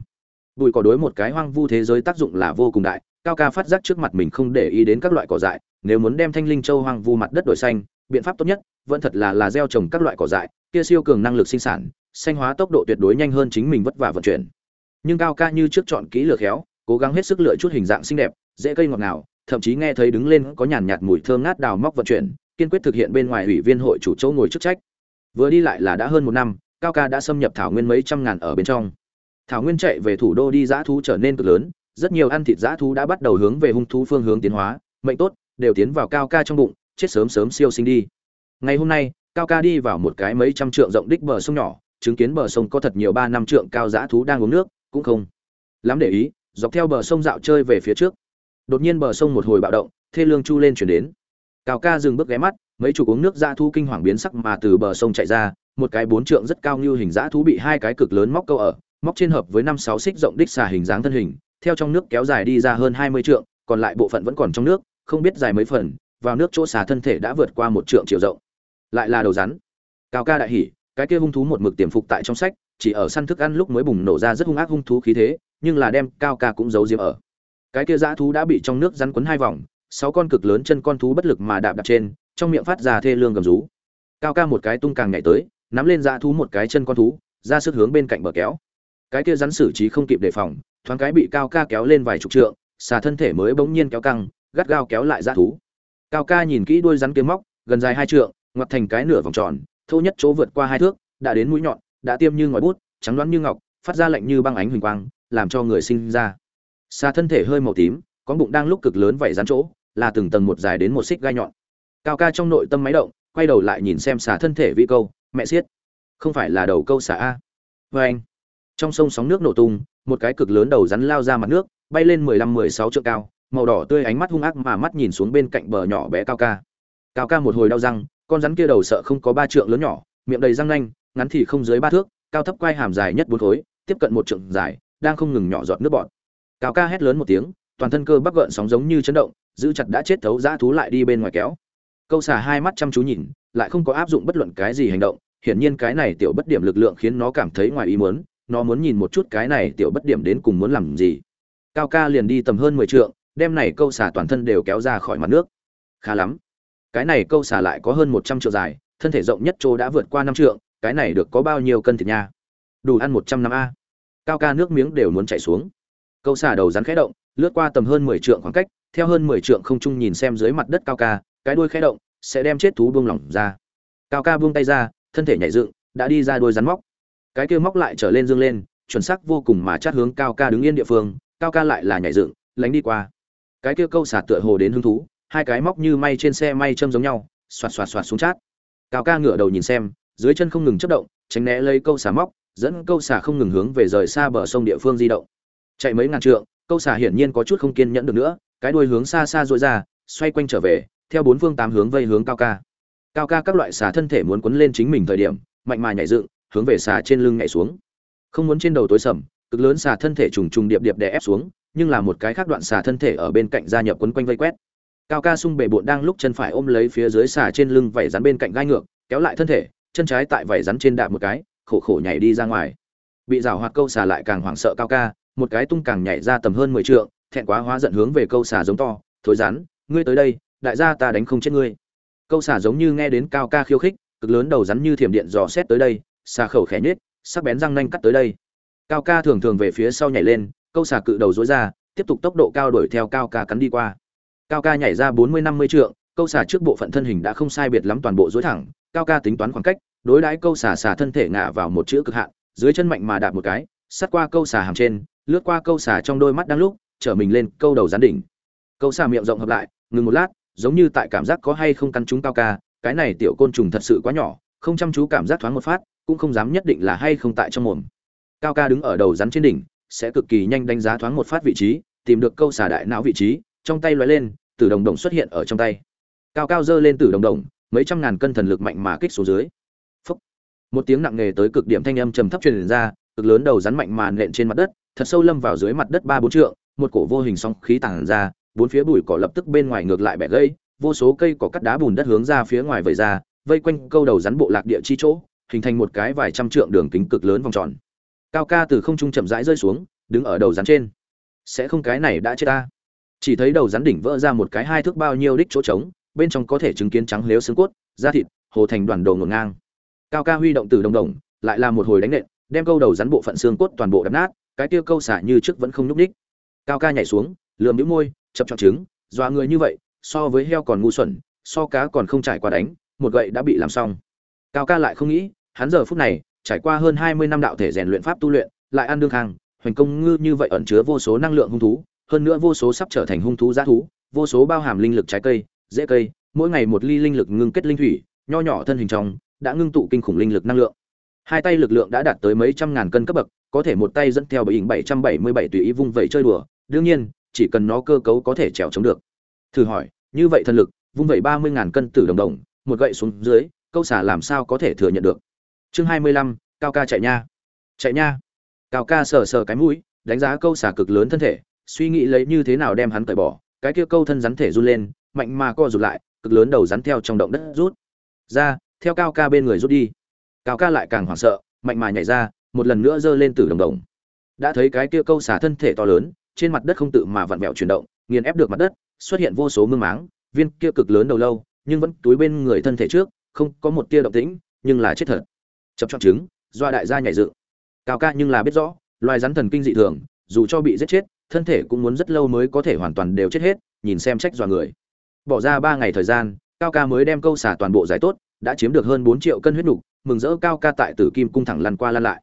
Bụi cỏ đối một cái hoang vu thế giới tác dụng là vô cùng đại, cao ca phát giác trước mặt mình không để ý đến các loại cỏ dại, nếu muốn đem thanh linh châu hoang vu mặt đất đổi xanh, biện pháp tốt nhất, vẫn thật là là gieo trồng các loại cỏ dại, kia siêu cường năng lực sinh sản xanh hóa tốc độ tuyệt đối nhanh hơn chính mình vất vả vận chuyển nhưng cao ca như trước chọn kỹ lựa khéo, cố gắng hết sức lựa chút hình dạng xinh đẹp, dễ cây ngọt ngào, thậm chí nghe thấy đứng lên có nhàn nhạt mùi thơm ngát đào móc vận chuyển, kiên quyết thực hiện bên ngoài ủy viên hội chủ châu ngồi chức trách. Vừa đi lại là đã hơn một năm, cao ca đã xâm nhập thảo nguyên mấy trăm ngàn ở bên trong. Thảo nguyên chạy về thủ đô đi dã thú trở nên cực lớn, rất nhiều ăn thịt dã thú đã bắt đầu hướng về hung thú phương hướng tiến hóa, mệnh tốt, đều tiến vào cao ca trong bụng, chết sớm sớm siêu sinh đi. Ngày hôm nay, cao ca đi vào một cái mấy trăm trượng rộng đích bờ sông nhỏ, chứng kiến bờ sông có thật nhiều ba năm trượng cao dã thú đang uống nước cũng không. Lắm để ý, dọc theo bờ sông dạo chơi về phía trước. Đột nhiên bờ sông một hồi bạo động, thê lương chu lên chuyển đến. Cao ca dừng bước ghé mắt, mấy chục uống nước dã thú kinh hoàng biến sắc mà từ bờ sông chạy ra, một cái bốn trượng rất cao như hình dã thú bị hai cái cực lớn móc câu ở, móc trên hợp với năm sáu xích rộng đích xà hình dáng thân hình, theo trong nước kéo dài đi ra hơn hai mươi trượng, còn lại bộ phận vẫn còn trong nước, không biết dài mấy phần, vào nước chỗ xà thân thể đã vượt qua một trượng chiều rộng. Lại là đầu rắn. Cao ca đại hỉ, cái kia hung thú một mực tiềm phục tại trong sách chỉ ở săn thức ăn lúc mới bùng nổ ra rất hung ác hung thú khí thế, nhưng là đem cao ca cũng giấu diếm ở. Cái kia dã thú đã bị trong nước rắn quấn hai vòng, sáu con cực lớn chân con thú bất lực mà đạp đạp trên, trong miệng phát ra thê lương gầm rú. Cao ca một cái tung càng nhảy tới, nắm lên dã thú một cái chân con thú, ra sức hướng bên cạnh bờ kéo. Cái kia rắn xử trí không kịp đề phòng, thoáng cái bị cao ca kéo lên vài chục trượng, xà thân thể mới bỗng nhiên kéo căng, gắt gao kéo lại dã thú. Cao ca nhìn kỹ đuôi rắn kiếm móc, gần dài hai trượng, ngoặt thành cái nửa vòng tròn, thô nhất chỗ vượt qua hai thước, đã đến mũi nhọn đã tiêm như ngòi bút, trắng đoán như ngọc, phát ra lạnh như băng ánh huỳnh quang, làm cho người sinh ra. Xa thân thể hơi màu tím con bụng đang lúc cực lớn vảy rắn chỗ, là từng tầng một dài đến một xích gai nhọn. Cao ca trong nội tâm máy động, quay đầu lại nhìn xem xà thân thể vi câu, mẹ xiết. Không phải là đầu câu xà a. Vê anh, trong sông sóng nước nổ tung, một cái cực lớn đầu rắn lao ra mặt nước, bay lên mười lăm mười sáu trượng cao, màu đỏ tươi ánh mắt hung ác mà mắt nhìn xuống bên cạnh bờ nhỏ bé cao ca. Cao ca một hồi đau răng, con rắn kia đầu sợ không có ba trượng lớn nhỏ, miệng đầy răng nanh ngắn thì không dưới ba thước, cao thấp quai hàm dài nhất bốn khối, tiếp cận một trượng dài, đang không ngừng nhỏ giọt nước bọt. Cao ca hét lớn một tiếng, toàn thân cơ bắp gợn sóng giống như chấn động, giữ chặt đã chết thấu dã thú lại đi bên ngoài kéo. Câu xà hai mắt chăm chú nhìn, lại không có áp dụng bất luận cái gì hành động, hiển nhiên cái này tiểu bất điểm lực lượng khiến nó cảm thấy ngoài ý muốn, nó muốn nhìn một chút cái này tiểu bất điểm đến cùng muốn làm gì. Cao ca liền đi tầm hơn mười trượng, đem này câu xà toàn thân đều kéo ra khỏi mặt nước. Khá lắm. Cái này câu xà lại có hơn một trăm triệu dài, thân thể rộng nhất chỗ đã vượt qua năm trượng cái này được có bao nhiêu cân thịt nha? Đủ ăn một trăm năm a. Cao ca nước miếng đều muốn chảy xuống. Câu xà đầu rắn khẽ động, lướt qua tầm hơn mười trượng khoảng cách, theo hơn mười trượng không trung nhìn xem dưới mặt đất cao ca, cái đuôi khẽ động, sẽ đem chết thú buông lỏng ra. Cao ca buông tay ra, thân thể nhảy dựng, đã đi ra đuôi rắn móc. Cái kia móc lại trở lên dương lên, chuẩn xác vô cùng mà chát hướng cao ca đứng yên địa phương, cao ca lại là nhảy dựng, lánh đi qua. Cái kia câu xả tựa hồ đến hứng thú, hai cái móc như may trên xe may châm giống nhau, xoạt xoạt xoạt xuống chát. Cao ca ngửa đầu nhìn xem dưới chân không ngừng chấp động, tránh né lấy câu xả móc, dẫn câu xả không ngừng hướng về rời xa bờ sông địa phương di động. Chạy mấy ngàn trượng, câu xả hiển nhiên có chút không kiên nhẫn được nữa, cái đuôi hướng xa xa dội ra, xoay quanh trở về, theo bốn phương tám hướng vây hướng cao ca. Cao ca các loại xả thân thể muốn quấn lên chính mình thời điểm, mạnh mà nhảy dựng, hướng về xả trên lưng nhảy xuống. Không muốn trên đầu tối sầm, cực lớn xả thân thể trùng trùng điệp điệp đè ép xuống, nhưng là một cái khác đoạn xả thân thể ở bên cạnh gia nhập quấn quanh vây quét. Cao ca sung bể bộn đang lúc chân phải ôm lấy phía dưới xả trên lưng vảy rắn bên cạnh gai ngược, kéo lại thân thể chân trái tại vảy rắn trên đạp một cái, khổ khổ nhảy đi ra ngoài. Bị rào hoạt câu xả lại càng hoảng sợ cao ca, một cái tung càng nhảy ra tầm hơn mười trượng, thẹn quá hóa giận hướng về câu xả giống to, thối rắn, ngươi tới đây, đại gia ta đánh không chết ngươi. Câu xả giống như nghe đến cao ca khiêu khích, cực lớn đầu rắn như thiểm điện dò xét tới đây, xà khẩu khẽ nhết sắc bén răng nanh cắt tới đây. Cao ca thường thường về phía sau nhảy lên, câu xả cự đầu dối ra, tiếp tục tốc độ cao đuổi theo cao ca cắn đi qua. Cao ca nhảy ra bốn mươi năm mươi trượng, câu xả trước bộ phận thân hình đã không sai biệt lắm toàn bộ dối thẳng, cao ca tính toán khoảng cách đối đãi câu xà xà thân thể ngã vào một chữ cực hạn, dưới chân mạnh mà đạp một cái sát qua câu xà hàm trên, lướt qua câu xà trong đôi mắt đang lúc, trở mình lên câu đầu gián đỉnh. Câu xà miệng rộng hợp lại, ngừng một lát, giống như tại cảm giác có hay không căn chúng cao ca, cái này tiểu côn trùng thật sự quá nhỏ, không chăm chú cảm giác thoáng một phát, cũng không dám nhất định là hay không tại trong mồm. Cao ca đứng ở đầu rắn trên đỉnh, sẽ cực kỳ nhanh đánh giá thoáng một phát vị trí, tìm được câu xà đại não vị trí, trong tay lóe lên, tử đồng đồng xuất hiện ở trong tay. Cao cao giơ lên tử đồng đồng, mấy trăm ngàn cân thần lực mạnh mà kích xuống dưới một tiếng nặng nề tới cực điểm thanh âm trầm thấp truyền ra, cực lớn đầu rắn mạnh màn nện trên mặt đất, thật sâu lâm vào dưới mặt đất ba bốn trượng, một cổ vô hình song khí tàng ra, bốn phía bụi cỏ lập tức bên ngoài ngược lại bẻ gãy, vô số cây cỏ cắt đá bùn đất hướng ra phía ngoài vẩy ra, vây quanh câu đầu rắn bộ lạc địa chi chỗ, hình thành một cái vài trăm trượng đường kính cực lớn vòng tròn. Cao ca từ không trung chậm rãi rơi xuống, đứng ở đầu rắn trên. Sẽ không cái này đã chết ta. Chỉ thấy đầu rắn đỉnh vỡ ra một cái hai thước bao nhiêu đích chỗ trống, bên trong có thể chứng kiến trắng lếu xương cốt, da thịt, hồ thành đoàn đồ ngổn ngang cao ca huy động từ đồng đồng, lại là một hồi đánh nện, đem câu đầu rắn bộ phận xương cốt toàn bộ đập nát, cái tiêu câu xả như trước vẫn không nhúc ních cao ca nhảy xuống, lườm nhũ môi, chập chọc trứng, dọa người như vậy, so với heo còn ngu xuẩn, so cá còn không trải qua đánh, một gậy đã bị làm xong. Cao ca lại không nghĩ, hắn giờ phút này, trải qua hơn hai mươi năm đạo thể rèn luyện pháp tu luyện, lại ăn đương khang hoành công ngư như vậy ẩn chứa vô số năng lượng hung thú, hơn nữa vô số sắp trở thành hung thú giá thú, vô số bao hàm linh lực trái cây dễ cây, mỗi ngày một ly linh lực ngưng kết linh thủy, nho nhỏ thân hình trong đã ngưng tụ kinh khủng linh lực năng lượng. Hai tay lực lượng đã đạt tới mấy trăm ngàn cân cấp bậc, có thể một tay dẫn theo bảy bảy trăm bảy mươi bảy tùy ý vung vẩy chơi đùa, đương nhiên, chỉ cần nó cơ cấu có thể trèo chống được. Thử hỏi, như vậy thần lực, vung vẩy ba mươi ngàn cân tử đồng đồng, một gậy xuống dưới, câu xả làm sao có thể thừa nhận được? Chương hai mươi lăm, cao ca chạy nha. Chạy nha. Cao ca sờ sờ cái mũi, đánh giá câu xả cực lớn thân thể, suy nghĩ lấy như thế nào đem hắn cởi bỏ, cái kia câu thân rắn thể run lên, mạnh mà co rụt lại, cực lớn đầu rắn theo trong động đất rút. Ra theo cao ca bên người rút đi. Cao ca lại càng hoảng sợ, mạnh mà nhảy ra, một lần nữa giơ lên từ đồng đồng. Đã thấy cái kia câu xả thân thể to lớn, trên mặt đất không tự mà vặn vẹo chuyển động, nghiền ép được mặt đất, xuất hiện vô số mương máng, viên kia cực lớn đầu lâu, nhưng vẫn túi bên người thân thể trước, không có một tia động tĩnh, nhưng là chết thật. Chập chọn trứng, doa đại gia nhảy dựng. Cao ca nhưng là biết rõ, loài rắn thần kinh dị thường, dù cho bị giết chết, thân thể cũng muốn rất lâu mới có thể hoàn toàn đều chết hết, nhìn xem trách dọa người. Bỏ ra ba ngày thời gian, cao ca mới đem câu xả toàn bộ giải tốt đã chiếm được hơn bốn triệu cân huyết nục mừng rỡ cao ca tại tử kim cung thẳng lăn qua lăn lại.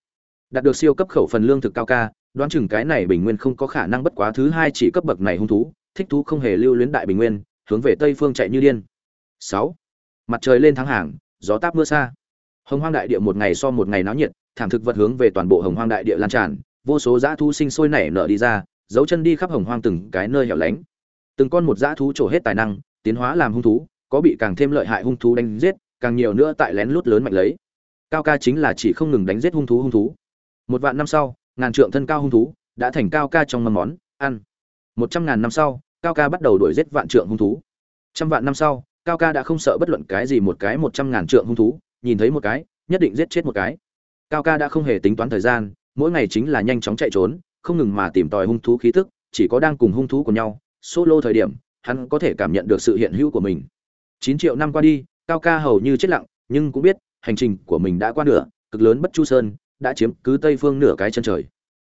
Đạt được siêu cấp khẩu phần lương thực cao ca, đoán chừng cái này bình nguyên không có khả năng bất quá thứ hai chỉ cấp bậc này hung thú, thích thú không hề lưu luyến đại bình nguyên, hướng về tây phương chạy như điên. Sáu. Mặt trời lên tháng hàng, gió táp mưa xa. Hồng hoang đại địa một ngày so một ngày náo nhiệt, thảm thực vật hướng về toàn bộ hồng hoang đại địa lan tràn, vô số dã thú sinh sôi nảy nở đi ra, dấu chân đi khắp hồng hoang từng cái nơi hẻo lánh. Từng con một dã thú trổ hết tài năng, tiến hóa làm hung thú, có bị càng thêm lợi hại hung thú đánh giết càng nhiều nữa tại lén lút lớn mạnh lấy. Cao ca chính là chỉ không ngừng đánh giết hung thú hung thú. Một vạn năm sau, ngàn trượng thân cao hung thú đã thành cao ca trong mâm món, ăn. Một trăm ngàn năm sau, cao ca bắt đầu đuổi giết vạn trượng hung thú. Trăm vạn năm sau, cao ca đã không sợ bất luận cái gì một cái một trăm ngàn trượng hung thú, nhìn thấy một cái, nhất định giết chết một cái. Cao ca đã không hề tính toán thời gian, mỗi ngày chính là nhanh chóng chạy trốn, không ngừng mà tìm tòi hung thú khí tức, chỉ có đang cùng hung thú của nhau, solo thời điểm, hắn có thể cảm nhận được sự hiện hữu của mình. Chín triệu năm qua đi cao ca hầu như chết lặng, nhưng cũng biết, hành trình của mình đã qua nửa, cực lớn bất chu sơn, đã chiếm cứ tây phương nửa cái chân trời.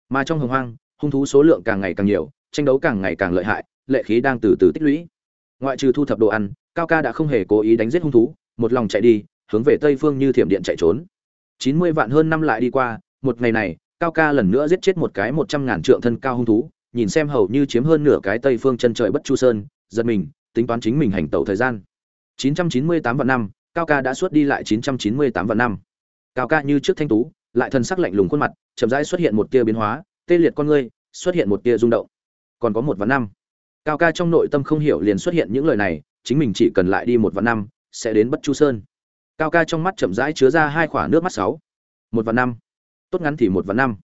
Mà trong hồng hoang, hung thú số lượng càng ngày càng nhiều, tranh đấu càng ngày càng lợi hại, lệ khí đang từ từ tích lũy. Ngoại trừ thu thập đồ ăn, cao ca đã không hề cố ý đánh giết hung thú, một lòng chạy đi, hướng về tây phương như thiểm điện chạy trốn. Chín mươi vạn hơn năm lại đi qua, một ngày này, cao ca lần nữa giết chết một cái một trăm ngàn trượng thân cao hung thú, nhìn xem hầu như chiếm hơn nửa cái tây phương chân trời bất chu sơn, giật mình, tính toán chính mình hành tẩu thời gian. 998 vạn năm, cao ca đã suốt đi lại 998 vạn năm. Cao ca như trước thanh tú, lại thần sắc lạnh lùng khuôn mặt, chậm rãi xuất hiện một tia biến hóa, tê liệt con ngươi, xuất hiện một tia rung động. Còn có một vạn năm. Cao ca trong nội tâm không hiểu liền xuất hiện những lời này, chính mình chỉ cần lại đi một vạn năm, sẽ đến bất chu sơn. Cao ca trong mắt chậm rãi chứa ra hai khỏa nước mắt sáu. Một vạn năm. Tốt ngắn thì một vạn năm.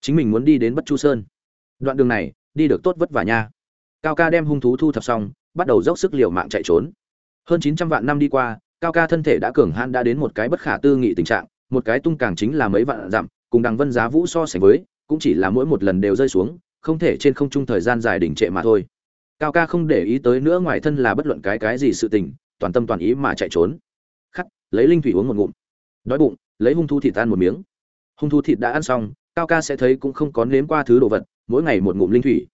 Chính mình muốn đi đến bất chu sơn. Đoạn đường này, đi được tốt vất vả nha. Cao ca đem hung thú thu thập xong, bắt đầu dốc sức liều mạng chạy trốn hơn chín trăm vạn năm đi qua, cao ca thân thể đã cường hãn đã đến một cái bất khả tư nghị tình trạng, một cái tung càng chính là mấy vạn dặm, cùng đằng vân giá vũ so sánh với, cũng chỉ là mỗi một lần đều rơi xuống, không thể trên không trung thời gian dài đỉnh trệ mà thôi. Cao ca không để ý tới nữa ngoài thân là bất luận cái cái gì sự tình, toàn tâm toàn ý mà chạy trốn. Khắc, lấy linh thủy uống một ngụm. Đói bụng, lấy hung thu thịt tan một miếng. Hung thu thịt đã ăn xong, cao ca sẽ thấy cũng không có nếm qua thứ đồ vật, mỗi ngày một ngụm linh thủy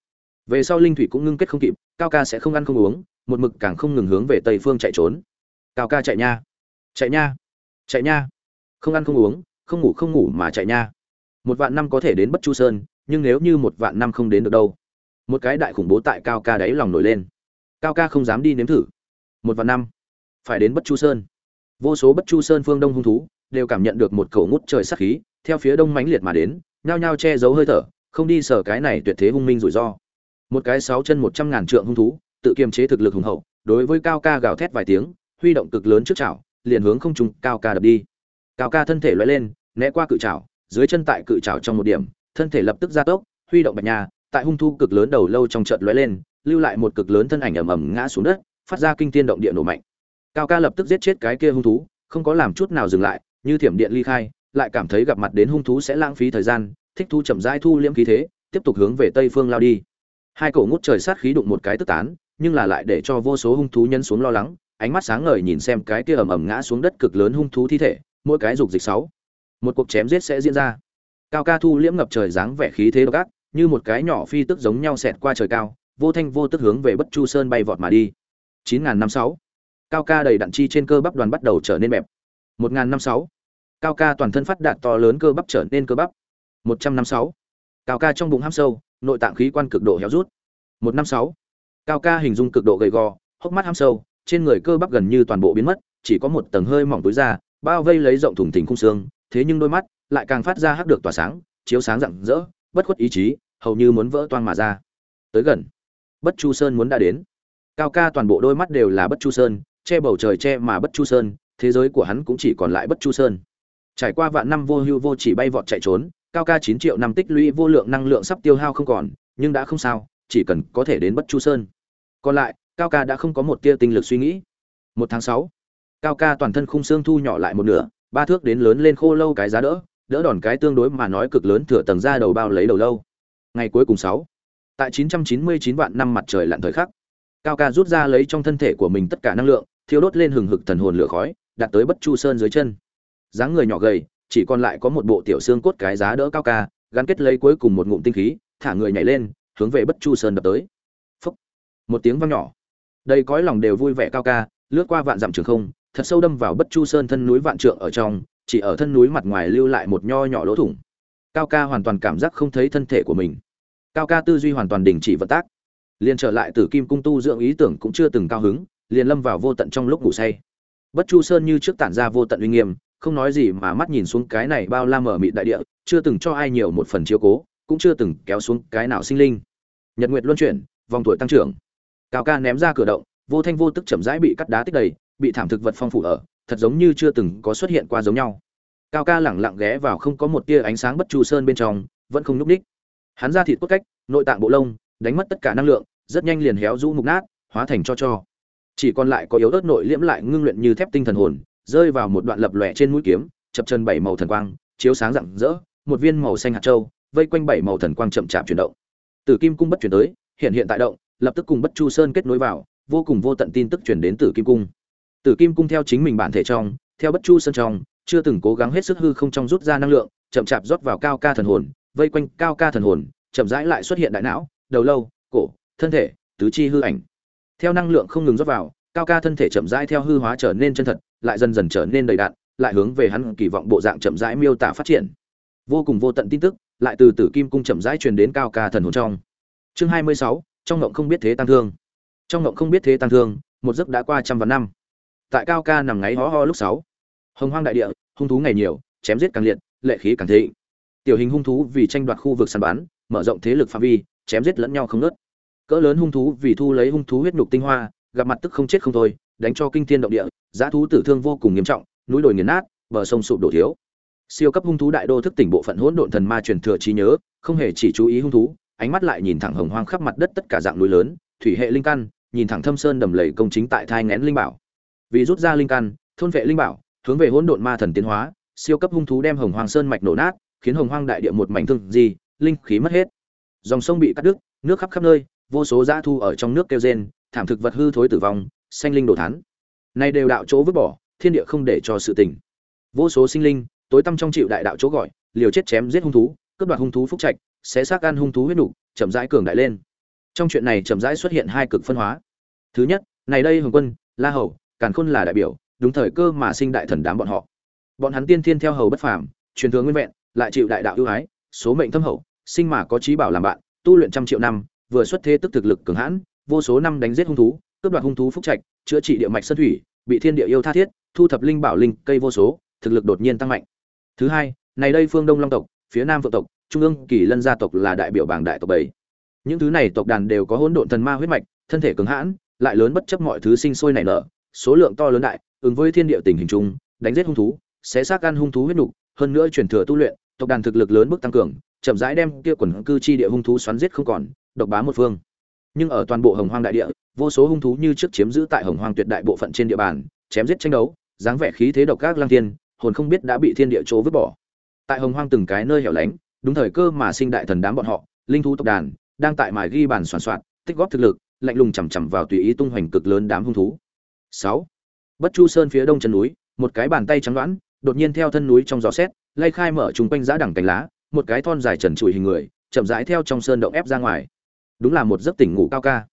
về sau linh thủy cũng ngưng kết không kịp, cao ca sẽ không ăn không uống, một mực càng không ngừng hướng về tây phương chạy trốn. Cao ca chạy nha. Chạy nha. Chạy nha. Không ăn không uống, không ngủ không ngủ mà chạy nha. Một vạn năm có thể đến bất chu sơn, nhưng nếu như một vạn năm không đến được đâu. Một cái đại khủng bố tại cao ca đáy lòng nổi lên. Cao ca không dám đi nếm thử. Một vạn năm. Phải đến bất chu sơn. Vô số bất chu sơn phương đông hung thú đều cảm nhận được một cầu ngút trời sắc khí, theo phía đông mãnh liệt mà đến, nhao nhao che giấu hơi thở, không đi sở cái này tuyệt thế hung minh rủi ro một cái sáu chân một trăm ngàn trượng hung thú, tự kiềm chế thực lực hùng hậu, đối với cao ca gào thét vài tiếng, huy động cực lớn trước chảo, liền hướng không trung cao ca đập đi. Cao ca thân thể loay lên, né qua cự chảo, dưới chân tại cự chảo trong một điểm, thân thể lập tức gia tốc, huy động bạch nhà tại hung thu cực lớn đầu lâu trong trận loay lên, lưu lại một cực lớn thân ảnh ầm ầm ngã xuống đất, phát ra kinh thiên động địa nổ mạnh. Cao ca lập tức giết chết cái kia hung thú, không có làm chút nào dừng lại, như thiểm điện ly khai, lại cảm thấy gặp mặt đến hung thú sẽ lãng phí thời gian, thích thu chậm rãi thu liễm khí thế, tiếp tục hướng về tây phương lao đi hai cổ ngút trời sát khí đụng một cái tức tán, nhưng là lại để cho vô số hung thú nhân xuống lo lắng, ánh mắt sáng ngời nhìn xem cái kia ầm ầm ngã xuống đất cực lớn hung thú thi thể, mỗi cái dục dịch sáu. Một cuộc chém giết sẽ diễn ra. Cao ca thu liễm ngập trời dáng vẻ khí thế độc ác, như một cái nhỏ phi tức giống nhau xẹt qua trời cao, vô thanh vô tức hướng về bất chu sơn bay vọt mà đi. chín ngàn năm sáu. Cao ca đầy đặn chi trên cơ bắp đoàn bắt đầu trở nên mẹp một ngàn năm sáu. Cao ca toàn thân phát đạt to lớn cơ bắp trở nên cơ bắp. một trăm năm sáu. Cao ca trong bụng ham sâu nội tạng khí quan cực độ héo rút. Một năm sáu, cao ca hình dung cực độ gầy gò, hốc mắt hăm sâu, trên người cơ bắp gần như toàn bộ biến mất, chỉ có một tầng hơi mỏng tối da, bao vây lấy rộng thùng thình khung xương, thế nhưng đôi mắt lại càng phát ra hắc được tỏa sáng, chiếu sáng rạng rỡ, bất khuất ý chí, hầu như muốn vỡ toang mà ra. Tới gần, bất chu sơn muốn đã đến. Cao ca toàn bộ đôi mắt đều là bất chu sơn, che bầu trời che mà bất chu sơn, thế giới của hắn cũng chỉ còn lại bất chu sơn. Trải qua vạn năm vô hưu vô chỉ bay vọt chạy trốn cao ca chín triệu năm tích lũy vô lượng năng lượng sắp tiêu hao không còn, nhưng đã không sao, chỉ cần có thể đến bất chu sơn. Còn lại, cao ca đã không có một tia tinh lực suy nghĩ. Một tháng sáu, cao ca toàn thân khung xương thu nhỏ lại một nửa, ba thước đến lớn lên khô lâu cái giá đỡ đỡ đòn cái tương đối mà nói cực lớn thừa tầng ra đầu bao lấy đầu lâu. Ngày cuối cùng sáu, tại 999 vạn năm mặt trời lặn thời khắc, cao ca rút ra lấy trong thân thể của mình tất cả năng lượng, thiêu đốt lên hừng hực thần hồn lửa khói, đặt tới bất chu sơn dưới chân. Dáng người nhỏ gầy chỉ còn lại có một bộ tiểu xương cốt cái giá đỡ cao ca, gắn kết lấy cuối cùng một ngụm tinh khí, thả người nhảy lên, hướng về bất chu sơn đập tới. Phúc. một tiếng vang nhỏ. Đầy cõi lòng đều vui vẻ cao ca, lướt qua vạn dặm trường không, thật sâu đâm vào bất chu sơn thân núi vạn trượng ở trong, chỉ ở thân núi mặt ngoài lưu lại một nho nhỏ lỗ thủng. Cao ca hoàn toàn cảm giác không thấy thân thể của mình. Cao ca tư duy hoàn toàn đình chỉ vận tác. Liền trở lại từ kim cung tu dưỡng ý tưởng cũng chưa từng cao hứng, liền lâm vào vô tận trong lúc ngủ say. Bất chu sơn như trước tản ra vô tận uy nghiêm không nói gì mà mắt nhìn xuống cái này bao la mở mịt đại địa, chưa từng cho ai nhiều một phần chiếu cố, cũng chưa từng kéo xuống cái nào sinh linh. Nhật nguyệt luân chuyển, vòng tuổi tăng trưởng. Cao ca ném ra cửa động, vô thanh vô tức chậm rãi bị cắt đá tích đầy, bị thảm thực vật phong phủ ở, thật giống như chưa từng có xuất hiện qua giống nhau. Cao ca lẳng lặng ghé vào không có một tia ánh sáng bất chu sơn bên trong, vẫn không nhúc ních hắn ra thịt cốt cách, nội tạng bộ lông, đánh mất tất cả năng lượng, rất nhanh liền héo rũ mục nát, hóa thành cho cho. Chỉ còn lại có yếu ớt nội liễm lại ngưng luyện như thép tinh thần hồn rơi vào một đoạn lập lòe trên mũi kiếm, chập chân bảy màu thần quang, chiếu sáng rạng rỡ, một viên màu xanh hạt châu, vây quanh bảy màu thần quang chậm chạp chuyển động. Tử kim cung bất chuyển tới, hiện hiện tại động, lập tức cùng bất chu sơn kết nối vào, vô cùng vô tận tin tức truyền đến tử kim cung. Tử kim cung theo chính mình bản thể trong, theo bất chu sơn trong, chưa từng cố gắng hết sức hư không trong rút ra năng lượng, chậm chạp rót vào cao ca thần hồn, vây quanh cao ca thần hồn, chậm rãi lại xuất hiện đại não, đầu lâu, cổ, thân thể, tứ chi hư ảnh. Theo năng lượng không ngừng rót vào, cao ca thân thể chậm rãi theo hư hóa trở nên chân thật lại dần dần trở nên đầy đạn, lại hướng về hắn kỳ vọng bộ dạng chậm rãi miêu tả phát triển. Vô cùng vô tận tin tức lại từ tử kim cung chậm rãi truyền đến cao ca thần hồn trong. Chương hai mươi sáu, trong ngộng không biết thế tăng thương. Trong ngộng không biết thế tăng thương, một giấc đã qua trăm vạn năm. Tại cao ca nằm ngáy ho ho lúc sáu. Hồng hoang đại địa, hung thú ngày nhiều, chém giết càng liệt, lệ khí càng thịnh. Tiểu hình hung thú vì tranh đoạt khu vực săn bắn, mở rộng thế lực phạm vi, chém giết lẫn nhau không nớt cỡ lớn hung thú vì thu lấy hung thú huyết nhục tinh hoa, gặp mặt tức không chết không thôi, đánh cho kinh thiên động địa giá thú tử thương vô cùng nghiêm trọng, núi đồi nghiền nát, bờ sông sụp đổ thiếu. Siêu cấp hung thú đại đô thức tỉnh bộ phận hỗn độn thần ma truyền thừa trí nhớ, không hề chỉ chú ý hung thú, ánh mắt lại nhìn thẳng hồng hoang khắp mặt đất tất cả dạng núi lớn, thủy hệ linh căn, nhìn thẳng thâm sơn đầm lầy công chính tại thai ngén linh bảo. Vì rút ra linh căn, thôn vệ linh bảo, hướng về hỗn độn ma thần tiến hóa, siêu cấp hung thú đem hồng hoang sơn mạch nổ nát, khiến hồng hoang đại địa một mảnh thương gì linh khí mất hết. Dòng sông bị cắt đứt, nước khắp khắp nơi, vô số dã thu ở trong nước kêu rên, thảm thực vật hư thối tử vong, xanh linh đổ thán nay đều đạo chỗ vứt bỏ thiên địa không để cho sự tình. Vô số sinh linh tối tâm trong chịu đại đạo chỗ gọi liều chết chém giết hung thú cướp đoạt hung thú phúc trạch xé xác ăn hung thú huyết đủ, chậm rãi cường đại lên. Trong chuyện này chậm rãi xuất hiện hai cực phân hóa. Thứ nhất này đây hồng quân la hầu càn khôn là đại biểu đúng thời cơ mà sinh đại thần đám bọn họ. Bọn hắn tiên thiên theo hầu bất phàm truyền thừa nguyên vẹn lại chịu đại đạo ưu ái số mệnh thâm hậu sinh mà có trí bảo làm bạn tu luyện trăm triệu năm vừa xuất thế tức thực lực cường hãn vô số năm đánh giết hung thú cướp đoạt hung thú phúc trạch chữa trị địa mạch sơn thủy, bị thiên địa yêu tha thiết, thu thập linh bảo linh cây vô số, thực lực đột nhiên tăng mạnh. Thứ hai, này đây phương đông long tộc, phía nam phượng tộc, trung ương kỳ lân gia tộc là đại biểu bảng đại tộc bảy. Những thứ này tộc đàn đều có hỗn độn thần ma huyết mạch, thân thể cứng hãn, lại lớn bất chấp mọi thứ sinh sôi nảy nở, số lượng to lớn đại, ứng với thiên địa tình hình chung, đánh giết hung thú, xé xác ăn hung thú huyết nục, hơn nữa truyền thừa tu luyện, tộc đàn thực lực lớn bước tăng cường, chậm rãi đem kia quần cư chi địa hung thú xoắn giết không còn, độc bá một phương. Nhưng ở toàn bộ hồng hoang đại địa vô số hung thú như trước chiếm giữ tại hồng hoang tuyệt đại bộ phận trên địa bàn chém giết tranh đấu dáng vẻ khí thế độc các lang thiên, hồn không biết đã bị thiên địa chỗ vứt bỏ. Tại hồng hoang từng cái nơi hẻo lánh đúng thời cơ mà sinh đại thần đám bọn họ linh thú tộc đàn đang tại mài ghi bản soạn soạn tích góp thực lực lạnh lùng chằm chằm vào tùy ý tung hoành cực lớn đám hung thú. Sáu. Bất chu sơn phía đông chân núi một cái bàn tay trắng đoán đột nhiên theo thân núi trong gió xét lay khai mở chung quanh giã đẳng cánh lá một cái thon dài trần trụi hình người chậm rãi theo trong sơn động ép ra ngoài. Đúng là một giấc tỉnh ngủ cao ca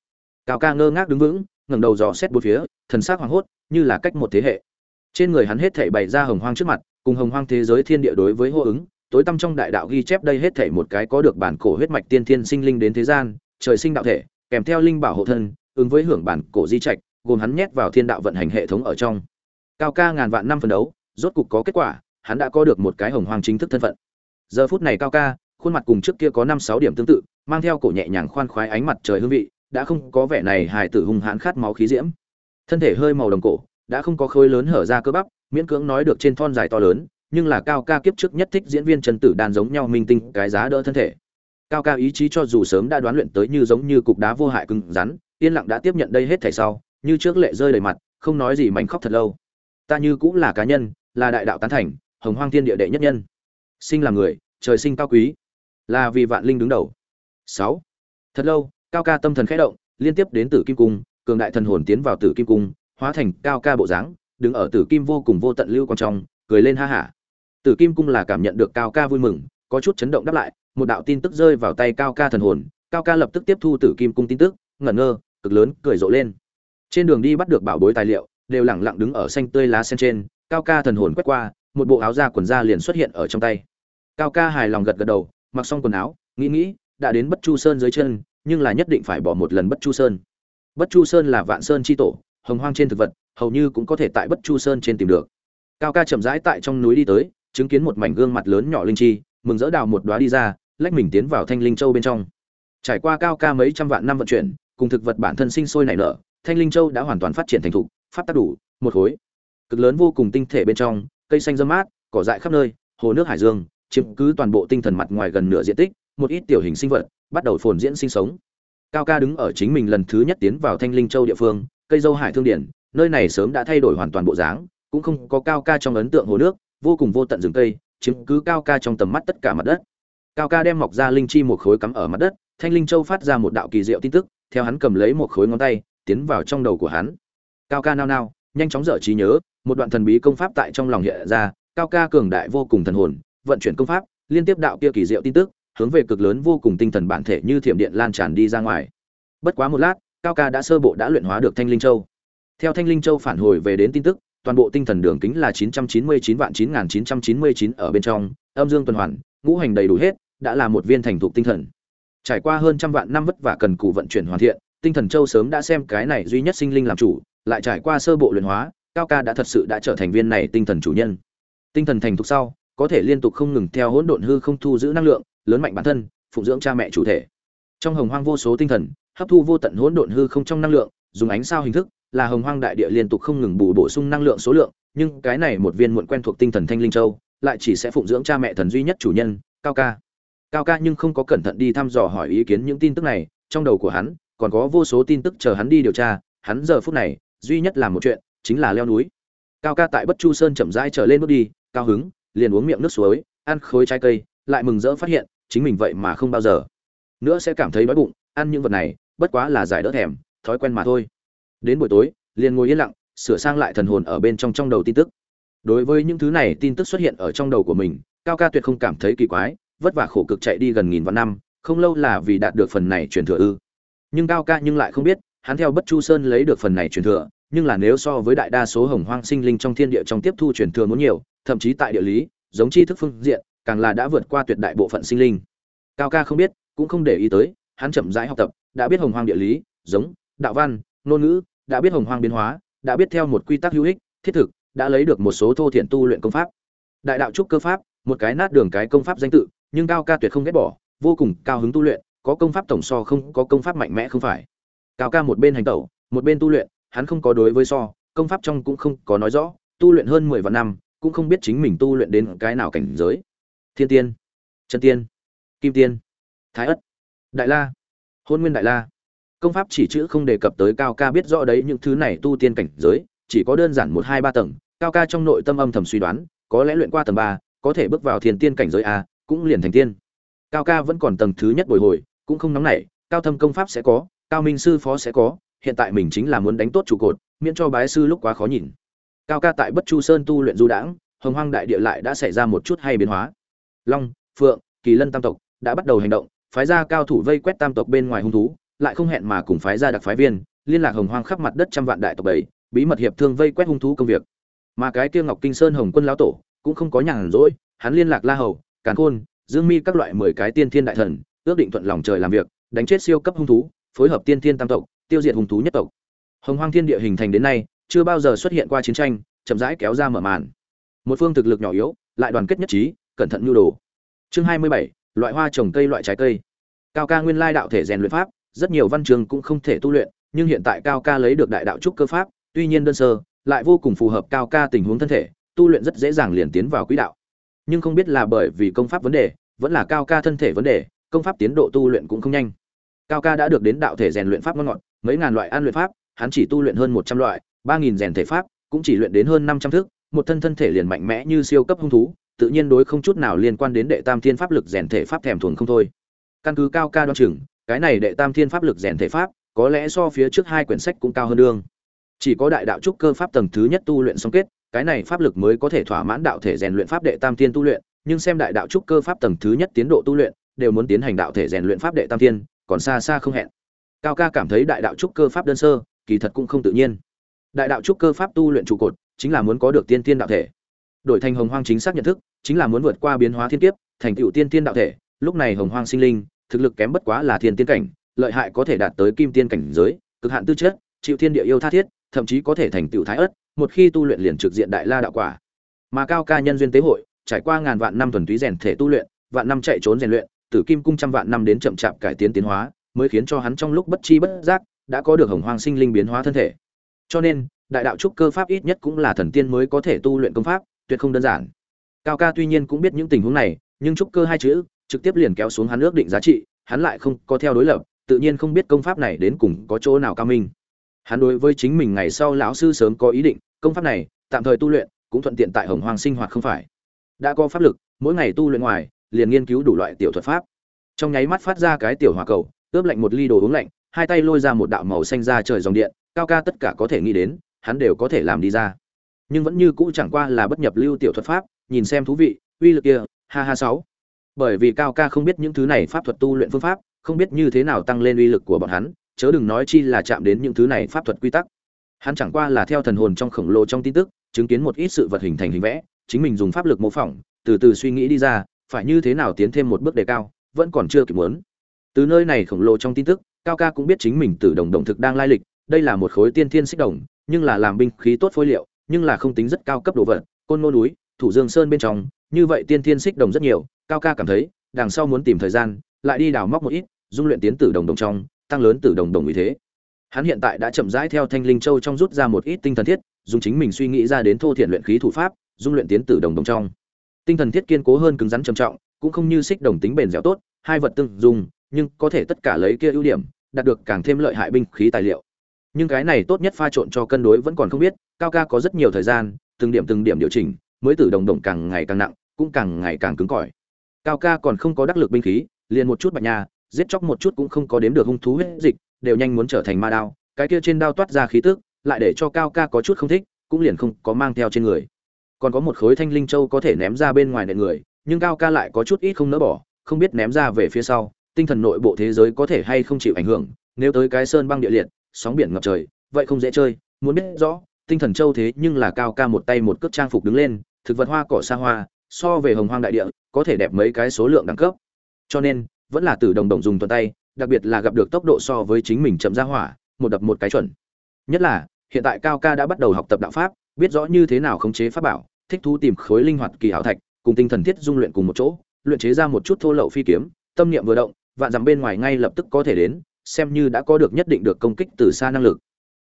cao ca ngơ ngác đứng vững, ngẩng đầu dò xét bốn phía, thần sắc hoàng hốt, như là cách một thế hệ. Trên người hắn hết thảy bày ra hồng hoang trước mặt, cùng hồng hoang thế giới thiên địa đối với hô ứng, tối tâm trong đại đạo ghi chép đây hết thảy một cái có được bản cổ huyết mạch tiên thiên sinh linh đến thế gian, trời sinh đạo thể, kèm theo linh bảo hộ thân, ứng với hưởng bản cổ di trạch, gồm hắn nhét vào thiên đạo vận hành hệ thống ở trong. Cao ca ngàn vạn năm phân đấu, rốt cục có kết quả, hắn đã có được một cái hồng hoang chính thức thân phận. Giờ phút này cao ca, khuôn mặt cùng trước kia có năm sáu điểm tương tự, mang theo cổ nhẹ nhàng khoan khoái ánh mặt trời hương vị đã không có vẻ này hài tử hung hãn khát máu khí diễm. Thân thể hơi màu đồng cổ, đã không có khối lớn hở ra cơ bắp, miễn cưỡng nói được trên thon dài to lớn, nhưng là cao ca kiếp trước nhất thích diễn viên trần tử đàn giống nhau minh tinh, cái giá đỡ thân thể. Cao ca ý chí cho dù sớm đã đoán luyện tới như giống như cục đá vô hại cứng rắn, yên lặng đã tiếp nhận đây hết thảy sau, như trước lệ rơi đầy mặt, không nói gì mảnh khóc thật lâu. Ta như cũng là cá nhân, là đại đạo tán thành, hồng hoang thiên địa đệ nhất nhân. Sinh làm người, trời sinh cao quý. Là vì vạn linh đứng đầu. Sáu. Thật lâu cao ca tâm thần khẽ động, liên tiếp đến tử kim cung, cường đại thần hồn tiến vào tử kim cung, hóa thành cao ca bộ dáng, đứng ở tử kim vô cùng vô tận lưu quang trong, cười lên ha hả tử kim cung là cảm nhận được cao ca vui mừng, có chút chấn động đáp lại, một đạo tin tức rơi vào tay cao ca thần hồn, cao ca lập tức tiếp thu tử kim cung tin tức, ngẩn ngơ, cực lớn, cười rộ lên. Trên đường đi bắt được bảo bối tài liệu, đều lẳng lặng đứng ở xanh tươi lá sen trên, cao ca thần hồn quét qua, một bộ áo da quần da liền xuất hiện ở trong tay. Cao ca hài lòng gật gật đầu, mặc xong quần áo, nghĩ nghĩ, đã đến bất chu sơn dưới chân nhưng là nhất định phải bỏ một lần bất chu sơn. Bất chu sơn là vạn sơn chi tổ, hồng hoang trên thực vật, hầu như cũng có thể tại bất chu sơn trên tìm được. Cao ca chậm rãi tại trong núi đi tới, chứng kiến một mảnh gương mặt lớn nhỏ linh chi, mừng dỡ đào một đóa đi ra, lách mình tiến vào thanh linh châu bên trong. Trải qua cao ca mấy trăm vạn năm vận chuyển, cùng thực vật bản thân sinh sôi nảy nở, thanh linh châu đã hoàn toàn phát triển thành thục phát tác đủ, một khối. Cực lớn vô cùng tinh thể bên trong, cây xanh râm mát, cỏ dại khắp nơi, hồ nước hải dương, chiếm cứ toàn bộ tinh thần mặt ngoài gần nửa diện tích, một ít tiểu hình sinh vật bắt đầu phồn diễn sinh sống. Cao ca đứng ở chính mình lần thứ nhất tiến vào thanh linh châu địa phương, cây dâu hải thương điển, nơi này sớm đã thay đổi hoàn toàn bộ dáng, cũng không có cao ca trong ấn tượng hồ nước, vô cùng vô tận rừng cây, chiếm cứ cao ca trong tầm mắt tất cả mặt đất. Cao ca đem mọc ra linh chi một khối cắm ở mặt đất, thanh linh châu phát ra một đạo kỳ diệu tin tức, theo hắn cầm lấy một khối ngón tay, tiến vào trong đầu của hắn. Cao ca nao nao, nhanh chóng dở trí nhớ, một đoạn thần bí công pháp tại trong lòng hiện ra, cao ca cường đại vô cùng thần hồn, vận chuyển công pháp, liên tiếp đạo kia kỳ diệu tin tức hướng về cực lớn vô cùng tinh thần bản thể như thiểm điện lan tràn đi ra ngoài. Bất quá một lát, cao ca đã sơ bộ đã luyện hóa được thanh linh châu. Theo thanh linh châu phản hồi về đến tin tức, toàn bộ tinh thần đường kính là 999 vạn 9999 ở bên trong, âm dương tuần hoàn, ngũ hành đầy đủ hết, đã là một viên thành thục tinh thần. Trải qua hơn trăm vạn năm vất vả cần cù vận chuyển hoàn thiện, tinh thần châu sớm đã xem cái này duy nhất sinh linh làm chủ, lại trải qua sơ bộ luyện hóa, cao ca đã thật sự đã trở thành viên này tinh thần chủ nhân. Tinh thần thành thục sau, có thể liên tục không ngừng theo hỗn độn hư không thu giữ năng lượng lớn mạnh bản thân, phụng dưỡng cha mẹ chủ thể. Trong hồng hoang vô số tinh thần, hấp thu vô tận hỗn độn hư không trong năng lượng, dùng ánh sao hình thức, là hồng hoang đại địa liên tục không ngừng bù bổ sung năng lượng số lượng, nhưng cái này một viên muộn quen thuộc tinh thần thanh linh châu, lại chỉ sẽ phụng dưỡng cha mẹ thần duy nhất chủ nhân, cao ca. Cao ca nhưng không có cẩn thận đi thăm dò hỏi ý kiến những tin tức này, trong đầu của hắn, còn có vô số tin tức chờ hắn đi điều tra, hắn giờ phút này, duy nhất làm một chuyện, chính là leo núi. Cao ca tại bất chu sơn chậm rãi trở lên bước đi, cao hứng, liền uống miệng nước suối, ăn khối trái cây lại mừng rỡ phát hiện, chính mình vậy mà không bao giờ. Nữa sẽ cảm thấy đói bụng, ăn những vật này, bất quá là giải đỡ thèm, thói quen mà thôi. Đến buổi tối, liền ngồi yên lặng, sửa sang lại thần hồn ở bên trong trong đầu tin tức. Đối với những thứ này, tin tức xuất hiện ở trong đầu của mình, cao ca tuyệt không cảm thấy kỳ quái, vất vả khổ cực chạy đi gần nghìn vạn năm, không lâu là vì đạt được phần này truyền thừa ư. Nhưng cao ca nhưng lại không biết, hắn theo bất chu sơn lấy được phần này truyền thừa, nhưng là nếu so với đại đa số hồng hoang sinh linh trong thiên địa trong tiếp thu truyền thừa muốn nhiều, thậm chí tại địa lý, giống tri thức phương diện càng là đã vượt qua tuyệt đại bộ phận sinh linh. Cao ca không biết, cũng không để ý tới, hắn chậm rãi học tập, đã biết hồng hoang địa lý, giống, đạo văn, ngôn ngữ, đã biết hồng hoang biến hóa, đã biết theo một quy tắc hữu ích, thiết thực, đã lấy được một số thô thiện tu luyện công pháp. Đại đạo trúc cơ pháp, một cái nát đường cái công pháp danh tự, nhưng cao ca tuyệt không ghét bỏ, vô cùng cao hứng tu luyện, có công pháp tổng so không, có công pháp mạnh mẽ không phải. Cao ca một bên hành tẩu, một bên tu luyện, hắn không có đối với so, công pháp trong cũng không có nói rõ, tu luyện hơn mười vạn năm, cũng không biết chính mình tu luyện đến cái nào cảnh giới thiên tiên, chân tiên, kim tiên, thái ất, đại la, hôn nguyên đại la. Công pháp chỉ chữ không đề cập tới cao ca biết rõ đấy, những thứ này tu tiên cảnh giới, chỉ có đơn giản một hai ba tầng. Cao ca trong nội tâm âm thầm suy đoán, có lẽ luyện qua tầng ba, có thể bước vào thiên tiên cảnh giới a, cũng liền thành tiên. Cao ca vẫn còn tầng thứ nhất bồi hồi, cũng không nóng nảy, cao thâm công pháp sẽ có, cao minh sư phó sẽ có, hiện tại mình chính là muốn đánh tốt trụ cột, miễn cho bái sư lúc quá khó nhìn. Cao ca tại bất chu sơn tu luyện du đãng, hồng hoang đại địa lại đã xảy ra một chút hay biến hóa long, phượng, kỳ lân tam tộc đã bắt đầu hành động, phái ra cao thủ vây quét tam tộc bên ngoài hung thú, lại không hẹn mà cùng phái ra đặc phái viên, liên lạc hồng hoang khắp mặt đất trăm vạn đại tộc bảy, bí mật hiệp thương vây quét hung thú công việc. Mà cái kia ngọc kinh sơn hồng quân lão tổ cũng không có nhàn rỗi, hắn liên lạc la hầu, càn khôn, dương mi các loại mười cái tiên thiên đại thần, ước định thuận lòng trời làm việc, đánh chết siêu cấp hung thú, phối hợp tiên thiên tam tộc, tiêu diệt hung thú nhất tộc. Hồng hoang thiên địa hình thành đến nay, chưa bao giờ xuất hiện qua chiến tranh, chậm rãi kéo ra mở màn. Một phương thực lực nhỏ yếu, lại đoàn kết nhất trí cẩn thận nhu đồ. Chương hai mươi bảy, loại hoa trồng cây loại trái cây. Cao ca nguyên lai đạo thể rèn luyện pháp, rất nhiều văn trường cũng không thể tu luyện, nhưng hiện tại cao ca lấy được đại đạo trúc cơ pháp, tuy nhiên đơn sơ, lại vô cùng phù hợp cao ca tình huống thân thể, tu luyện rất dễ dàng liền tiến vào quỹ đạo. Nhưng không biết là bởi vì công pháp vấn đề, vẫn là cao ca thân thể vấn đề, công pháp tiến độ tu luyện cũng không nhanh. Cao ca đã được đến đạo thể rèn luyện pháp ngon ngọt, mấy ngàn loại an luyện pháp, hắn chỉ tu luyện hơn một trăm loại, ba nghìn rèn thể pháp, cũng chỉ luyện đến hơn năm trăm thước một thân thân thể liền mạnh mẽ như siêu cấp hung thú tự nhiên đối không chút nào liên quan đến đệ tam thiên pháp lực rèn thể pháp thèm thuồng không thôi. Căn cứ cao ca đoan chừng, cái này đệ tam thiên pháp lực rèn thể pháp, có lẽ so phía trước hai quyển sách cũng cao hơn đương. Chỉ có đại đạo trúc cơ pháp tầng thứ nhất tu luyện xong kết, cái này pháp lực mới có thể thỏa mãn đạo thể rèn luyện pháp đệ tam thiên tu luyện, nhưng xem đại đạo trúc cơ pháp tầng thứ nhất tiến độ tu luyện, đều muốn tiến hành đạo thể rèn luyện pháp đệ tam thiên, còn xa xa không hẹn. Cao ca cảm thấy đại đạo trúc cơ pháp đơn sơ, kỳ thật cũng không tự nhiên. Đại đạo trúc cơ pháp tu luyện trụ cột, chính là muốn có được tiên tiên đạo thể đổi thành hồng hoang chính xác nhận thức, chính là muốn vượt qua biến hóa thiên kiếp, thành tựu tiên tiên đạo thể. Lúc này hồng hoang sinh linh, thực lực kém bất quá là thiên tiên cảnh, lợi hại có thể đạt tới kim tiên cảnh giới, cực hạn tư chất, chịu thiên địa yêu tha thiết, thậm chí có thể thành tựu thái ất một khi tu luyện liền trực diện đại la đạo quả. Mà cao ca nhân duyên tế hội, trải qua ngàn vạn năm thuần túy rèn thể tu luyện, vạn năm chạy trốn rèn luyện, tử kim cung trăm vạn năm đến chậm chạp cải tiến tiến hóa, mới khiến cho hắn trong lúc bất chi bất giác, đã có được hồng hoang sinh linh biến hóa thân thể. Cho nên, đại đạo trúc cơ pháp ít nhất cũng là thần tiên mới có thể tu luyện công pháp tuyệt không đơn giản. Cao ca tuy nhiên cũng biết những tình huống này, nhưng trúc cơ hai chữ, trực tiếp liền kéo xuống hắn ước định giá trị, hắn lại không có theo đối lập, tự nhiên không biết công pháp này đến cùng có chỗ nào cao minh. Hắn đối với chính mình ngày sau lão sư sớm có ý định, công pháp này, tạm thời tu luyện, cũng thuận tiện tại hồng hoàng sinh hoạt không phải. Đã có pháp lực, mỗi ngày tu luyện ngoài, liền nghiên cứu đủ loại tiểu thuật pháp. Trong nháy mắt phát ra cái tiểu hỏa cầu, ướp lạnh một ly đồ uống lạnh, hai tay lôi ra một đạo màu xanh ra trời dòng điện, cao ca tất cả có thể nghĩ đến, hắn đều có thể làm đi ra nhưng vẫn như cũ chẳng qua là bất nhập lưu tiểu thuật pháp, nhìn xem thú vị, uy lực kia, ha ha sáu. Bởi vì cao ca không biết những thứ này pháp thuật tu luyện phương pháp, không biết như thế nào tăng lên uy lực của bọn hắn, chớ đừng nói chi là chạm đến những thứ này pháp thuật quy tắc. Hắn chẳng qua là theo thần hồn trong khổng lồ trong tin tức, chứng kiến một ít sự vật hình thành hình vẽ, chính mình dùng pháp lực mô phỏng, từ từ suy nghĩ đi ra, phải như thế nào tiến thêm một bước đề cao, vẫn còn chưa kịp muốn. Từ nơi này khổng lồ trong tin tức, cao ca cũng biết chính mình từ đồng đồng thực đang lai lịch, đây là một khối tiên thiên xích đồng, nhưng là làm binh khí tốt phối liệu nhưng là không tính rất cao cấp đồ vật, côn ngô núi, thủ dương sơn bên trong, như vậy tiên thiên xích đồng rất nhiều, cao ca cảm thấy, đằng sau muốn tìm thời gian, lại đi đào móc một ít, dung luyện tiến tử đồng đồng trong, tăng lớn tử đồng đồng như thế. Hắn hiện tại đã chậm rãi theo thanh linh châu trong rút ra một ít tinh thần thiết, dùng chính mình suy nghĩ ra đến thô thiện luyện khí thủ pháp, dung luyện tiến tử đồng đồng trong. Tinh thần thiết kiên cố hơn cứng rắn trầm trọng, cũng không như xích đồng tính bền dẻo tốt, hai vật tương dùng, nhưng có thể tất cả lấy kia ưu điểm, đạt được càng thêm lợi hại binh khí tài liệu nhưng cái này tốt nhất pha trộn cho cân đối vẫn còn không biết, cao ca có rất nhiều thời gian, từng điểm từng điểm điều chỉnh, mới tử đồng đồng càng ngày càng nặng, cũng càng ngày càng cứng cỏi. Cao ca còn không có đắc lực binh khí, liền một chút bạch nha, giết chóc một chút cũng không có đếm được hung thú huyết dịch, đều nhanh muốn trở thành ma đao, cái kia trên đao toát ra khí tức, lại để cho cao ca có chút không thích, cũng liền không có mang theo trên người. Còn có một khối thanh linh châu có thể ném ra bên ngoài nệ người, nhưng cao ca lại có chút ít không nỡ bỏ, không biết ném ra về phía sau, tinh thần nội bộ thế giới có thể hay không chịu ảnh hưởng, nếu tới cái sơn băng địa liệt sóng biển ngập trời, vậy không dễ chơi, muốn biết rõ, tinh thần châu thế nhưng là cao ca một tay một cước trang phục đứng lên, thực vật hoa, cỏ xa hoa, so về hồng hoang đại địa, có thể đẹp mấy cái số lượng đẳng cấp. Cho nên, vẫn là từ đồng đồng dùng tuần tay, đặc biệt là gặp được tốc độ so với chính mình chậm ra hỏa, một đập một cái chuẩn. Nhất là, hiện tại cao ca đã bắt đầu học tập đạo pháp, biết rõ như thế nào khống chế pháp bảo, thích thú tìm khối linh hoạt kỳ hảo thạch, cùng tinh thần thiết dung luyện cùng một chỗ, luyện chế ra một chút thô lậu phi kiếm, tâm niệm vừa động, vạn dặm bên ngoài ngay lập tức có thể đến xem như đã có được nhất định được công kích từ xa năng lực.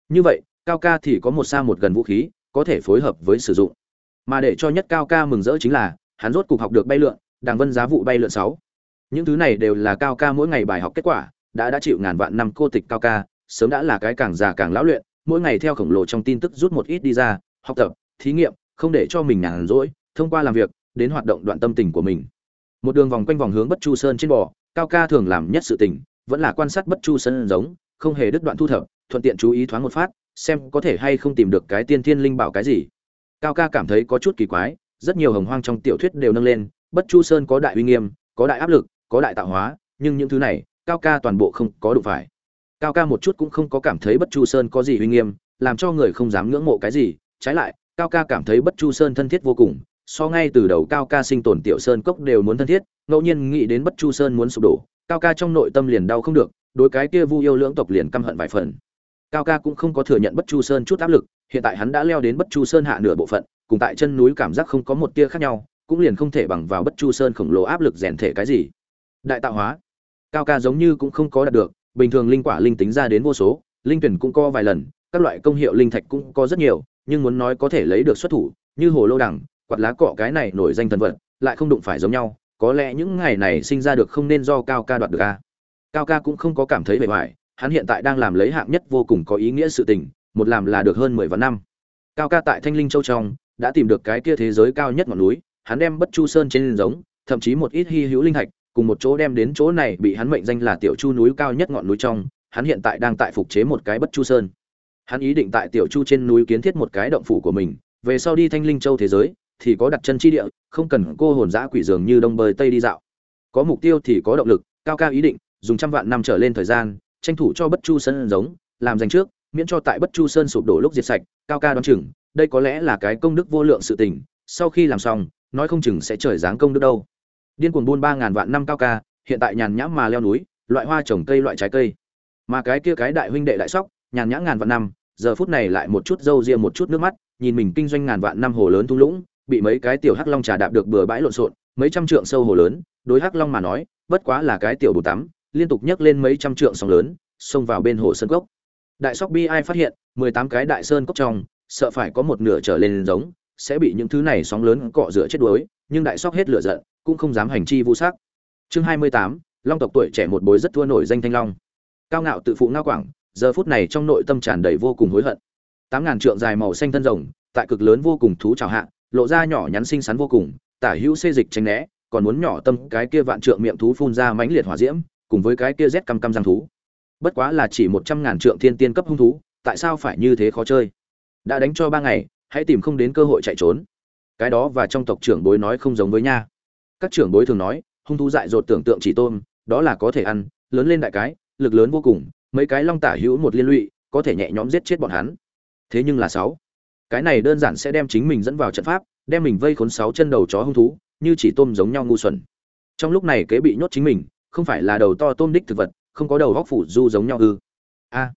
Như vậy, cao ca thì có một xa một gần vũ khí, có thể phối hợp với sử dụng. Mà để cho nhất cao ca mừng rỡ chính là, hắn rốt cục học được bay lượn, đàng vân giá vụ bay lượn sáu. Những thứ này đều là cao ca mỗi ngày bài học kết quả, đã đã chịu ngàn vạn năm cô tịch cao ca, sớm đã là cái càng già càng lão luyện, mỗi ngày theo khổng lồ trong tin tức rút một ít đi ra, học tập, thí nghiệm, không để cho mình nhàn rỗi, thông qua làm việc, đến hoạt động đoạn tâm tình của mình. Một đường vòng quanh vòng hướng bất chu sơn trên bò, cao ca thường làm nhất sự tình vẫn là quan sát bất chu sơn giống, không hề đứt đoạn thu thập, thuận tiện chú ý thoáng một phát, xem có thể hay không tìm được cái tiên thiên linh bảo cái gì. Cao ca cảm thấy có chút kỳ quái, rất nhiều hồng hoang trong tiểu thuyết đều nâng lên, bất chu sơn có đại uy nghiêm, có đại áp lực, có đại tạo hóa, nhưng những thứ này, cao ca toàn bộ không có đủ phải. Cao ca một chút cũng không có cảm thấy bất chu sơn có gì uy nghiêm, làm cho người không dám ngưỡng mộ cái gì. Trái lại, cao ca cảm thấy bất chu sơn thân thiết vô cùng, so ngay từ đầu cao ca sinh tồn tiểu sơn cốc đều muốn thân thiết, ngẫu nhiên nghĩ đến bất chu sơn muốn sụp đổ cao ca trong nội tâm liền đau không được đối cái kia vu yêu lưỡng tộc liền căm hận vài phần. Cao ca cũng không có thừa nhận bất chu sơn chút áp lực hiện tại hắn đã leo đến bất chu sơn hạ nửa bộ phận cùng tại chân núi cảm giác không có một tia khác nhau cũng liền không thể bằng vào bất chu sơn khổng lồ áp lực rèn thể cái gì. Đại tạo hóa. Cao ca giống như cũng không có đạt được bình thường linh quả linh tính ra đến vô số linh tuyển cũng có vài lần các loại công hiệu linh thạch cũng có rất nhiều nhưng muốn nói có thể lấy được xuất thủ như hồ lô đẳng, quạt lá cọ cái này nổi danh thần vật lại không đụng phải giống nhau có lẽ những ngày này sinh ra được không nên do cao ca đoạt được a. Cao ca cũng không có cảm thấy bề ngoài, hắn hiện tại đang làm lấy hạng nhất vô cùng có ý nghĩa sự tình, một làm là được hơn mười vạn năm. Cao ca tại thanh linh châu trong, đã tìm được cái kia thế giới cao nhất ngọn núi, hắn đem bất chu sơn trên giống, thậm chí một ít hy hữu linh hạch, cùng một chỗ đem đến chỗ này bị hắn mệnh danh là tiểu chu núi cao nhất ngọn núi trong, hắn hiện tại đang tại phục chế một cái bất chu sơn. Hắn ý định tại tiểu chu trên núi kiến thiết một cái động phủ của mình, về sau đi thanh linh châu thế giới thì có đặt chân chi địa, không cần cô hồn dã quỷ dường như đông bơi tây đi dạo. Có mục tiêu thì có động lực, cao cao ý định, dùng trăm vạn năm trở lên thời gian, tranh thủ cho bất chu sơn giống, làm dành trước, miễn cho tại bất chu sơn sụp đổ lúc diệt sạch, cao ca đoán chừng, đây có lẽ là cái công đức vô lượng sự tình, sau khi làm xong, nói không chừng sẽ trời giáng công đức đâu. Điên cuồng buôn ba ngàn vạn năm cao ca, hiện tại nhàn nhã mà leo núi, loại hoa trồng cây loại trái cây. Mà cái kia cái đại huynh đệ đại sóc, nhàn nhã ngàn vạn năm, giờ phút này lại một chút râu ria một chút nước mắt, nhìn mình kinh doanh ngàn vạn năm hồ lớn thung lũng bị mấy cái tiểu hắc long trà đạp được bừa bãi lộn xộn, mấy trăm trượng sâu hồ lớn, đối hắc long mà nói, bất quá là cái tiểu bù tắm, liên tục nhấc lên mấy trăm trượng sóng lớn, xông vào bên hồ sơn cốc. Đại sóc bi ai phát hiện, mười tám cái đại sơn cốc trong, sợ phải có một nửa trở lên giống, sẽ bị những thứ này sóng lớn cọ rửa chết đuối, nhưng đại sóc hết lửa giận, cũng không dám hành chi vu sắc. Chương hai mươi tám, long tộc tuổi trẻ một bối rất thua nổi danh thanh long. Cao ngạo tự phụ ngao quảng, giờ phút này trong nội tâm tràn đầy vô cùng hối hận. Tám ngàn trượng dài màu xanh thân rồng, tại cực lớn vô cùng thú trào hạ lộ ra nhỏ nhắn xinh xắn vô cùng, tả hữu xê dịch tránh né, còn muốn nhỏ tâm cái kia vạn trượng miệng thú phun ra mãnh liệt hỏa diễm, cùng với cái kia rét căm căm răng thú. Bất quá là chỉ một trăm ngàn trượng thiên tiên cấp hung thú, tại sao phải như thế khó chơi? Đã đánh cho ba ngày, hãy tìm không đến cơ hội chạy trốn. Cái đó và trong tộc trưởng bối nói không giống với nha. Các trưởng bối thường nói, hung thú dại dột tưởng tượng chỉ tôm, đó là có thể ăn, lớn lên đại cái, lực lớn vô cùng, mấy cái long tả hữu một liên lụy, có thể nhẹ nhõm giết chết bọn hắn. Thế nhưng là sáu cái này đơn giản sẽ đem chính mình dẫn vào trận pháp, đem mình vây khốn sáu chân đầu chó hung thú, như chỉ tôm giống nhau ngu xuẩn. Trong lúc này kế bị nhốt chính mình, không phải là đầu to tôm đích thực vật, không có đầu góc phủ du giống nhau ư. A.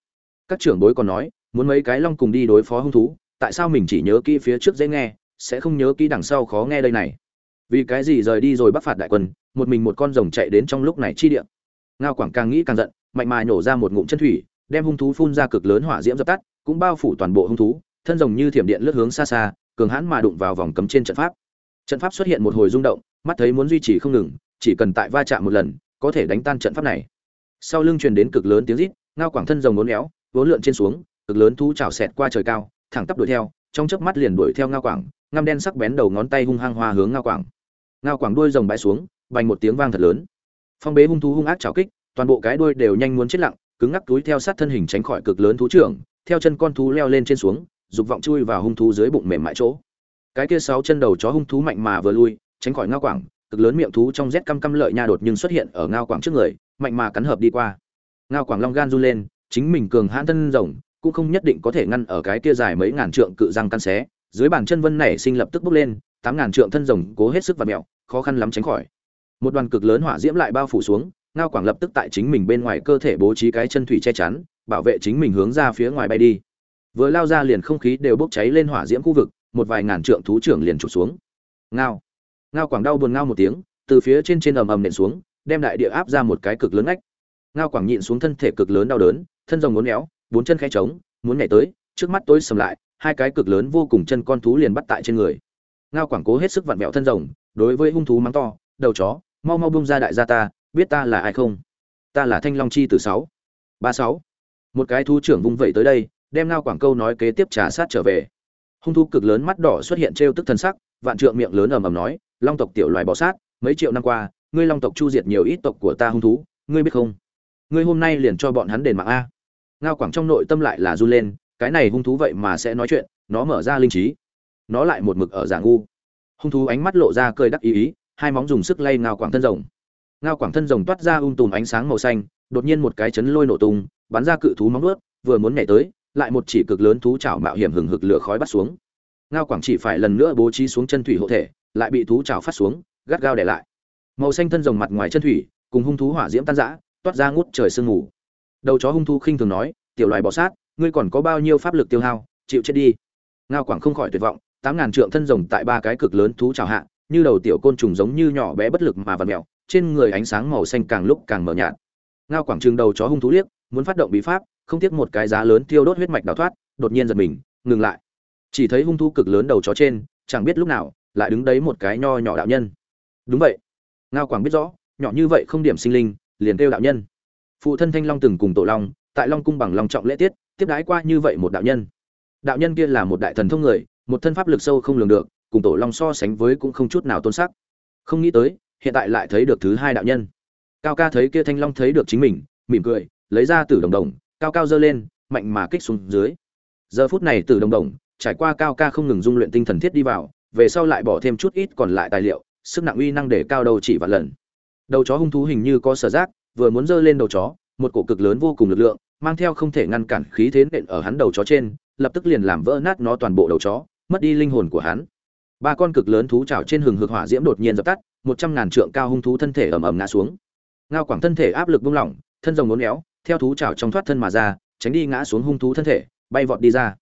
Các trưởng bối còn nói, muốn mấy cái long cùng đi đối phó hung thú, tại sao mình chỉ nhớ kỹ phía trước dễ nghe, sẽ không nhớ kỹ đằng sau khó nghe đây này? Vì cái gì rời đi rồi bắc phạt đại quân, một mình một con rồng chạy đến trong lúc này chi địa? Ngao quảng càng nghĩ càng giận, mạnh mà nhổ ra một ngụm chân thủy, đem hung thú phun ra cực lớn hỏa diễm dập tắt, cũng bao phủ toàn bộ hung thú thân rồng như thiểm điện lướt hướng xa xa, cường hãn mà đụng vào vòng cấm trên trận pháp. Trận pháp xuất hiện một hồi rung động, mắt thấy muốn duy trì không ngừng, chỉ cần tại va chạm một lần, có thể đánh tan trận pháp này. Sau lưng truyền đến cực lớn tiếng rít, ngao quảng thân rồng uốn éo uốn lượn trên xuống, cực lớn thú chảo xẹt qua trời cao, thẳng tắp đuổi theo, trong chớp mắt liền đuổi theo ngao quảng, ngăm đen sắc bén đầu ngón tay hung hăng hoa hướng ngao quảng. Ngao quảng đuôi rồng bãi xuống, vành một tiếng vang thật lớn. Phong bế hung thú hung ác chảo kích, toàn bộ cái đuôi đều nhanh muốn chết lặng, cứng ngắc túi theo sát thân hình tránh khỏi cực lớn thú trưởng, theo chân con thú leo lên trên xuống dục vọng chui vào hung thú dưới bụng mềm mại chỗ. Cái kia sáu chân đầu chó hung thú mạnh mà vừa lui, tránh khỏi ngao quảng, cực lớn miệng thú trong rét căm căm lợi nha đột nhưng xuất hiện ở ngao quảng trước người, mạnh mà cắn hợp đi qua. Ngao quảng long gan run lên, chính mình cường hãn thân rồng, cũng không nhất định có thể ngăn ở cái kia dài mấy ngàn trượng cự răng căn xé, dưới bàn chân vân nảy sinh lập tức bốc lên, tám ngàn trượng thân rồng cố hết sức và mẹo, khó khăn lắm tránh khỏi. Một đoàn cực lớn hỏa diễm lại bao phủ xuống, ngao quảng lập tức tại chính mình bên ngoài cơ thể bố trí cái chân thủy che chắn, bảo vệ chính mình hướng ra phía ngoài bay đi vừa lao ra liền không khí đều bốc cháy lên hỏa diễm khu vực, một vài ngàn trượng thú trưởng liền trụt xuống. Ngao. Ngao quảng đau buồn ngao một tiếng, từ phía trên trên ầm ầm nện xuống, đem đại địa áp ra một cái cực lớn ách ngao quảng nhịn xuống thân thể cực lớn đau đớn, thân rồng muốn éo, bốn chân khẽ trống, muốn nhảy tới, trước mắt tối sầm lại, hai cái cực lớn vô cùng chân con thú liền bắt tại trên người. Ngao quảng cố hết sức vặn vẹo thân rồng, đối với hung thú mắng to, đầu chó, mau mau bung ra đại gia ta, biết ta là ai không? Ta là thanh long chi từ sáu ba sáu. Một cái thú trưởng vung vẩy tới đây đem ngao quảng câu nói kế tiếp trả sát trở về. Hung thú cực lớn mắt đỏ xuất hiện trêu tức thân sắc, vạn trượng miệng lớn ầm ầm nói, long tộc tiểu loài bò sát, mấy triệu năm qua, ngươi long tộc chu diệt nhiều ít tộc của ta hung thú, ngươi biết không? Ngươi hôm nay liền cho bọn hắn đền mạng a. Ngao quảng trong nội tâm lại là run lên, cái này hung thú vậy mà sẽ nói chuyện, nó mở ra linh trí, nó lại một mực ở giả ngu. Hung thú ánh mắt lộ ra cười đắc ý ý, hai móng dùng sức lay ngao quảng thân rồng. Ngao quảng thân rồng toát ra um tùm ánh sáng màu xanh, đột nhiên một cái chấn lôi nổ tung, bắn ra cự thú móng ướt vừa muốn nhảy tới lại một chỉ cực lớn thú chảo mạo hiểm hừng hực lửa khói bắt xuống. Ngao quảng chỉ phải lần nữa bố trí xuống chân thủy hộ thể, lại bị thú chảo phát xuống, gắt gao để lại. Màu xanh thân rồng mặt ngoài chân thủy, cùng hung thú hỏa diễm tan rã, toát ra ngút trời sương mù. Đầu chó hung thú khinh thường nói, tiểu loài bọ sát, ngươi còn có bao nhiêu pháp lực tiêu hao, chịu chết đi. Ngao quảng không khỏi tuyệt vọng, tám ngàn trượng thân rồng tại ba cái cực lớn thú chảo hạ, như đầu tiểu côn trùng giống như nhỏ bé bất lực mà vật mèo, trên người ánh sáng màu xanh càng lúc càng mờ nhạt. Ngao quảng trường đầu chó hung thú liếc, muốn phát động bí pháp không tiếc một cái giá lớn tiêu đốt huyết mạch đào thoát, đột nhiên giật mình, ngừng lại. Chỉ thấy hung thú cực lớn đầu chó trên, chẳng biết lúc nào, lại đứng đấy một cái nho nhỏ đạo nhân. Đúng vậy. Ngao quảng biết rõ, nhỏ như vậy không điểm sinh linh, liền kêu đạo nhân. Phụ thân thanh long từng cùng tổ long, tại long cung bằng long trọng lễ tiết, tiếp đái qua như vậy một đạo nhân. Đạo nhân kia là một đại thần thông người, một thân pháp lực sâu không lường được, cùng tổ long so sánh với cũng không chút nào tôn sắc. Không nghĩ tới, hiện tại lại thấy được thứ hai đạo nhân. Cao ca thấy kia thanh long thấy được chính mình, mỉm cười, lấy ra tử đồng đồng cao cao dơ lên, mạnh mà kích xuống dưới. Giờ phút này từ đồng đồng trải qua cao ca không ngừng dung luyện tinh thần thiết đi vào, về sau lại bỏ thêm chút ít còn lại tài liệu, sức nặng uy năng để cao đầu chỉ và lần. Đầu chó hung thú hình như có sở giác, vừa muốn dơ lên đầu chó, một cổ cực lớn vô cùng lực lượng, mang theo không thể ngăn cản khí thế nện ở hắn đầu chó trên, lập tức liền làm vỡ nát nó toàn bộ đầu chó, mất đi linh hồn của hắn. Ba con cực lớn thú chảo trên hừng hực hỏa diễm đột nhiên dập tắt, một trăm ngàn trượng cao hung thú thân thể ầm ầm ngã xuống. Ngao quảng thân thể áp lực buông lỏng, thân rồng uốn éo theo thú chảo trong thoát thân mà ra, tránh đi ngã xuống hung thú thân thể, bay vọt đi ra.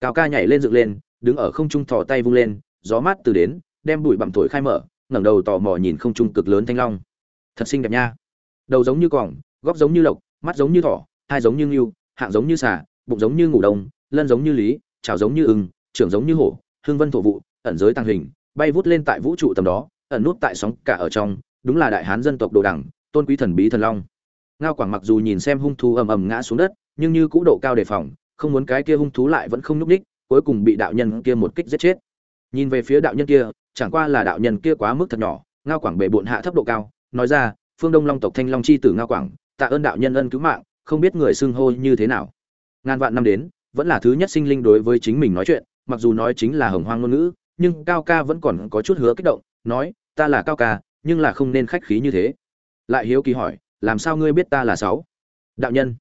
Cao ca nhảy lên dựng lên, đứng ở không trung thò tay vung lên, gió mát từ đến, đem bụi bặm thổi khai mở, ngẩng đầu tò mò nhìn không trung cực lớn thanh long. Thật xinh đẹp nha. Đầu giống như cỏng góc giống như lộc, mắt giống như thỏ, hai giống như ngưu, hạng giống như xà, bụng giống như ngủ đông, lân giống như lý, chảo giống như ưng, trưởng giống như hổ, hương vân thổ vụ, ẩn giới tăng hình, bay vút lên tại vũ trụ tầm đó, ẩn nút tại sóng cả ở trong, đúng là đại hán dân tộc đồ đẳng tôn quý thần bí thần long ngao quảng mặc dù nhìn xem hung thú ầm ầm ngã xuống đất, nhưng như cũ độ cao đề phòng, không muốn cái kia hung thú lại vẫn không nhúc ních cuối cùng bị đạo nhân kia một kích giết chết. Nhìn về phía đạo nhân kia, chẳng qua là đạo nhân kia quá mức thật nhỏ, ngao quảng bệ bộn hạ thấp độ cao, nói ra, phương đông long tộc thanh long chi tử ngao quảng, tạ ơn đạo nhân ân cứu mạng, không biết người xưng hô như thế nào. Ngàn vạn năm đến, vẫn là thứ nhất sinh linh đối với chính mình nói chuyện, mặc dù nói chính là hồng hoang ngôn ngữ, nhưng cao ca vẫn còn có chút hứa kích động, nói, ta là cao ca, nhưng là không nên khách khí như thế. Lại hiếu kỳ hỏi làm sao ngươi biết ta là sáu? Đạo nhân.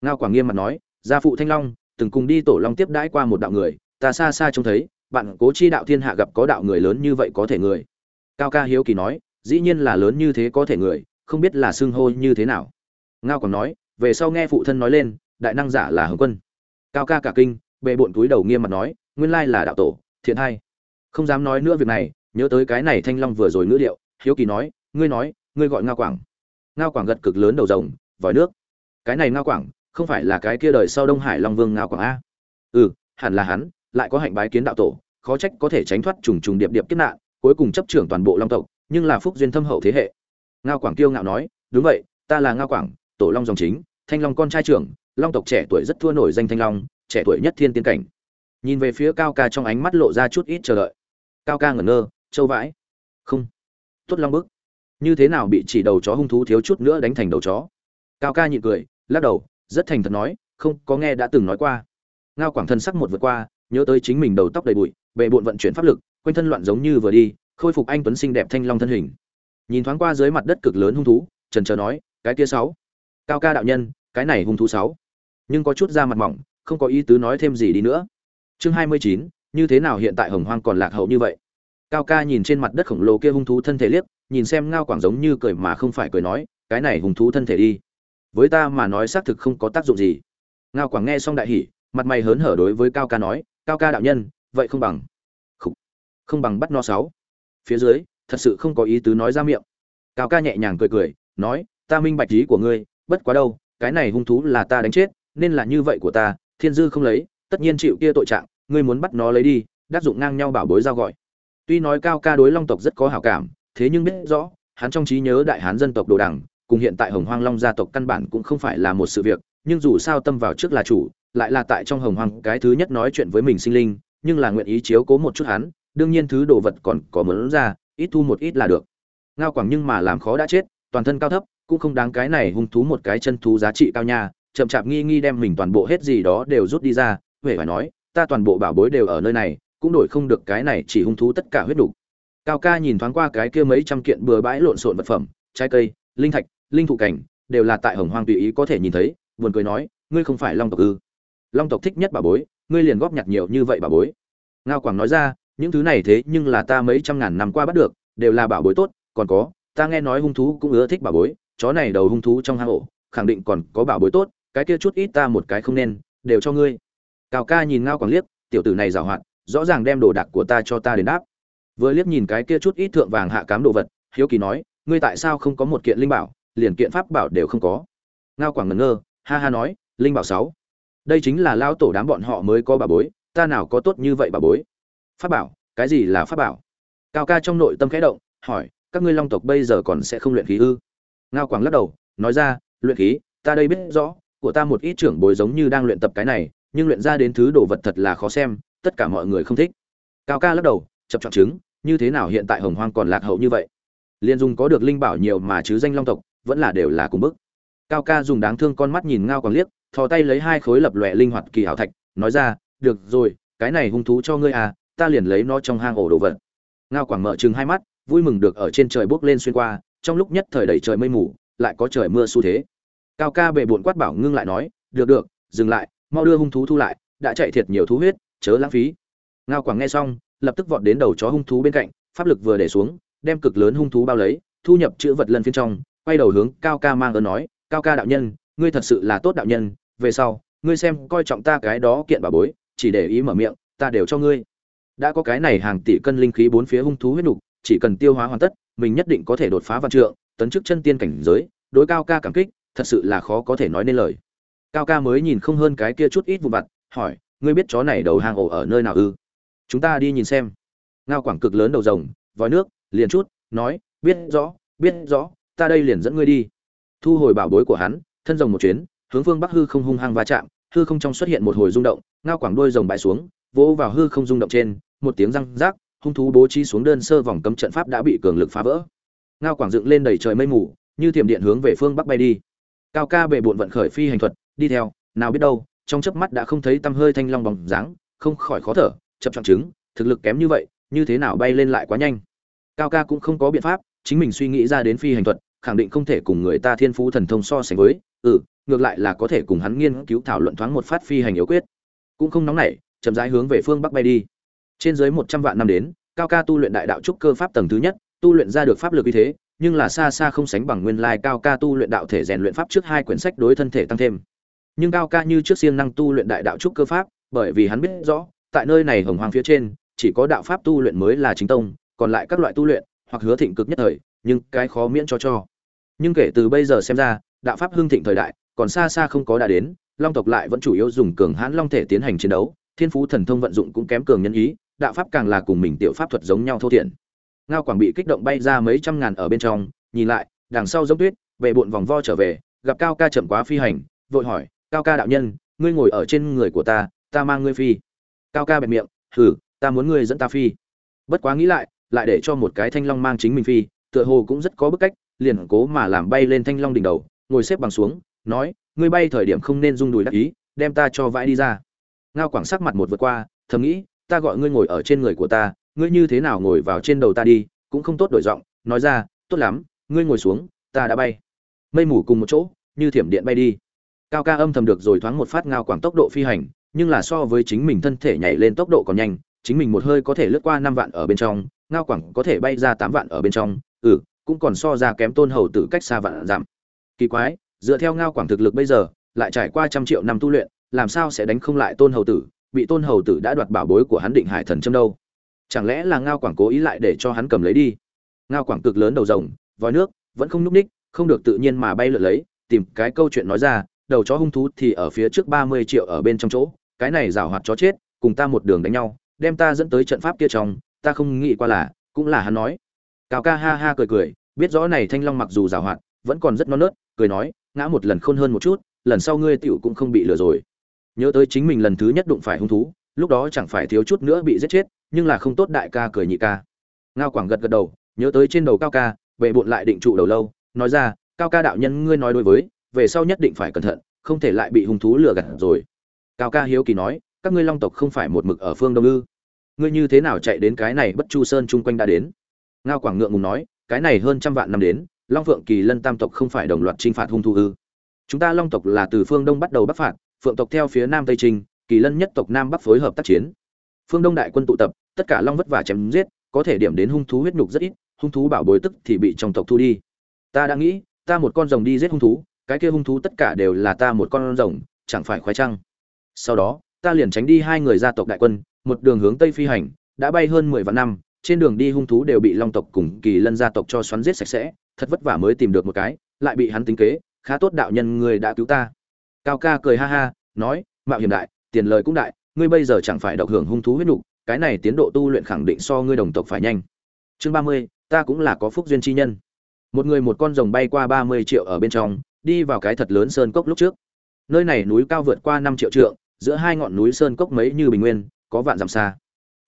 Ngao quảng nghiêm mặt nói gia phụ thanh long từng cùng đi tổ long tiếp đãi qua một đạo người ta xa xa trông thấy bạn cố chi đạo thiên hạ gặp có đạo người lớn như vậy có thể người. Cao ca hiếu kỳ nói dĩ nhiên là lớn như thế có thể người không biết là xưng hô như thế nào. Ngao còn nói về sau nghe phụ thân nói lên đại năng giả là hồng quân. Cao ca cả kinh bệ bộn túi đầu nghiêm mặt nói nguyên lai là đạo tổ thiện hay, không dám nói nữa việc này nhớ tới cái này thanh long vừa rồi ngữ điệu hiếu kỳ nói ngươi nói ngươi gọi ngao quảng ngao quảng gật cực lớn đầu rồng, vòi nước. Cái này ngao quảng, không phải là cái kia đời sau đông hải long vương ngao quảng a. Ừ hẳn là hắn, lại có hạnh bái kiến đạo tổ, khó trách có thể tránh thoát trùng trùng điệp điệp kiếp nạn, cuối cùng chấp trưởng toàn bộ long tộc, nhưng là phúc duyên thâm hậu thế hệ. Ngao quảng kiêu ngạo nói, đúng vậy, ta là ngao quảng, tổ long dòng chính, thanh long con trai trưởng, long tộc trẻ tuổi rất thua nổi danh thanh long, trẻ tuổi nhất thiên tiên cảnh. Nhìn về phía cao ca trong ánh mắt lộ ra chút ít chờ đợi. Cao ca ngẩn ngơ, châu vãi. Không. Tuất long bức như thế nào bị chỉ đầu chó hung thú thiếu chút nữa đánh thành đầu chó? Cao ca nhịn cười, lắc đầu, rất thành thật nói, không, có nghe đã từng nói qua. Ngao quảng thân sắc một vượt qua, nhớ tới chính mình đầu tóc đầy bụi, bề bộn vận chuyển pháp lực, quanh thân loạn giống như vừa đi, khôi phục anh tuấn xinh đẹp thanh long thân hình. Nhìn thoáng qua dưới mặt đất cực lớn hung thú, trần trờ nói, cái kia sáu. Cao ca đạo nhân, cái này hung thú sáu. Nhưng có chút da mặt mỏng, không có ý tứ nói thêm gì đi nữa. Chương hai mươi chín, như thế nào hiện tại hồng hoang còn lạc hậu như vậy? Cao ca nhìn trên mặt đất khổng lồ kia hung thú thân thể liếc nhìn xem ngao quảng giống như cười mà không phải cười nói cái này hung thú thân thể đi. Với ta mà nói xác thực không có tác dụng gì. Ngao quảng nghe xong đại hỉ mặt mày hớn hở đối với cao ca nói cao ca đạo nhân vậy không bằng. Không, không bằng bắt no sáu. Phía dưới thật sự không có ý tứ nói ra miệng. Cao ca nhẹ nhàng cười cười nói ta minh bạch ý của ngươi bất quá đâu cái này hung thú là ta đánh chết nên là như vậy của ta thiên dư không lấy tất nhiên chịu kia tội trạng ngươi muốn bắt nó lấy đi đắc dụng ngang nhau bảo bối giao gọi tuy nói cao ca đối long tộc rất có hảo cảm, thế nhưng biết rõ, hắn trong trí nhớ đại hán dân tộc đồ đằng, cùng hiện tại hồng hoang long gia tộc căn bản cũng không phải là một sự việc, nhưng dù sao tâm vào trước là chủ, lại là tại trong hồng hoang cái thứ nhất nói chuyện với mình sinh linh, nhưng là nguyện ý chiếu cố một chút hắn, đương nhiên thứ đồ vật còn có muốn ra, ít thu một ít là được. Ngao quảng nhưng mà làm khó đã chết, toàn thân cao thấp, cũng không đáng cái này hung thú một cái chân thú giá trị cao nha, chậm chạp nghi nghi đem mình toàn bộ hết gì đó đều rút đi ra, huệ phải nói, ta toàn bộ bảo bối đều ở nơi này cũng đổi không được cái này chỉ hung thú tất cả huyết đủ. Cao ca nhìn thoáng qua cái kia mấy trăm kiện bừa bãi lộn xộn vật phẩm, trái cây, linh thạch, linh thụ cảnh, đều là tại Hồng Hoang tùy ý có thể nhìn thấy, buồn cười nói, ngươi không phải Long tộc ư? Long tộc thích nhất bảo bối, ngươi liền góp nhặt nhiều như vậy bảo bối. Ngao Quảng nói ra, những thứ này thế nhưng là ta mấy trăm ngàn năm qua bắt được, đều là bảo bối tốt, còn có, ta nghe nói hung thú cũng ưa thích bảo bối, chó này đầu hung thú trong hang ổ, khẳng định còn có bảo bối tốt, cái kia chút ít ta một cái không nên, đều cho ngươi. Cao ca nhìn Ngao Quảng liếc, tiểu tử này giàu hoạt, rõ ràng đem đồ đạc của ta cho ta đến đáp. Vừa liếc nhìn cái kia chút ít thượng vàng hạ cám đồ vật, hiếu kỳ nói, ngươi tại sao không có một kiện linh bảo, liền kiện pháp bảo đều không có? Ngao quảng ngẩn ngơ, ha ha nói, linh bảo sáu, đây chính là lao tổ đám bọn họ mới có bà bối, ta nào có tốt như vậy bà bối? Pháp bảo? Cái gì là pháp bảo? Cao ca trong nội tâm khẽ động, hỏi, các ngươi long tộc bây giờ còn sẽ không luyện khí ư? Ngao quảng lắc đầu, nói ra, luyện khí, ta đây biết rõ, của ta một ít trưởng bối giống như đang luyện tập cái này, nhưng luyện ra đến thứ đồ vật thật là khó xem tất cả mọi người không thích. Cao ca lắc đầu, chập chọn chứng như thế nào hiện tại hồng hoang còn lạc hậu như vậy? Liên dung có được linh bảo nhiều mà chứ danh long tộc, vẫn là đều là cùng bức. Cao ca dùng đáng thương con mắt nhìn ngao còn liếc, thò tay lấy hai khối lập lòe linh hoạt kỳ hảo thạch, nói ra, được rồi, cái này hung thú cho ngươi à ta liền lấy nó trong hang ổ đồ vật. Ngao quảng mở chừng hai mắt, vui mừng được ở trên trời bước lên xuyên qua, trong lúc nhất thời đầy trời mây mù, lại có trời mưa xu thế. Cao ca bệ bụn quát bảo ngưng lại nói, được được, dừng lại, mau đưa hung thú thu lại, đã chạy thiệt nhiều thú huyết chớ lãng phí. Ngao quảng nghe xong, lập tức vọt đến đầu chó hung thú bên cạnh, pháp lực vừa để xuống, đem cực lớn hung thú bao lấy, thu nhập chữ vật lần phiên trong, quay đầu hướng cao ca mang ơn nói, cao ca đạo nhân, ngươi thật sự là tốt đạo nhân, về sau, ngươi xem coi trọng ta cái đó kiện bà bối, chỉ để ý mở miệng, ta đều cho ngươi. Đã có cái này hàng tỷ cân linh khí bốn phía hung thú huyết nục, chỉ cần tiêu hóa hoàn tất, mình nhất định có thể đột phá văn trượng, tấn chức chân tiên cảnh giới, đối cao ca cảm kích, thật sự là khó có thể nói nên lời. Cao ca mới nhìn không hơn cái kia chút ít vụ vặt, hỏi ngươi biết chó này đầu hang ổ ở nơi nào ư? Chúng ta đi nhìn xem. Ngao quảng cực lớn đầu rồng, vòi nước, liền chút, nói, biết rõ biết rõ, ta đây liền dẫn ngươi đi. Thu hồi bảo bối của hắn, thân rồng một chuyến, hướng phương bắc hư không hung hăng va chạm, hư không trong xuất hiện một hồi rung động, ngao quảng đôi rồng bãi xuống, vỗ vào hư không rung động trên, một tiếng răng rác, hung thú bố trí xuống đơn sơ vòng cấm trận pháp đã bị cường lực phá vỡ. Ngao quảng dựng lên đầy trời mây mù, như thiểm điện hướng về phương bắc bay đi. Cao ca bệ bộn vận khởi phi hành thuật, đi theo, nào biết đâu trong chớp mắt đã không thấy tăm hơi thanh long bóng dáng, không khỏi khó thở, chập chọn chứng, thực lực kém như vậy, như thế nào bay lên lại quá nhanh. Cao ca cũng không có biện pháp, chính mình suy nghĩ ra đến phi hành thuật, khẳng định không thể cùng người ta thiên phú thần thông so sánh với, ừ, ngược lại là có thể cùng hắn nghiên cứu thảo luận thoáng một phát phi hành yếu quyết. Cũng không nóng nảy, chậm rãi hướng về phương bắc bay đi. Trên dưới một trăm vạn năm đến, Cao ca tu luyện đại đạo trúc cơ pháp tầng thứ nhất, tu luyện ra được pháp lực như thế, nhưng là xa xa không sánh bằng nguyên lai Cao ca tu luyện đạo thể rèn luyện pháp trước hai quyển sách đối thân thể tăng thêm nhưng cao ca như trước siêng năng tu luyện đại đạo trúc cơ pháp, bởi vì hắn biết rõ, tại nơi này hồng hoàng phía trên, chỉ có đạo pháp tu luyện mới là chính tông, còn lại các loại tu luyện, hoặc hứa thịnh cực nhất thời, nhưng cái khó miễn cho cho. Nhưng kể từ bây giờ xem ra, đạo pháp hưng thịnh thời đại, còn xa xa không có đã đến, long tộc lại vẫn chủ yếu dùng cường hãn long thể tiến hành chiến đấu, thiên phú thần thông vận dụng cũng kém cường nhân ý, đạo pháp càng là cùng mình tiểu pháp thuật giống nhau thô thiển. Ngao quảng bị kích động bay ra mấy trăm ngàn ở bên trong, nhìn lại, đằng sau giống tuyết về bụn vòng vo trở về, gặp cao ca chậm quá phi hành, vội hỏi cao ca đạo nhân, ngươi ngồi ở trên người của ta ta mang ngươi phi. Cao ca bẹp miệng, hừ, ta muốn ngươi dẫn ta phi. Bất quá nghĩ lại lại để cho một cái thanh long mang chính mình phi, tựa hồ cũng rất có bức cách, liền cố mà làm bay lên thanh long đỉnh đầu, ngồi xếp bằng xuống, nói, ngươi bay thời điểm không nên rung đùi đắc ý, đem ta cho vãi đi ra. Ngao quảng sắc mặt một vượt qua, thầm nghĩ, ta gọi ngươi ngồi ở trên người của ta, ngươi như thế nào ngồi vào trên đầu ta đi, cũng không tốt đổi giọng, nói ra, tốt lắm, ngươi ngồi xuống, ta đã bay. Mây mù cùng một chỗ, như thiểm điện bay đi cao ca âm thầm được rồi thoáng một phát ngao quảng tốc độ phi hành, nhưng là so với chính mình thân thể nhảy lên tốc độ còn nhanh, chính mình một hơi có thể lướt qua năm vạn ở bên trong, ngao quảng có thể bay ra tám vạn ở bên trong ừ cũng còn so ra kém tôn hầu tử cách xa vạn giảm. Kỳ quái, dựa theo ngao quảng thực lực bây giờ, lại trải qua trăm triệu năm tu luyện, làm sao sẽ đánh không lại tôn hầu tử, bị tôn hầu tử đã đoạt bảo bối của hắn định hải thần châm đâu? Chẳng lẽ là ngao quảng cố ý lại để cho hắn cầm lấy đi? Ngao quảng cực lớn đầu rồng, vòi nước, vẫn không nhúc ních không được tự nhiên mà bay lượn lấy, tìm cái câu chuyện nói ra đầu chó hung thú thì ở phía trước ba mươi triệu ở bên trong chỗ, cái này rào hoạt chó chết, cùng ta một đường đánh nhau, đem ta dẫn tới trận pháp kia trong, ta không nghĩ qua là, cũng là hắn nói. Cao ca ha ha cười cười, biết rõ này thanh long mặc dù rào hoạt, vẫn còn rất non nớt, cười nói, ngã một lần khôn hơn một chút, lần sau ngươi tiểu cũng không bị lừa rồi. Nhớ tới chính mình lần thứ nhất đụng phải hung thú, lúc đó chẳng phải thiếu chút nữa bị giết chết, nhưng là không tốt đại ca cười nhị ca. Ngao quảng gật gật đầu, nhớ tới trên đầu cao ca về bộn lại định trụ đầu lâu, nói ra, cao ca đạo nhân ngươi nói đối với về sau nhất định phải cẩn thận, không thể lại bị hung thú lừa gạt rồi. Cao ca hiếu kỳ nói, các ngươi long tộc không phải một mực ở phương đông ư? Ngươi như thế nào chạy đến cái này bất chu sơn chung quanh đã đến? Ngao quảng ngượng ngùng nói, cái này hơn trăm vạn năm đến, long phượng kỳ lân tam tộc không phải đồng loạt chinh phạt hung thú ư? Chúng ta long tộc là từ phương đông bắt đầu bắc phạt, phượng tộc theo phía nam tây trinh kỳ lân nhất tộc nam bắc phối hợp tác chiến. Phương đông đại quân tụ tập, tất cả long vất vả chém giết, có thể điểm đến hung thú huyết nhục rất ít, hung thú bảo bối tức thì bị trong tộc thu đi. Ta đã nghĩ, ta một con rồng đi giết hung thú cái kia hung thú tất cả đều là ta một con rồng, chẳng phải khoái trăng. Sau đó, ta liền tránh đi hai người gia tộc đại quân, một đường hướng tây phi hành, đã bay hơn mười vạn năm, trên đường đi hung thú đều bị long tộc cùng kỳ lân gia tộc cho xoắn giết sạch sẽ, thật vất vả mới tìm được một cái, lại bị hắn tính kế, khá tốt đạo nhân người đã cứu ta. Cao ca cười ha ha, nói, mạo hiểm đại, tiền lời cũng đại, ngươi bây giờ chẳng phải độc hưởng hung thú huyết nục, cái này tiến độ tu luyện khẳng định so ngươi đồng tộc phải nhanh. Chương ba mươi, ta cũng là có phúc duyên chi nhân. Một người một con rồng bay qua ba mươi triệu ở bên trong đi vào cái thật lớn sơn cốc lúc trước. Nơi này núi cao vượt qua năm triệu trượng, giữa hai ngọn núi sơn cốc mấy như bình nguyên, có vạn dặm xa.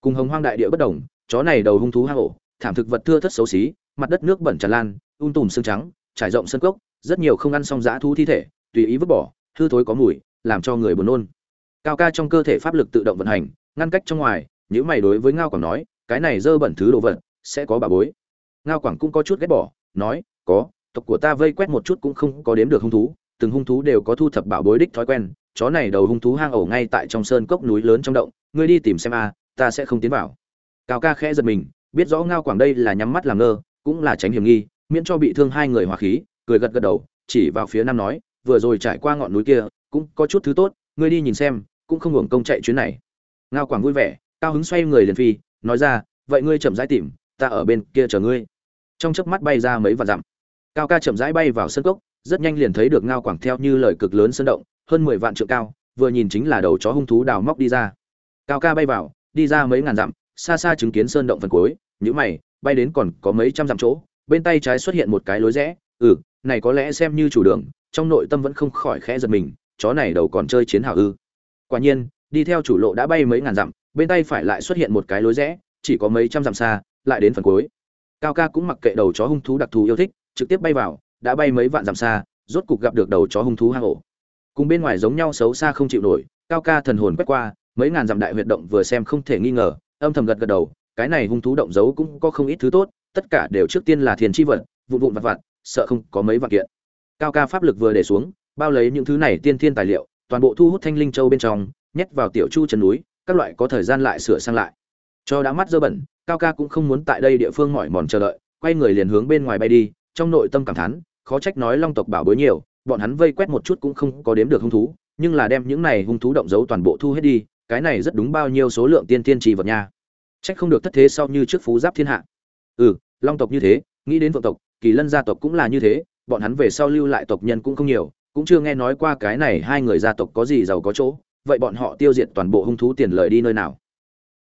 Cùng hồng hoang đại địa bất đồng, chó này đầu hung thú hang ổ, thảm thực vật thưa thất xấu xí, mặt đất nước bẩn tràn lan un tùm xương trắng, trải rộng sơn cốc, rất nhiều không ăn xong dã thú thi thể, tùy ý vứt bỏ, hư thối có mùi, làm cho người buồn nôn. Cao ca trong cơ thể pháp lực tự động vận hành, ngăn cách trong ngoài những mày đối với ngao quảng nói, cái này dơ bẩn thứ đồ vật, sẽ có bà bối. Ngao quảng cũng có chút ghét bỏ, nói, có tộc của ta vây quét một chút cũng không có đếm được hung thú, từng hung thú đều có thu thập bảo bối đích thói quen, chó này đầu hung thú hang ổ ngay tại trong sơn cốc núi lớn trong động, ngươi đi tìm xem a, ta sẽ không tiến vào. Cao ca khẽ giật mình, biết rõ ngao quảng đây là nhắm mắt làm ngơ, cũng là tránh hiểm nghi, miễn cho bị thương hai người hòa khí, cười gật gật đầu, chỉ vào phía nam nói, vừa rồi trải qua ngọn núi kia, cũng có chút thứ tốt, ngươi đi nhìn xem, cũng không hưởng công chạy chuyến này. Ngao quảng vui vẻ, cao hứng xoay người liền phi, nói ra, vậy ngươi chậm rãi tìm, ta ở bên kia chờ ngươi. Trong chớp mắt bay ra mấy vạn dặm cao ca chậm rãi bay vào sân cốc, rất nhanh liền thấy được ngao quảng theo như lời cực lớn sơn động, hơn mười vạn trượng cao, vừa nhìn chính là đầu chó hung thú đào móc đi ra. Cao ca bay vào, đi ra mấy ngàn dặm, xa xa chứng kiến sơn động phần cuối nhữ mày, bay đến còn có mấy trăm dặm chỗ, bên tay trái xuất hiện một cái lối rẽ ừ này có lẽ xem như chủ đường, trong nội tâm vẫn không khỏi khẽ giật mình, chó này đầu còn chơi chiến hào ư. Quả nhiên, đi theo chủ lộ đã bay mấy ngàn dặm, bên tay phải lại xuất hiện một cái lối rẽ, chỉ có mấy trăm dặm xa, lại đến phần cuối. Cao ca cũng mặc kệ đầu chó hung thú đặc thù yêu thích trực tiếp bay vào, đã bay mấy vạn dặm xa, rốt cục gặp được đầu chó hung thú hang ổ. Cùng bên ngoài giống nhau xấu xa không chịu nổi, cao ca thần hồn quét qua, mấy ngàn dặm đại huyệt động vừa xem không thể nghi ngờ, âm thầm gật gật đầu, cái này hung thú động giấu cũng có không ít thứ tốt, tất cả đều trước tiên là thiền chi vật, vụn vụn vặt vặt, sợ không có mấy vạn kiện. Cao ca pháp lực vừa để xuống, bao lấy những thứ này tiên thiên tài liệu, toàn bộ thu hút thanh linh châu bên trong, nhét vào tiểu chu chân núi, các loại có thời gian lại sửa sang lại. Cho đã mắt dơ bẩn, cao ca cũng không muốn tại đây địa phương mỏi mòn chờ đợi, quay người liền hướng bên ngoài bay đi trong nội tâm cảm thán, khó trách nói long tộc bảo bối nhiều, bọn hắn vây quét một chút cũng không có đếm được hung thú, nhưng là đem những này hung thú động dấu toàn bộ thu hết đi, cái này rất đúng bao nhiêu số lượng tiên tiên trì vật nha. Trách không được thất thế sau như trước phú giáp thiên hạ. Ừ long tộc như thế, nghĩ đến vượng tộc, kỳ lân gia tộc cũng là như thế, bọn hắn về sau lưu lại tộc nhân cũng không nhiều, cũng chưa nghe nói qua cái này hai người gia tộc có gì giàu có chỗ, vậy bọn họ tiêu diệt toàn bộ hung thú tiền lợi đi nơi nào?